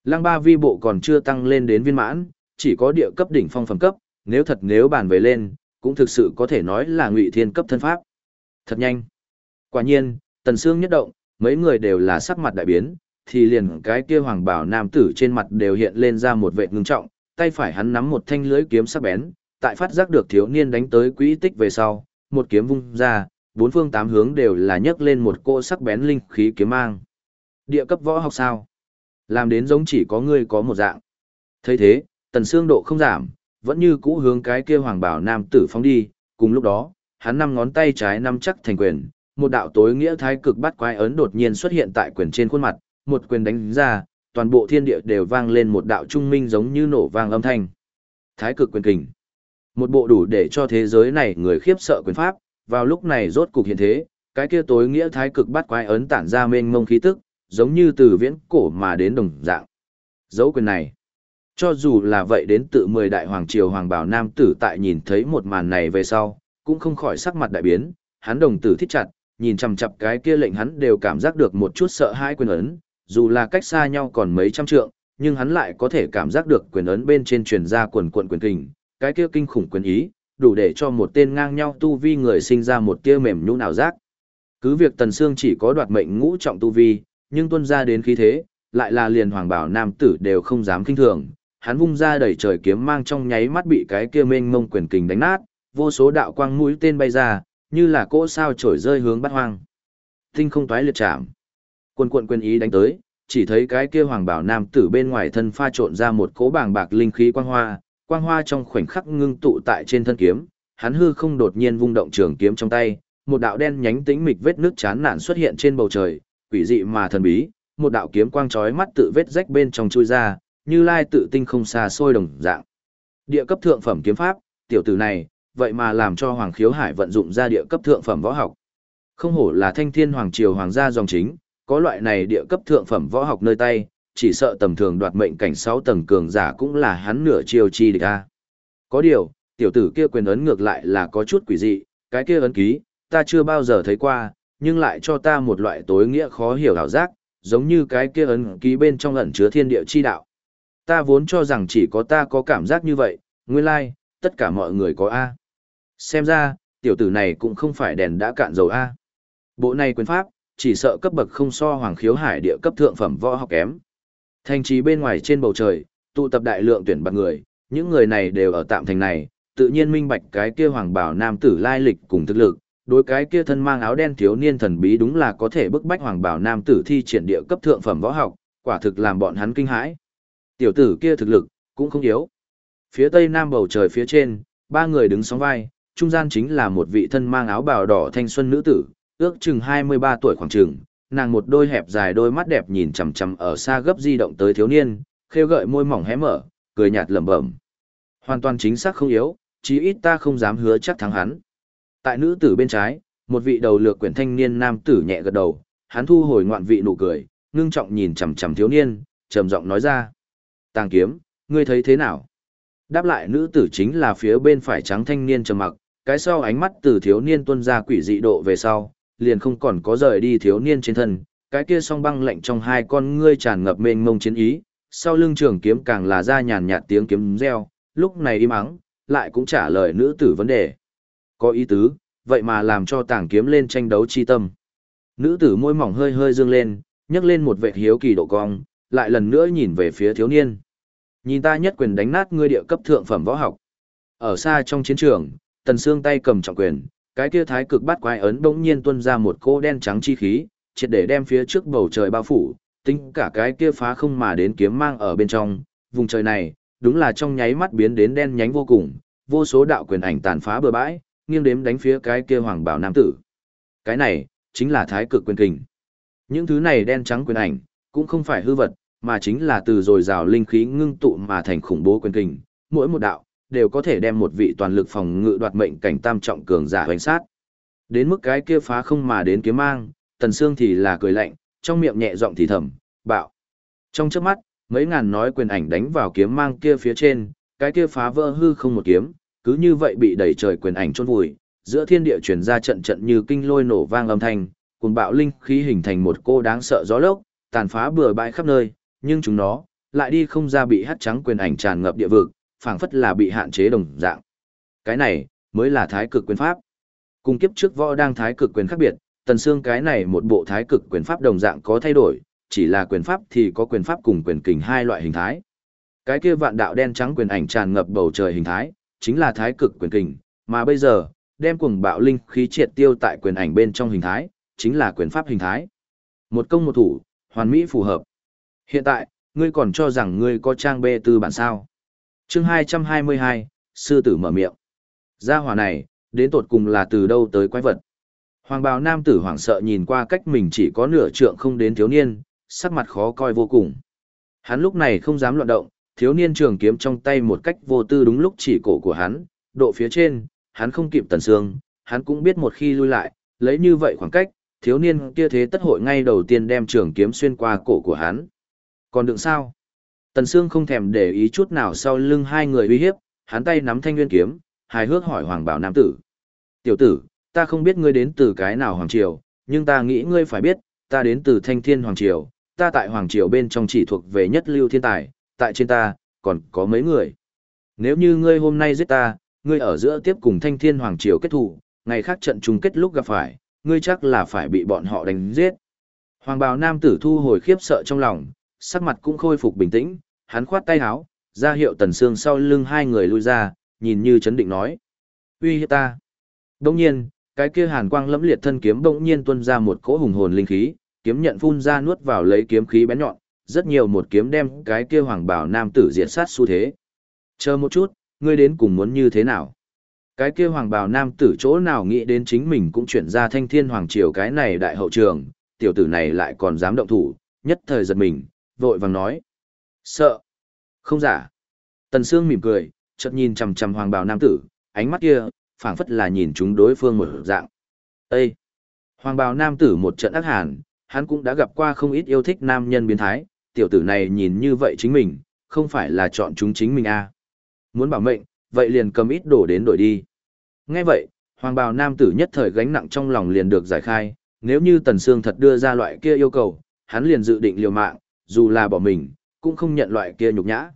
Lăng ba vi bộ còn chưa tăng lên đến viên mãn, chỉ có địa cấp đỉnh phong phẩm cấp, nếu thật nếu bàn về lên, cũng thực sự có thể nói là ngụy thiên cấp thân pháp. Thật nhanh. Quả nhiên, Tần Sương nhất động, mấy người đều là sắc mặt đại biến, thì liền cái kia hoàng bảo nam tử trên mặt đều hiện lên ra một vệ ngưng trọng, tay phải hắn nắm một thanh lưới kiếm sắc bén, tại phát giác được thiếu niên đánh tới quỹ tích về sau, một kiếm vung ra, bốn phương tám hướng đều là nhấc lên một cô sắc bén linh khí kiếm mang. Địa cấp võ học sao? Làm đến giống chỉ có ngươi có một dạng. thấy thế, tần xương độ không giảm, vẫn như cũ hướng cái kia hoàng bảo nam tử phóng đi, cùng lúc đó, hắn năm ngón tay trái nắm chắc thành quyền, một đạo tối nghĩa thái cực bắt quái ấn đột nhiên xuất hiện tại quyền trên khuôn mặt, một quyền đánh ra, toàn bộ thiên địa đều vang lên một đạo trung minh giống như nổ vang âm thanh. Thái cực quyền kình. Một bộ đủ để cho thế giới này người khiếp sợ quyền pháp, vào lúc này rốt cục hiện thế, cái kia tối nghĩa thái cực bắt quái ấn tản ra mênh mông khí tức, giống như từ viễn cổ mà đến đồng dạng. Dấu quyền này. Cho dù là vậy đến tự mười đại hoàng triều hoàng bảo nam tử tại nhìn thấy một màn này về sau, cũng không khỏi sắc mặt đại biến, hắn đồng tử thích chặt, nhìn chằm chằm cái kia lệnh hắn đều cảm giác được một chút sợ hãi quyền ấn, dù là cách xa nhau còn mấy trăm trượng, nhưng hắn lại có thể cảm giác được quyền ấn bên trên truyền ra quần quần quyền kình, cái kia kinh khủng quyền ý, đủ để cho một tên ngang nhau tu vi người sinh ra một tia mềm nhũn nào giác. Cứ việc Tần Sương chỉ có đoạt mệnh ngũ trọng tu vi, nhưng tuân ra đến khí thế, lại là liền hoàng bảo nam tử đều không dám kinh thường, hắn vung ra đẩy trời kiếm mang trong nháy mắt bị cái kia mênh mông quyền kình đánh nát, vô số đạo quang mũi tên bay ra, như là cỗ sao trổi rơi hướng bát hoang. Tinh không toái liệt chạm. Quân quận quyền ý đánh tới, chỉ thấy cái kia hoàng bảo nam tử bên ngoài thân pha trộn ra một cỗ bàng bạc linh khí quang hoa, quang hoa trong khoảnh khắc ngưng tụ tại trên thân kiếm, hắn hư không đột nhiên vung động trường kiếm trong tay, một đạo đen nhánh tĩnh mịch vết nước chán nản xuất hiện trên bầu trời, quỷ dị mà thần bí, một đạo kiếm quang chói mắt tự vết rách bên trong chui ra, như lai tự tinh không xa xôi đồng dạng. Địa cấp thượng phẩm kiếm pháp, tiểu tử này, vậy mà làm cho Hoàng Khiếu Hải vận dụng ra địa cấp thượng phẩm võ học. Không hổ là thanh thiên hoàng triều hoàng gia dòng chính, có loại này địa cấp thượng phẩm võ học nơi tay, chỉ sợ tầm thường đoạt mệnh cảnh 6 tầng cường giả cũng là hắn nửa chiều chi địch a. Có điều, tiểu tử kia quyền ấn ngược lại là có chút quỷ dị, cái kia ấn ký, ta chưa bao giờ thấy qua, nhưng lại cho ta một loại tối nghĩa khó hiểu ảo giác, giống như cái kia ấn ký bên trong ẩn chứa thiên địa chi đạo. Ta vốn cho rằng chỉ có ta có cảm giác như vậy, nguyên lai, like, tất cả mọi người có A. Xem ra, tiểu tử này cũng không phải đèn đã cạn dầu A. Bộ này quyền pháp, chỉ sợ cấp bậc không so hoàng khiếu hải địa cấp thượng phẩm võ học kém. Thành trì bên ngoài trên bầu trời, tụ tập đại lượng tuyển bạc người, những người này đều ở tạm thành này, tự nhiên minh bạch cái kia hoàng bảo nam tử lai lịch cùng thực lực, đối cái kia thân mang áo đen thiếu niên thần bí đúng là có thể bức bách hoàng bảo nam tử thi triển địa cấp thượng phẩm võ học, quả thực làm bọn hắn kinh hãi. Tiểu tử kia thực lực, cũng không yếu. Phía tây nam bầu trời phía trên, ba người đứng sóng vai, trung gian chính là một vị thân mang áo bào đỏ thanh xuân nữ tử, ước chừng 23 tuổi khoảng chừng, nàng một đôi hẹp dài đôi mắt đẹp nhìn chằm chằm ở xa gấp di động tới thiếu niên, khêu gợi môi mỏng hé mở, cười nhạt lẩm bẩm. Hoàn toàn chính xác không yếu, chí ít ta không dám hứa chắc thắng hắn. Tại nữ tử bên trái, một vị đầu lược quyển thanh niên nam tử nhẹ gật đầu, hắn thu hồi ngoạn vị nụ cười, ngưng trọng nhìn chằm chằm thiếu niên, trầm giọng nói ra: "Tàng kiếm, ngươi thấy thế nào?" Đáp lại nữ tử chính là phía bên phải trắng thanh niên trầm mặc, cái sau ánh mắt từ thiếu niên tuôn ra quỷ dị độ về sau, liền không còn có rời đi thiếu niên trên thân, cái kia song băng lạnh trong hai con ngươi tràn ngập mênh mông chiến ý, sau lưng trường kiếm càng là ra nhàn nhạt tiếng kiếm reo, lúc này im ắng, lại cũng trả lời nữ tử vấn đề. Có ý tứ, vậy mà làm cho tảng kiếm lên tranh đấu chi tâm. Nữ tử môi mỏng hơi hơi dương lên, nhấc lên một vệ hiếu kỳ độ cong, lại lần nữa nhìn về phía thiếu niên. Nhìn ta nhất quyền đánh nát ngươi địa cấp thượng phẩm võ học. Ở xa trong chiến trường, tần xương tay cầm trọng quyền, cái kia thái cực bắt quái ấn bỗng nhiên tuôn ra một cô đen trắng chi khí, triệt để đem phía trước bầu trời bao phủ, tính cả cái kia phá không mà đến kiếm mang ở bên trong, vùng trời này, đúng là trong nháy mắt biến đến đen nhánh vô cùng, vô số đạo quyền ảnh tàn phá bừa bãi, nghiêng đếm đánh phía cái kia hoàng bảo nam tử. Cái này, chính là thái cực quyền kình. Những thứ này đen trắng quyền ảnh, cũng không phải hư vật, mà chính là từ dồi dào linh khí ngưng tụ mà thành khủng bố quyền kình, mỗi một đạo, đều có thể đem một vị toàn lực phòng ngự đoạt mệnh cảnh tam trọng cường giả hoành sát. Đến mức cái kia phá không mà đến kiếm mang, Tần Sương thì là cười lạnh, trong miệng nhẹ giọng thì thầm, bạo. Trong chớp mắt, mấy ngàn nói quyền ảnh đánh vào kiếm mang kia phía trên, cái kia phá vỡ hư không một kiếm, cứ như vậy bị đẩy trời quyền ảnh chôn vùi, giữa thiên địa truyền ra trận trận như kinh lôi nổ vang âm thanh, cùng bạo linh khí hình thành một cô đáng sợ gió lốc, tàn phá bừa bãi khắp nơi, nhưng chúng nó lại đi không ra bị hắt trắng quyền ảnh tràn ngập địa vực, phảng phất là bị hạn chế đồng dạng. Cái này mới là thái cực quyền pháp. Cùng kiếp trước võ đang thái cực quyền khác biệt, tần xương cái này một bộ thái cực quyền pháp đồng dạng có thay đổi, chỉ là quyền pháp thì có quyền pháp cùng quyền kình hai loại hình thái. Cái kia vạn đạo đen trắng quyền ảnh tràn ngập bầu trời hình thái, chính là thái cực quyền kình, mà bây giờ, đem cuồng bạo linh khí triệt tiêu tại quyền ảnh bên trong hình thái, chính là quyền pháp hình thái. Một công một thủ, hoàn mỹ phù hợp. Hiện tại, ngươi còn cho rằng ngươi có trang bê tư bản sao chương 222, sư tử mở miệng. Gia hỏa này, đến tột cùng là từ đâu tới quái vật. Hoàng bào nam tử hoảng sợ nhìn qua cách mình chỉ có nửa trượng không đến thiếu niên, sắc mặt khó coi vô cùng. Hắn lúc này không dám loạn động, thiếu niên trường kiếm trong tay một cách vô tư đúng lúc chỉ cổ của hắn, độ phía trên, hắn không kịp tần xương, hắn cũng biết một khi lui lại, lấy như vậy khoảng cách, thiếu niên kia thế tất hội ngay đầu tiên đem trường kiếm xuyên qua cổ của hắn. Còn đựng sao? Tần Sương không thèm để ý chút nào sau lưng hai người uy hiếp, hắn tay nắm thanh nguyên kiếm, hài hước hỏi Hoàng Bảo Nam tử. Tiểu tử, ta không biết ngươi đến từ cái nào Hoàng Triều, nhưng ta nghĩ ngươi phải biết, ta đến từ Thanh Thiên Hoàng Triều, ta tại Hoàng Triều bên trong chỉ thuộc về nhất lưu thiên tài, tại trên ta, còn có mấy người. Nếu như ngươi hôm nay giết ta, ngươi ở giữa tiếp cùng Thanh Thiên Hoàng Triều kết thủ, ngày khác trận chung kết lúc gặp phải, ngươi chắc là phải bị bọn họ đánh giết. Hoàng bào nam tử thu hồi khiếp sợ trong lòng, sắc mặt cũng khôi phục bình tĩnh, hắn khoát tay áo, ra hiệu tần xương sau lưng hai người lui ra, nhìn như chấn định nói. uy hiếp ta. Đông nhiên, cái kia hàn quang lẫm liệt thân kiếm bỗng nhiên tuôn ra một cỗ hùng hồn linh khí, kiếm nhận phun ra nuốt vào lấy kiếm khí bén nhọn, rất nhiều một kiếm đem cái kia hoàng bảo nam tử diệt sát xu thế. Chờ một chút, ngươi đến cùng muốn như thế nào? Cái kia hoàng bào nam tử chỗ nào nghĩ đến chính mình cũng chuyển ra thanh thiên hoàng triều cái này đại hậu trường, tiểu tử này lại còn dám động thủ, nhất thời giật mình, vội vàng nói. Sợ. Không giả. Tần Sương mỉm cười, chợt nhìn chằm chằm hoàng bào nam tử, ánh mắt kia, phảng phất là nhìn chúng đối phương một dạng. Ê! Hoàng bào nam tử một trận ác hàn, hắn cũng đã gặp qua không ít yêu thích nam nhân biến thái, tiểu tử này nhìn như vậy chính mình, không phải là chọn chúng chính mình à. Muốn bảo mệnh, vậy liền cầm ít đổ đến đổi đi. Nghe vậy, hoàng bào nam tử nhất thời gánh nặng trong lòng liền được giải khai, nếu như Tần Sương thật đưa ra loại kia yêu cầu, hắn liền dự định liều mạng, dù là bỏ mình, cũng không nhận loại kia nhục nhã.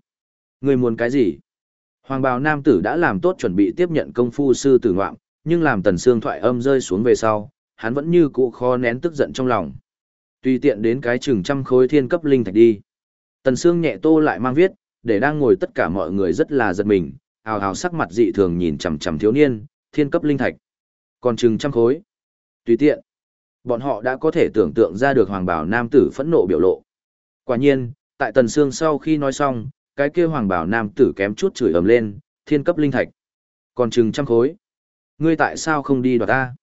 Người muốn cái gì? Hoàng bào nam tử đã làm tốt chuẩn bị tiếp nhận công phu sư tử ngoạm, nhưng làm Tần xương thoại âm rơi xuống về sau, hắn vẫn như cũ khó nén tức giận trong lòng. Tùy tiện đến cái chừng trăm khối thiên cấp linh thạch đi. Tần xương nhẹ tô lại mang viết, để đang ngồi tất cả mọi người rất là giật mình, Hào hào sắc mặt dị thường nhìn chằm chằm thiếu niên, thiên cấp linh thạch. Còn chừng trăm khối. Tùy tiện. Bọn họ đã có thể tưởng tượng ra được hoàng bào nam tử phẫn nộ biểu lộ. Quả nhiên, tại tần xương sau khi nói xong, cái kia hoàng bảo nam tử kém chút chửi ầm lên, thiên cấp linh thạch. Còn chừng trăm khối. Ngươi tại sao không đi đoạt ta?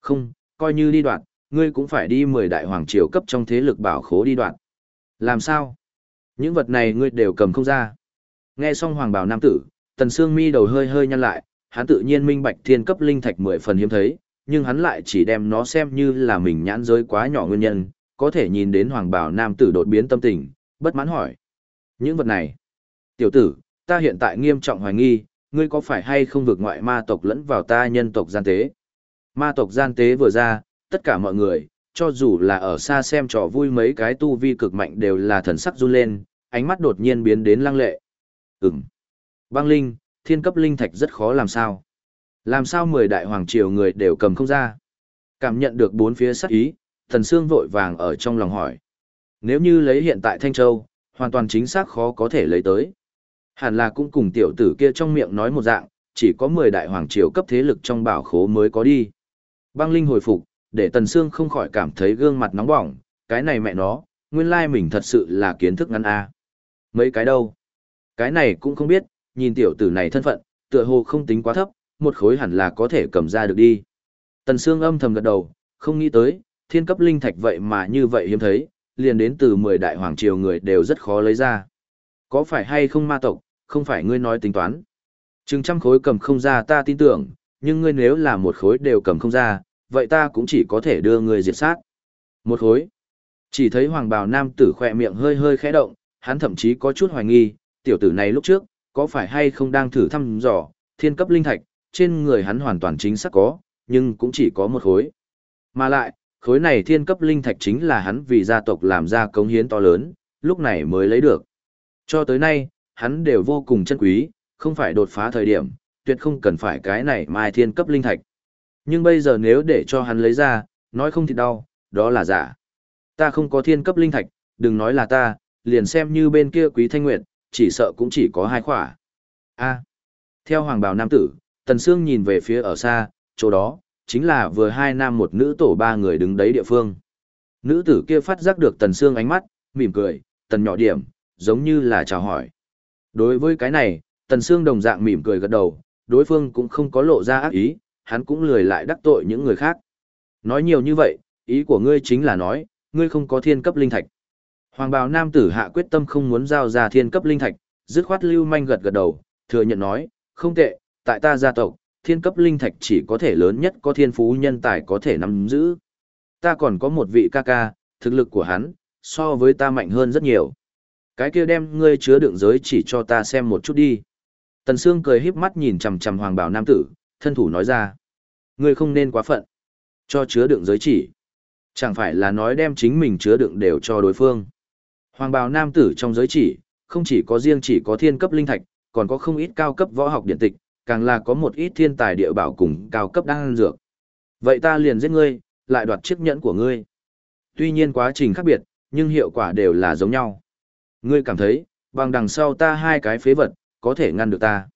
Không, coi như đi đoạt, ngươi cũng phải đi mười đại hoàng triều cấp trong thế lực bảo khố đi đoạt. Làm sao? Những vật này ngươi đều cầm không ra. Nghe xong hoàng bảo nam tử, tần xương mi đầu hơi hơi nhăn lại, hắn tự nhiên minh bạch thiên cấp linh thạch mười phần hiếm thấy, nhưng hắn lại chỉ đem nó xem như là mình nhãn giới quá nhỏ nguyên nhân, có thể nhìn đến hoàng bảo nam tử đột biến tâm tình, bất mãn hỏi. Những vật này, tiểu tử, ta hiện tại nghiêm trọng hoài nghi, ngươi có phải hay không vượt ngoại ma tộc lẫn vào ta nhân tộc gian tế? Ma tộc gian tế vừa ra, tất cả mọi người, cho dù là ở xa xem trò vui mấy cái tu vi cực mạnh đều là thần sắc run lên, ánh mắt đột nhiên biến đến lăng lệ. Ừm. Băng linh, thiên cấp linh thạch rất khó làm sao. Làm sao mười đại hoàng triều người đều cầm không ra. Cảm nhận được bốn phía sắc ý, thần Sương vội vàng ở trong lòng hỏi. Nếu như lấy hiện tại Thanh Châu, hoàn toàn chính xác khó có thể lấy tới. Hẳn là cũng cùng tiểu tử kia trong miệng nói một dạng, chỉ có mười đại hoàng triều cấp thế lực trong bảo khố mới có đi. Băng Linh hồi phục, để Tần Sương không khỏi cảm thấy gương mặt nóng bỏng, cái này mẹ nó, nguyên lai mình thật sự là kiến thức ngắn a. Mấy cái đâu? Cái này cũng không biết, nhìn tiểu tử này thân phận, tựa hồ không tính quá thấp, một khối hẳn là có thể cầm ra được đi. Tần Sương âm thầm gật đầu, không nghĩ tới, thiên cấp linh thạch vậy mà như vậy hiếm thấy, liền đến từ 10 đại hoàng triều người đều rất khó lấy ra. Có phải hay không ma tộc, không phải ngươi nói tính toán. Trừng trăm khối cầm không ra ta tin tưởng, nhưng ngươi nếu là một khối đều cầm không ra, vậy ta cũng chỉ có thể đưa ngươi diệt sát. Một khối. Chỉ thấy hoàng bào nam tử khỏe miệng hơi hơi khẽ động, hắn thậm chí có chút hoài nghi, tiểu tử này lúc trước, có phải hay không đang thử thăm dò, thiên cấp linh thạch, trên người hắn hoàn toàn chính xác có, nhưng cũng chỉ có một khối. Mà lại, khối này thiên cấp linh thạch chính là hắn vì gia tộc làm ra cống hiến to lớn, lúc này mới lấy được. Cho tới nay, hắn đều vô cùng chân quý, không phải đột phá thời điểm, tuyệt không cần phải cái này mai thiên cấp linh thạch. Nhưng bây giờ nếu để cho hắn lấy ra, nói không thì đau, đó là giả. Ta không có thiên cấp linh thạch, đừng nói là ta, liền xem như bên kia quý thanh nguyệt, chỉ sợ cũng chỉ có hai khỏa. A. Theo hoàng bào nam tử, Tần Sương nhìn về phía ở xa, chỗ đó, chính là vừa hai nam một nữ tổ ba người đứng đấy địa phương. Nữ tử kia phát giác được Tần xương ánh mắt, mỉm cười, Tần nhỏ điểm, giống như là chào hỏi. Đối với cái này, Tần xương đồng dạng mỉm cười gật đầu, đối phương cũng không có lộ ra ác ý, hắn cũng lười lại đắc tội những người khác. Nói nhiều như vậy, ý của ngươi chính là nói, ngươi không có thiên cấp linh thạch. Hoàng bào nam tử hạ quyết tâm không muốn giao ra thiên cấp linh thạch, dứt khoát lưu manh gật gật đầu, thừa nhận nói, không tệ, tại ta gia tộc, thiên cấp linh thạch chỉ có thể lớn nhất có thiên phú nhân tài có thể nắm giữ. Ta còn có một vị ca ca, thực lực của hắn, so với ta mạnh hơn rất nhiều. Cái kia đem ngươi chứa đựng giới chỉ cho ta xem một chút đi. Tần Sương cười híp mắt nhìn chằm chằm hoàng bào nam tử, thân thủ nói ra. Ngươi không nên quá phận. Cho chứa đựng giới chỉ. Chẳng phải là nói đem chính mình chứa đựng đều cho đối phương. Hoàng bào nam tử trong giới chỉ, không chỉ có riêng chỉ có thiên cấp linh thạch, còn có không ít cao cấp võ học điện tịch, càng là có một ít thiên tài địa bảo cùng cao cấp đan dược. Vậy ta liền giết ngươi, lại đoạt chiếc nhẫn của ngươi. Tuy nhiên quá trình khác biệt, nhưng hiệu quả đều là giống nhau. Ngươi cảm thấy, bằng đằng sau ta hai cái phế vật, có thể ngăn được ta.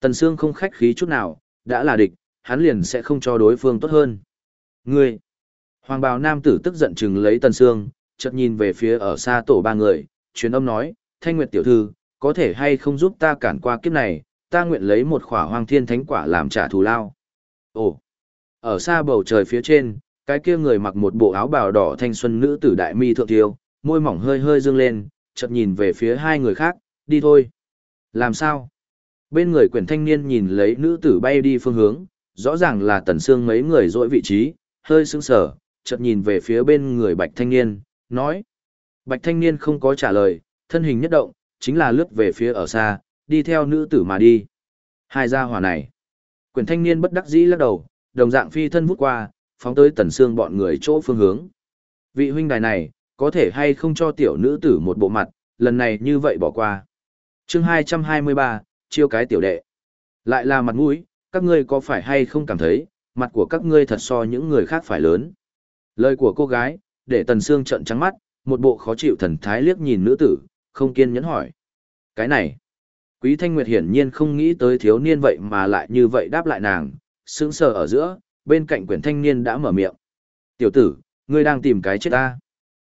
Tần Sương không khách khí chút nào, đã là địch, hắn liền sẽ không cho đối phương tốt hơn. Ngươi! Hoàng bào nam tử tức giận chừng lấy Tần Sương, chợt nhìn về phía ở xa tổ ba người, truyền âm nói, Thanh Nguyệt tiểu thư, có thể hay không giúp ta cản qua kiếp này, ta nguyện lấy một khỏa hoang thiên thánh quả làm trả thù lao. Ồ! Ở xa bầu trời phía trên, cái kia người mặc một bộ áo bào đỏ thanh xuân nữ tử đại mi thượng tiêu, môi mỏng hơi hơi dương lên, chợt nhìn về phía hai người khác, đi thôi. Làm sao? Bên người quyển thanh niên nhìn lấy nữ tử bay đi phương hướng, rõ ràng là tần xương mấy người dỗi vị trí, hơi sững sờ, chợt nhìn về phía bên người bạch thanh niên, nói. Bạch thanh niên không có trả lời, thân hình nhất động, chính là lướt về phía ở xa, đi theo nữ tử mà đi. Hai gia hỏa này. quyền thanh niên bất đắc dĩ lắc đầu, đồng dạng phi thân vút qua, phóng tới tần xương bọn người chỗ phương hướng. Vị huynh đài này, có thể hay không cho tiểu nữ tử một bộ mặt, lần này như vậy bỏ qua. Chương 223, chiêu cái tiểu đệ. Lại là mặt mũi, các ngươi có phải hay không cảm thấy, mặt của các ngươi thật so những người khác phải lớn. Lời của cô gái, để Tần Sương trợn trắng mắt, một bộ khó chịu thần thái liếc nhìn nữ tử, không kiên nhẫn hỏi. Cái này, Quý Thanh Nguyệt hiển nhiên không nghĩ tới thiếu niên vậy mà lại như vậy đáp lại nàng, sững sờ ở giữa, bên cạnh quyển thanh niên đã mở miệng. Tiểu tử, ngươi đang tìm cái chết ta.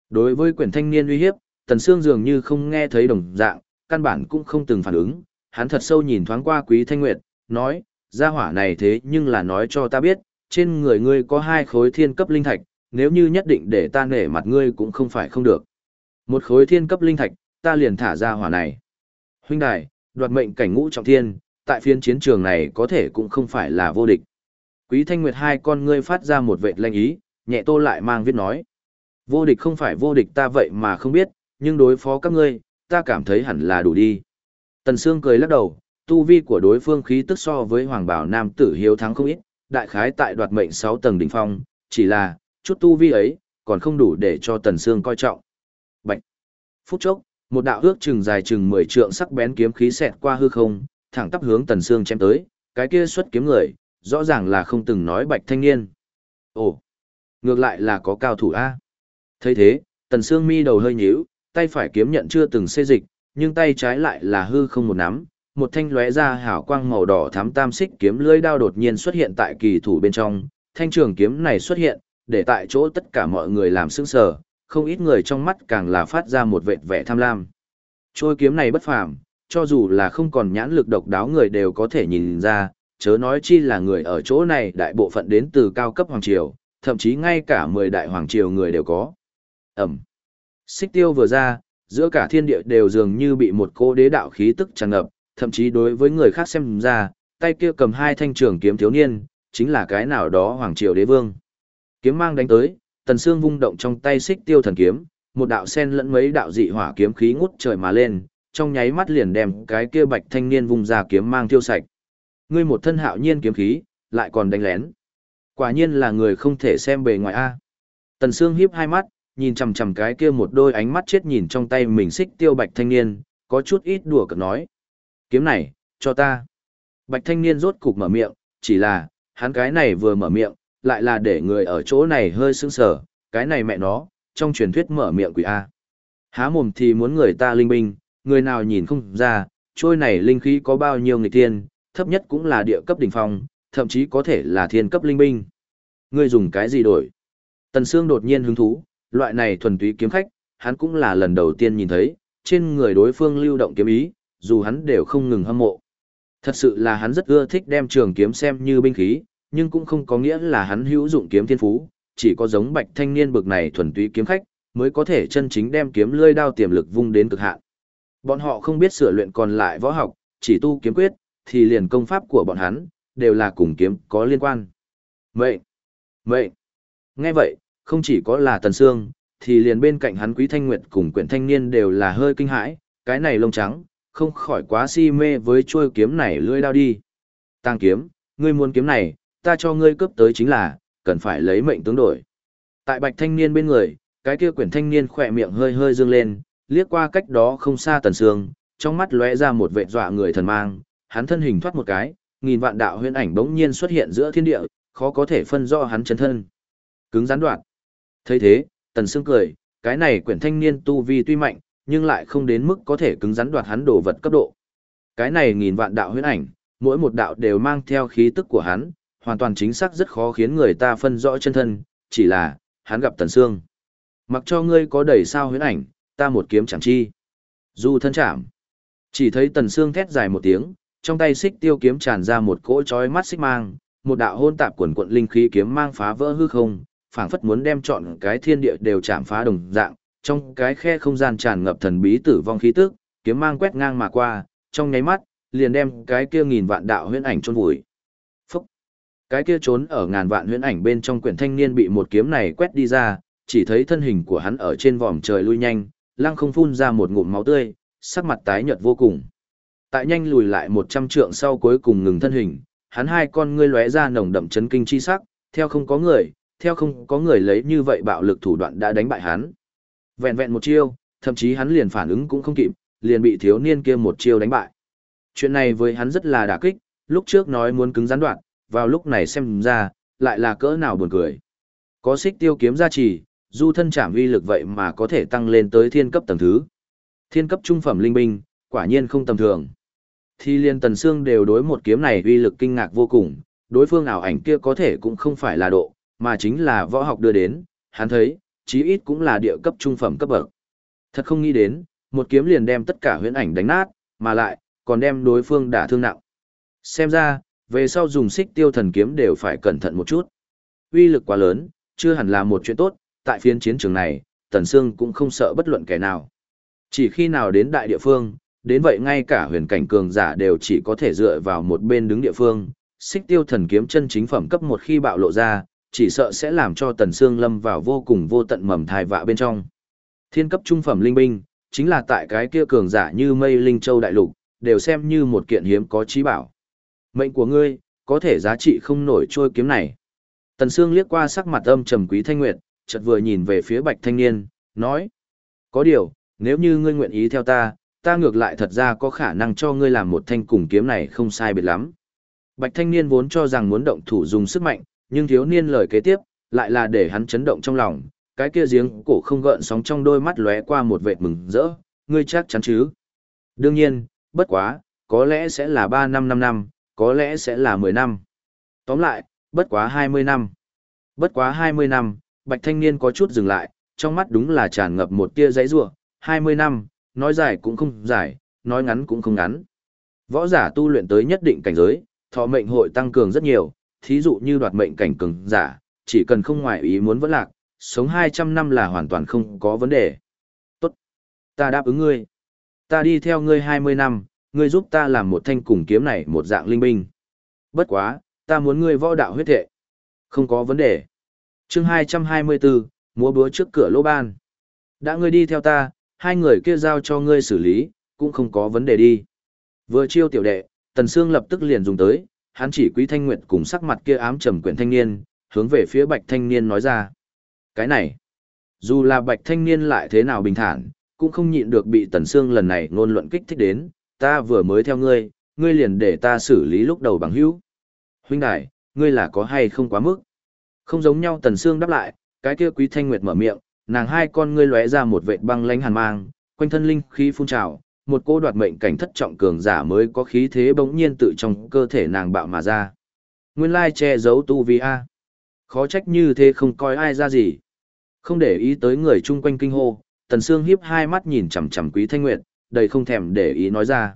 Đối với quyển thanh niên uy hiếp, Tần Sương dường như không nghe thấy đồng dạng, căn bản cũng không từng phản ứng, hắn thật sâu nhìn thoáng qua Quý Thanh Nguyệt, nói, gia hỏa này thế nhưng là nói cho ta biết, trên người ngươi có hai khối thiên cấp linh thạch, nếu như nhất định để ta nể mặt ngươi cũng không phải không được. Một khối thiên cấp linh thạch, ta liền thả ra hỏa này. Huynh đài, đoạt mệnh cảnh ngũ trọng thiên, tại phiên chiến trường này có thể cũng không phải là vô địch. Quý Thanh Nguyệt hai con ngươi phát ra một vệt lanh ý, nhẹ tô lại mang viết nói. Vô địch không phải vô địch ta vậy mà không biết, nhưng đối phó các ngươi, ta cảm thấy hẳn là đủ đi. Tần Sương cười lắc đầu, tu vi của đối phương khí tức so với Hoàng Bảo Nam tử hiếu thắng không ít, đại khái tại đoạt mệnh 6 tầng đỉnh phong, chỉ là, chút tu vi ấy, còn không đủ để cho Tần Sương coi trọng. Bạch! Phút chốc, một đạo ước chừng dài chừng 10 trượng sắc bén kiếm khí xẹt qua hư không, thẳng tắp hướng Tần Sương chém tới, cái kia xuất kiếm người, rõ ràng là không từng nói bạch thanh niên. Ồ! Ngược lại là có cao thủ A. thấy thế, Tần Sương mi đầu hơi nhíu, tay phải kiếm nhận chưa từng xê dịch, nhưng tay trái lại là hư không một nắm, một thanh lóe ra hào quang màu đỏ thắm tam xích kiếm lưỡi đao đột nhiên xuất hiện tại kỳ thủ bên trong, thanh trường kiếm này xuất hiện, để tại chỗ tất cả mọi người làm sững sờ, không ít người trong mắt càng là phát ra một vệt vẻ tham lam. Trôi kiếm này bất phàm, cho dù là không còn nhãn lực độc đáo người đều có thể nhìn ra, chớ nói chi là người ở chỗ này đại bộ phận đến từ cao cấp hoàng triều, thậm chí ngay cả 10 đại hoàng triều người đều có. Ẩm. Xích tiêu vừa ra, giữa cả thiên địa đều dường như bị một cô đế đạo khí tức tràn ngập, thậm chí đối với người khác xem ra, tay kia cầm hai thanh trường kiếm thiếu niên, chính là cái nào đó hoàng triều đế vương. Kiếm mang đánh tới, Tần Sương vung động trong tay xích tiêu thần kiếm, một đạo sen lẫn mấy đạo dị hỏa kiếm khí ngút trời mà lên, trong nháy mắt liền đem cái kia bạch thanh niên vung ra kiếm mang tiêu sạch. Ngươi một thân hạo nhiên kiếm khí, lại còn đánh lén. Quả nhiên là người không thể xem bề ngoài a. Tần Sương híp hai mắt, nhìn chằm chằm cái kia một đôi ánh mắt chết nhìn trong tay mình xích tiêu bạch thanh niên, có chút ít đùa cợt nói: "Kiếm này, cho ta." Bạch thanh niên rốt cục mở miệng, chỉ là, hắn cái này vừa mở miệng, lại là để người ở chỗ này hơi sững sờ, cái này mẹ nó, trong truyền thuyết mở miệng quỷ A. Há mồm thì muốn người ta linh binh, người nào nhìn không ra, trôi này linh khí có bao nhiêu người tiên, thấp nhất cũng là địa cấp đỉnh phong, thậm chí có thể là thiên cấp linh binh. Ngươi dùng cái gì đổi? Tần Sương đột nhiên hứng thú, loại này thuần túy kiếm khách, hắn cũng là lần đầu tiên nhìn thấy, trên người đối phương lưu động kiếm ý, dù hắn đều không ngừng hâm mộ. Thật sự là hắn rất ưa thích đem trường kiếm xem như binh khí, nhưng cũng không có nghĩa là hắn hữu dụng kiếm thiên phú, chỉ có giống bạch thanh niên bực này thuần túy kiếm khách, mới có thể chân chính đem kiếm lươi đao tiềm lực vung đến cực hạn. Bọn họ không biết sửa luyện còn lại võ học, chỉ tu kiếm quyết, thì liền công pháp của bọn hắn, đều là cùng kiếm có liên quan. Vậy, vậy, nghe vậy, không chỉ có là Tần Sương, thì liền bên cạnh hắn Quý Thanh Nguyệt cùng quyển thanh niên đều là hơi kinh hãi, cái này lông trắng, không khỏi quá si mê với chuôi kiếm này lưỡi đao đi. Tàng kiếm, ngươi muốn kiếm này, ta cho ngươi cướp tới chính là, cần phải lấy mệnh tướng đổi. Tại bạch thanh niên bên người, cái kia quyển thanh niên khỏe miệng hơi hơi dương lên, liếc qua cách đó không xa tần sương, trong mắt lóe ra một vệ dọa người thần mang, hắn thân hình thoát một cái, nghìn vạn đạo huyễn ảnh bỗng nhiên xuất hiện giữa thiên địa, khó có thể phân rõ hắn chân thân. Cứng gián đoạn. thấy thế, tần sương cười, cái này quyển thanh niên tu vi tuy mạnh, nhưng lại không đến mức có thể cứng rắn đoạt hắn đồ vật cấp độ. Cái này nghìn vạn đạo huyễn ảnh, mỗi một đạo đều mang theo khí tức của hắn, hoàn toàn chính xác rất khó khiến người ta phân rõ chân thân, chỉ là, hắn gặp Tần Sương. Mặc cho ngươi có đầy sao huyễn ảnh, ta một kiếm chẳng chi. Du thân chạm. Chỉ thấy Tần Sương thét dài một tiếng, trong tay xích tiêu kiếm tràn ra một cỗ chói mắt xích mang, một đạo hôn tạp quần quận linh khí kiếm mang phá vỡ hư không, phảng phất muốn đem trọn cái thiên địa đều chạm phá đồng dạng, trong cái khe không gian tràn ngập thần bí tử vong khí tức, kiếm mang quét ngang mà qua, trong nháy mắt, liền đem cái kia nghìn vạn đạo huyễn ảnh chôn vùi. Cái kia trốn ở ngàn vạn huyễn ảnh bên trong quyển thanh niên bị một kiếm này quét đi ra, chỉ thấy thân hình của hắn ở trên vòm trời lui nhanh, lăng không phun ra một ngụm máu tươi, sắc mặt tái nhợt vô cùng. Tại nhanh lùi lại 100 trượng sau cuối cùng ngừng thân hình, hắn hai con ngươi lóe ra nồng đậm chấn kinh chi sắc, theo không có người, theo không có người lấy như vậy bạo lực thủ đoạn đã đánh bại hắn. Vẹn vẹn một chiêu, thậm chí hắn liền phản ứng cũng không kịp, liền bị thiếu niên kia một chiêu đánh bại. Chuyện này với hắn rất là đả kích, lúc trước nói muốn cứng gián đoạn, vào lúc này xem ra, lại là cỡ nào buồn cười. Có xích tiêu kiếm gia trì, du thân chạm uy lực vậy mà có thể tăng lên tới thiên cấp tầng thứ. Thiên cấp trung phẩm linh binh, quả nhiên không tầm thường. Thì liên tần xương đều đối một kiếm này uy lực kinh ngạc vô cùng, đối phương ảo ảnh kia có thể cũng không phải là độ, mà chính là võ học đưa đến, hắn thấy, chí ít cũng là địa cấp trung phẩm cấp bậc. Thật không nghĩ đến, một kiếm liền đem tất cả huyễn ảnh đánh nát, mà lại, còn đem đối phương đả thương nặng. Xem ra, về sau dùng xích tiêu thần kiếm đều phải cẩn thận một chút. Uy lực quá lớn, chưa hẳn là một chuyện tốt, tại phiên chiến trường này, Tần Sương cũng không sợ bất luận kẻ nào. Chỉ khi nào đến đại địa phương, đến vậy ngay cả huyền cảnh cường giả đều chỉ có thể dựa vào một bên đứng địa phương, xích tiêu thần kiếm chân chính phẩm cấp một khi bạo lộ ra, chỉ sợ sẽ làm cho Tần Sương lâm vào vô cùng vô tận mầm thai vạ bên trong. Thiên cấp trung phẩm linh binh, chính là tại cái kia cường giả như mây linh châu đại lục, đều xem như một kiện hiếm có trí bảo. Mệnh của ngươi, có thể giá trị không nổi trôi kiếm này. Tần Sương liếc qua sắc mặt âm trầm quý thanh nguyệt, chợt vừa nhìn về phía bạch thanh niên, nói. Có điều, nếu như ngươi nguyện ý theo ta, ta ngược lại thật ra có khả năng cho ngươi làm một thanh cùng kiếm này không sai biệt lắm. Bạch thanh niên vốn cho rằng muốn động thủ dùng sức mạnh, nhưng thiếu niên lời kế tiếp, lại là để hắn chấn động trong lòng, cái kia giếng cổ không gợn sóng trong đôi mắt lóe qua một vệt mừng rỡ, ngươi chắc chắn chứ? Đương nhiên, bất quá, có lẽ sẽ là 3 năm 5 năm, có lẽ sẽ là 10 năm. Tóm lại, bất quá 20 năm. Bất quá 20 năm, Bạch Thanh Niên có chút dừng lại, trong mắt đúng là tràn ngập một tia giấy rua, 20 năm, nói dài cũng không dài, nói ngắn cũng không ngắn. Võ giả tu luyện tới nhất định cảnh giới, thọ mệnh hội tăng cường rất nhiều, thí dụ như đoạt mệnh cảnh cường giả, chỉ cần không ngoại ý muốn vẫn lạc, sống 200 năm là hoàn toàn không có vấn đề. Tốt. Ta đáp ứng ngươi. Ta đi theo ngươi 20 năm, ngươi giúp ta làm một thanh cùng kiếm này một dạng linh binh. Bất quá, ta muốn ngươi võ đạo huyết thệ. Không có vấn đề. chương 224, múa búa trước cửa lô ban. Đã ngươi đi theo ta, hai người kia giao cho ngươi xử lý, cũng không có vấn đề đi. Vừa chiêu tiểu đệ, Tần Sương lập tức liền dùng tới, hắn chỉ Quý Thanh Nguyệt cùng sắc mặt kia ám trầm quyển thanh niên, hướng về phía Bạch thanh niên nói ra. Cái này, dù là Bạch thanh niên lại thế nào bình thản, cũng không nhịn được bị Tần Sương lần này ngôn luận kích thích đến, ta vừa mới theo ngươi, ngươi liền để ta xử lý lúc đầu bằng hữu. Huynh đại, ngươi là có hay không quá mức? Không giống nhau Tần Sương đáp lại, cái kia Quý Thanh Nguyệt mở miệng, nàng hai con ngươi lóe ra một vệt băng lãnh hàn mang, quanh thân linh khí phun trào, một cô đoạt mệnh cảnh thất trọng cường giả mới có khí thế bỗng nhiên tự trong cơ thể nàng bạo mà ra. Nguyên lai che giấu tu vi a. Khó trách như thế không coi ai ra gì. Không để ý tới người chung quanh kinh hô, Tần Sương hiếp hai mắt nhìn chằm chằm Quý Thanh Nguyệt, đầy không thèm để ý nói ra.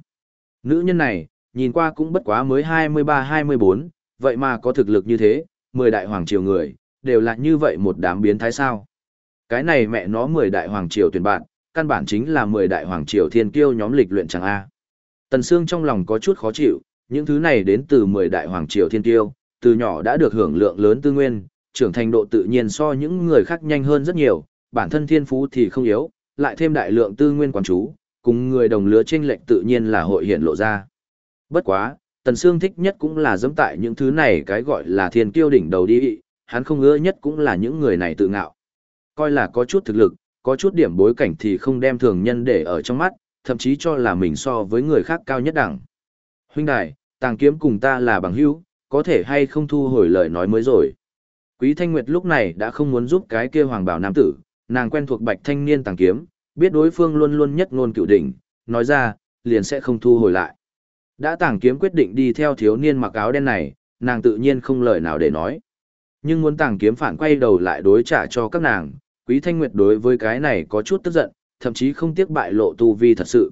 Nữ nhân này, nhìn qua cũng bất quá mới 23-24, vậy mà có thực lực như thế, 10 đại hoàng triều người, đều là như vậy một đám biến thái sao. Cái này mẹ nó 10 đại hoàng triều tuyển bạn, căn bản chính là 10 đại hoàng triều thiên kiêu nhóm lịch luyện chẳng A. Tần Sương trong lòng có chút khó chịu, những thứ này đến từ 10 đại hoàng triều thiên kiêu, từ nhỏ đã được hưởng lượng lớn tư nguyên, trưởng thành độ tự nhiên so những người khác nhanh hơn rất nhiều, bản thân thiên phú thì không yếu, lại thêm đại lượng tư nguyên quán chú, cùng người đồng lứa chênh lệch tự nhiên là hội hiện lộ ra. Bất quá, Tần Sương thích nhất cũng là dẫm tại những thứ này cái gọi là thiên kiêu đỉnh đầu đi, hắn không ưa nhất cũng là những người này tự ngạo. Coi là có chút thực lực, có chút điểm bối cảnh thì không đem thường nhân để ở trong mắt, thậm chí cho là mình so với người khác cao nhất đẳng. Huynh đài, tàng kiếm cùng ta là bằng hữu, có thể hay không thu hồi lời nói mới rồi. Quý Thanh Nguyệt lúc này đã không muốn giúp cái kia hoàng bảo nam tử, nàng quen thuộc bạch thanh niên tàng kiếm, biết đối phương luôn luôn nhất ngôn cựu đỉnh, nói ra, liền sẽ không thu hồi lại. Đã tàng kiếm quyết định đi theo thiếu niên mặc áo đen này, nàng tự nhiên không lời nào để nói. Nhưng muốn tàng kiếm phản quay đầu lại đối trả cho các nàng, Quý Thanh Nguyệt đối với cái này có chút tức giận, thậm chí không tiếc bại lộ tu vi thật sự.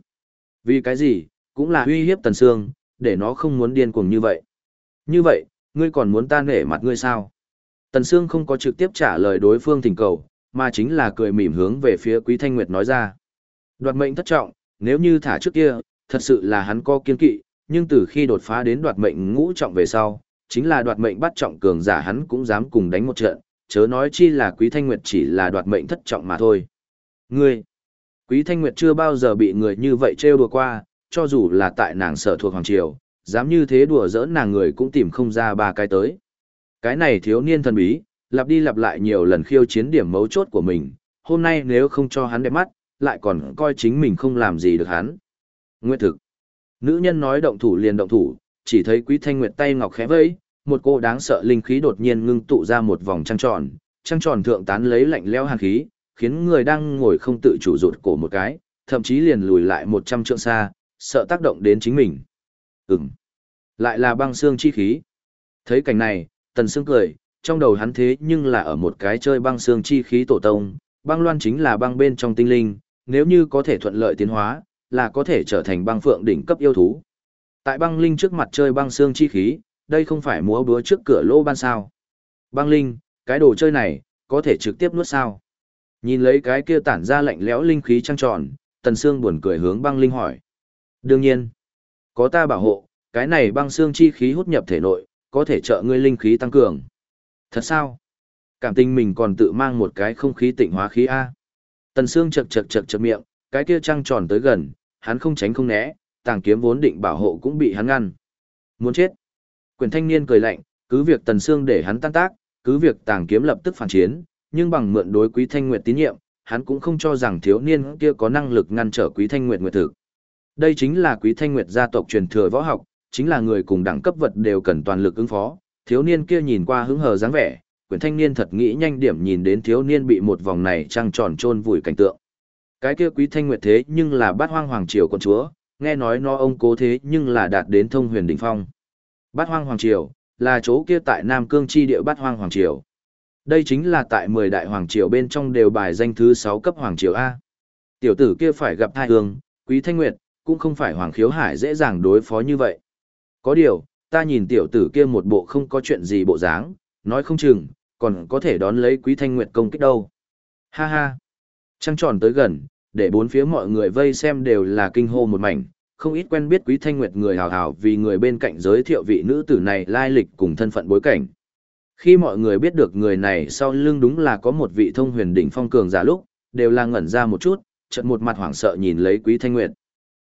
Vì cái gì, cũng là uy hiếp Tần Sương, để nó không muốn điên cuồng như vậy. Như vậy, ngươi còn muốn ta nể mặt ngươi sao? Tần Sương không có trực tiếp trả lời đối phương thỉnh cầu, mà chính là cười mỉm hướng về phía Quý Thanh Nguyệt nói ra. Đoạt mệnh thất trọng, nếu như thả trước kia, thật sự là hắn có kiên kỵ, nhưng từ khi đột phá đến đoạt mệnh ngũ trọng về sau, chính là đoạt mệnh bắt trọng cường giả hắn cũng dám cùng đánh một trận, chớ nói chi là Quý Thanh Nguyệt chỉ là đoạt mệnh thất trọng mà thôi. Ngươi, Quý Thanh Nguyệt chưa bao giờ bị người như vậy trêu đùa qua, cho dù là tại nàng sở thuộc Hoàng Triều, dám như thế đùa giỡn nàng người cũng tìm không ra ba cái tới. Cái này thiếu niên thần bí, lặp đi lặp lại nhiều lần khiêu chiến điểm mấu chốt của mình, hôm nay nếu không cho hắn đẹp mắt, lại còn coi chính mình không làm gì được hắn. Nguyệt thực. Nữ nhân nói động thủ liền động thủ, chỉ thấy Quý Thanh Nguyệt tay ngọc khẽ vẫy, một cô đáng sợ linh khí đột nhiên ngưng tụ ra một vòng trăng tròn, trăng tròn thượng tán lấy lạnh lẽo hàn khí, khiến người đang ngồi không tự chủ rụt cổ một cái, thậm chí liền lùi lại một trăm trượng xa, sợ tác động đến chính mình. Ừm, lại là băng xương chi khí. Thấy cảnh này, Tần Sương cười, trong đầu hắn thế nhưng là ở một cái chơi băng xương chi khí tổ tông, băng loan chính là băng bên trong tinh linh, nếu như có thể thuận lợi tiến hóa, là có thể trở thành băng phượng đỉnh cấp yêu thú. Tại băng linh trước mặt chơi băng xương chi khí, đây không phải múa búa trước cửa lô ban sao. Băng linh, cái đồ chơi này, có thể trực tiếp nuốt sao. Nhìn lấy cái kia tản ra lạnh lẽo linh khí trăng tròn, tần xương buồn cười hướng băng linh hỏi. Đương nhiên, có ta bảo hộ, cái này băng xương chi khí hút nhập thể nội, có thể trợ ngươi linh khí tăng cường. Thật sao? Cảm tình mình còn tự mang một cái không khí tịnh hóa khí A. Tần xương chật chật chật chật miệng, cái kia trăng tròn tới gần, hắn không tránh không né, tàng kiếm vốn định bảo hộ cũng bị hắn ngăn. Muốn chết. Quyền thanh niên cười lạnh, cứ việc Tần Sương để hắn tan tác, cứ việc tàng kiếm lập tức phản chiến, nhưng bằng mượn đối Quý Thanh Nguyệt tín nhiệm, hắn cũng không cho rằng thiếu niên kia có năng lực ngăn trở Quý Thanh Nguyệt nguyệt thực. Đây chính là Quý Thanh Nguyệt gia tộc truyền thừa võ học, chính là người cùng đẳng cấp vật đều cần toàn lực ứng phó. Thiếu niên kia nhìn qua hứng hờ dáng vẻ, quyền thanh niên thật nghĩ nhanh điểm nhìn đến thiếu niên bị một vòng này trăng tròn trôn vùi cảnh tượng. Cái kia Quý Thanh Nguyệt thế nhưng là bát hoang hoàng triều con chúa, nghe nói nó ông cố thế nhưng là đạt đến thông huyền đỉnh phong. Bát Hoang Hoàng Triều, là chỗ kia tại Nam Cương chi địa Bát Hoang Hoàng Triều. Đây chính là tại 10 đại hoàng triều bên trong đều bài danh thứ 6 cấp hoàng triều A. Tiểu tử kia phải gặp thai hương, quý thanh nguyệt, cũng không phải hoàng khiếu hải dễ dàng đối phó như vậy. Có điều, ta nhìn tiểu tử kia một bộ không có chuyện gì bộ dáng, nói không chừng, còn có thể đón lấy quý thanh nguyệt công kích đâu. Ha ha. Trăng tròn tới gần, để bốn phía mọi người vây xem đều là kinh hô một mảnh, không ít quen biết Quý Thanh Nguyệt người hào hào vì người bên cạnh giới thiệu vị nữ tử này lai lịch cùng thân phận bối cảnh. Khi mọi người biết được người này sau lưng đúng là có một vị thông huyền đỉnh phong cường giả lúc, đều là ngẩn ra một chút, chợt một mặt hoảng sợ nhìn lấy Quý Thanh Nguyệt.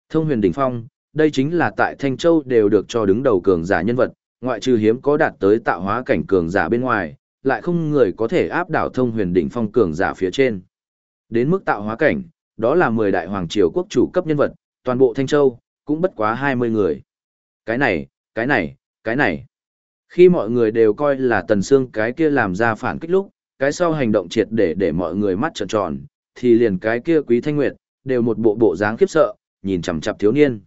Thông huyền đỉnh phong, đây chính là tại Thanh Châu đều được cho đứng đầu cường giả nhân vật, ngoại trừ hiếm có đạt tới tạo hóa cảnh cường giả bên ngoài, lại không người có thể áp đảo thông huyền đỉnh phong cường giả phía trên. Đến mức tạo hóa cảnh, đó là 10 đại hoàng triều quốc chủ cấp nhân vật, toàn bộ Thanh Châu, cũng bất quá 20 người. Cái này, cái này, cái này. Khi mọi người đều coi là Tần Sương cái kia làm ra phản kích lúc, cái sau hành động triệt để để mọi người mắt trợn tròn, thì liền cái kia Quý Thanh Nguyệt, đều một bộ bộ dáng khiếp sợ, nhìn chằm chằm thiếu niên.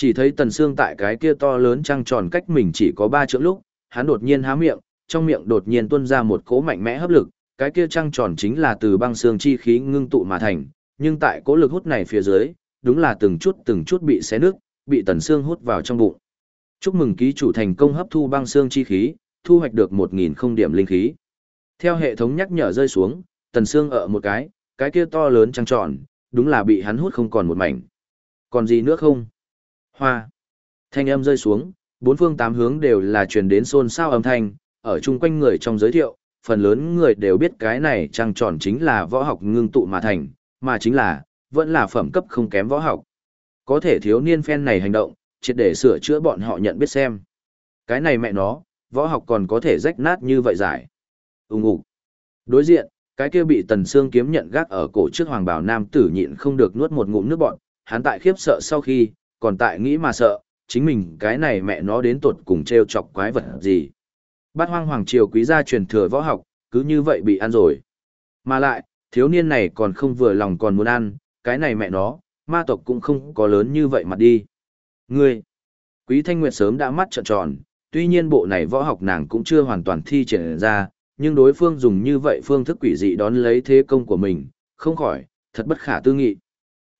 Chỉ thấy Tần xương tại cái kia to lớn trăng tròn cách mình chỉ có ba trượng lúc, hắn đột nhiên há miệng, trong miệng đột nhiên tuôn ra một cỗ mạnh mẽ hấp lực, cái kia trăng tròn chính là từ băng xương chi khí ngưng tụ mà thành, nhưng tại cỗ lực hút này phía dưới, đúng là từng chút từng chút bị xé nước, bị Tần xương hút vào trong bụng. Chúc mừng ký chủ thành công hấp thu băng xương chi khí, thu hoạch được 1000 không điểm linh khí. Theo hệ thống nhắc nhở rơi xuống, Tần xương ở một cái, cái kia to lớn trăng tròn, đúng là bị hắn hút không còn một mảnh. Còn gì nữa không? Hoa. Thanh âm rơi xuống, bốn phương tám hướng đều là truyền đến xôn xao âm thanh, ở chung quanh người trong giới thiệu, phần lớn người đều biết cái này trăng tròn chính là võ học ngưng tụ mà thành, mà chính là, vẫn là phẩm cấp không kém võ học. Có thể thiếu niên phen này hành động, triệt để sửa chữa bọn họ nhận biết xem. Cái này mẹ nó, võ học còn có thể rách nát như vậy giải. Úng ủ. Đối diện, cái kia bị tần xương kiếm nhận gác ở cổ trước hoàng bảo nam tử nhịn không được nuốt một ngụm nước bọn, hắn tại khiếp sợ sau khi, còn tại nghĩ mà sợ, chính mình cái này mẹ nó đến tột cùng treo chọc quái vật gì. Bát hoang hoàng triều quý gia truyền thừa võ học, cứ như vậy bị ăn rồi. Mà lại, thiếu niên này còn không vừa lòng còn muốn ăn, cái này mẹ nó, ma tộc cũng không có lớn như vậy mà đi. Ngươi, quý thanh nguyệt sớm đã mắt trợn tròn, tuy nhiên bộ này võ học nàng cũng chưa hoàn toàn thi triển ra, nhưng đối phương dùng như vậy phương thức quỷ dị đón lấy thế công của mình, không khỏi, thật bất khả tư nghị.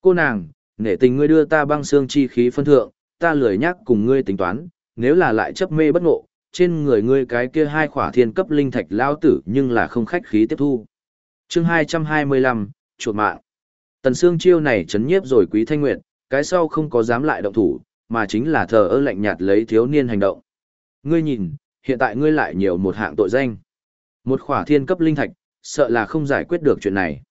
Cô nàng, nể tình ngươi đưa ta băng xương chi khí phân thượng, ta lười nhắc cùng ngươi tính toán, nếu là lại chấp mê bất ngộ, trên người ngươi cái kia hai khỏa thiên cấp linh thạch lao tử nhưng là không khách khí tiếp thu. chương 225, chuột mạng. Tần xương chiêu này chấn nhiếp rồi quý thanh nguyệt, cái sau không có dám lại động thủ, mà chính là thờ ơ lạnh nhạt lấy thiếu niên hành động. Ngươi nhìn, hiện tại ngươi lại nhiều một hạng tội danh. Một khỏa thiên cấp linh thạch, sợ là không giải quyết được chuyện này.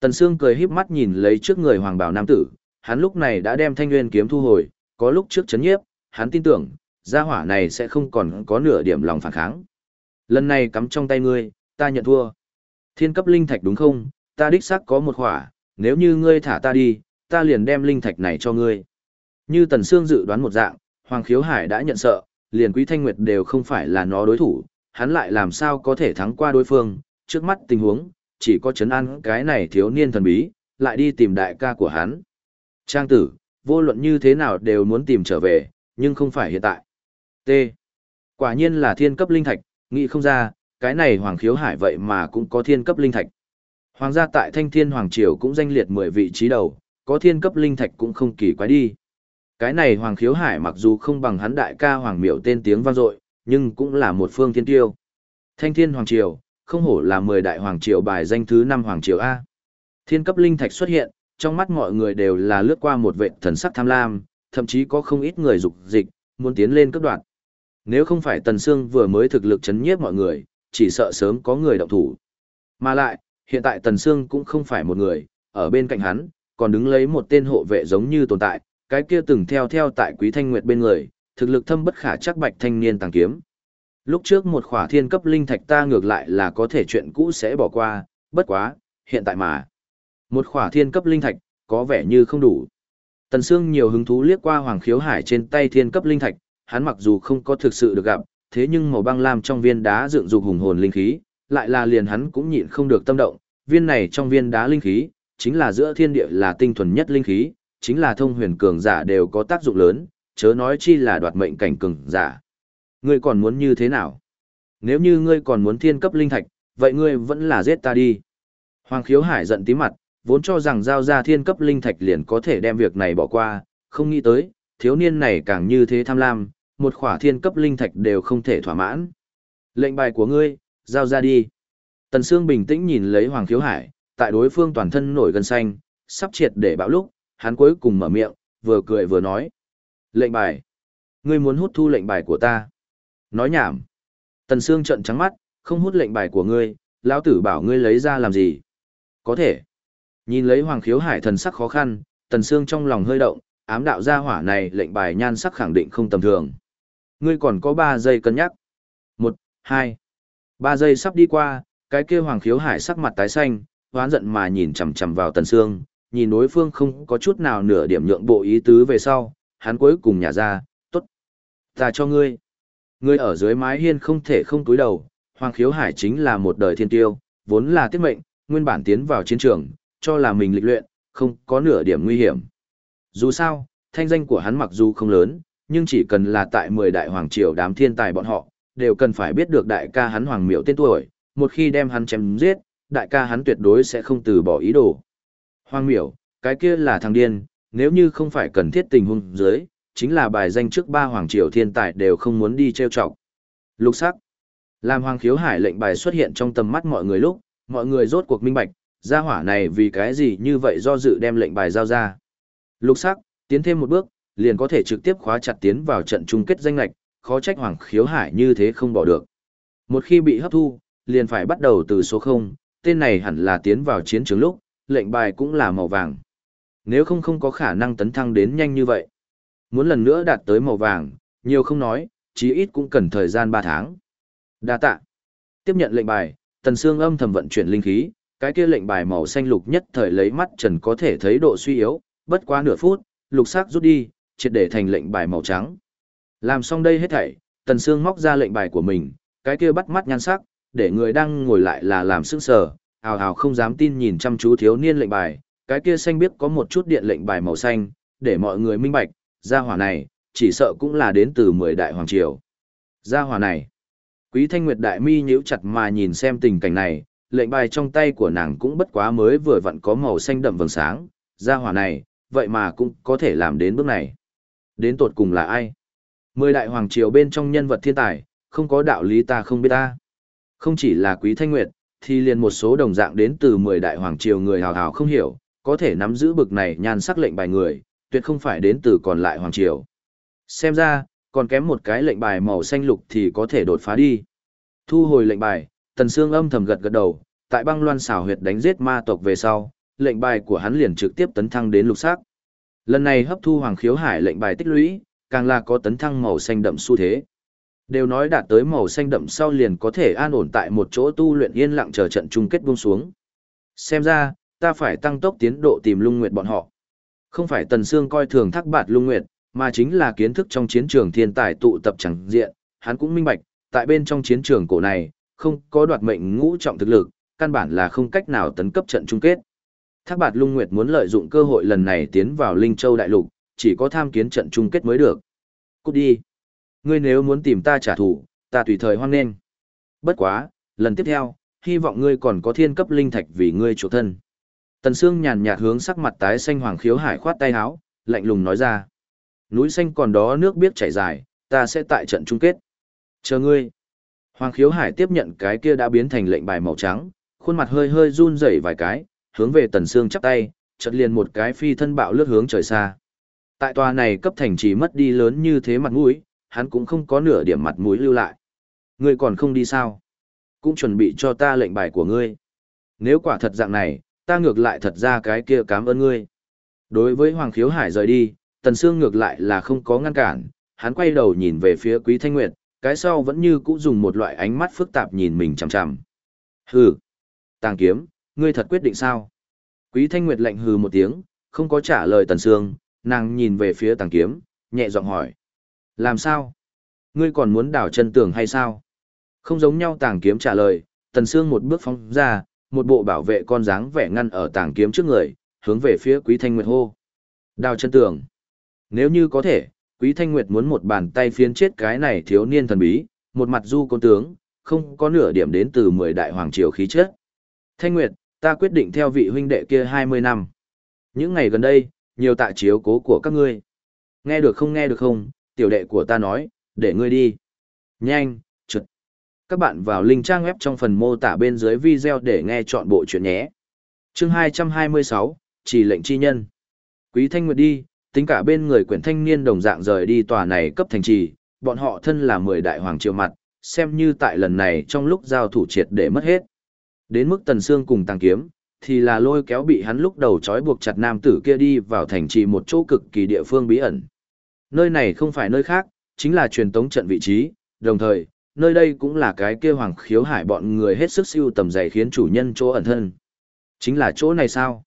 Tần Sương cười híp mắt nhìn lấy trước người hoàng bảo nam tử, hắn lúc này đã đem thanh nguyên kiếm thu hồi, có lúc trước chấn nhiếp, hắn tin tưởng, gia hỏa này sẽ không còn có nửa điểm lòng phản kháng. Lần này cắm trong tay ngươi, ta nhận thua. Thiên cấp linh thạch đúng không? Ta đích xác có một khỏa, nếu như ngươi thả ta đi, ta liền đem linh thạch này cho ngươi. Như Tần Sương dự đoán một dạng, Hoàng Khiếu Hải đã nhận sợ, liền Quý Thanh Nguyệt đều không phải là nó đối thủ, hắn lại làm sao có thể thắng qua đối phương, trước mắt tình huống, chỉ có chấn an cái này thiếu niên thần bí, lại đi tìm đại ca của hắn. Trang tử, vô luận như thế nào đều muốn tìm trở về, nhưng không phải hiện tại. T. Quả nhiên là thiên cấp linh thạch, nghĩ không ra, cái này Hoàng Khiếu Hải vậy mà cũng có thiên cấp linh thạch. Hoàng gia tại Thanh Thiên Hoàng Triều cũng danh liệt 10 vị trí đầu, có thiên cấp linh thạch cũng không kỳ quái đi. Cái này Hoàng Khiếu Hải mặc dù không bằng hắn đại ca Hoàng Miểu tên tiếng vang dội, nhưng cũng là một phương thiên tiêu. Thanh Thiên Hoàng Triều, không hổ là 10 đại Hoàng Triều bài danh thứ 5 Hoàng Triều A. Thiên cấp linh thạch xuất hiện, trong mắt mọi người đều là lướt qua một vệ thần sắc tham lam, thậm chí có không ít người dục dịch, muốn tiến lên cấp đoạn. Nếu không phải Tần Sương vừa mới thực lực chấn nhiếp mọi người, chỉ sợ sớm có người động thủ. Mà lại, hiện tại Tần Sương cũng không phải một người, ở bên cạnh hắn, còn đứng lấy một tên hộ vệ giống như tồn tại, cái kia từng theo theo tại Quý Thanh Nguyệt bên người, thực lực thâm bất khả chắc bạch thanh niên tàng kiếm. Lúc trước một khỏa thiên cấp linh thạch ta ngược lại là có thể chuyện cũ sẽ bỏ qua, bất quá, hiện tại mà. Một khỏa thiên cấp linh thạch, có vẻ như không đủ. Tần Sương nhiều hứng thú liếc qua Hoàng Khiếu Hải trên tay thiên cấp linh thạch, hắn mặc dù không có thực sự được gặp, thế nhưng màu băng lam trong viên đá dựng dục hùng hồn linh khí, lại là liền hắn cũng nhịn không được tâm động, viên này trong viên đá linh khí, chính là giữa thiên địa là tinh thuần nhất linh khí, chính là thông huyền cường giả đều có tác dụng lớn, chớ nói chi là đoạt mệnh cảnh cường giả. Ngươi còn muốn như thế nào? Nếu như ngươi còn muốn thiên cấp linh thạch, vậy ngươi vẫn là giết ta đi. Hoàng khiếu hải giận tí mặt, vốn cho rằng giao ra thiên cấp linh thạch liền có thể đem việc này bỏ qua, không nghĩ tới, thiếu niên này càng như thế tham lam, một khỏa thiên cấp linh thạch đều không thể thỏa mãn. Lệnh bài của ngươi, giao ra đi. Tần Sương bình tĩnh nhìn lấy Hoàng Khiếu Hải, tại đối phương toàn thân nổi gân xanh, sắp triệt để bạo lúc, hắn cuối cùng mở miệng, vừa cười vừa nói. Lệnh bài. Ngươi muốn hút thu lệnh bài của ta. Nói nhảm. Tần Sương trợn trắng mắt, không hút lệnh bài của ngươi, lão tử bảo ngươi lấy ra làm gì. Có thể. Nhìn lấy Hoàng Khiếu Hải thần sắc khó khăn, Tần Sương trong lòng hơi động, ám đạo gia hỏa này lệnh bài nhan sắc khẳng định không tầm thường. Ngươi còn có 3 giây cân nhắc. 1, 2. 3 giây sắp đi qua, cái kia Hoàng Khiếu Hải sắc mặt tái xanh, hoán giận mà nhìn chằm chằm vào Tần Sương, nhìn đối phương không có chút nào nửa điểm nhượng bộ ý tứ về sau, hắn cuối cùng nhả ra, tốt. Ta cho ngươi. Ngươi ở dưới mái hiên không thể không túi đầu, Hoàng Khiếu Hải chính là một đời thiên tiêu, vốn là tiết mệnh, nguyên bản tiến vào chiến trường, cho là mình lịch luyện, không có nửa điểm nguy hiểm. Dù sao, thanh danh của hắn mặc dù không lớn, nhưng chỉ cần là tại 10 đại hoàng triều đám thiên tài bọn họ, đều cần phải biết được đại ca hắn hoàng miểu tên tuổi, một khi đem hắn chém giết, đại ca hắn tuyệt đối sẽ không từ bỏ ý đồ. Hoàng miểu, cái kia là thằng điên, nếu như không phải cần thiết tình huống dưới, chính là bài danh trước ba hoàng triều thiên tài đều không muốn đi trêu chọc. Lục sắc. Làm hoàng khiếu hải lệnh bài xuất hiện trong tầm mắt mọi người lúc, mọi người rốt cuộc minh bạch, gia hỏa này vì cái gì như vậy do dự đem lệnh bài giao ra. Lục sắc, tiến thêm một bước, liền có thể trực tiếp khóa chặt tiến vào trận chung kết danh lạch, khó trách hoàng khiếu hải như thế không bỏ được. Một khi bị hấp thu, liền phải bắt đầu từ số 0, tên này hẳn là tiến vào chiến trường lúc, lệnh bài cũng là màu vàng. Nếu không không có khả năng tấn thăng đến nhanh như vậy. Muốn lần nữa đạt tới màu vàng, nhiều không nói, chí ít cũng cần thời gian 3 tháng. Đa tạ. Tiếp nhận lệnh bài, Tần Sương âm thầm vận chuyển linh khí, cái kia lệnh bài màu xanh lục nhất thời lấy mắt trần có thể thấy độ suy yếu, bất quá nửa phút, lục sắc rút đi, triệt để thành lệnh bài màu trắng. Làm xong đây hết thảy, Tần Sương móc ra lệnh bài của mình, cái kia bắt mắt nhan sắc, để người đang ngồi lại là làm sững sờ, hào hào không dám tin nhìn chăm chú thiếu niên lệnh bài, cái kia xanh biết có một chút điện lệnh bài màu xanh, để mọi người minh bạch, gia hỏa này, chỉ sợ cũng là đến từ mười đại hoàng triều. Gia hỏa này, quý thanh nguyệt đại mi nhíu chặt mà nhìn xem tình cảnh này, lệnh bài trong tay của nàng cũng bất quá mới vừa vặn có màu xanh đậm vầng sáng, gia hỏa này, vậy mà cũng có thể làm đến bước này. Đến tột cùng là ai? Mười đại hoàng triều bên trong nhân vật thiên tài, không có đạo lý ta không biết ta. Không chỉ là quý thanh nguyệt, thì liền một số đồng dạng đến từ 10 đại hoàng triều người hào hào không hiểu, có thể nắm giữ bực này nhan sắc lệnh bài người, tuyệt không phải đến từ còn lại hoàng triều. Xem ra, còn kém một cái lệnh bài màu xanh lục thì có thể đột phá đi. Thu hồi lệnh bài, Tần Sương âm thầm gật gật đầu, tại băng loan xảo huyệt đánh giết ma tộc về sau, lệnh bài của hắn liền trực tiếp tấn thăng đến lục sắc. Lần này hấp thu hoàng khiếu hải lệnh bài tích lũy, càng là có tấn thăng màu xanh đậm xu thế. Đều nói đạt tới màu xanh đậm sau liền có thể an ổn tại một chỗ tu luyện yên lặng chờ trận chung kết buông xuống. Xem ra, ta phải tăng tốc tiến độ tìm lung nguyệt bọn họ. Không phải Tần Sương coi thường thác bạt lung nguyệt, mà chính là kiến thức trong chiến trường thiên tài tụ tập chẳng diện, hắn cũng minh bạch, tại bên trong chiến trường cổ này, không có đoạt mệnh ngũ trọng thực lực, căn bản là không cách nào tấn cấp trận chung kết. Thác bạt lung nguyệt muốn lợi dụng cơ hội lần này tiến vào Linh Châu Đại Lục, chỉ có tham kiến trận chung kết mới được. Cút đi ngươi nếu muốn tìm ta trả thù, ta tùy thời hoan nghênh. Bất quá, lần tiếp theo, hy vọng ngươi còn có thiên cấp linh thạch vì ngươi chủ thân. Tần Sương nhàn nhạt hướng sắc mặt tái xanh hoàng khiếu hải khoát tay áo, lạnh lùng nói ra. Núi xanh còn đó nước biết chảy dài, ta sẽ tại trận chung kết. Chờ ngươi. Hoàng khiếu hải tiếp nhận cái kia đã biến thành lệnh bài màu trắng, khuôn mặt hơi hơi run rẩy vài cái, hướng về Tần xương chắp tay, chợt liền một cái phi thân bạo lướt hướng trời xa. Tại tòa này cấp thành chỉ mất đi lớn như thế mặt mũi, hắn cũng không có nửa điểm mặt mũi lưu lại. Ngươi còn không đi sao? Cũng chuẩn bị cho ta lệnh bài của ngươi. Nếu quả thật dạng này, ta ngược lại thật ra cái kia cảm ơn ngươi. Đối với Hoàng Khiếu Hải rời đi, Tần Sương ngược lại là không có ngăn cản, hắn quay đầu nhìn về phía Quý Thanh Nguyệt, cái sau vẫn như cũ dùng một loại ánh mắt phức tạp nhìn mình chằm chằm. Hừ, Tàng Kiếm, ngươi thật quyết định sao? Quý Thanh Nguyệt lạnh hừ một tiếng, không có trả lời Tần Sương, nàng nhìn về phía Tàng Kiếm, nhẹ giọng hỏi. Làm sao? Ngươi còn muốn đảo chân tường hay sao? Không giống nhau tàng kiếm trả lời, tần Sương một bước phóng ra, một bộ bảo vệ con dáng vẻ ngăn ở tàng kiếm trước người, hướng về phía quý thanh nguyệt hô. Đào chân tường. Nếu như có thể, quý thanh nguyệt muốn một bàn tay phiến chết cái này thiếu niên thần bí, một mặt du con tướng, không có nửa điểm đến từ mười đại hoàng triều khí chất. Thanh nguyệt, ta quyết định theo vị huynh đệ kia 20 năm. Những ngày gần đây, nhiều tạ chiếu cố của các ngươi. Nghe được không nghe được không, tiểu đệ của ta nói, để ngươi đi. Nhanh, trượt. Các bạn vào link trang web trong phần mô tả bên dưới video để nghe chọn bộ chuyện nhé. Chương 226, chỉ lệnh chi nhân. Quý Thanh Nguyệt đi, Tính cả bên người quyển thanh niên đồng dạng rời đi tòa này cấp thành trì, bọn họ thân là mười đại hoàng triều mặt, xem như tại lần này trong lúc giao thủ triệt để mất hết. Đến mức Tần xương cùng Tăng Kiếm, thì là lôi kéo bị hắn lúc đầu trói buộc chặt nam tử kia đi vào thành trì một chỗ cực kỳ địa phương bí ẩn. Nơi này không phải nơi khác, chính là truyền tống trận vị trí, đồng thời, nơi đây cũng là cái kia hoàng khiếu hải bọn người hết sức siêu tầm dày khiến chủ nhân chỗ ẩn thân. Chính là chỗ này sao?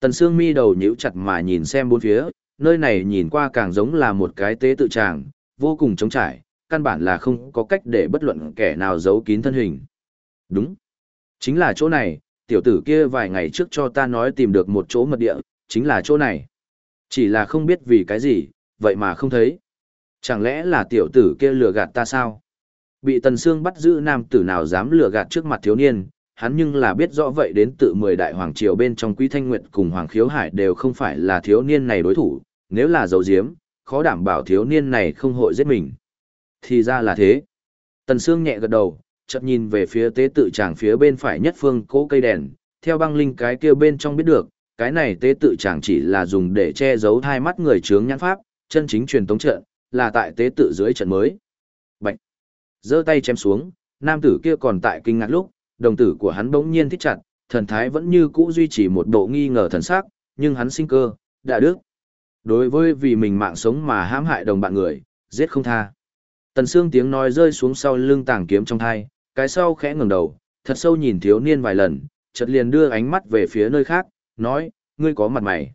Tần Sương mi đầu nhíu chặt mà nhìn xem bốn phía, nơi này nhìn qua càng giống là một cái tế tự tràng, vô cùng trống trải, căn bản là không có cách để bất luận kẻ nào giấu kín thân hình. Đúng. Chính là chỗ này, tiểu tử kia vài ngày trước cho ta nói tìm được một chỗ mật địa, chính là chỗ này. Chỉ là không biết vì cái gì, vậy mà không thấy. Chẳng lẽ là tiểu tử kia lừa gạt ta sao? Bị Tần Sương bắt giữ nam tử nào dám lừa gạt trước mặt thiếu niên, hắn nhưng là biết rõ vậy đến tự mười đại hoàng triều bên trong Quý Thanh Nguyệt cùng Hoàng Khiếu Hải đều không phải là thiếu niên này đối thủ, nếu là dấu diếm, khó đảm bảo thiếu niên này không hội giết mình. Thì ra là thế. Tần Sương nhẹ gật đầu, chợt nhìn về phía tế tự tràng phía bên phải nhất phương cố cây đèn, theo băng linh cái kia bên trong biết được, cái này tế tự tràng chỉ là dùng để che giấu hai mắt người chướng nhãn pháp, chân chính truyền tống trận, là tại tế tự dưới trận mới. Bạch! giơ tay chém xuống, nam tử kia còn tại kinh ngạc lúc, đồng tử của hắn bỗng nhiên thích chặt, thần thái vẫn như cũ duy trì một độ nghi ngờ thần sắc, nhưng hắn sinh cơ, đã đức. Đối với vì mình mạng sống mà hãm hại đồng bạn người, giết không tha. Tần Sương tiếng nói rơi xuống sau lưng tàng kiếm trong thai, cái sau khẽ ngẩng đầu, thật sâu nhìn thiếu niên vài lần, chợt liền đưa ánh mắt về phía nơi khác, nói, ngươi có mặt mày.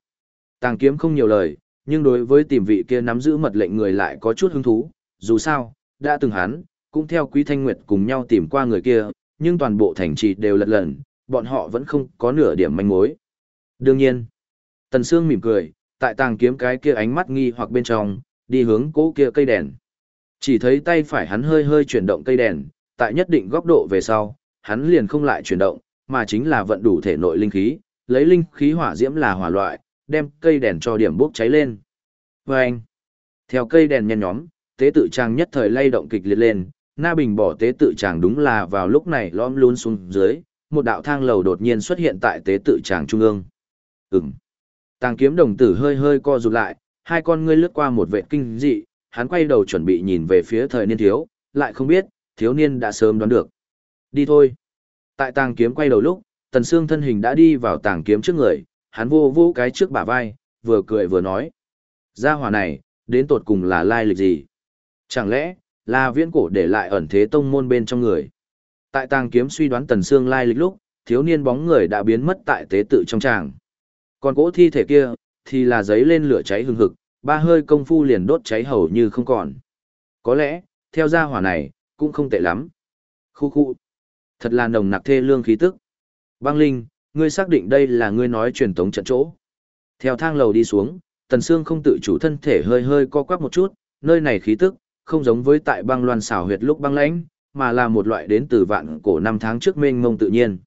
Tàng kiếm không nhiều lời, nhưng đối với tìm vị kia nắm giữ mật lệnh người lại có chút hứng thú, dù sao, đã từng hắn, cũng theo Quý Thanh Nguyệt cùng nhau tìm qua người kia, nhưng toàn bộ thành trì đều lật lần, bọn họ vẫn không có nửa điểm manh mối. Đương nhiên, Tần Sương mỉm cười, tại tàng kiếm cái kia ánh mắt nghi hoặc bên trong, đi hướng cố kia cây đèn. Chỉ thấy tay phải hắn hơi hơi chuyển động cây đèn, tại nhất định góc độ về sau, hắn liền không lại chuyển động, mà chính là vận đủ thể nội linh khí, lấy linh khí hỏa diễm là hỏa loại, đem cây đèn cho điểm bốc cháy lên. Và anh, theo cây đèn nhen nhóm, tế tự trang nhất thời lay động kịch liệt lên, na bình bỏ tế tự tràng đúng là vào lúc này lõm luôn xuống dưới, một đạo thang lầu đột nhiên xuất hiện tại tế tự tràng trung ương. Ừm. Tàng kiếm đồng tử hơi hơi co rụt lại, hai con ngươi lướt qua một vệ kinh dị, hắn quay đầu chuẩn bị nhìn về phía thời niên thiếu, lại không biết, thiếu niên đã sớm đoán được. Đi thôi. Tại tàng kiếm quay đầu lúc, tần xương thân hình đã đi vào tàng kiếm trước người, hắn vô vô cái trước bả vai, vừa cười vừa nói. Gia hỏa này, đến tột cùng là lai lịch gì? Chẳng lẽ, là viễn cổ để lại ẩn thế tông môn bên trong người. Tại tàng kiếm suy đoán tần xương lai lịch lúc, thiếu niên bóng người đã biến mất tại tế tự trong tràng. Còn cỗ thi thể kia, thì là giấy lên lửa cháy hừng hực, ba hơi công phu liền đốt cháy hầu như không còn. Có lẽ, theo gia hỏa này, cũng không tệ lắm. Khu khu. Thật là nồng nặc thê lương khí tức. Băng Linh, ngươi xác định đây là ngươi nói truyền tống trận chỗ. Theo thang lầu đi xuống, Tần Sương không tự chủ thân thể hơi hơi co quắp một chút, nơi này khí tức, không giống với tại băng loan xảo huyệt lúc băng lãnh, mà là một loại đến từ vạn cổ năm tháng trước mênh mông tự nhiên.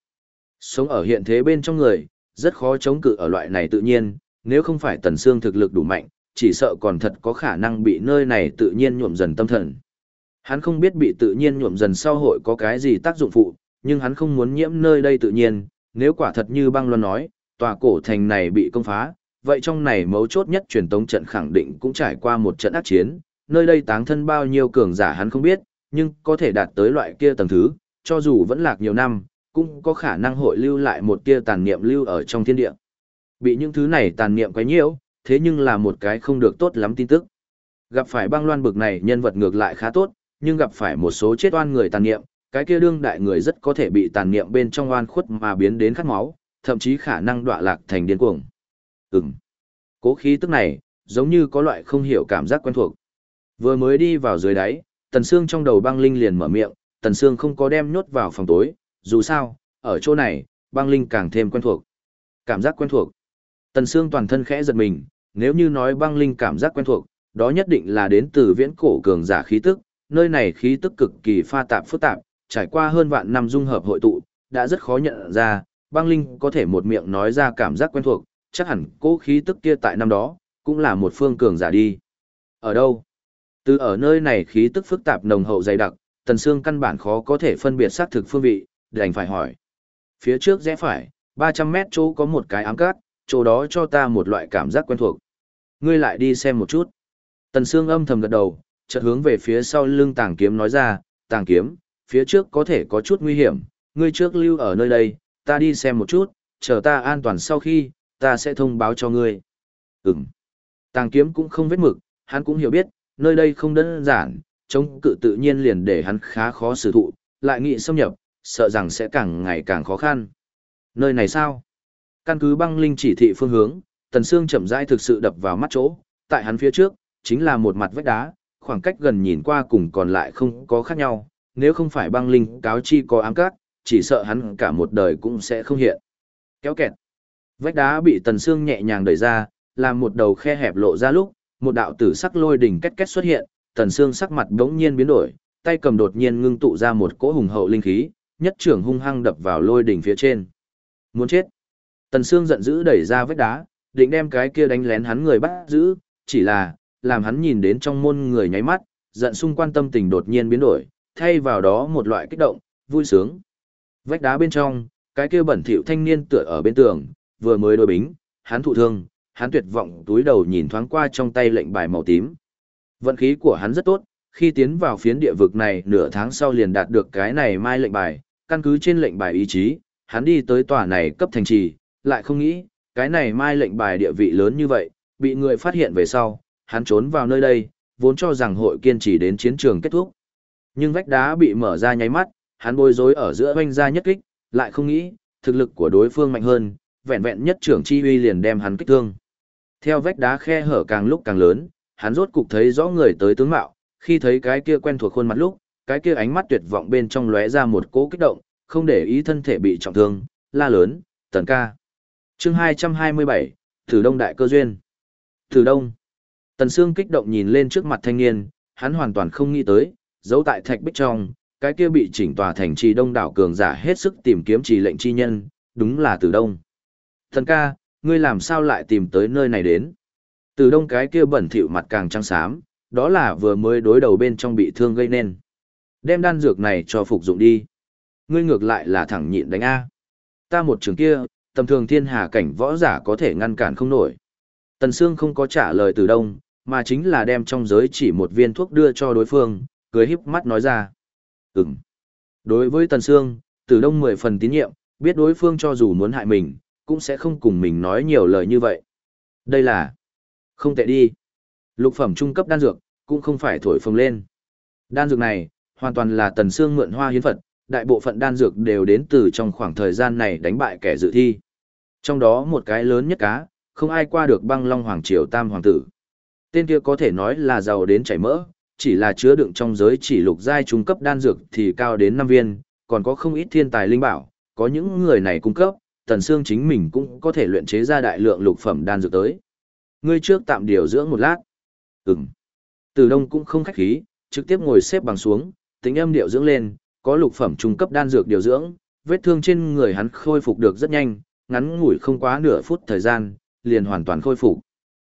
Sống ở hiện thế bên trong người, rất khó chống cự ở loại này tự nhiên, nếu không phải tần xương thực lực đủ mạnh, chỉ sợ còn thật có khả năng bị nơi này tự nhiên nhuộm dần tâm thần. Hắn không biết bị tự nhiên nhuộm dần sau hội có cái gì tác dụng phụ, nhưng hắn không muốn nhiễm nơi đây tự nhiên, nếu quả thật như băng loan nói, tòa cổ thành này bị công phá, vậy trong này mấu chốt nhất truyền tống trận khẳng định cũng trải qua một trận ác chiến, nơi đây táng thân bao nhiêu cường giả hắn không biết, nhưng có thể đạt tới loại kia tầng thứ, cho dù vẫn lạc nhiều năm, cũng có khả năng hội lưu lại một tia tàn niệm lưu ở trong thiên địa. Bị những thứ này tàn niệm quấy nhiễu, thế nhưng là một cái không được tốt lắm tin tức. Gặp phải băng loan bực này nhân vật ngược lại khá tốt, nhưng gặp phải một số chết oan người tàn niệm, cái kia đương đại người rất có thể bị tàn niệm bên trong oan khuất mà biến đến khát máu, thậm chí khả năng đọa lạc thành điên cuồng. Ừm. Cố khí tức này, giống như có loại không hiểu cảm giác quen thuộc. Vừa mới đi vào dưới đáy, Tần Sương trong đầu băng linh liền mở miệng, Tần Sương không có đem nhốt vào phòng tối, dù sao, ở chỗ này, băng linh càng thêm quen thuộc. Cảm giác quen thuộc. Tần Sương toàn thân khẽ giật mình, nếu như nói băng linh cảm giác quen thuộc, đó nhất định là đến từ viễn cổ cường giả khí tức, nơi này khí tức cực kỳ pha tạp phức tạp, trải qua hơn vạn năm dung hợp hội tụ, đã rất khó nhận ra, băng linh có thể một miệng nói ra cảm giác quen thuộc, chắc hẳn cố khí tức kia tại năm đó, cũng là một phương cường giả đi. Ở đâu? Từ ở nơi này khí tức phức tạp nồng hậu dày đặc, Tần Sương căn bản khó có thể phân biệt xác thực phương vị, đành phải hỏi. Phía trước rẽ phải, 300 mét chỗ có một cái ám cát, chỗ đó cho ta một loại cảm giác quen thuộc. ngươi lại đi xem một chút. Tần Sương âm thầm gật đầu, chợt hướng về phía sau lưng tàng kiếm nói ra, tàng kiếm, phía trước có thể có chút nguy hiểm, ngươi trước lưu ở nơi đây, ta đi xem một chút, chờ ta an toàn sau khi, ta sẽ thông báo cho ngươi. Ừm. Tàng kiếm cũng không vết mực, hắn cũng hiểu biết, nơi đây không đơn giản, chống cự tự nhiên liền để hắn khá khó xử thụ, lại nghĩ xâm nhập, sợ rằng sẽ càng ngày càng khó khăn. Nơi này sao? Căn cứ băng linh chỉ thị phương hướng, Tần Sương chậm rãi thực sự đập vào mắt chỗ, tại hắn phía trước, chính là một mặt vách đá, khoảng cách gần nhìn qua cùng còn lại không có khác nhau, nếu không phải băng linh cáo chi có ám cát, chỉ sợ hắn cả một đời cũng sẽ không hiện. Kéo kẹt. Vách đá bị Tần Sương nhẹ nhàng đẩy ra, làm một đầu khe hẹp lộ ra lúc, một đạo tử sắc lôi đỉnh két két xuất hiện, Tần Sương sắc mặt đống nhiên biến đổi, tay cầm đột nhiên ngưng tụ ra một cỗ hùng hậu linh khí, nhất trưởng hung hăng đập vào lôi đỉnh phía trên. Muốn chết. Tần Sương giận dữ đẩy ra vách đá, định đem cái kia đánh lén hắn người bắt giữ, chỉ là, làm hắn nhìn đến trong môn người nháy mắt, giận xung quan tâm tình đột nhiên biến đổi, thay vào đó một loại kích động, vui sướng. Vách đá bên trong, cái kia bẩn thỉu thanh niên tựa ở bên tường, vừa mới đối bính, hắn thụ thương, hắn tuyệt vọng túi đầu nhìn thoáng qua trong tay lệnh bài màu tím. Vận khí của hắn rất tốt, khi tiến vào phiến địa vực này nửa tháng sau liền đạt được cái này mai lệnh bài, căn cứ trên lệnh bài ý chí, hắn đi tới tòa này cấp thành trì, lại không nghĩ, cái này mai lệnh bài địa vị lớn như vậy, bị người phát hiện về sau, hắn trốn vào nơi đây, vốn cho rằng hội kiên trì đến chiến trường kết thúc. Nhưng vách đá bị mở ra nháy mắt, hắn bối rối ở giữa oanh ra nhất kích, lại không nghĩ, thực lực của đối phương mạnh hơn, vẹn vẹn nhất trưởng chi uy liền đem hắn kích thương. Theo vách đá khe hở càng lúc càng lớn, hắn rốt cục thấy rõ người tới tướng mạo, khi thấy cái kia quen thuộc khuôn mặt lúc, cái kia ánh mắt tuyệt vọng bên trong lóe ra một cỗ kích động, không để ý thân thể bị trọng thương, la lớn, tần ca. chương 227, Thử Đông Đại Cơ Duyên. Thử Đông. Tần Sương kích động nhìn lên trước mặt thanh niên, hắn hoàn toàn không nghĩ tới, giấu tại thạch bích trong, cái kia bị chỉnh tòa thành trì đông đảo cường giả hết sức tìm kiếm trì lệnh chi nhân, đúng là Tử Đông. Thần ca, ngươi làm sao lại tìm tới nơi này đến? Tử Đông cái kia bẩn thỉu mặt càng trắng xám, đó là vừa mới đối đầu bên trong bị thương gây nên. Đem đan dược này cho phục dụng đi. Ngươi ngược lại là thẳng nhịn đánh A. Ta một trường kia, tầm thường thiên hà cảnh võ giả có thể ngăn cản không nổi. Tần Sương không có trả lời từ Đông, mà chính là đem trong giới chỉ một viên thuốc đưa cho đối phương, cười híp mắt nói ra. Ừm. Đối với Tần Sương, Từ Đông mười phần tín nhiệm, biết đối phương cho dù muốn hại mình, cũng sẽ không cùng mình nói nhiều lời như vậy. Đây là... Không tệ đi. Lục phẩm trung cấp đan dược, cũng không phải thổi phồng lên. Đan dược này, hoàn toàn là Tần Sương mượn hoa hiến Phật, đại bộ phận đan dược đều đến từ trong khoảng thời gian này đánh bại kẻ dự thi. Trong đó một cái lớn nhất cá, không ai qua được băng long hoàng triều tam hoàng tử. Tên kia có thể nói là giàu đến chảy mỡ, chỉ là chứa đựng trong giới chỉ lục giai trung cấp đan dược thì cao đến 5 viên, còn có không ít thiên tài linh bảo, có những người này cung cấp, Tần Sương chính mình cũng có thể luyện chế ra đại lượng lục phẩm đan dược tới. Ngươi trước tạm điều dưỡng một lát. Ừm. Từ Đông cũng không khách khí, trực tiếp ngồi xếp bằng xuống, tính âm điệu dưỡng lên, có lục phẩm trung cấp đan dược điều dưỡng, vết thương trên người hắn khôi phục được rất nhanh, ngắn ngủi không quá nửa phút thời gian, liền hoàn toàn khôi phục.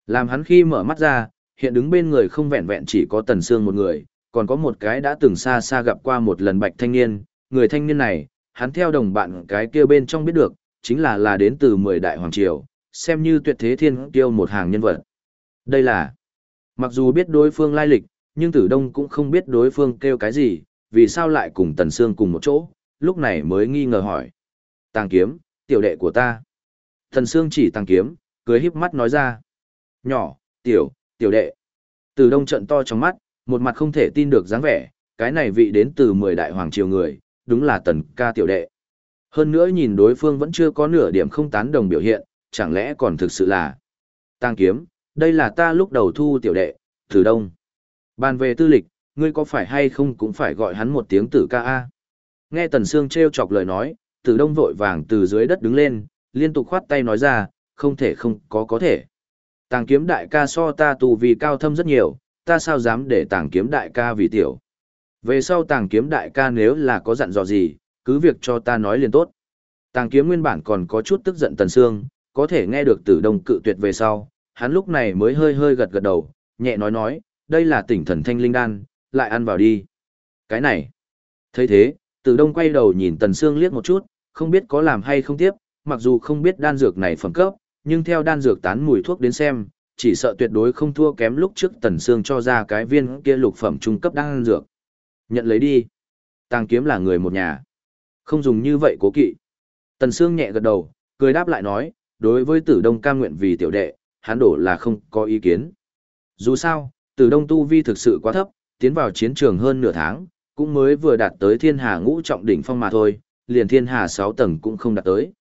Làm hắn khi mở mắt ra, hiện đứng bên người không vẹn vẹn chỉ có Tần Sương một người, còn có một cái đã từng xa xa gặp qua một lần bạch thanh niên, người thanh niên này, hắn theo đồng bạn cái kia bên trong biết được, chính là là đến từ mười đại hoàng triều, xem như tuyệt thế thiên kiêu một hàng nhân vật. Đây là, mặc dù biết đối phương lai lịch, nhưng Tử Đông cũng không biết đối phương kêu cái gì, vì sao lại cùng Tần Sương cùng một chỗ, lúc này mới nghi ngờ hỏi. Tàng kiếm, tiểu đệ của ta. Tần Sương chỉ tàng kiếm, cười híp mắt nói ra. Nhỏ, tiểu, tiểu đệ. Tử đông trận to trong mắt, một mặt không thể tin được dáng vẻ, cái này vị đến từ mười đại hoàng triều người, đúng là tần ca tiểu đệ. Hơn nữa nhìn đối phương vẫn chưa có nửa điểm không tán đồng biểu hiện, chẳng lẽ còn thực sự là Tàng kiếm, đây là ta lúc đầu thu tiểu đệ, Tử đông. Bàn về tư lịch, ngươi có phải hay không cũng phải gọi hắn một tiếng tử ca A. Nghe Tần Sương treo chọc lời nói, tử đông vội vàng từ dưới đất đứng lên, liên tục khoát tay nói ra, không thể không có có thể. Tàng kiếm đại ca so ta tù vì cao thâm rất nhiều, ta sao dám để tàng kiếm đại ca vì tiểu. Về sau tàng kiếm đại ca nếu là có dặn dò gì, cứ việc cho ta nói liền tốt. Tàng kiếm nguyên bản còn có chút tức giận Tần Sương, có thể nghe được tử đông cự tuyệt về sau, hắn lúc này mới hơi hơi gật gật đầu, nhẹ nói nói, đây là tỉnh thần thanh linh đan, lại ăn vào đi. Cái này. thấy thế, tử đông quay đầu nhìn Tần Sương liếc một chút, không biết có làm hay không tiếp, mặc dù không biết đan dược này phẩm cấp, nhưng theo đan dược tán mùi thuốc đến xem, chỉ sợ tuyệt đối không thua kém lúc trước Tần Sương cho ra cái viên kia lục phẩm trung cấp đang dược. Nhận lấy đi. Tàng kiếm là người một nhà. Không dùng như vậy cố kỵ. Tần Sương nhẹ gật đầu, cười đáp lại nói, đối với tử đông cam nguyện vì tiểu đệ, hắn đổ là không có ý kiến. Dù sao, tử đông tu vi thực sự quá thấp, tiến vào chiến trường hơn nửa tháng, cũng mới vừa đạt tới thiên hà ngũ trọng đỉnh phong mà thôi, liền thiên hà sáu tầng cũng không đạt tới.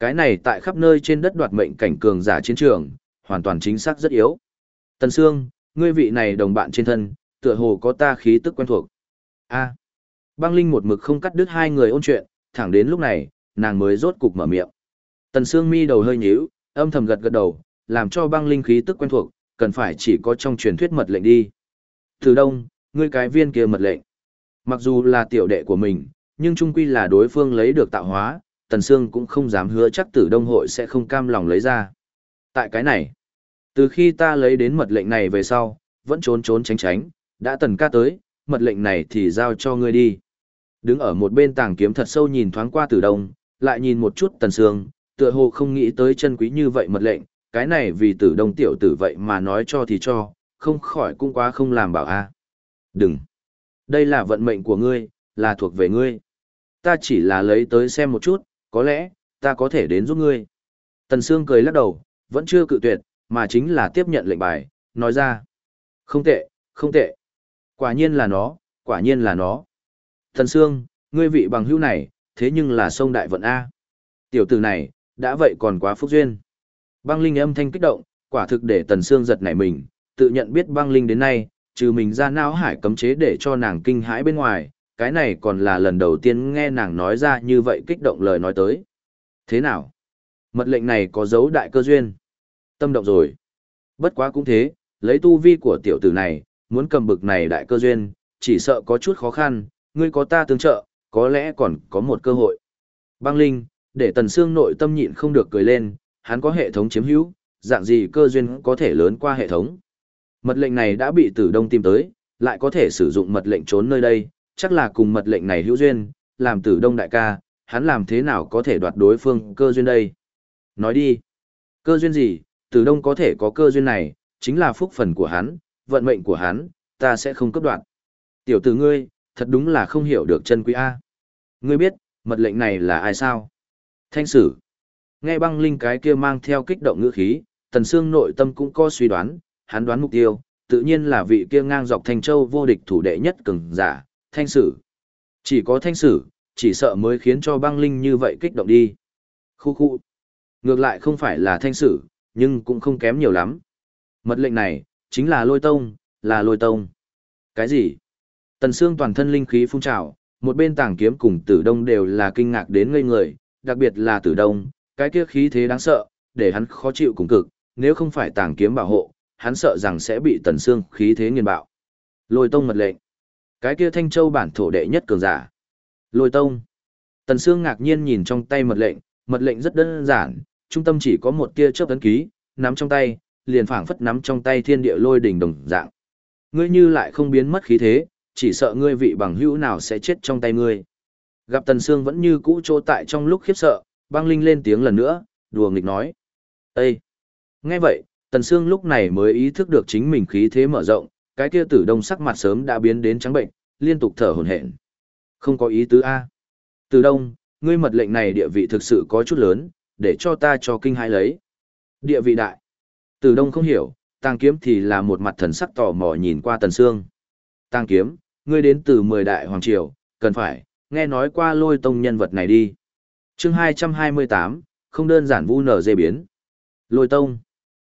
Cái này tại khắp nơi trên đất đoạt mệnh cảnh cường giả chiến trường, hoàn toàn chính xác rất yếu. Tần Sương, ngươi vị này đồng bạn trên thân, tựa hồ có ta khí tức quen thuộc. A. Băng Linh một mực không cắt đứt hai người ôn chuyện, thẳng đến lúc này, nàng mới rốt cục mở miệng. Tần Sương mi đầu hơi nhíu, âm thầm gật gật đầu, làm cho băng linh khí tức quen thuộc, cần phải chỉ có trong truyền thuyết mật lệnh đi. Từ đông, ngươi cái viên kia mật lệnh. Mặc dù là tiểu đệ của mình, nhưng trung quy là đối phương lấy được tạo hóa, Tần Sương cũng không dám hứa chắc tử đông hội sẽ không cam lòng lấy ra. Tại cái này, từ khi ta lấy đến mật lệnh này về sau, vẫn trốn trốn tránh tránh, đã tần ca tới, mật lệnh này thì giao cho ngươi đi. Đứng ở một bên tàng kiếm thật sâu nhìn thoáng qua tử đông, lại nhìn một chút tần sương, tựa hồ không nghĩ tới chân quý như vậy mật lệnh, cái này vì tử đông tiểu tử vậy mà nói cho thì cho, không khỏi cũng quá không làm bảo a. Đừng. Đây là vận mệnh của ngươi, là thuộc về ngươi. Ta chỉ là lấy tới xem một chút, có lẽ, ta có thể đến giúp ngươi. Tần Sương cười lắc đầu, vẫn chưa cự tuyệt, mà chính là tiếp nhận lệnh bài, nói ra. Không tệ, không tệ. Quả nhiên là nó, quả nhiên là nó. Tần Sương, ngươi vị bằng hữu này, thế nhưng là sông đại vận A. Tiểu tử này, đã vậy còn quá phúc duyên. Băng Linh âm thanh kích động, quả thực để Tần Sương giật nảy mình, tự nhận biết băng Linh đến nay, trừ mình ra não hải cấm chế để cho nàng kinh hãi bên ngoài, cái này còn là lần đầu tiên nghe nàng nói ra như vậy kích động lời nói tới. Thế nào? Mật lệnh này có dấu đại cơ duyên. Tâm động rồi. Bất quá cũng thế, lấy tu vi của tiểu tử này, muốn cầm bực này đại cơ duyên, chỉ sợ có chút khó khăn, ngươi có ta tương trợ, có lẽ còn có một cơ hội. Băng Linh, để Tần Sương nội tâm nhịn không được cười lên, hắn có hệ thống chiếm hữu, dạng gì cơ duyên có thể lớn qua hệ thống. Mật lệnh này đã bị Tử Đông tìm tới, lại có thể sử dụng mật lệnh trốn nơi đây, chắc là cùng mật lệnh này hữu duyên, làm Tử Đông đại ca, hắn làm thế nào có thể đoạt đối phương cơ duyên đây? Nói đi, cơ duyên gì, Tử Đông có thể có cơ duyên này, chính là phúc phần của hắn, vận mệnh của hắn, ta sẽ không cấp đoạt. Tiểu tử ngươi, thật đúng là không hiểu được chân quý A. Ngươi biết, mật lệnh này là ai sao? Thanh sử. Nghe băng linh cái kia mang theo kích động ngữ khí, tần xương nội tâm cũng có suy đoán, hắn đoán mục tiêu, tự nhiên là vị kia ngang dọc thanh châu vô địch thủ đệ nhất cường giả, thanh sử. Chỉ có thanh sử, chỉ sợ mới khiến cho băng linh như vậy kích động đi. Khu khu. Ngược lại không phải là thanh sử, nhưng cũng không kém nhiều lắm. Mật lệnh này, chính là lôi tông, là lôi tông. Cái gì? Tần Sương toàn thân linh khí phun trào, một bên tàng kiếm cùng tử đông đều là kinh ngạc đến ngây người, đặc biệt là tử đông, cái kia khí thế đáng sợ, để hắn khó chịu cùng cực, nếu không phải tàng kiếm bảo hộ, hắn sợ rằng sẽ bị tần xương khí thế nghiền bạo. Lôi tông mật lệnh. Cái kia thanh châu bản thổ đệ nhất cường giả. Lôi tông. Tần xương ngạc nhiên nhìn trong tay mật lệnh, mật lệnh rất đơn giản, trung tâm chỉ có một kia chớp ấn ký, nắm trong tay, liền phảng phất nắm trong tay thiên địa lôi đỉnh đồng dạng. Ngươi như lại không biến mất khí thế, chỉ sợ ngươi vị bằng hữu nào sẽ chết trong tay ngươi. Gặp Tần Sương vẫn như cũ chỗ tại trong lúc khiếp sợ, băng linh lên tiếng lần nữa, đùa nghịch nói. Ê! Nghe vậy, Tần Sương lúc này mới ý thức được chính mình khí thế mở rộng, cái kia tử đông sắc mặt sớm đã biến đến trắng bệnh, liên tục thở hổn hển. Không có ý tứ A. Tử đông, ngươi mật lệnh này địa vị thực sự có chút lớn, để cho ta cho kinh hãi lấy. Địa vị đại. Tử đông không hiểu, tàng kiếm thì là một mặt thần sắc tò mò nhìn qua Tần Sương. Tàng kiếm, ngươi đến từ mười đại hoàng triều, cần phải, nghe nói qua lôi tông nhân vật này đi chương hai hai mươi tám không đơn giản vu nở dê biến. Lôi tông.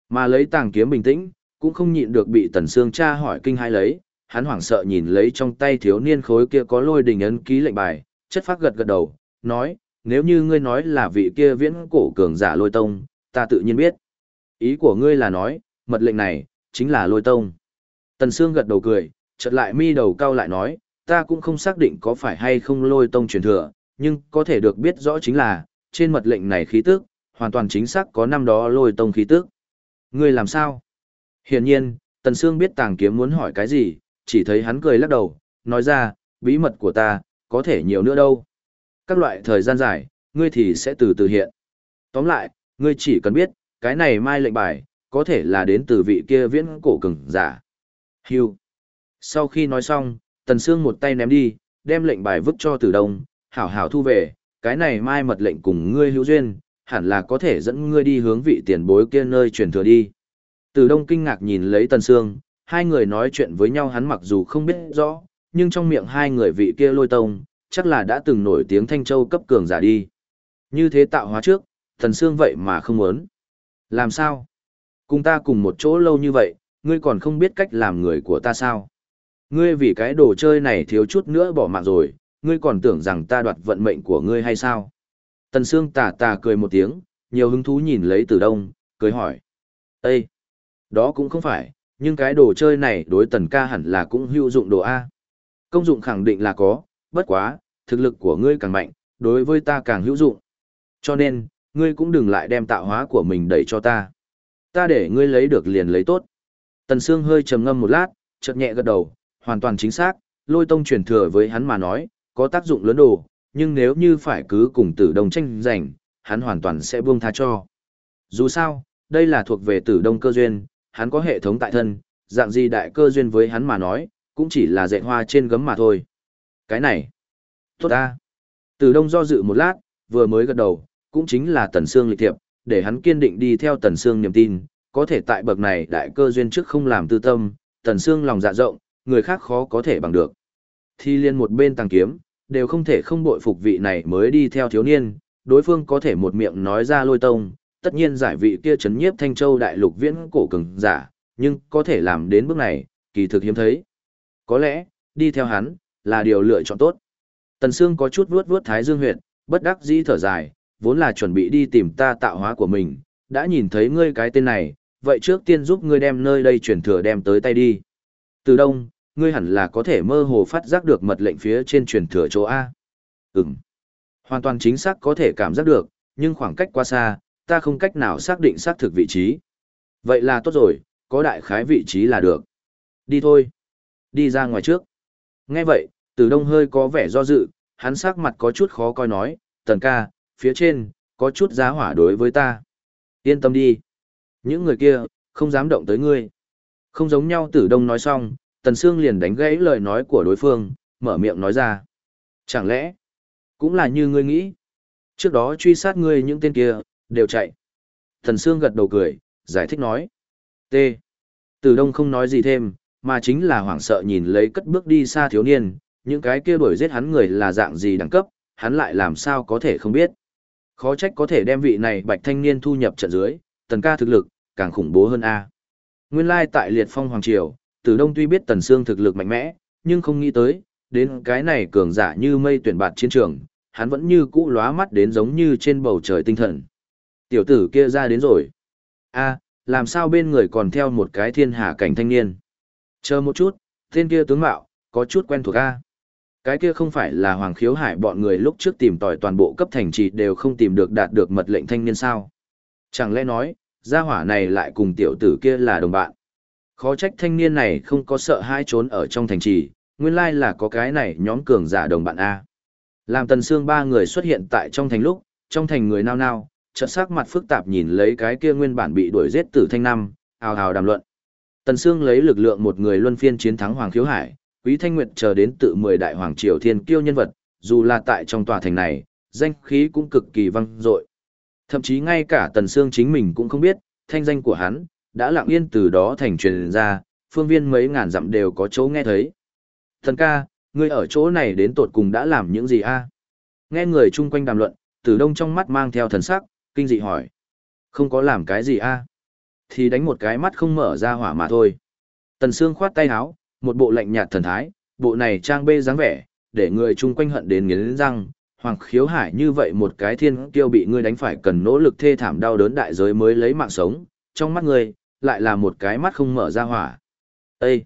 Mà lấy tàng kiếm bình tĩnh, cũng không nhịn được bị tần xương cha hỏi kinh hai lấy, hắn hoảng sợ nhìn lấy trong tay thiếu niên khối kia có lôi đình ấn ký lệnh bài, chất phát gật gật đầu, nói, nếu như ngươi nói là vị kia viễn cổ cường giả lôi tông, ta tự nhiên biết. Ý của ngươi là nói, mật lệnh này, chính là lôi tông. Tần Sương gật đầu cười, chợt lại mi đầu cao lại nói, ta cũng không xác định có phải hay không lôi tông truyền thừa, nhưng có thể được biết rõ chính là, trên mật lệnh này khí tức, hoàn toàn chính xác có năm đó lôi tông khí tức. Ngươi làm sao? Hiển nhiên, Tần Sương biết tàng kiếm muốn hỏi cái gì, chỉ thấy hắn cười lắc đầu, nói ra, bí mật của ta, có thể nhiều nữa đâu. Các loại thời gian dài, ngươi thì sẽ từ từ hiện. Tóm lại, ngươi chỉ cần biết, cái này mai lệnh bài, có thể là đến từ vị kia viễn cổ cường giả. Hưu. Sau khi nói xong, Tần Sương một tay ném đi, đem lệnh bài vứt cho Tử Đông, hảo hảo thu về, cái này mai mật lệnh cùng ngươi hữu duyên, hẳn là có thể dẫn ngươi đi hướng vị tiền bối kia nơi truyền thừa đi. Từ Đông kinh ngạc nhìn lấy Tần Sương, hai người nói chuyện với nhau hắn mặc dù không biết rõ, nhưng trong miệng hai người vị kia lôi tông, chắc là đã từng nổi tiếng Thanh Châu cấp cường giả đi. Như thế tạo hóa trước, Tần Sương vậy mà không muốn. Làm sao? Cùng ta cùng một chỗ lâu như vậy, ngươi còn không biết cách làm người của ta sao? Ngươi vì cái đồ chơi này thiếu chút nữa bỏ mạng rồi, ngươi còn tưởng rằng ta đoạt vận mệnh của ngươi hay sao? Tần Sương tà tà cười một tiếng, nhiều hứng thú nhìn lấy Tử Đông, cười hỏi. Ê! Đó cũng không phải, nhưng cái đồ chơi này đối tần ca hẳn là cũng hữu dụng đồ A. Công dụng khẳng định là có, bất quá, thực lực của ngươi càng mạnh, đối với ta càng hữu dụng. Cho nên, ngươi cũng đừng lại đem tạo hóa của mình đẩy cho ta. Ta để ngươi lấy được liền lấy tốt. Tần Sương hơi trầm ngâm một lát, chợt nhẹ gật đầu, hoàn toàn chính xác, lôi tông truyền thừa với hắn mà nói, có tác dụng lớn đồ, nhưng nếu như phải cứ cùng tử đông tranh giành, hắn hoàn toàn sẽ buông tha cho. Dù sao, đây là thuộc về tử đông cơ duyên, hắn có hệ thống tại thân, dạng gì đại cơ duyên với hắn mà nói, cũng chỉ là dạy hoa trên gấm mà thôi. Cái này, tốt ta. Tử đông do dự một lát, vừa mới gật đầu, cũng chính là tần xương lịch thiệp, để hắn kiên định đi theo tần xương niềm tin, có thể tại bậc này đại cơ duyên trước không làm tư tâm, tần xương lòng dạ rộng, người khác khó có thể bằng được. Thi liên một bên tăng kiếm, đều không thể không bội phục vị này mới đi theo thiếu niên, đối phương có thể một miệng nói ra lôi tông, tất nhiên giải vị kia chấn nhiếp thanh châu đại lục viễn cổ cường giả, nhưng có thể làm đến bước này, kỳ thực hiếm thấy. Có lẽ, đi theo hắn, là điều lựa chọn tốt. Tần Sương có chút vuốt vuốt thái dương huyệt, bất đắc dĩ thở dài, vốn là chuẩn bị đi tìm ta tạo hóa của mình, đã nhìn thấy ngươi cái tên này, vậy trước tiên giúp ngươi đem nơi đây chuyển thừa đem tới tay đi. Từ đông, ngươi hẳn là có thể mơ hồ phát giác được mật lệnh phía trên truyền thừa chỗ A. Ừm. Hoàn toàn chính xác có thể cảm giác được, nhưng khoảng cách quá xa, ta không cách nào xác định xác thực vị trí. Vậy là tốt rồi, có đại khái vị trí là được. Đi thôi. Đi ra ngoài trước. Nghe vậy, từ đông hơi có vẻ do dự, hắn sắc mặt có chút khó coi nói, tần ca, phía trên, có chút giá hỏa đối với ta. Yên tâm đi. Những người kia, không dám động tới ngươi. Không giống nhau tử đông nói xong, Tần Sương liền đánh gãy lời nói của đối phương, mở miệng nói ra. Chẳng lẽ, cũng là như ngươi nghĩ. Trước đó truy sát ngươi những tên kia, đều chạy. Tần Sương gật đầu cười, giải thích nói. T. Từ đông không nói gì thêm, mà chính là hoảng sợ nhìn lấy cất bước đi xa thiếu niên, những cái kia đuổi giết hắn người là dạng gì đẳng cấp, hắn lại làm sao có thể không biết. Khó trách có thể đem vị này bạch thanh niên thu nhập trận dưới, tần ca thực lực, càng khủng bố hơn A. Nguyên lai tại liệt phong hoàng triều, Tử Đông tuy biết Tần Sương thực lực mạnh mẽ, nhưng không nghĩ tới, đến cái này cường giả như mây tuyển bạt chiến trường, hắn vẫn như cũ lóa mắt đến giống như trên bầu trời tinh thần. Tiểu tử kia ra đến rồi. A, làm sao bên người còn theo một cái thiên hạ cảnh thanh niên? Chờ một chút, tên kia tướng mạo, có chút quen thuộc A. Cái kia không phải là Hoàng Khiếu Hải bọn người lúc trước tìm tòi toàn bộ cấp thành trì đều không tìm được đạt được mật lệnh thanh niên sao? Chẳng lẽ nói, gia hỏa này lại cùng tiểu tử kia là đồng bạn? Khó trách thanh niên này không có sợ hai trốn ở trong thành trì, nguyên lai là có cái này nhóm cường giả đồng bạn A. Làm tần xương ba người xuất hiện tại trong thành lúc, trong thành người nao nao, chợt sắc mặt phức tạp nhìn lấy cái kia nguyên bản bị đuổi giết tử thanh năm, ào ào đàm luận. Tần xương lấy lực lượng một người luân phiên chiến thắng Hoàng Khiếu Hải, Quý Thanh Nguyệt chờ đến tự mười đại hoàng triều thiên kiêu nhân vật, dù là tại trong tòa thành này, danh khí cũng cực kỳ vang dội. Thậm chí ngay cả Tần Sương chính mình cũng không biết, thanh danh của hắn đã lặng yên từ đó thành truyền ra, phương viên mấy ngàn dặm đều có chỗ nghe thấy. Thần ca, ngươi ở chỗ này đến tột cùng đã làm những gì a? Nghe người chung quanh đàm luận, Tử Đông trong mắt mang theo thần sắc, kinh dị hỏi. Không có làm cái gì a? Thì đánh một cái mắt không mở ra hỏa mà thôi. Tần Sương khoát tay áo, một bộ lạnh nhạt thần thái, bộ này trang bê dáng vẻ, để người chung quanh hận đến nghiến răng, hoàng khiếu hải như vậy một cái thiên kiêu bị ngươi đánh phải cần nỗ lực thê thảm đau đớn đại giới mới lấy mạng sống, trong mắt ngươi, lại là một cái mắt không mở ra hỏa. Ê!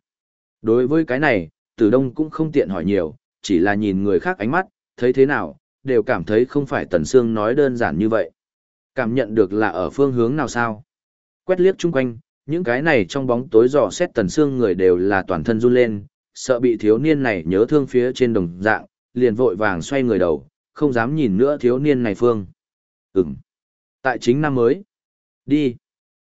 Đối với cái này, tử đông cũng không tiện hỏi nhiều, chỉ là nhìn người khác ánh mắt, thấy thế nào, đều cảm thấy không phải tần xương nói đơn giản như vậy. Cảm nhận được là ở phương hướng nào sao? Quét liếc chung quanh, những cái này trong bóng tối dò xét tần xương người đều là toàn thân run lên, sợ bị thiếu niên này nhớ thương phía trên đồng dạng, liền vội vàng xoay người đầu, không dám nhìn nữa thiếu niên này phương. Ừm. Tại chính năm mới. Đi.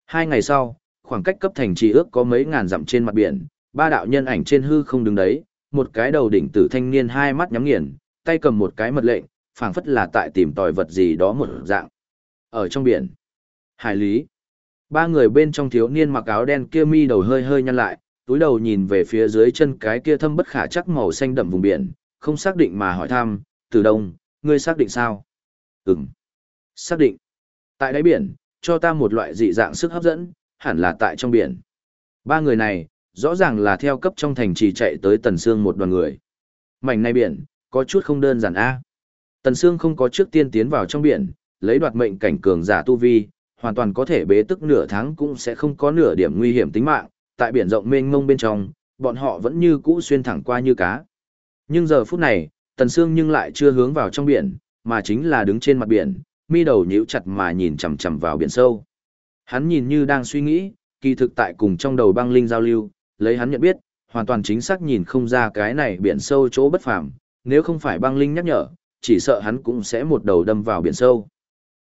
Hai ngày sau, khoảng cách cấp thành trì ước có mấy ngàn dặm trên mặt biển, ba đạo nhân ảnh trên hư không đứng đấy, một cái đầu đỉnh tử thanh niên hai mắt nhắm nghiền, tay cầm một cái mật lệnh, phảng phất là tại tìm tòi vật gì đó một dạng. Ở trong biển, hải lý, ba người bên trong thiếu niên mặc áo đen kia mi đầu hơi hơi nhăn lại, túi đầu nhìn về phía dưới chân cái kia thâm bất khả chắc màu xanh đậm vùng biển, không xác định mà hỏi thăm, từ đông, ngươi xác định sao? Ừm, xác định. Tại đáy biển, cho ta một loại dị dạng sức hấp dẫn, hẳn là tại trong biển. Ba người này, rõ ràng là theo cấp trong thành trì chạy tới Tần Sương một đoàn người. Mảnh này biển, có chút không đơn giản a. Tần Sương không có trước tiên tiến vào trong biển, lấy đoạt mệnh cảnh cường giả tu vi, hoàn toàn có thể bế tức nửa tháng cũng sẽ không có nửa điểm nguy hiểm tính mạng, tại biển rộng mênh mông bên trong, bọn họ vẫn như cũ xuyên thẳng qua như cá. Nhưng giờ phút này, Tần Sương nhưng lại chưa hướng vào trong biển, mà chính là đứng trên mặt biển, mi đầu nhíu chặt mà nhìn chằm chằm vào biển sâu. Hắn nhìn như đang suy nghĩ, kỳ thực tại cùng trong đầu băng linh giao lưu, lấy hắn nhận biết, hoàn toàn chính xác nhìn không ra cái này biển sâu chỗ bất phàm, nếu không phải băng linh nhắc nhở, chỉ sợ hắn cũng sẽ một đầu đâm vào biển sâu.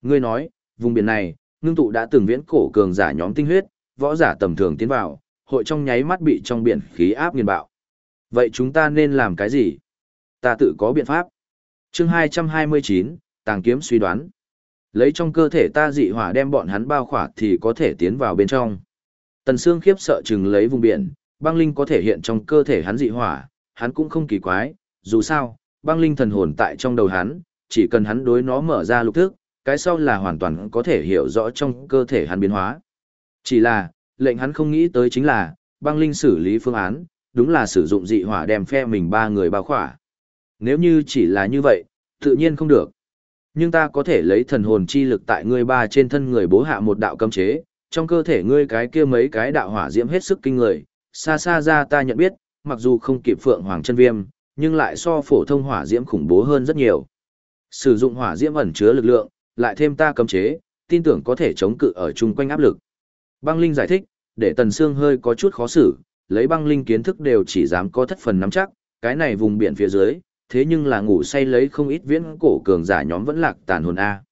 Ngươi nói, vùng biển này, ngưng tụ đã từng viễn cổ cường giả nhóm tinh huyết, võ giả tầm thường tiến vào, hội trong nháy mắt bị trong biển khí áp nghiền bạo. Vậy chúng ta nên làm cái gì? Ta tự có biện pháp. Chương 229, Tàng kiếm suy đoán. Lấy trong cơ thể ta dị hỏa đem bọn hắn bao khỏa thì có thể tiến vào bên trong. Tần Sương khiếp sợ chừng lấy vùng biển, băng linh có thể hiện trong cơ thể hắn dị hỏa, hắn cũng không kỳ quái, dù sao, băng linh thần hồn tại trong đầu hắn, chỉ cần hắn đối nó mở ra lục thức, cái sau là hoàn toàn có thể hiểu rõ trong cơ thể hắn biến hóa. Chỉ là, lệnh hắn không nghĩ tới chính là, băng linh xử lý phương án, đúng là sử dụng dị hỏa đem phe mình ba người bao khỏa. Nếu như chỉ là như vậy, tự nhiên không được. Nhưng ta có thể lấy thần hồn chi lực tại ngươi ba trên thân người bố hạ một đạo cấm chế, trong cơ thể ngươi cái kia mấy cái đạo hỏa diễm hết sức kinh người, xa xa ra ta nhận biết, mặc dù không kịp phượng hoàng chân viêm, nhưng lại so phổ thông hỏa diễm khủng bố hơn rất nhiều. Sử dụng hỏa diễm ẩn chứa lực lượng, lại thêm ta cấm chế, tin tưởng có thể chống cự ở chung quanh áp lực. Băng Linh giải thích, để Tần Sương hơi có chút khó xử, lấy băng linh kiến thức đều chỉ dám có thất phần nắm chắc, cái này vùng biển phía dưới, thế nhưng là ngủ say lấy không ít viễn cổ cường giả nhóm vẫn lạc tàn hồn A.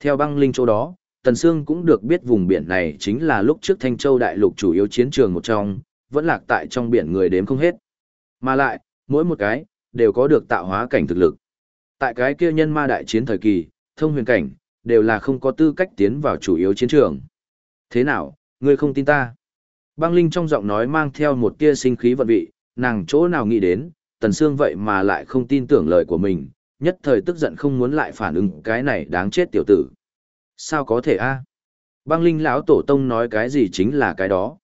Theo băng linh chỗ đó, Tần Sương cũng được biết vùng biển này chính là lúc trước Thanh Châu đại lục chủ yếu chiến trường một trong, vẫn lạc tại trong biển người đếm không hết. Mà lại, mỗi một cái, đều có được tạo hóa cảnh thực lực. Tại cái kia nhân ma đại chiến thời kỳ, thông huyền cảnh, đều là không có tư cách tiến vào chủ yếu chiến trường. Thế nào, ngươi không tin ta? Băng Linh trong giọng nói mang theo một tia sinh khí vận vị, nàng chỗ nào nghĩ đến, Tần Sương vậy mà lại không tin tưởng lời của mình, nhất thời tức giận không muốn lại phản ứng cái này đáng chết tiểu tử. Sao có thể a? À? Băng Linh lão tổ tông nói cái gì chính là cái đó.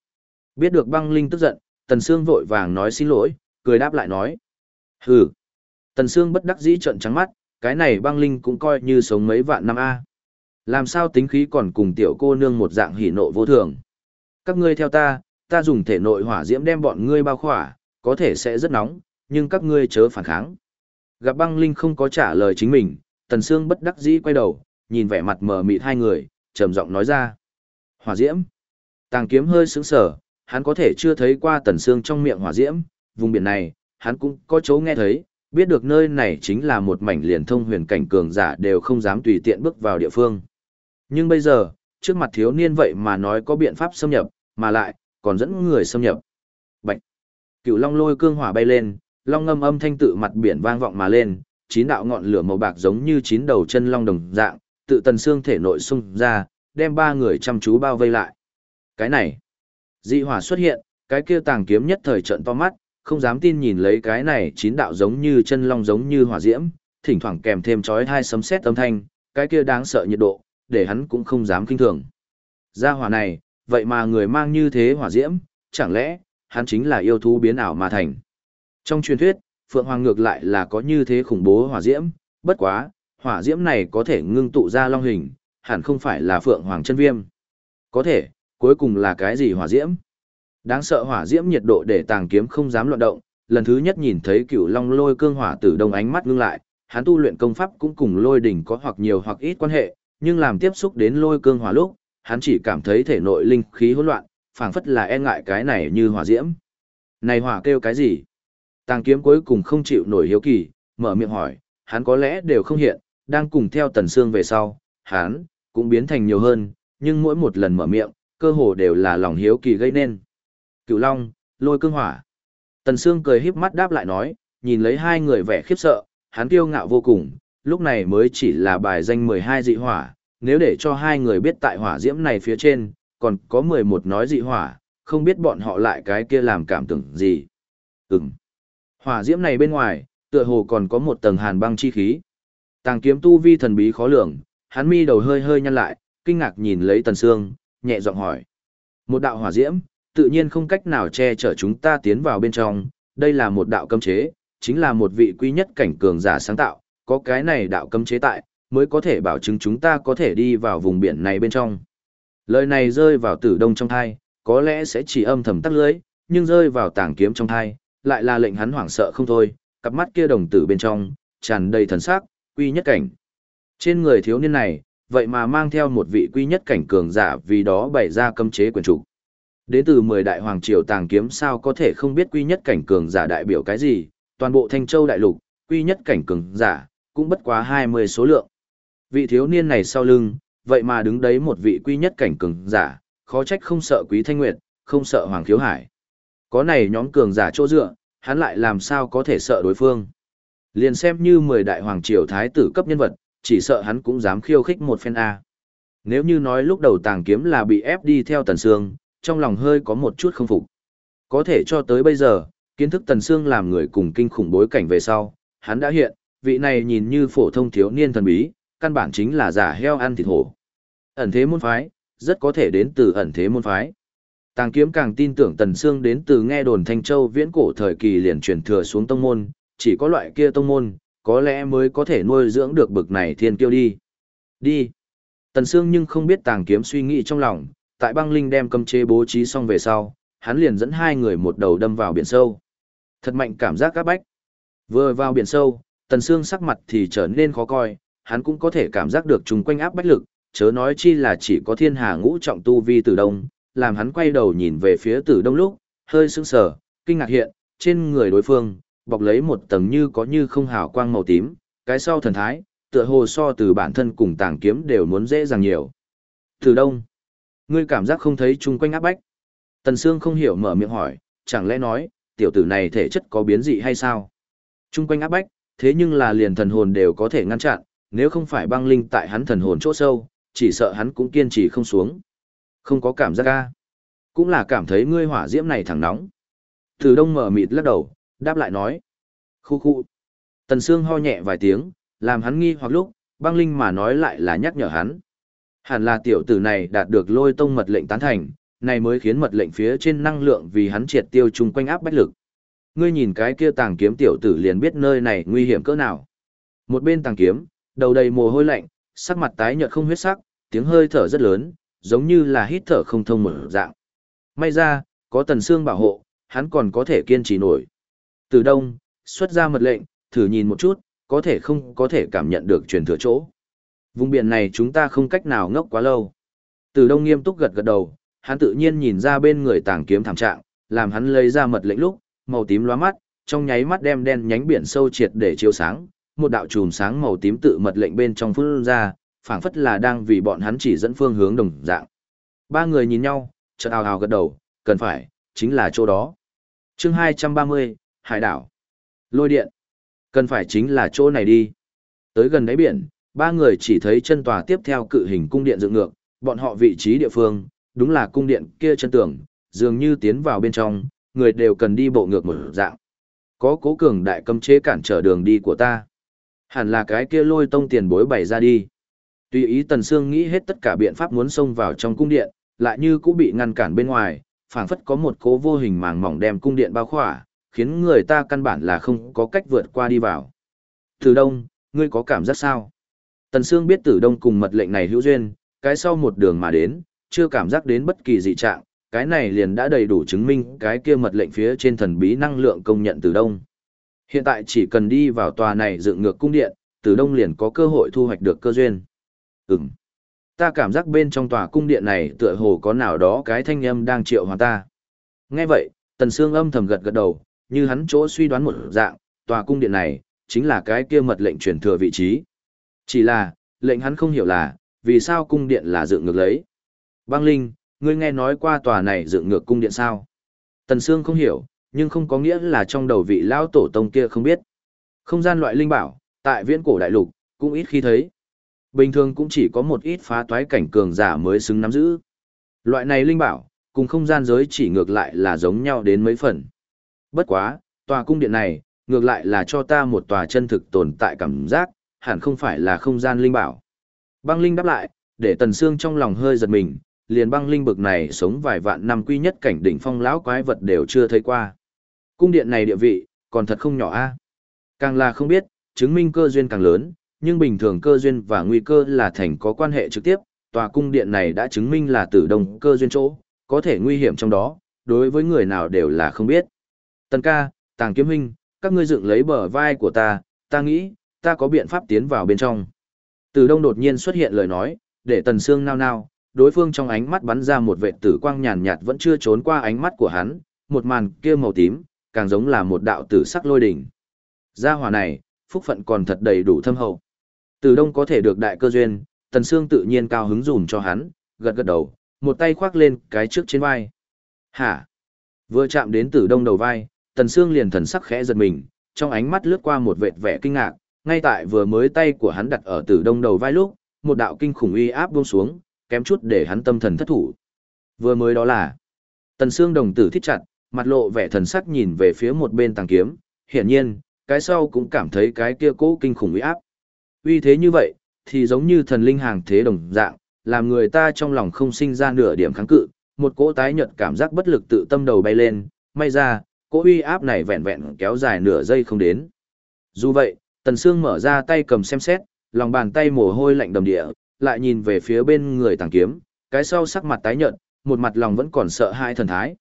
Biết được Băng Linh tức giận, Tần Sương vội vàng nói xin lỗi, cười đáp lại nói. Hừ. Tần Sương bất đắc dĩ trợn trắng mắt, cái này Băng Linh cũng coi như sống mấy vạn năm a. À? Làm sao tính khí còn cùng tiểu cô nương một dạng hỉ nộ vô thường. Các ngươi theo ta, ta dùng thể nội hỏa diễm đem bọn ngươi bao khỏa, có thể sẽ rất nóng, nhưng các ngươi chớ phản kháng. Gặp băng linh không có trả lời chính mình, tần sương bất đắc dĩ quay đầu, nhìn vẻ mặt mờ mịt hai người, trầm giọng nói ra. Hỏa diễm. Tàng kiếm hơi sững sờ, hắn có thể chưa thấy qua tần sương trong miệng hỏa diễm, vùng biển này, hắn cũng có chỗ nghe thấy, biết được nơi này chính là một mảnh liền thông huyền cảnh cường giả đều không dám tùy tiện bước vào địa phương. Nhưng bây giờ, trước mặt thiếu niên vậy mà nói có biện pháp xâm nhập, mà lại, còn dẫn người xâm nhập. Bạch! Cựu long lôi cương hỏa bay lên, long ngâm âm thanh tự mặt biển vang vọng mà lên, chín đạo ngọn lửa màu bạc giống như chín đầu chân long đồng dạng, tự tần xương thể nội xung ra, đem ba người chăm chú bao vây lại. Cái này, dị hỏa xuất hiện, cái kia tàng kiếm nhất thời trận to mắt, không dám tin nhìn lấy cái này chín đạo giống như chân long giống như hỏa diễm, thỉnh thoảng kèm thêm chói hai sấm sét âm thanh, cái kia đáng sợ nhiệt độ, để hắn cũng không dám kinh thường. Gia hỏa này, vậy mà người mang như thế hỏa diễm, chẳng lẽ, hắn chính là yêu thú biến ảo mà thành. Trong truyền thuyết, Phượng Hoàng ngược lại là có như thế khủng bố hỏa diễm, bất quá, hỏa diễm này có thể ngưng tụ ra long hình, hẳn không phải là Phượng Hoàng chân viêm. Có thể, cuối cùng là cái gì hỏa diễm? Đáng sợ hỏa diễm nhiệt độ để tàng kiếm không dám loạn động, lần thứ nhất nhìn thấy cựu long lôi cương hỏa tử đông ánh mắt ngưng lại, hắn tu luyện công pháp cũng cùng lôi đỉnh có hoặc nhiều hoặc ít quan hệ, nhưng làm tiếp xúc đến lôi cương hỏa lúc, hắn chỉ cảm thấy thể nội linh khí hỗn loạn, phảng phất là e ngại cái này như hỏa diễm. Này hỏa kêu cái gì? Tàng kiếm cuối cùng không chịu nổi hiếu kỳ, mở miệng hỏi, hắn có lẽ đều không hiện, đang cùng theo tần xương về sau, hắn cũng biến thành nhiều hơn, nhưng mỗi một lần mở miệng, cơ hồ đều là lòng hiếu kỳ gây nên. Cửu Long, lôi cương hỏa. Tần Sương cười híp mắt đáp lại nói, nhìn lấy hai người vẻ khiếp sợ, hắn kiêu ngạo vô cùng, lúc này mới chỉ là bài danh 12 dị hỏa, nếu để cho hai người biết tại hỏa diễm này phía trên, còn có 11 nói dị hỏa, không biết bọn họ lại cái kia làm cảm tưởng gì. Ừm. Hỏa diễm này bên ngoài, tựa hồ còn có một tầng hàn băng chi khí. Tàng kiếm tu vi thần bí khó lường, hắn mi đầu hơi hơi nhăn lại, kinh ngạc nhìn lấy Tần Sương, nhẹ giọng hỏi. Một đạo hỏa diễm, tự nhiên không cách nào che chở chúng ta tiến vào bên trong, đây là một đạo cấm chế, chính là một vị quý nhất cảnh cường giả sáng tạo, có cái này đạo cấm chế tại, mới có thể bảo chứng chúng ta có thể đi vào vùng biển này bên trong. Lời này rơi vào tử đông trong thai, có lẽ sẽ chỉ âm thầm tắt lưới, nhưng rơi vào tảng kiếm trong thai, lại là lệnh hắn hoảng sợ không thôi, cặp mắt kia đồng tử bên trong, tràn đầy thần sắc, quy nhất cảnh. Trên người thiếu niên này, vậy mà mang theo một vị quy nhất cảnh cường giả vì đó bày ra cấm chế quyền chủ. Đến từ 10 đại hoàng triều tàng kiếm sao có thể không biết quy nhất cảnh cường giả đại biểu cái gì, toàn bộ Thanh Châu đại lục, quy nhất cảnh cường giả, cũng bất quá 20 số lượng. Vị thiếu niên này sau lưng, vậy mà đứng đấy một vị quy nhất cảnh cường giả, khó trách không sợ quý thanh nguyệt, không sợ hoàng thiếu hải. Có này nhóm cường giả chỗ dựa, hắn lại làm sao có thể sợ đối phương. Liền xem như 10 đại hoàng triều thái tử cấp nhân vật, chỉ sợ hắn cũng dám khiêu khích một phen A. Nếu như nói lúc đầu tàng kiếm là bị ép đi theo tần sương, trong lòng hơi có một chút không phục. Có thể cho tới bây giờ, kiến thức tần sương làm người cùng kinh khủng bối cảnh về sau, hắn đã hiện, vị này nhìn như phổ thông thiếu niên thần bí, căn bản chính là giả heo ăn thịt hổ. Ẩn thế môn phái, rất có thể đến từ ẩn thế môn phái. Tàng kiếm càng tin tưởng Tần Sương đến từ nghe đồn Thanh Châu viễn cổ thời kỳ liền truyền thừa xuống tông môn, chỉ có loại kia tông môn, có lẽ mới có thể nuôi dưỡng được bực này thiên kiêu đi. Đi. Tần Sương nhưng không biết tàng kiếm suy nghĩ trong lòng, tại băng linh đem cầm chế bố trí xong về sau, hắn liền dẫn hai người một đầu đâm vào biển sâu. Thật mạnh cảm giác các bách. Vừa vào biển sâu, Tần Sương sắc mặt thì trở nên khó coi, hắn cũng có thể cảm giác được chung quanh áp bách lực, chớ nói chi là chỉ có thiên hà ngũ trọng tu vi tử đông, làm hắn quay đầu nhìn về phía tử đông lúc, hơi sững sờ, kinh ngạc hiện, trên người đối phương, bọc lấy một tầng như có như không hào quang màu tím, cái sau thần thái, tựa hồ so từ bản thân cùng tàng kiếm đều muốn dễ dàng nhiều. Tử đông, ngươi cảm giác không thấy chung quanh áp bách. Tần Sương không hiểu mở miệng hỏi, chẳng lẽ nói, tiểu tử này thể chất có biến dị hay sao? Chung quanh áp bách, thế nhưng là liền thần hồn đều có thể ngăn chặn, nếu không phải băng linh tại hắn thần hồn chỗ sâu, chỉ sợ hắn cũng kiên trì không xuống. Không có cảm giác ga. Cũng là cảm thấy ngươi hỏa diễm này thẳng nóng. Từ đông mở mịt lắc đầu, đáp lại nói. Khu khu. Tần Sương ho nhẹ vài tiếng, làm hắn nghi hoặc lúc, băng linh mà nói lại là nhắc nhở hắn. Hẳn là tiểu tử này đạt được lôi tông mật lệnh tán thành, này mới khiến mật lệnh phía trên năng lượng vì hắn triệt tiêu chung quanh áp bách lực. Ngươi nhìn cái kia tàng kiếm tiểu tử liền biết nơi này nguy hiểm cỡ nào. Một bên tàng kiếm, đầu đầy mồ hôi lạnh, sắc mặt tái nhợt không huyết sắc, tiếng hơi thở rất lớn, giống như là hít thở không thông một dạng. May ra, có tần xương bảo hộ, hắn còn có thể kiên trì nổi. Từ đông, xuất ra mật lệnh, thử nhìn một chút, có thể không có thể cảm nhận được truyền thừa chỗ. Vùng biển này chúng ta không cách nào ngốc quá lâu. Từ đông nghiêm túc gật gật đầu, hắn tự nhiên nhìn ra bên người tàng kiếm thảm trạng, làm hắn lấy ra mật lệnh lúc, màu tím lóa mắt, trong nháy mắt đem đen nhánh biển sâu triệt để chiếu sáng, một đạo chùm sáng màu tím tự mật lệnh bên trong phun ra, phảng phất là đang vì bọn hắn chỉ dẫn phương hướng đồng dạng. Ba người nhìn nhau, chợt ào ào gật đầu, cần phải, chính là chỗ đó. Chương 230, Hải đảo. Lôi điện. Cần phải chính là chỗ này đi. Tới gần đáy biển, ba người chỉ thấy chân tòa tiếp theo cự hình cung điện dựng ngược, bọn họ vị trí địa phương, đúng là cung điện kia chân tường, dường như tiến vào bên trong, người đều cần đi bộ ngược một dạng. Có cố cường đại cấm chế cản trở đường đi của ta. Hẳn là cái kia lôi tông tiền bối bày ra đi. Tùy ý Tần Sương nghĩ hết tất cả biện pháp muốn xông vào trong cung điện, lại như cũng bị ngăn cản bên ngoài, phảng phất có một cố vô hình màng mỏng đem cung điện bao khỏa, khiến người ta căn bản là không có cách vượt qua đi vào. Tử Đông, ngươi có cảm giác sao? Tần Sương biết Tử Đông cùng mật lệnh này hữu duyên, cái sau một đường mà đến, chưa cảm giác đến bất kỳ dị trạng, cái này liền đã đầy đủ chứng minh cái kia mật lệnh phía trên thần bí năng lượng công nhận Tử Đông. Hiện tại chỉ cần đi vào tòa này dựng ngược cung điện, Tử Đông liền có cơ hội thu hoạch được cơ duyên. Ừm. Ta cảm giác bên trong tòa cung điện này tựa hồ có nào đó cái thanh âm đang triệu hòa ta. Nghe vậy, Tần Sương âm thầm gật gật đầu, như hắn chỗ suy đoán một dạng, tòa cung điện này, chính là cái kia mật lệnh truyền thừa vị trí. Chỉ là, lệnh hắn không hiểu là, vì sao cung điện là dựng ngược lấy. Băng Linh, ngươi nghe nói qua tòa này dựng ngược cung điện sao? Tần Sương không hiểu, nhưng không có nghĩa là trong đầu vị lão tổ tông kia không biết. Không gian loại linh bảo, tại viễn cổ đại lục, cũng ít khi thấy. Bình thường cũng chỉ có một ít phá toái cảnh cường giả mới xứng nắm giữ. Loại này linh bảo, cùng không gian giới chỉ ngược lại là giống nhau đến mấy phần. Bất quá, tòa cung điện này, ngược lại là cho ta một tòa chân thực tồn tại cảm giác, hẳn không phải là không gian linh bảo. Băng linh đáp lại, để tần xương trong lòng hơi giật mình, liền băng linh bực này sống vài vạn năm quy nhất cảnh đỉnh phong lão quái vật đều chưa thấy qua. Cung điện này địa vị, còn thật không nhỏ a. Càng là không biết, chứng minh cơ duyên càng lớn, nhưng bình thường cơ duyên và nguy cơ là thành có quan hệ trực tiếp, tòa cung điện này đã chứng minh là tử đồng cơ duyên chỗ, có thể nguy hiểm trong đó, đối với người nào đều là không biết. Tần ca, tàng kiếm huynh, các ngươi dựng lấy bờ vai của ta, ta nghĩ, ta có biện pháp tiến vào bên trong. Từ đông đột nhiên xuất hiện lời nói, để tần xương nao nao, đối phương trong ánh mắt bắn ra một vệ tử quang nhàn nhạt vẫn chưa trốn qua ánh mắt của hắn, một màn kia màu tím, càng giống là một đạo tử sắc lôi đỉnh. Gia hỏa này, phúc phận còn thật đầy đủ thâm hậu. Từ đông có thể được đại cơ duyên, tần xương tự nhiên cao hứng dùm cho hắn, gật gật đầu, một tay khoác lên cái trước trên vai. Hả? Vừa chạm đến tử đông đầu vai, tần xương liền thần sắc khẽ giật mình, trong ánh mắt lướt qua một vệt vẻ kinh ngạc, ngay tại vừa mới tay của hắn đặt ở tử đông đầu vai lúc, một đạo kinh khủng uy áp buông xuống, kém chút để hắn tâm thần thất thủ. Vừa mới đó là, tần xương đồng tử thít chặt, mặt lộ vẻ thần sắc nhìn về phía một bên tàng kiếm, hiển nhiên, cái sau cũng cảm thấy cái kia cố kinh khủng uy áp. Uy thế như vậy, thì giống như thần linh hàng thế đồng dạng, làm người ta trong lòng không sinh ra nửa điểm kháng cự, một cỗ tái nhợt cảm giác bất lực tự tâm đầu bay lên, may ra, cỗ uy áp này vẹn vẹn kéo dài nửa giây không đến. Dù vậy, Tần Sương mở ra tay cầm xem xét, lòng bàn tay mồ hôi lạnh đầm địa, lại nhìn về phía bên người tàng kiếm, cái sau sắc mặt tái nhợt, một mặt lòng vẫn còn sợ hãi thần thái.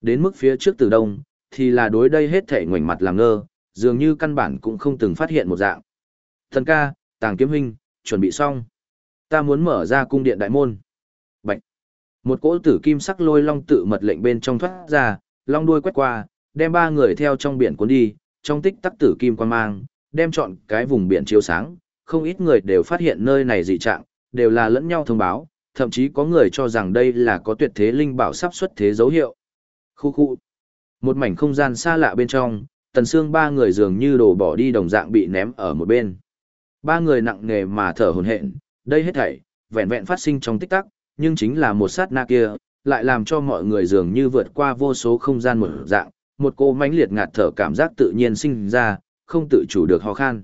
Đến mức phía trước từ đông, thì là đối đây hết thể ngoảnh mặt làm ngơ, dường như căn bản cũng không từng phát hiện một dạng. Thần ca, tàng kiếm huynh, chuẩn bị xong. Ta muốn mở ra cung điện đại môn. Bạch. Một cỗ tử kim sắc lôi long tự mật lệnh bên trong thoát ra, long đuôi quét qua, đem ba người theo trong biển cuốn đi, trong tích tắc tử kim quan mang, đem chọn cái vùng biển chiếu sáng, không ít người đều phát hiện nơi này dị trạng, đều là lẫn nhau thông báo, thậm chí có người cho rằng đây là có tuyệt thế linh bảo sắp xuất thế dấu hiệu. Khu khu. Một mảnh không gian xa lạ bên trong, tần xương ba người dường như đồ bỏ đi đồng dạng bị ném ở một bên. Ba người nặng nề mà thở hổn hển, đây hết thảy, vẹn vẹn phát sinh trong tích tắc, nhưng chính là một sát na kia, lại làm cho mọi người dường như vượt qua vô số không gian một dạng, một cô mãnh liệt ngạt thở cảm giác tự nhiên sinh ra, không tự chủ được ho khan.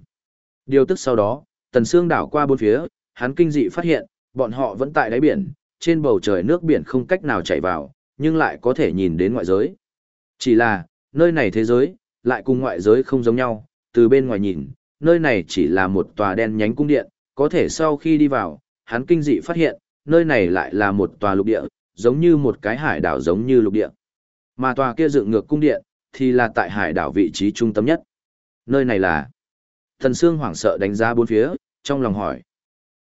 Điều tức sau đó, tần xương đảo qua bốn phía, hắn kinh dị phát hiện, bọn họ vẫn tại đáy biển, trên bầu trời nước biển không cách nào chảy vào, nhưng lại có thể nhìn đến ngoại giới. Chỉ là, nơi này thế giới, lại cùng ngoại giới không giống nhau, từ bên ngoài nhìn, nơi này chỉ là một tòa đen nhánh cung điện, có thể sau khi đi vào, hắn kinh dị phát hiện, nơi này lại là một tòa lục địa, giống như một cái hải đảo giống như lục địa. Mà tòa kia dựng ngược cung điện, thì là tại hải đảo vị trí trung tâm nhất. Nơi này là... Thần Sương hoảng sợ đánh giá bốn phía, trong lòng hỏi.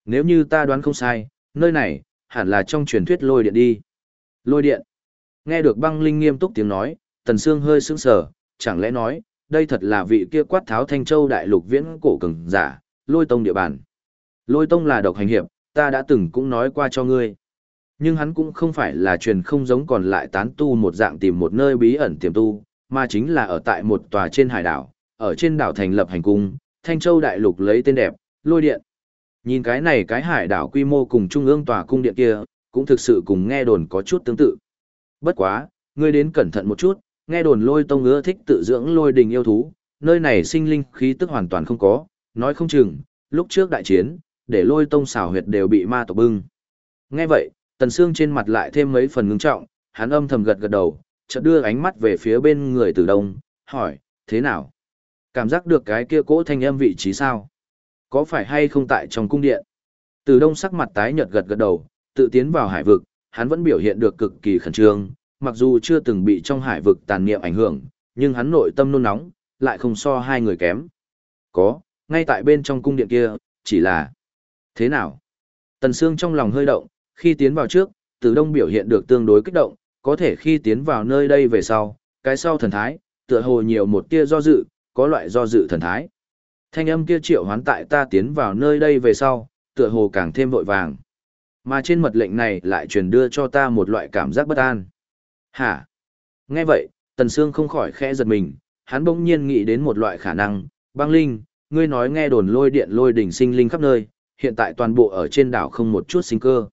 Nếu như ta đoán không sai, nơi này, hẳn là trong truyền thuyết lôi điện đi. Lôi điện. Nghe được băng linh nghiêm túc tiếng nói, Tần Sương hơi sững sờ, chẳng lẽ nói, đây thật là vị kia quát tháo thanh châu đại lục viễn cổ cường giả, lôi tông địa bàn. Lôi tông là độc hành hiệp, ta đã từng cũng nói qua cho ngươi. Nhưng hắn cũng không phải là truyền không giống còn lại tán tu một dạng tìm một nơi bí ẩn tiềm tu, mà chính là ở tại một tòa trên hải đảo, ở trên đảo thành lập hành cung, Thanh Châu đại lục lấy tên đẹp, lôi điện. Nhìn cái này cái hải đảo quy mô cùng trung ương tòa cung điện kia, cũng thực sự cùng nghe đồn có chút tương tự. Bất quá, ngươi đến cẩn thận một chút, nghe đồn lôi tông ưa thích tự dưỡng lôi đình yêu thú, nơi này sinh linh khí tức hoàn toàn không có, nói không chừng, lúc trước đại chiến, để lôi tông xảo huyệt đều bị ma tộc bưng. Nghe vậy, tần xương trên mặt lại thêm mấy phần ngưng trọng, hắn âm thầm gật gật đầu, chợt đưa ánh mắt về phía bên người tử đông, hỏi, thế nào? Cảm giác được cái kia cỗ thanh âm vị trí sao? Có phải hay không tại trong cung điện? Tử đông sắc mặt tái nhợt gật gật đầu, tự tiến vào hải vực, hắn vẫn biểu hiện được cực kỳ khẩn trương, mặc dù chưa từng bị trong hải vực tàn niệm ảnh hưởng, nhưng hắn nội tâm nôn nóng, lại không so hai người kém. Có, ngay tại bên trong cung điện kia, chỉ là... Thế nào? Tần Sương trong lòng hơi động, khi tiến vào trước, từ Đông biểu hiện được tương đối kích động, có thể khi tiến vào nơi đây về sau, cái sau thần thái, tựa hồ nhiều một tia do dự, có loại do dự thần thái. Thanh âm kia triệu hoán tại ta tiến vào nơi đây về sau, tựa hồ càng thêm vội vàng. Mà trên mật lệnh này lại truyền đưa cho ta một loại cảm giác bất an. Hả? Nghe vậy, Tần Sương không khỏi khẽ giật mình, hắn bỗng nhiên nghĩ đến một loại khả năng, băng linh, ngươi nói nghe đồn lôi điện lôi đỉnh sinh linh khắp nơi, hiện tại toàn bộ ở trên đảo không một chút sinh cơ.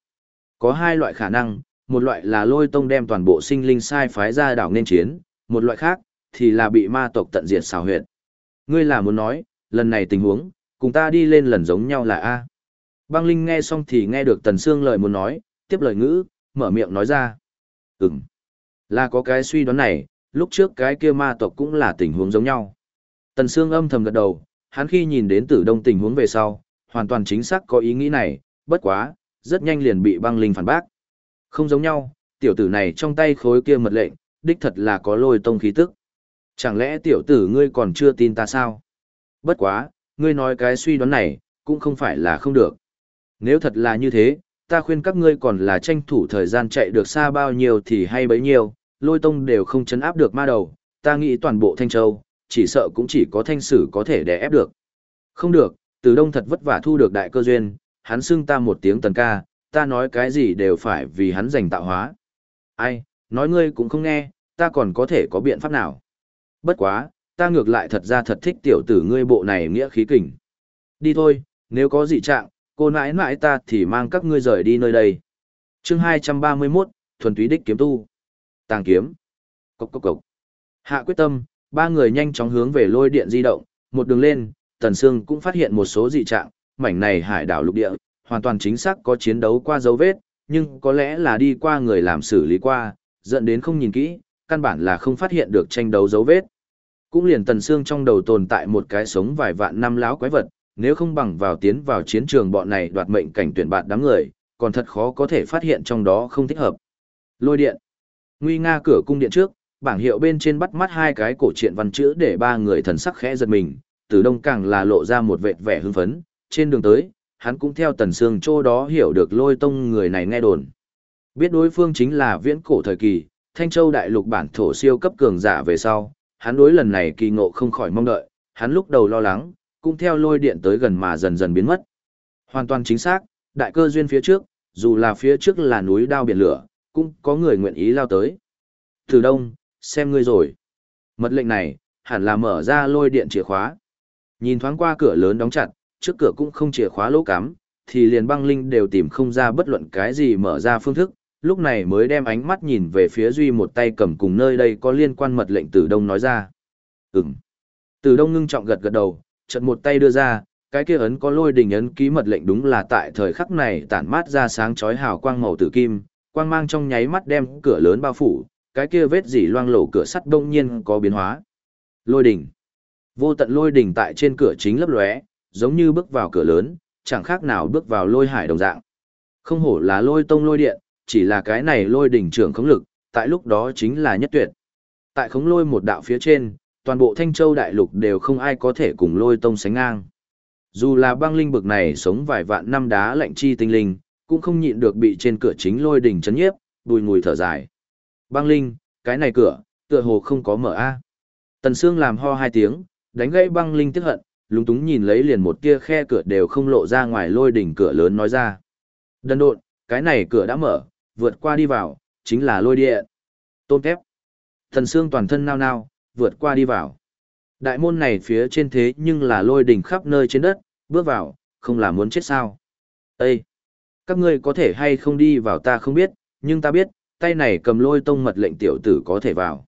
Có hai loại khả năng, một loại là lôi tông đem toàn bộ sinh linh sai phái ra đảo nên chiến, một loại khác, thì là bị ma tộc tận diệt xào huyệt. Ngươi là muốn nói, lần này tình huống, cùng ta đi lên lần giống nhau là A. Băng Linh nghe xong thì nghe được Tần Sương lời muốn nói, tiếp lời ngữ, mở miệng nói ra. Ừm, là có cái suy đoán này, lúc trước cái kia ma tộc cũng là tình huống giống nhau. Tần Sương âm thầm gật đầu, hắn khi nhìn đến tử đông tình huống về sau, hoàn toàn chính xác có ý nghĩ này, bất quá, rất nhanh liền bị băng linh phản bác. Không giống nhau, tiểu tử này trong tay khối kia mật lệnh, đích thật là có lôi tông khí tức. Chẳng lẽ tiểu tử ngươi còn chưa tin ta sao? Bất quá, ngươi nói cái suy đoán này, cũng không phải là không được. Nếu thật là như thế, ta khuyên các ngươi còn là tranh thủ thời gian chạy được xa bao nhiêu thì hay bấy nhiêu, lôi tông đều không chấn áp được ma đầu, ta nghĩ toàn bộ Thanh Châu, chỉ sợ cũng chỉ có thanh sử có thể đè ép được. Không được, từ đông thật vất vả thu được đại cơ duyên, hắn xưng ta một tiếng tần ca, ta nói cái gì đều phải vì hắn giành tạo hóa. Ai, nói ngươi cũng không nghe, ta còn có thể có biện pháp nào. Bất quá, ta ngược lại thật ra thật thích tiểu tử ngươi bộ này nghĩa khí kình. Đi thôi, nếu có gì trạng, cô nãi nãi ta thì mang các ngươi rời đi nơi đây. chương 231, thuần túy đích kiếm tu. Tàng kiếm. Cốc cốc cốc. Hạ quyết tâm, ba người nhanh chóng hướng về lôi điện di động, một đường lên, Tần Sương cũng phát hiện một số dị trạng, mảnh này hải đảo lục địa, hoàn toàn chính xác có chiến đấu qua dấu vết, nhưng có lẽ là đi qua người làm xử lý qua, dẫn đến không nhìn kỹ, căn bản là không phát hiện được tranh đấu dấu vết. Cũng liền Tần Sương trong đầu tồn tại một cái sống vài vạn năm láo quái vật, nếu không bằng vào tiến vào chiến trường bọn này đoạt mệnh cảnh tuyển bạn đám người, còn thật khó có thể phát hiện trong đó không thích hợp. Lôi điện. Nguy nga cửa cung điện trước, bảng hiệu bên trên bắt mắt hai cái cổ truyện văn chữ để ba người thần sắc khẽ giật mình, từ đông càng là lộ ra một vệt vẻ hưng phấn, trên đường tới, hắn cũng theo tần sương chỗ đó hiểu được lôi tông người này nghe đồn. Biết đối phương chính là viễn cổ thời kỳ, Thanh Châu đại lục bản thổ siêu cấp cường giả về sau, hắn đối lần này kỳ ngộ không khỏi mong đợi, hắn lúc đầu lo lắng, cũng theo lôi điện tới gần mà dần dần biến mất. Hoàn toàn chính xác, đại cơ duyên phía trước, dù là phía trước là núi đao biển lửa, cũng có người nguyện ý lao tới. Từ đông, xem ngươi rồi. Mật lệnh này, hẳn là mở ra lôi điện chìa khóa. Nhìn thoáng qua cửa lớn đóng chặt, trước cửa cũng không chìa khóa lỗ cắm, thì liền băng linh đều tìm không ra bất luận cái gì mở ra phương thức, lúc này mới đem ánh mắt nhìn về phía Duy một tay cầm cùng nơi đây có liên quan mật lệnh Tử Đông nói ra. Ừm. Tử Đông ngưng trọng gật gật đầu, chợt một tay đưa ra, cái kia ấn có lôi đình ấn ký mật lệnh đúng là tại thời khắc này tản mát ra sáng chói hào quang màu tử kim, quang mang trong nháy mắt đem cửa lớn bao phủ, cái kia vết dỉ loang lổ cửa sắt đông nhiên có biến hóa. Lôi đỉnh. Vô tận lôi đỉnh tại trên cửa chính lấp lóe, giống như bước vào cửa lớn, chẳng khác nào bước vào lôi hải đồng dạng. Không hổ là lôi tông lôi điện, chỉ là cái này lôi đỉnh trưởng khống lực, tại lúc đó chính là nhất tuyệt. Tại khống lôi một đạo phía trên, toàn bộ Thanh Châu đại lục đều không ai có thể cùng lôi tông sánh ngang. Dù là băng linh bực này sống vài vạn năm đá lạnh chi tinh linh, cũng không nhịn được bị trên cửa chính lôi đỉnh chấn nhiếp, bùi ngùi thở dài. Băng linh, cái này cửa, tựa hồ không có mở a. Tần Sương làm ho hai tiếng, đánh gãy băng linh tức hận, lúng túng nhìn lấy liền một tia khe cửa đều không lộ ra ngoài lôi đỉnh cửa lớn nói ra. Đần độn, cái này cửa đã mở, vượt qua đi vào, chính là lôi địa. Tôn kép. tần xương toàn thân nao nao, vượt qua đi vào. Đại môn này phía trên thế nhưng là lôi đỉnh khắp nơi trên đất, bước vào, không là muốn chết sao. Ê! Các ngươi có thể hay không đi vào ta không biết, nhưng ta biết, tay này cầm lôi tông mật lệnh tiểu tử có thể vào.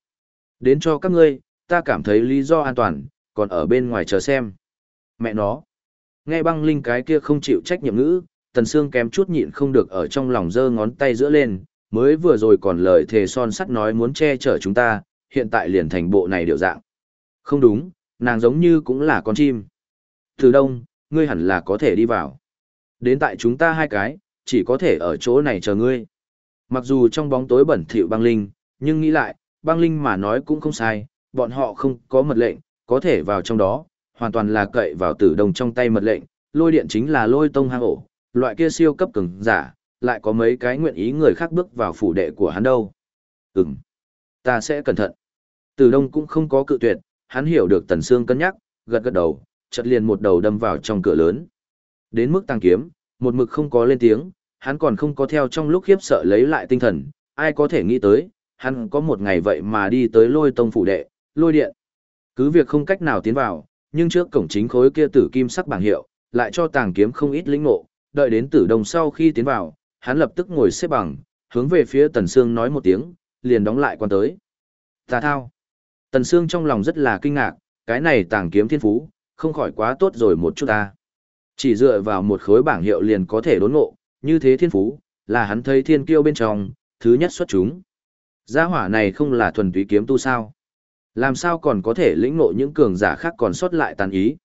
Đến cho các ngươi, ta cảm thấy lý do an toàn, còn ở bên ngoài chờ xem. Mẹ nó. Nghe băng linh cái kia không chịu trách nhiệm ngữ, Tần xương kém chút nhịn không được ở trong lòng giơ ngón tay giữa lên, mới vừa rồi còn lời thề son sắt nói muốn che chở chúng ta, hiện tại liền thành bộ này điều dạng. Không đúng, nàng giống như cũng là con chim. Từ đông, ngươi hẳn là có thể đi vào. Đến tại chúng ta hai cái, chỉ có thể ở chỗ này chờ ngươi. Mặc dù trong bóng tối bẩn thỉu băng linh, nhưng nghĩ lại, băng linh mà nói cũng không sai, bọn họ không có mật lệnh, có thể vào trong đó, hoàn toàn là cậy vào tử đồng trong tay mật lệnh, lôi điện chính là lôi tông hang ổ, loại kia siêu cấp cường giả, lại có mấy cái nguyện ý người khác bước vào phủ đệ của hắn đâu. Ừm, ta sẽ cẩn thận. Tử đông cũng không có cự tuyệt, hắn hiểu được tần xương cân nhắc, gật gật đầu, chợt liền một đầu đâm vào trong cửa lớn. Đến mức tăng kiếm, một mực không có lên tiếng, hắn còn không có theo trong lúc khiếp sợ lấy lại tinh thần, ai có thể nghĩ tới, hắn có một ngày vậy mà đi tới lôi tông phủ đệ, lôi điện. Cứ việc không cách nào tiến vào, nhưng trước cổng chính khối kia tử kim sắc bảng hiệu, lại cho tàng kiếm không ít lĩnh ngộ, đợi đến tử đồng sau khi tiến vào, hắn lập tức ngồi xếp bằng, hướng về phía Tần Sương nói một tiếng, liền đóng lại quan tới. Tà thao. Tần Sương trong lòng rất là kinh ngạc, cái này tàng kiếm thiên phú, không khỏi quá tốt rồi một chút ta. Chỉ dựa vào một khối bảng hiệu liền có thể đốn ngộ, như thế thiên phú, là hắn thấy thiên kiêu bên trong, thứ nhất xuất chúng. Gia hỏa này không là thuần túy kiếm tu sao? Làm sao còn có thể lĩnh ngộ những cường giả khác còn sót lại tàn ý?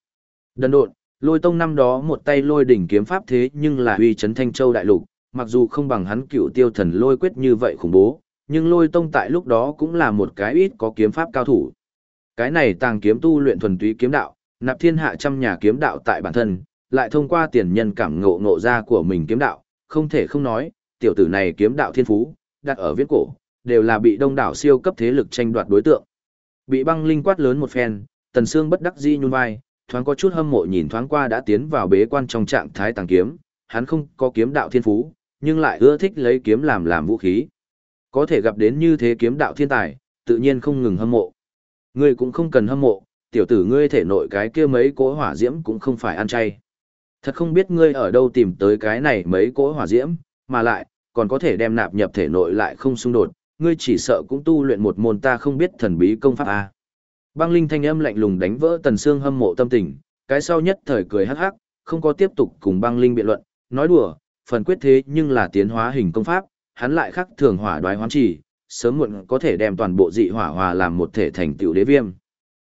Đần độn, lôi tông năm đó một tay lôi đỉnh kiếm pháp thế nhưng là uy chấn thanh châu đại lục, mặc dù không bằng hắn cựu tiêu thần lôi quyết như vậy khủng bố, nhưng lôi tông tại lúc đó cũng là một cái ít có kiếm pháp cao thủ. Cái này tàng kiếm tu luyện thuần túy kiếm đạo, nạp thiên hạ trăm nhà kiếm đạo tại bản thân, lại thông qua tiền nhân cảm ngộ ngộ ra của mình kiếm đạo, không thể không nói, tiểu tử này kiếm đạo thiên phú, đặt ở viết cổ, đều là bị đông đảo siêu cấp thế lực tranh đoạt đối tượng. Bị băng linh quát lớn một phen, tần xương bất đắc dĩ nhún vai, thoáng có chút hâm mộ nhìn thoáng qua đã tiến vào bế quan trong trạng thái tàng kiếm, hắn không có kiếm đạo thiên phú, nhưng lại ưa thích lấy kiếm làm làm vũ khí. Có thể gặp đến như thế kiếm đạo thiên tài, tự nhiên không ngừng hâm mộ. Ngươi cũng không cần hâm mộ, tiểu tử ngươi thể nội cái kia mấy cỗ hỏa diễm cũng không phải ăn chay. Thật không biết ngươi ở đâu tìm tới cái này mấy cỗ hỏa diễm, mà lại, còn có thể đem nạp nhập thể nội lại không xung đột, ngươi chỉ sợ cũng tu luyện một môn ta không biết thần bí công pháp a. Băng Linh thanh âm lạnh lùng đánh vỡ Tần Sương hâm mộ tâm tình, cái sau nhất thời cười hắc hắc, không có tiếp tục cùng Băng Linh biện luận, nói đùa, phần quyết thế nhưng là tiến hóa hình công pháp, hắn lại khắc thường hỏa đoái hoán chỉ, sớm muộn có thể đem toàn bộ dị hỏa hòa làm một thể thành tiểu đế viêm.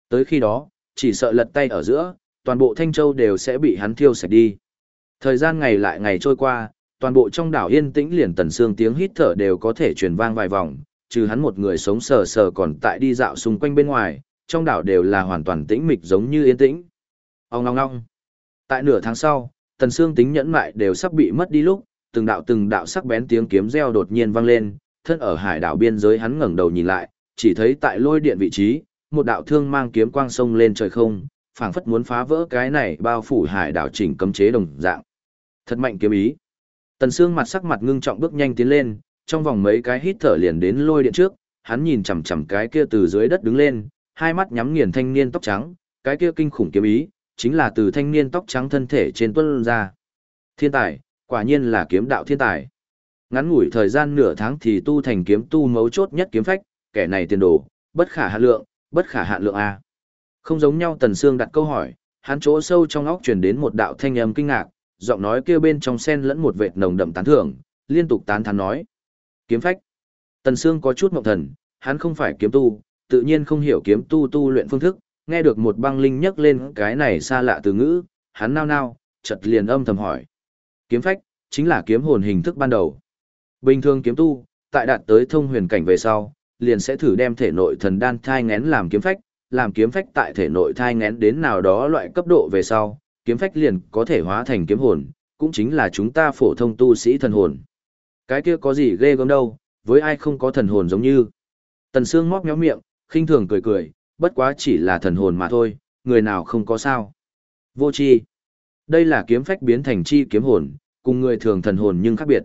Tới khi đó, chỉ sợ lật tay ở giữa, toàn bộ Thanh Châu đều sẽ bị hắn thiêu sạch đi. Thời gian ngày lại ngày trôi qua, toàn bộ trong đảo yên tĩnh liền tần xương tiếng hít thở đều có thể truyền vang vài vòng, trừ hắn một người sống sờ sờ còn tại đi dạo xung quanh bên ngoài, trong đảo đều là hoàn toàn tĩnh mịch giống như yên tĩnh. Ông ngong ngong. Tại nửa tháng sau, tần xương tính nhẫn mại đều sắp bị mất đi lúc, từng đạo từng đạo sắc bén tiếng kiếm reo đột nhiên vang lên, thân ở hải đảo biên giới hắn ngẩng đầu nhìn lại, chỉ thấy tại lôi điện vị trí, một đạo thương mang kiếm quang sông lên trời không, phảng phất muốn phá vỡ cái này bao phủ hải đảo chỉnh cấm chế đồng dạng. Thật mạnh kiếm ý. Tần Sương mặt sắc mặt ngưng trọng bước nhanh tiến lên, trong vòng mấy cái hít thở liền đến lôi điện trước, hắn nhìn chằm chằm cái kia từ dưới đất đứng lên, hai mắt nhắm nghiền thanh niên tóc trắng, cái kia kinh khủng kiếm ý, chính là từ thanh niên tóc trắng thân thể trên tuân ra. Thiên tài, quả nhiên là kiếm đạo thiên tài. Ngắn ngủi thời gian nửa tháng thì tu thành kiếm tu mấu chốt nhất kiếm phách, kẻ này tiền đồ, bất khả hạn lượng, bất khả hạn lượng a. Không giống nhau Tần Sương đặt câu hỏi, hắn chỗ sâu trong óc truyền đến một đạo thanh âm kinh ngạc, giọng nói kia bên trong xen lẫn một vệt nồng đậm tán thưởng, liên tục tán thán nói: "Kiếm phách." Tần Sương có chút ngượng thần, hắn không phải kiếm tu, tự nhiên không hiểu kiếm tu tu luyện phương thức, nghe được một băng linh nhắc lên cái này xa lạ từ ngữ, hắn nao nao, chợt liền âm thầm hỏi: "Kiếm phách chính là kiếm hồn hình thức ban đầu?" Bình thường kiếm tu, tại đạt tới thông huyền cảnh về sau, liền sẽ thử đem thể nội thần đan thai ngén làm kiếm phách, làm kiếm phách tại thể nội thai ngén đến nào đó loại cấp độ về sau, kiếm phách liền có thể hóa thành kiếm hồn, cũng chính là chúng ta phổ thông tu sĩ thần hồn. Cái kia có gì ghê gớm đâu, với ai không có thần hồn giống như. Tần Sương móc méo miệng, khinh thường cười cười, bất quá chỉ là thần hồn mà thôi, người nào không có sao. Vô chi. Đây là kiếm phách biến thành chi kiếm hồn, cùng người thường thần hồn nhưng khác biệt.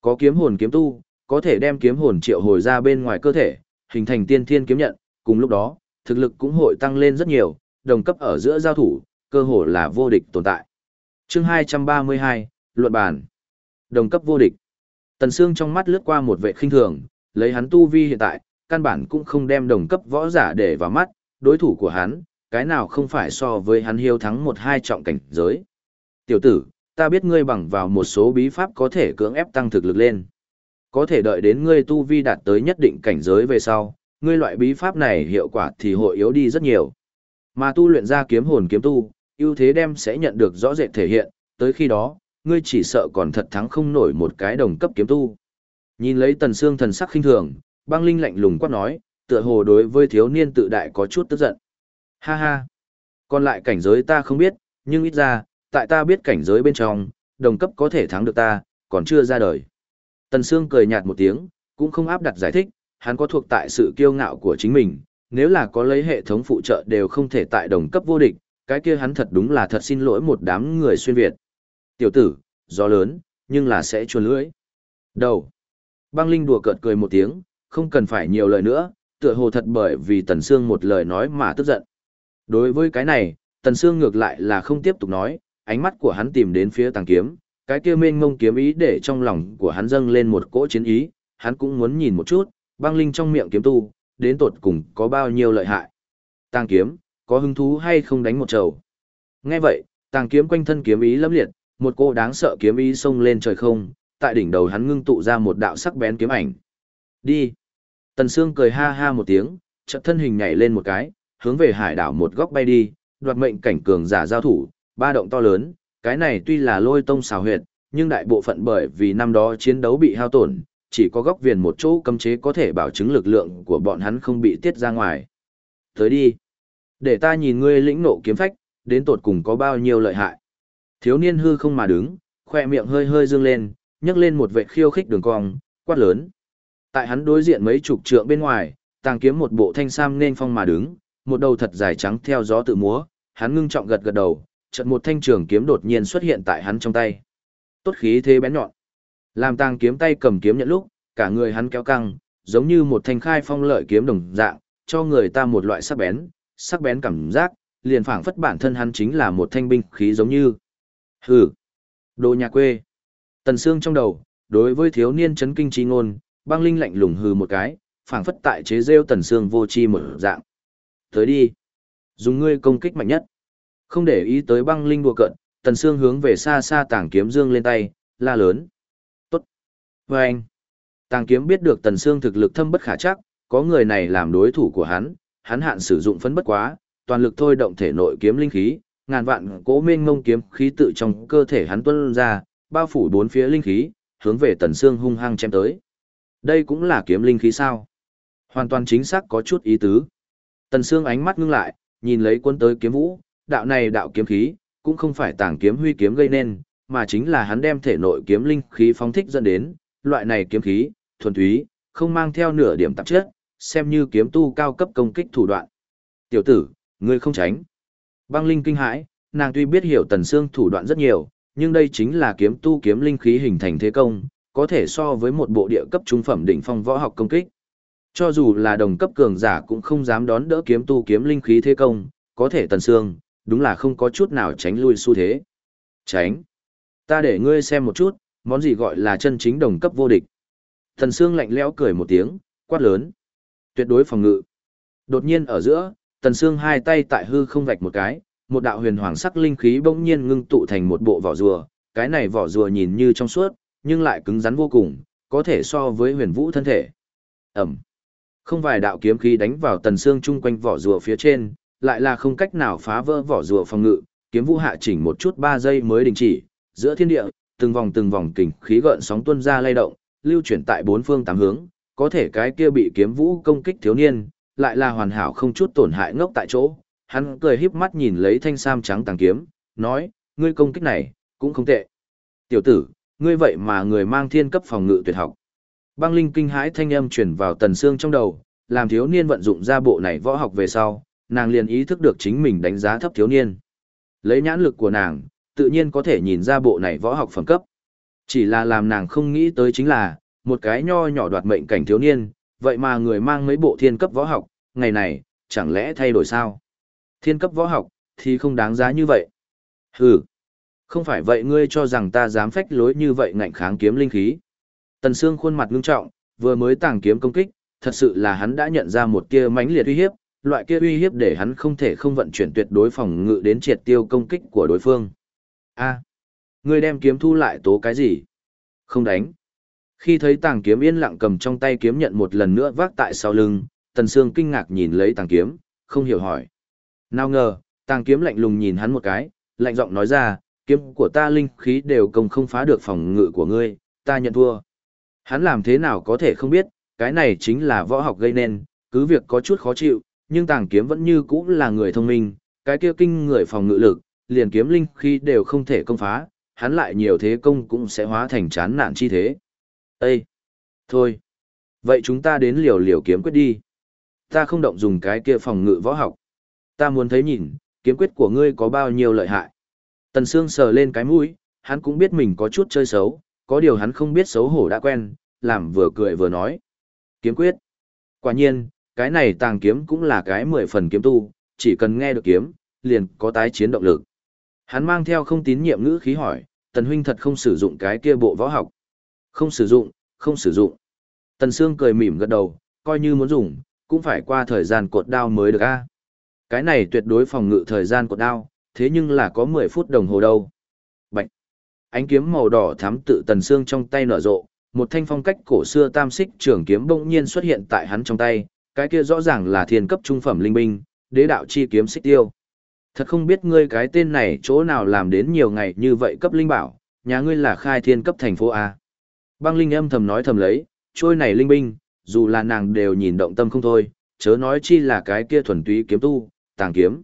Có kiếm hồn kiếm tu, có thể đem kiếm hồn triệu hồi ra bên ngoài cơ thể, hình thành tiên thiên kiếm nhận, cùng lúc đó, thực lực cũng hội tăng lên rất nhiều, đồng cấp ở giữa giao thủ, cơ hồ là vô địch tồn tại. Chương 232, luận bàn. Đồng cấp vô địch. Tần Sương trong mắt lướt qua một vệ khinh thường, lấy hắn tu vi hiện tại, căn bản cũng không đem đồng cấp võ giả để vào mắt, đối thủ của hắn, cái nào không phải so với hắn hiếu thắng một hai trọng cảnh giới. Tiểu tử, ta biết ngươi bằng vào một số bí pháp có thể cưỡng ép tăng thực lực lên. Có thể đợi đến ngươi tu vi đạt tới nhất định cảnh giới về sau, ngươi loại bí pháp này hiệu quả thì hội yếu đi rất nhiều. Mà tu luyện ra kiếm hồn kiếm tu, ưu thế đem sẽ nhận được rõ rệt thể hiện, tới khi đó, ngươi chỉ sợ còn thật thắng không nổi một cái đồng cấp kiếm tu. Nhìn lấy tần xương thần sắc khinh thường, băng linh lạnh lùng quát nói, tựa hồ đối với thiếu niên tự đại có chút tức giận. Ha ha, còn lại cảnh giới ta không biết, nhưng ít ra, tại ta biết cảnh giới bên trong, đồng cấp có thể thắng được ta, còn chưa ra đời. Tần Sương cười nhạt một tiếng, cũng không áp đặt giải thích, hắn có thuộc tại sự kiêu ngạo của chính mình, nếu là có lấy hệ thống phụ trợ đều không thể tại đồng cấp vô địch, cái kia hắn thật đúng là thật xin lỗi một đám người xuyên Việt. Tiểu tử, gió lớn, nhưng là sẽ chuồn lưỡi. Đầu. Băng Linh đùa cợt cười một tiếng, không cần phải nhiều lời nữa, tựa hồ thật bởi vì Tần Sương một lời nói mà tức giận. Đối với cái này, Tần Sương ngược lại là không tiếp tục nói, ánh mắt của hắn tìm đến phía tàng kiếm, cái kia mênh mông kiếm ý để trong lòng của hắn dâng lên một cỗ chiến ý, hắn cũng muốn nhìn một chút, băng linh trong miệng kiếm tu, đến tột cùng có bao nhiêu lợi hại. Tàng kiếm, có hứng thú hay không đánh một trầu. Nghe vậy, tàng kiếm quanh thân kiếm ý lâm liệt, một cô đáng sợ kiếm ý xông lên trời không, tại đỉnh đầu hắn ngưng tụ ra một đạo sắc bén kiếm ảnh. Đi. Tần Sương cười ha ha một tiếng, chợt thân hình nhảy lên một cái, hướng về hải đảo một góc bay đi, đoạt mệnh cảnh cường giả giao thủ, ba động to lớn, cái này tuy là lôi tông xào huyệt, nhưng đại bộ phận bởi vì năm đó chiến đấu bị hao tổn, chỉ có góc viền một chỗ cấm chế có thể bảo chứng lực lượng của bọn hắn không bị tiết ra ngoài. Tới đi. Để ta nhìn ngươi lĩnh nộ kiếm phách, đến tột cùng có bao nhiêu lợi hại. Thiếu niên hư không mà đứng, khoe miệng hơi hơi dương lên, nhấc lên một vệ khiêu khích đường cong, quát lớn. Tại hắn đối diện mấy chục trượng bên ngoài, tàng kiếm một bộ thanh sam nên phong mà đứng, một đầu thật dài trắng theo gió tự múa, hắn ngưng trọng gật gật đầu, chợt một thanh trường kiếm đột nhiên xuất hiện tại hắn trong tay. Tốt khí thế bén nhọn. Làm tàng kiếm tay cầm kiếm nhận lúc, cả người hắn kéo căng, giống như một thanh khai phong lợi kiếm đồng dạng, cho người ta một loại sắc bén, sắc bén cảm giác, liền phảng phất bản thân hắn chính là một thanh binh khí giống như. Hừ, đồ nhà quê. Tần xương trong đầu, đối với thiếu niên chấn kinh trí ngôn, băng linh lạnh lùng hừ một cái, phảng phất tại chế rêu tần xương vô chi một dạng. Tới đi. Dùng ngươi công kích mạnh nhất. Không để ý tới băng linh đùa cận, tần xương hướng về xa xa tàng kiếm dương lên tay, la lớn. Tốt. Và anh. Tàng kiếm biết được tần xương thực lực thâm bất khả chắc, có người này làm đối thủ của hắn, hắn hạn sử dụng phấn bất quá, toàn lực thôi động thể nội kiếm linh khí, ngàn vạn cố mênh ngông kiếm khí tự trong cơ thể hắn tuôn ra, bao phủ bốn phía linh khí, hướng về tần xương hung hăng chém tới. Đây cũng là kiếm linh khí sao? Hoàn toàn chính xác có chút ý tứ. Tần xương ánh mắt ngưng lại, nhìn lấy quân tới kiếm vũ, đạo này đạo kiếm khí, cũng không phải tàng kiếm huy kiếm gây nên, mà chính là hắn đem thể nội kiếm linh khí phóng thích dẫn đến, loại này kiếm khí, thuần túy, không mang theo nửa điểm tạp chất, xem như kiếm tu cao cấp công kích thủ đoạn. Tiểu tử, ngươi không tránh. Băng linh kinh hãi, nàng tuy biết hiểu tần xương thủ đoạn rất nhiều, nhưng đây chính là kiếm tu kiếm linh khí hình thành thế công, có thể so với một bộ địa cấp trung phẩm đỉnh phong võ học công kích. Cho dù là đồng cấp cường giả cũng không dám đón đỡ kiếm tu kiếm linh khí thế công, có thể tần xương, đúng là không có chút nào tránh lui xu thế. Tránh. Ta để ngươi xem một chút, món gì gọi là chân chính đồng cấp vô địch. Thần xương lạnh lẽo cười một tiếng, quát lớn. Tuyệt đối phòng ngự. Đột nhiên ở giữa, tần xương hai tay tại hư không vạch một cái, một đạo huyền hoàng sắc linh khí bỗng nhiên ngưng tụ thành một bộ vỏ rùa, cái này vỏ rùa nhìn như trong suốt, nhưng lại cứng rắn vô cùng, có thể so với huyền vũ thân thể. Ẩm. Không vài đạo kiếm khí đánh vào tần xương chung quanh vỏ rùa phía trên, lại là không cách nào phá vỡ vỏ rùa phòng ngự, kiếm vũ hạ chỉnh một chút 3 giây mới đình chỉ, giữa thiên địa, từng vòng từng vòng kình khí gợn sóng tuôn ra lay động, lưu chuyển tại bốn phương tám hướng, có thể cái kia bị kiếm vũ công kích thiếu niên, lại là hoàn hảo không chút tổn hại ngốc tại chỗ. Hắn cười híp mắt nhìn lấy thanh sam trắng tàng kiếm, nói, ngươi công kích này, cũng không tệ. Tiểu tử, ngươi vậy mà người mang thiên cấp phòng ngự tuyệt học. Băng linh kinh hãi thanh âm truyền vào tần xương trong đầu, làm thiếu niên vận dụng ra bộ này võ học về sau, nàng liền ý thức được chính mình đánh giá thấp thiếu niên. Lấy nhãn lực của nàng, tự nhiên có thể nhìn ra bộ này võ học phẩm cấp. Chỉ là làm nàng không nghĩ tới chính là, một cái nho nhỏ đoạt mệnh cảnh thiếu niên, vậy mà người mang mấy bộ thiên cấp võ học, ngày này, chẳng lẽ thay đổi sao? Thiên cấp võ học, thì không đáng giá như vậy. Hừ, không phải vậy ngươi cho rằng ta dám phách lối như vậy ngạnh kháng kiếm linh khí. Tần Sương khuôn mặt ngưng trọng, vừa mới tàng kiếm công kích, thật sự là hắn đã nhận ra một kia mãnh liệt uy hiếp, loại kia uy hiếp để hắn không thể không vận chuyển tuyệt đối phòng ngự đến triệt tiêu công kích của đối phương. A, ngươi đem kiếm thu lại tố cái gì? Không đánh. Khi thấy tàng kiếm yên lặng cầm trong tay kiếm nhận một lần nữa vác tại sau lưng, Tần Sương kinh ngạc nhìn lấy tàng kiếm, không hiểu hỏi. Nào ngờ, tàng kiếm lạnh lùng nhìn hắn một cái, lạnh giọng nói ra, kiếm của ta linh khí đều công không phá được phòng ngự của ngươi, ta nhận thua. Hắn làm thế nào có thể không biết, cái này chính là võ học gây nên, cứ việc có chút khó chịu, nhưng tàng kiếm vẫn như cũ là người thông minh, cái kia kinh người phòng ngự lực, liền kiếm linh khi đều không thể công phá, hắn lại nhiều thế công cũng sẽ hóa thành chán nản chi thế. Ê! Thôi! Vậy chúng ta đến liều liều kiếm quyết đi. Ta không động dùng cái kia phòng ngự võ học. Ta muốn thấy nhìn, kiếm quyết của ngươi có bao nhiêu lợi hại. Tần Sương sờ lên cái mũi, hắn cũng biết mình có chút chơi xấu, có điều hắn không biết xấu hổ đã quen, làm vừa cười vừa nói. Kiếm quyết. Quả nhiên, cái này tàng kiếm cũng là cái mười phần kiếm tu, chỉ cần nghe được kiếm, liền có tái chiến động lực. Hắn mang theo không tín nhiệm ngữ khí hỏi, Tần huynh thật không sử dụng cái kia bộ võ học. Không sử dụng, không sử dụng. Tần Sương cười mỉm gật đầu, coi như muốn dùng, cũng phải qua thời gian cột đao mới được a. Cái này tuyệt đối phòng ngự thời gian cột đao, thế nhưng là có 10 phút đồng hồ đâu. Bạch. Ánh kiếm màu đỏ thắm tự Tần Sương trong tay nở rộ, một thanh phong cách cổ xưa tam xích trường kiếm bỗng nhiên xuất hiện tại hắn trong tay, cái kia rõ ràng là thiên cấp trung phẩm linh binh, đế đạo chi kiếm xích tiêu. Thật không biết ngươi cái tên này chỗ nào làm đến nhiều ngày như vậy cấp linh bảo, nhà ngươi là khai thiên cấp thành phố A. Băng linh âm thầm nói thầm lấy, trôi này linh binh, dù là nàng đều nhìn động tâm không thôi, chớ nói chi là cái kia thuần túy kiếm tu, tàng kiếm.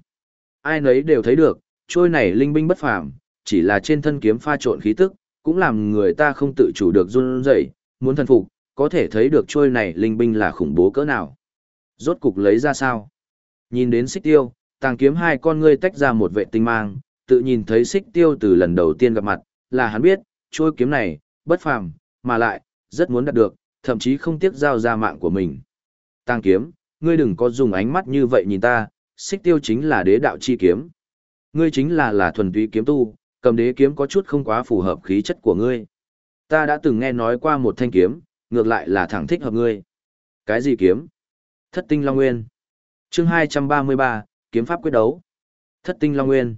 Ai nấy đều thấy được, trôi này linh binh bất phàm, chỉ là trên thân kiếm pha trộn khí tức, cũng làm người ta không tự chủ được run rẩy, muốn thần phục, có thể thấy được trôi này linh binh là khủng bố cỡ nào. Rốt cục lấy ra sao? Nhìn đến xích tiêu, tàng kiếm hai con ngươi tách ra một vệ tinh mang, tự nhìn thấy xích tiêu từ lần đầu tiên gặp mặt, là hắn biết, trôi kiếm này, bất phàm, mà lại, rất muốn đạt được, thậm chí không tiếc giao ra mạng của mình. Tàng kiếm, ngươi đừng có dùng ánh mắt như vậy nhìn ta, xích tiêu chính là đế đạo chi kiếm. Ngươi chính là là thuần túy kiếm tu, cầm đế kiếm có chút không quá phù hợp khí chất của ngươi. Ta đã từng nghe nói qua một thanh kiếm, ngược lại là thẳng thích hợp ngươi. Cái gì kiếm? Thất tinh Long Nguyên. chương 233, kiếm pháp quyết đấu. Thất tinh Long Nguyên.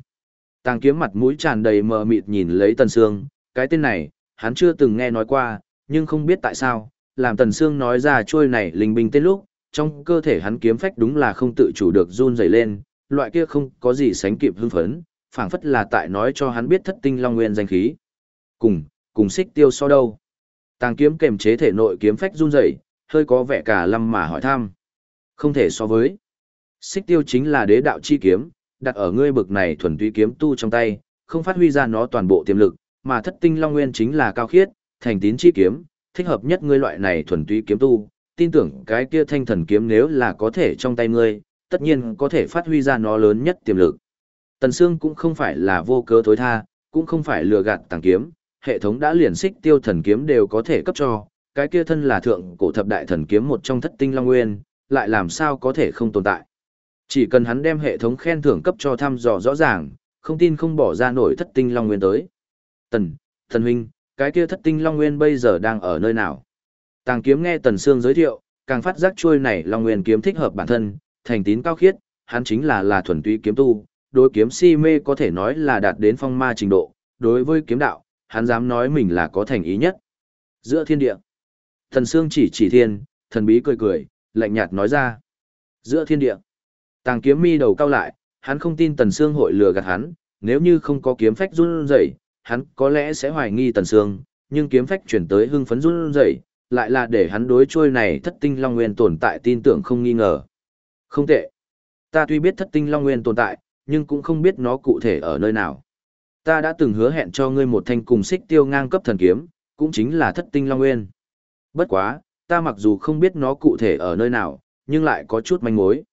Tàng kiếm mặt mũi tràn đầy mờ mịt nhìn lấy Tần Sương, cái tên này, hắn chưa từng nghe nói qua, nhưng không biết tại sao, làm Tần Sương nói ra trôi này linh binh tên lúc, trong cơ thể hắn kiếm phách đúng là không tự chủ được run rẩy lên, loại kia không có gì sánh kịp hưng phấn, phảng phất là tại nói cho hắn biết thất tinh long nguyên danh khí. Cùng, cùng xích tiêu so đâu. Tàng kiếm kềm chế thể nội kiếm phách run rẩy, hơi có vẻ cả lâm mà hỏi thăm. Không thể so với. Xích tiêu chính là đế đạo chi kiếm, đặt ở ngươi bực này thuần túy kiếm tu trong tay, không phát huy ra nó toàn bộ tiềm lực, mà thất tinh long nguyên chính là cao khiết, thành tín chi kiếm, thích hợp nhất ngươi loại này thuần túy kiếm tu, tin tưởng cái kia thanh thần kiếm nếu là có thể trong tay ngươi, tất nhiên có thể phát huy ra nó lớn nhất tiềm lực. Tần Sương cũng không phải là vô cớ tối tha, cũng không phải lừa gạt tàng kiếm, hệ thống đã liền xích tiêu thần kiếm đều có thể cấp cho, cái kia thân là thượng cổ thập đại thần kiếm một trong thất tinh long nguyên, lại làm sao có thể không tồn tại. Chỉ cần hắn đem hệ thống khen thưởng cấp cho thăm dò rõ ràng, không tin không bỏ ra nổi thất tinh long nguyên tới. Tần, thần huynh, cái kia thất tinh long nguyên bây giờ đang ở nơi nào? Tàng kiếm nghe Tần Sương giới thiệu, càng phát giác chuôi này long nguyên kiếm thích hợp bản thân, thành tín cao khiết, hắn chính là là thuần túy kiếm tu, đối kiếm si mê có thể nói là đạt đến phong ma trình độ, đối với kiếm đạo, hắn dám nói mình là có thành ý nhất. Giữa thiên địa, thần sương chỉ chỉ thiên, thần bí cười cười, lạnh nhạt nói ra. Giữa thiên địa, tàng kiếm mi đầu cao lại, hắn không tin tần sương hội lừa gạt hắn, nếu như không có kiếm phách run rẩy, hắn có lẽ sẽ hoài nghi tần sương, nhưng kiếm phách chuyển tới hưng phấn run rẩy, lại là để hắn đối trôi này thất tinh long nguyên tồn tại tin tưởng không nghi ngờ. Không tệ. Ta tuy biết thất tinh long nguyên tồn tại, nhưng cũng không biết nó cụ thể ở nơi nào. Ta đã từng hứa hẹn cho ngươi một thanh cùng xích tiêu ngang cấp thần kiếm, cũng chính là thất tinh long nguyên. Bất quá, ta mặc dù không biết nó cụ thể ở nơi nào, nhưng lại có chút manh mối.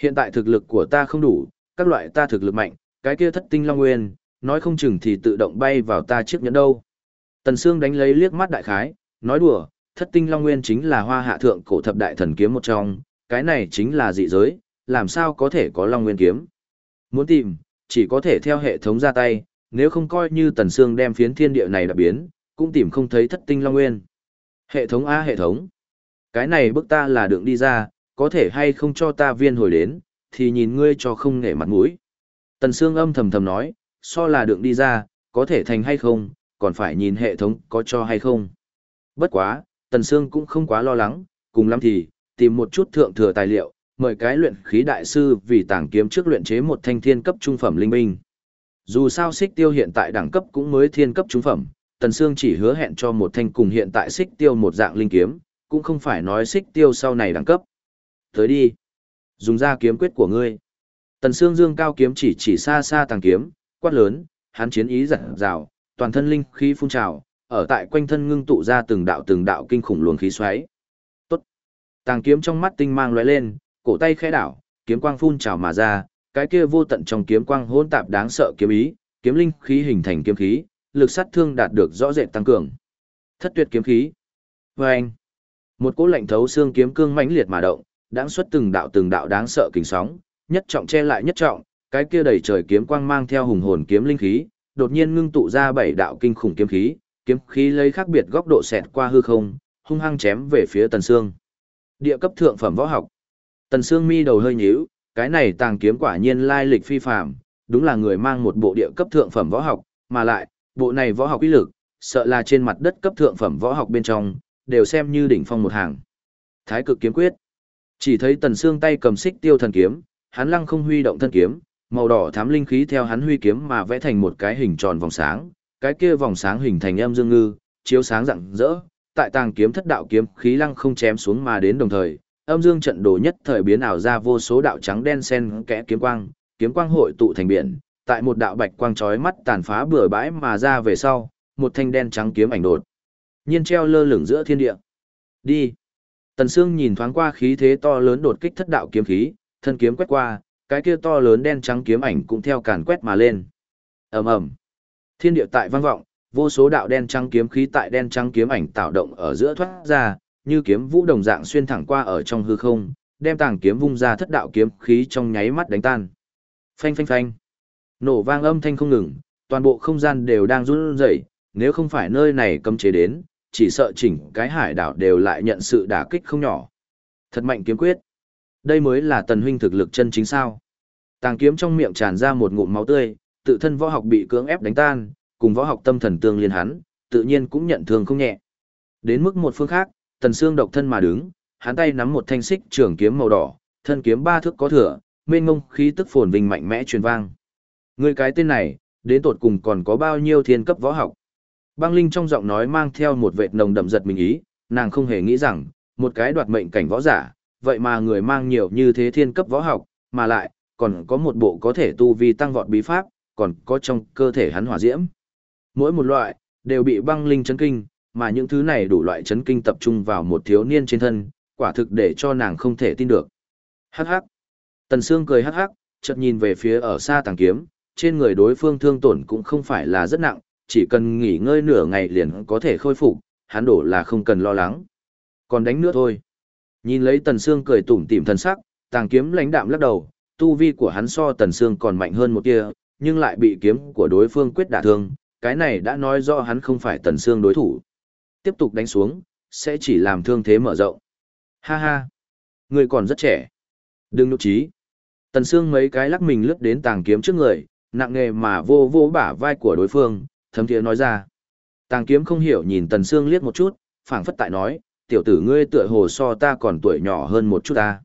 Hiện tại thực lực của ta không đủ, các loại ta thực lực mạnh, cái kia thất tinh long nguyên, nói không chừng thì tự động bay vào ta trước nhẫn đâu. Tần Sương đánh lấy liếc mắt đại khái, nói đùa, thất tinh long nguyên chính là hoa hạ thượng cổ thập đại thần kiếm một trong, cái này chính là dị giới, làm sao có thể có long nguyên kiếm. Muốn tìm, chỉ có thể theo hệ thống ra tay, nếu không coi như Tần Sương đem phiến thiên địa này đã biến, cũng tìm không thấy thất tinh long nguyên. Hệ thống A hệ thống. Cái này bức ta là đường đi ra, có thể hay không cho ta viên hồi đến, thì nhìn ngươi cho không nể mặt mũi. Tần Sương âm thầm thầm nói, so là đựng đi ra, có thể thành hay không, còn phải nhìn hệ thống có cho hay không. Bất quá, Tần Sương cũng không quá lo lắng, cùng lắm thì, tìm một chút thượng thừa tài liệu, mời cái luyện khí đại sư vì tàng kiếm trước luyện chế một thanh thiên cấp trung phẩm linh binh. Dù sao xích tiêu hiện tại đẳng cấp cũng mới thiên cấp trung phẩm, Tần Sương chỉ hứa hẹn cho một thanh cùng hiện tại xích tiêu một dạng linh kiếm, cũng không phải nói xích tiêu sau này đẳng cấp. Tới đi. Dùng ra kiếm quyết của ngươi. Tần Sương dương cao kiếm chỉ chỉ xa xa tàng kiếm, quát lớn, hắn chiến ý giật rào, toàn thân linh khí phun trào, ở tại quanh thân ngưng tụ ra từng đạo từng đạo kinh khủng luồng khí xoáy. Tốt. Tàng kiếm trong mắt tinh mang lóe lên, cổ tay khẽ đảo, kiếm quang phun trào mà ra, cái kia vô tận trong kiếm quang hỗn tạp đáng sợ kiếm ý, kiếm linh khí hình thành kiếm khí, lực sát thương đạt được rõ rệt tăng cường. Thất tuyệt kiếm khí. Và anh, một cỗ lạnh thấu xương kiếm cương mãnh liệt mà động, đáng xuất từng đạo từng đạo đáng sợ kinh sóng, nhất trọng che lại nhất trọng, cái kia đầy trời kiếm quang mang theo hùng hồn kiếm linh khí, đột nhiên ngưng tụ ra bảy đạo kinh khủng kiếm khí, kiếm khí lấy khác biệt góc độ xẹt qua hư không, hung hăng chém về phía Tần Sương. Địa cấp thượng phẩm võ học. Tần Sương mi đầu hơi nhíu, cái này tàng kiếm quả nhiên lai lịch phi phàm, đúng là người mang một bộ địa cấp thượng phẩm võ học, mà lại, bộ này võ học uy lực, sợ là trên mặt đất cấp thượng phẩm võ học bên trong, đều xem như đỉnh phong một hàng. Thái cực kiếm quyết. Chỉ thấy Tần Sương tay cầm xích tiêu thần kiếm, hắn lăng không huy động thân kiếm, màu đỏ thám linh khí theo hắn huy kiếm mà vẽ thành một cái hình tròn vòng sáng, cái kia vòng sáng hình thành âm dương ngư, chiếu sáng rạng rỡ, tại tàng kiếm thất đạo kiếm khí lăng không chém xuống mà đến đồng thời, âm dương trận đồ nhất thời biến ảo ra vô số đạo trắng đen xen kẽ kiếm quang, kiếm quang hội tụ thành biển, tại một đạo bạch quang chói mắt tàn phá bừa bãi mà ra về sau, một thanh đen trắng kiếm ảnh đột nhiên treo lơ lửng giữa thiên địa. Đi. Tần Sương nhìn thoáng qua khí thế to lớn đột kích thất đạo kiếm khí, thân kiếm quét qua, cái kia to lớn đen trắng kiếm ảnh cũng theo càn quét mà lên. Ầm ầm. Thiên địa tại vang vọng, vô số đạo đen trắng kiếm khí tại đen trắng kiếm ảnh tạo động ở giữa thoát ra, như kiếm vũ đồng dạng xuyên thẳng qua ở trong hư không, đem tàng kiếm vung ra thất đạo kiếm khí trong nháy mắt đánh tan. Phanh phanh phanh. Nổ vang âm thanh không ngừng, toàn bộ không gian đều đang run rẩy, nếu không phải nơi này cấm chế đến, chỉ sợ chỉnh cái hải đảo đều lại nhận sự đả kích không nhỏ. Thật mạnh kiếm quyết. Đây mới là tần huynh thực lực chân chính sao. Tàng kiếm trong miệng tràn ra một ngụm máu tươi, tự thân võ học bị cưỡng ép đánh tan, cùng võ học tâm thần tương liên hắn, tự nhiên cũng nhận thương không nhẹ. Đến mức một phương khác, tần xương độc thân mà đứng, hắn tay nắm một thanh xích trường kiếm màu đỏ, thân kiếm ba thước có thừa, mênh ngông khí tức phồn vinh mạnh mẽ truyền vang. Người cái tên này, đến tột cùng còn có bao nhiêu thiên cấp võ học? Băng Linh trong giọng nói mang theo một vệt nồng đậm giật mình ý, nàng không hề nghĩ rằng, một cái đoạt mệnh cảnh võ giả, vậy mà người mang nhiều như thế thiên cấp võ học, mà lại, còn có một bộ có thể tu vi tăng vọt bí pháp, còn có trong cơ thể hắn hỏa diễm. Mỗi một loại, đều bị băng linh chấn kinh, mà những thứ này đủ loại chấn kinh tập trung vào một thiếu niên trên thân, quả thực để cho nàng không thể tin được. Hắc hắc. Tần Sương cười hắc hắc, chợt nhìn về phía ở xa tàng kiếm, trên người đối phương thương tổn cũng không phải là rất nặng, chỉ cần nghỉ ngơi nửa ngày liền có thể khôi phục, hắn đổ là không cần lo lắng. Còn đánh nữa thôi. Nhìn lấy Tần Sương cười tủm tỉm thần sắc, tàng kiếm lãnh đạm lắc đầu, tu vi của hắn so Tần Sương còn mạnh hơn một kia, nhưng lại bị kiếm của đối phương quyết đả thương, cái này đã nói rõ hắn không phải Tần Sương đối thủ. Tiếp tục đánh xuống, sẽ chỉ làm thương thế mở rộng. Ha ha, người còn rất trẻ. Đừng nụ trí. Tần Sương mấy cái lắc mình lướt đến tàng kiếm trước người, nặng nghề mà vô vô bả vai của đối phương, thấm thiế nói ra. Tàng kiếm không hiểu nhìn Tần Sương liếc một chút, phảng phất tại nói, tiểu tử ngươi tựa hồ so ta còn tuổi nhỏ hơn một chút ta.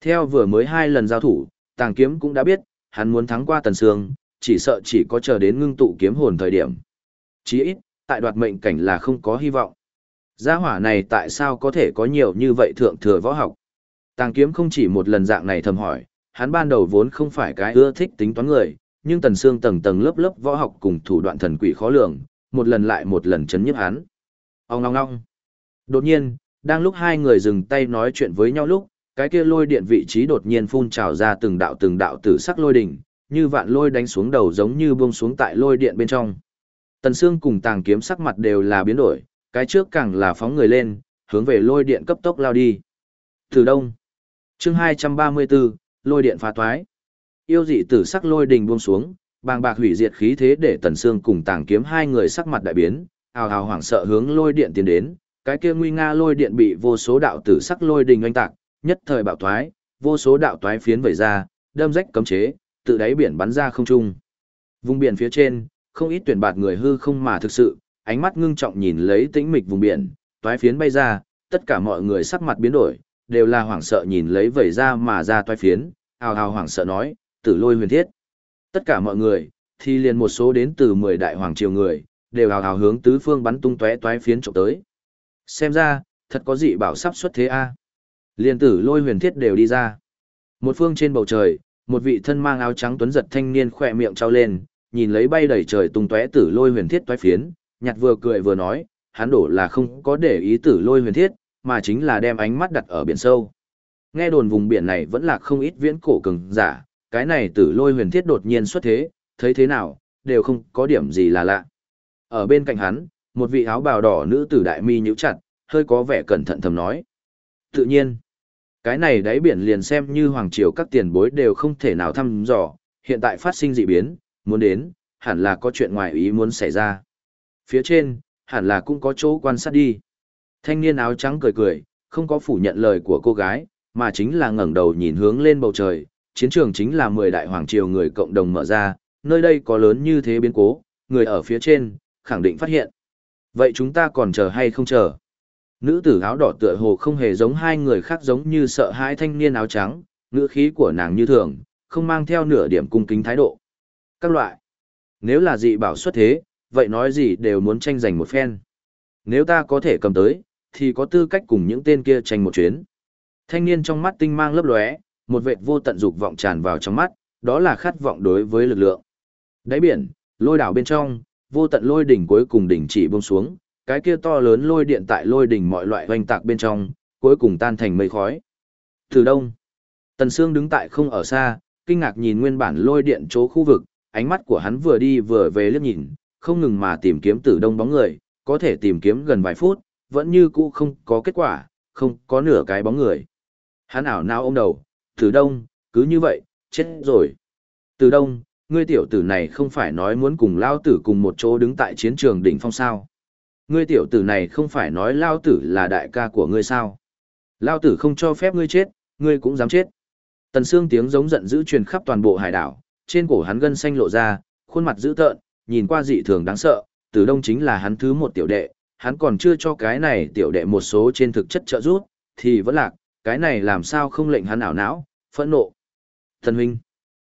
Theo vừa mới hai lần giao thủ, tàng kiếm cũng đã biết, hắn muốn thắng qua Tần Sương, chỉ sợ chỉ có chờ đến ngưng tụ kiếm hồn thời điểm. Chí ít, tại đoạt mệnh cảnh là không có hy vọng. Gia hỏa này tại sao có thể có nhiều như vậy thượng thừa võ học? Tàng kiếm không chỉ một lần dạng này thầm hỏi, hắn ban đầu vốn không phải cái ưa thích tính toán người, nhưng tần xương tầng tầng lớp lớp võ học cùng thủ đoạn thần quỷ khó lường, một lần lại một lần chấn nhức hắn. Ông ngong ngong. Đột nhiên, đang lúc hai người dừng tay nói chuyện với nhau lúc, cái kia lôi điện vị trí đột nhiên phun trào ra từng đạo từng đạo tử sắc lôi đỉnh, như vạn lôi đánh xuống đầu giống như buông xuống tại lôi điện bên trong. Tần Sương cùng Tàng Kiếm sắc mặt đều là biến đổi, cái trước càng là phóng người lên, hướng về lôi điện cấp tốc lao đi. Từ đông. Chương 234, lôi điện phá toái. Yêu dị tử sắc lôi đình buông xuống, bàng bạc hủy diệt khí thế để Tần Sương cùng Tàng Kiếm hai người sắc mặt đại biến, ào ào hoảng sợ hướng lôi điện tiến đến, cái kia nguy nga lôi điện bị vô số đạo tử sắc lôi đình oanh tạc, nhất thời bạo thoái, vô số đạo toái phiến vẩy ra, đâm rách cấm chế, tự đáy biển bắn ra không trung. Vùng biển phía trên, không ít tuyển bạt người hư không mà thực sự, ánh mắt ngưng trọng nhìn lấy tĩnh mịch vùng biển, toái phiến bay ra, tất cả mọi người sắc mặt biến đổi, đều là hoảng sợ nhìn lấy vẩy ra mà ra toái phiến, hào hào hoảng sợ nói, tử lôi huyền thiết. Tất cả mọi người, thì liền một số đến từ 10 đại hoàng triều người, đều hào hào hướng tứ phương bắn tung tóe toái phiến trộm tới. Xem ra, thật có dị bảo sắp xuất thế a. Liên tử lôi huyền thiết đều đi ra. Một phương trên bầu trời, một vị thân mang áo trắng tuấn giật thanh niên khỏe miệng trao lên, nhìn lấy bay đầy trời tung tóe tử lôi huyền thiết toái phiến, nhặt vừa cười vừa nói, hắn đổ là không có để ý tử lôi huyền thiết, mà chính là đem ánh mắt đặt ở biển sâu. Nghe đồn vùng biển này vẫn là không ít viễn cổ cường giả, cái này tử lôi huyền thiết đột nhiên xuất thế, thấy thế nào, đều không có điểm gì là lạ. Ở bên cạnh hắn, một vị áo bào đỏ nữ tử đại mi nhíu chặt, hơi có vẻ cẩn thận thầm nói. Tự nhiên, cái này đáy biển liền xem như hoàng triều các tiền bối đều không thể nào thăm dò, hiện tại phát sinh dị biến, muốn đến, hẳn là có chuyện ngoài ý muốn xảy ra. Phía trên, hẳn là cũng có chỗ quan sát đi. Thanh niên áo trắng cười cười, không có phủ nhận lời của cô gái, mà chính là ngẩng đầu nhìn hướng lên bầu trời, chiến trường chính là 10 đại hoàng triều người cộng đồng mở ra, nơi đây có lớn như thế biến cố, người ở phía trên, khẳng định phát hiện. Vậy chúng ta còn chờ hay không chờ? Nữ tử áo đỏ tựa hồ không hề giống hai người khác giống như sợ hãi thanh niên áo trắng, ngữ khí của nàng như thường, không mang theo nửa điểm cung kính thái độ. Các loại. Nếu là dị bảo xuất thế, vậy nói gì đều muốn tranh giành một phen. Nếu ta có thể cầm tới, thì có tư cách cùng những tên kia tranh một chuyến. Thanh niên trong mắt tinh mang lấp lóe, một vệt vô tận dục vọng tràn vào trong mắt, đó là khát vọng đối với lực lượng. Đáy biển, lôi đảo bên trong, vô tận lôi đỉnh cuối cùng đỉnh chỉ buông xuống, cái kia to lớn lôi điện tại lôi đỉnh mọi loại hoành tạc bên trong, cuối cùng tan thành mây khói. Từ đông, Tần Sương đứng tại không ở xa, kinh ngạc nhìn nguyên bản lôi điện chỗ khu vực, ánh mắt của hắn vừa đi vừa về liếc nhìn, không ngừng mà tìm kiếm từ Đông bóng người, có thể tìm kiếm gần vài phút, vẫn như cũ không có kết quả, không có nửa cái bóng người. Hắn ảo não ôm đầu, Tử Đông, cứ như vậy, chết rồi. Tử Đông, ngươi tiểu tử này không phải nói muốn cùng Lao tử cùng một chỗ đứng tại chiến trường đỉnh phong sao. Ngươi tiểu tử này không phải nói Lao tử là đại ca của ngươi sao. Lao tử không cho phép ngươi chết, ngươi cũng dám chết. Tần Sương tiếng giống giận dữ truyền khắp toàn bộ hải đảo, trên cổ hắn gân xanh lộ ra, khuôn mặt dữ tợn, nhìn qua dị thường đáng sợ, Tử Đông chính là hắn thứ một tiểu đệ, hắn còn chưa cho cái này tiểu đệ một số trên thực chất trợ giúp, thì vẫn lạc, cái này làm sao không lệnh hắn ảo não, phẫn nộ. Thần huynh.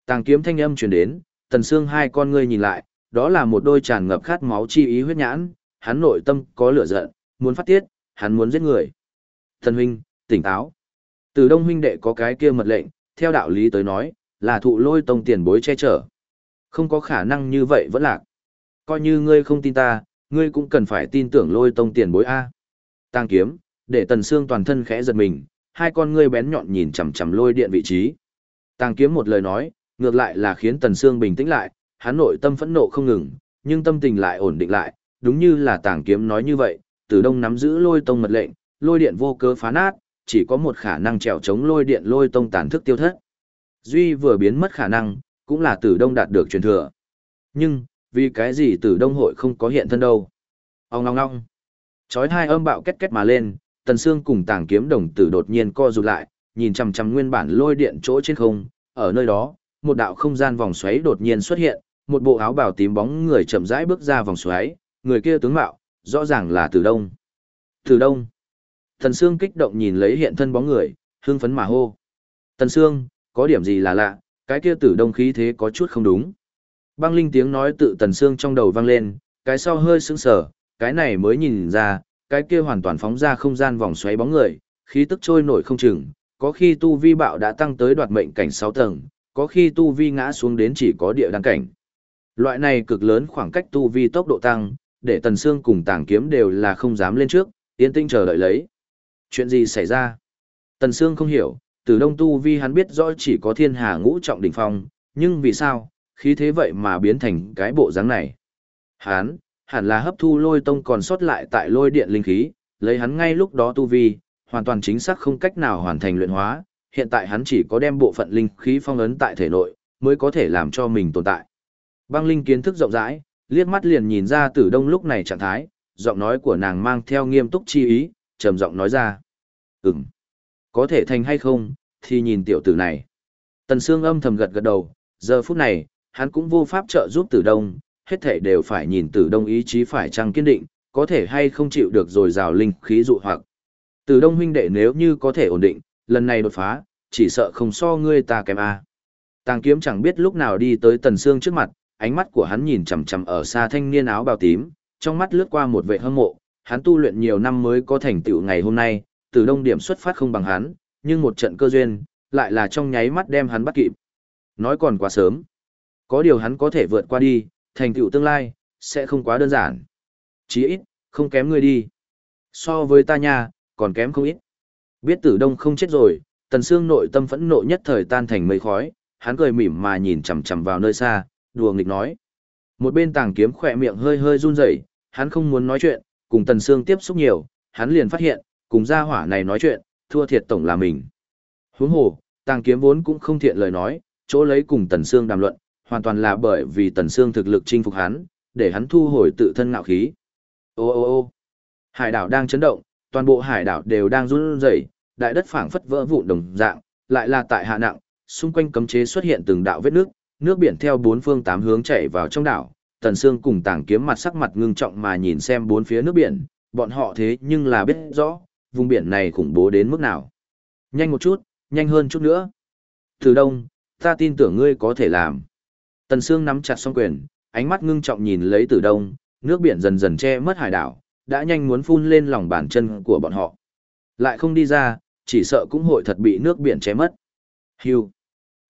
Tàng kiếm thanh âm truyền đến, Tần Sương hai con ngươi nhìn lại, đó là một đôi tràn ngập khát máu chi ý huyết nhãn, hắn nội tâm có lửa giận, muốn phát tiết, hắn muốn giết người. Thần huynh, tỉnh táo. Từ Đông huynh đệ có cái kia mật lệnh, theo đạo lý tới nói, là thụ lôi tông tiền bối che chở. Không có khả năng như vậy vẫn lạc. Coi như ngươi không tin ta, ngươi cũng cần phải tin tưởng lôi tông tiền bối A. Tang kiếm, để tần xương toàn thân khẽ giật mình, hai con ngươi bén nhọn nhìn chằm chằm lôi điện vị trí. tàng kiếm một lời nói, ngược lại là khiến tần xương bình tĩnh lại, hắn nội tâm phẫn nộ không ngừng, nhưng tâm tình lại ổn định lại, đúng như là tàng kiếm nói như vậy, từ đông nắm giữ lôi tông mật lệnh, lôi điện vô cớ phá nát, chỉ có một khả năng trèo chống lôi điện lôi tông tàn thức tiêu thất. Duy vừa biến mất khả năng, cũng là tử đông đạt được truyền thừa. Nhưng, vì cái gì tử đông hội không có hiện thân đâu? Ông ngong ngong. Chói hai âm bạo kết kết mà lên, tần Sương cùng tàng kiếm đồng tử đột nhiên co rụt lại, nhìn chằm chằm nguyên bản lôi điện chỗ trên không, ở nơi đó, một đạo không gian vòng xoáy đột nhiên xuất hiện, một bộ áo bào tím bóng người chậm rãi bước ra vòng xoáy, người kia tướng mạo, rõ ràng là Tử Đông. Tử Đông. Tần Sương kích động nhìn lấy hiện thân bóng người, hưng phấn mà hô. Tần Sương, có điểm gì là lạ, cái kia Tử Đông khí thế có chút không đúng. Băng linh tiếng nói tự Tần Sương trong đầu vang lên, cái sau hơi sững sờ, cái này mới nhìn ra, cái kia hoàn toàn phóng ra không gian vòng xoáy bóng người, khí tức trôi nổi không chừng, có khi tu vi bạo đã tăng tới đoạt mệnh cảnh 6 tầng, có khi tu vi ngã xuống đến chỉ có địa đăng cảnh. Loại này cực lớn khoảng cách tu vi tốc độ tăng, để Tần Sương cùng Tàng Kiếm đều là không dám lên trước, yên tinh chờ đợi lấy. Chuyện gì xảy ra? Tần Sương không hiểu, từ đông tu vi hắn biết rõ chỉ có thiên hà ngũ trọng đỉnh phong, nhưng vì sao, khí thế vậy mà biến thành cái bộ dáng này? Hắn, hẳn là hấp thu lôi tông còn sót lại tại lôi điện linh khí, lấy hắn ngay lúc đó tu vi, hoàn toàn chính xác không cách nào hoàn thành luyện hóa, hiện tại hắn chỉ có đem bộ phận linh khí phong ấn tại thể nội, mới có thể làm cho mình tồn tại. Băng linh kiến thức rộng rãi, liếc mắt liền nhìn ra tử đông lúc này trạng thái, giọng nói của nàng mang theo nghiêm túc chi ý, trầm giọng nói ra. Ừm, có thể thành hay không, thì nhìn tiểu tử này. Tần Sương âm thầm gật gật đầu, giờ phút này, hắn cũng vô pháp trợ giúp tử đông, hết thể đều phải nhìn tử đông ý chí phải chăng kiên định, có thể hay không chịu được rồi rào linh khí dụ hoặc. Tử đông huynh đệ nếu như có thể ổn định, lần này đột phá, chỉ sợ không so ngươi ta kém a. Tàng kiếm chẳng biết lúc nào đi tới tần xương trước mặt, ánh mắt của hắn nhìn chằm chằm ở xa thanh niên áo bào tím, trong mắt lướt qua một vẻ hâm mộ, hắn tu luyện nhiều năm mới có thành tựu ngày hôm nay, từ đông điểm xuất phát không bằng hắn, nhưng một trận cơ duyên, lại là trong nháy mắt đem hắn bắt kịp. Nói còn quá sớm. Có điều hắn có thể vượt qua đi, thành tựu tương lai, sẽ không quá đơn giản. Chí ít, không kém ngươi đi. So với ta nha, còn kém không ít. Biết tử đông không chết rồi, tần xương nội tâm phẫn nộ nhất thời tan thành mây khói, hắn cười mỉm mà nhìn chằm chằm vào nơi xa, đùa nghịch nói. Một bên tàng kiếm khỏe miệng hơi hơi run rẩy, hắn không muốn nói chuyện, cùng Tần Sương tiếp xúc nhiều, hắn liền phát hiện, cùng gia hỏa này nói chuyện, thua thiệt tổng là mình. Huống hồ, Tàng Kiếm vốn cũng không thiện lời nói, chỗ lấy cùng Tần Sương đàm luận, hoàn toàn là bởi vì Tần Sương thực lực chinh phục hắn, để hắn thu hồi tự thân ngạo khí. Ô ô ô hải đảo đang chấn động, toàn bộ hải đảo đều đang run rẩy, đại đất phảng phất vỡ vụn đồng dạng, lại là tại hạ nặng, xung quanh cấm chế xuất hiện từng đạo vết nước, nước biển theo bốn phương tám hướng chảy vào trong đảo. Tần Sương cùng Tàng Kiếm mặt sắc mặt ngưng trọng mà nhìn xem bốn phía nước biển, bọn họ thế nhưng là biết rõ, vùng biển này khủng bố đến mức nào. Nhanh một chút, nhanh hơn chút nữa. Từ đông, ta tin tưởng ngươi có thể làm. Tần Sương nắm chặt song quyền, ánh mắt ngưng trọng nhìn lấy Tử Đông, nước biển dần dần che mất hải đảo, đã nhanh muốn phun lên lòng bàn chân của bọn họ. Lại không đi ra, chỉ sợ cũng hội thật bị nước biển che mất. Hưu.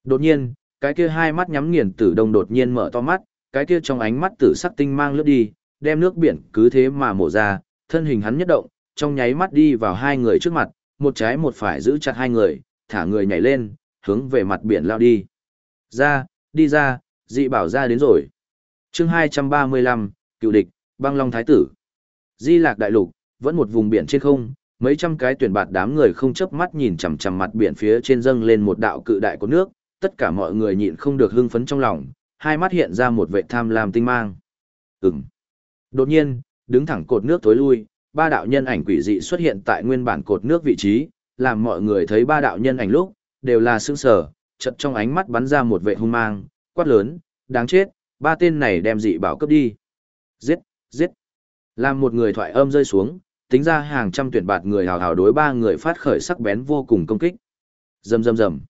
Đột nhiên, cái kia hai mắt nhắm nghiền Tử Đông đột nhiên mở to mắt, cái kia trong ánh mắt tử sắc tinh mang lướt đi, đem nước biển cứ thế mà mổ ra, thân hình hắn nhất động, trong nháy mắt đi vào hai người trước mặt, một trái một phải giữ chặt hai người, thả người nhảy lên, hướng về mặt biển lao đi. Ra, đi ra, dị bảo ra đến rồi. chương 235, cựu địch, băng long thái tử. Di lạc đại lục, vẫn một vùng biển trên không, mấy trăm cái tuyển bạt đám người không chớp mắt nhìn chằm chằm mặt biển phía trên dâng lên một đạo cự đại của nước, tất cả mọi người nhịn không được hưng phấn trong lòng, hai mắt hiện ra một vệ tham lam tinh mang. Ừm. Đột nhiên, đứng thẳng cột nước tối lui, ba đạo nhân ảnh quỷ dị xuất hiện tại nguyên bản cột nước vị trí, làm mọi người thấy ba đạo nhân ảnh lúc, đều là sững sờ, chợt trong ánh mắt bắn ra một vệ hung mang, quát lớn, đáng chết, ba tên này đem dị bảo cấp đi. Giết, giết. Làm một người thoại âm rơi xuống, tính ra hàng trăm tuyển bạt người hào hào đối ba người phát khởi sắc bén vô cùng công kích. Rầm rầm rầm.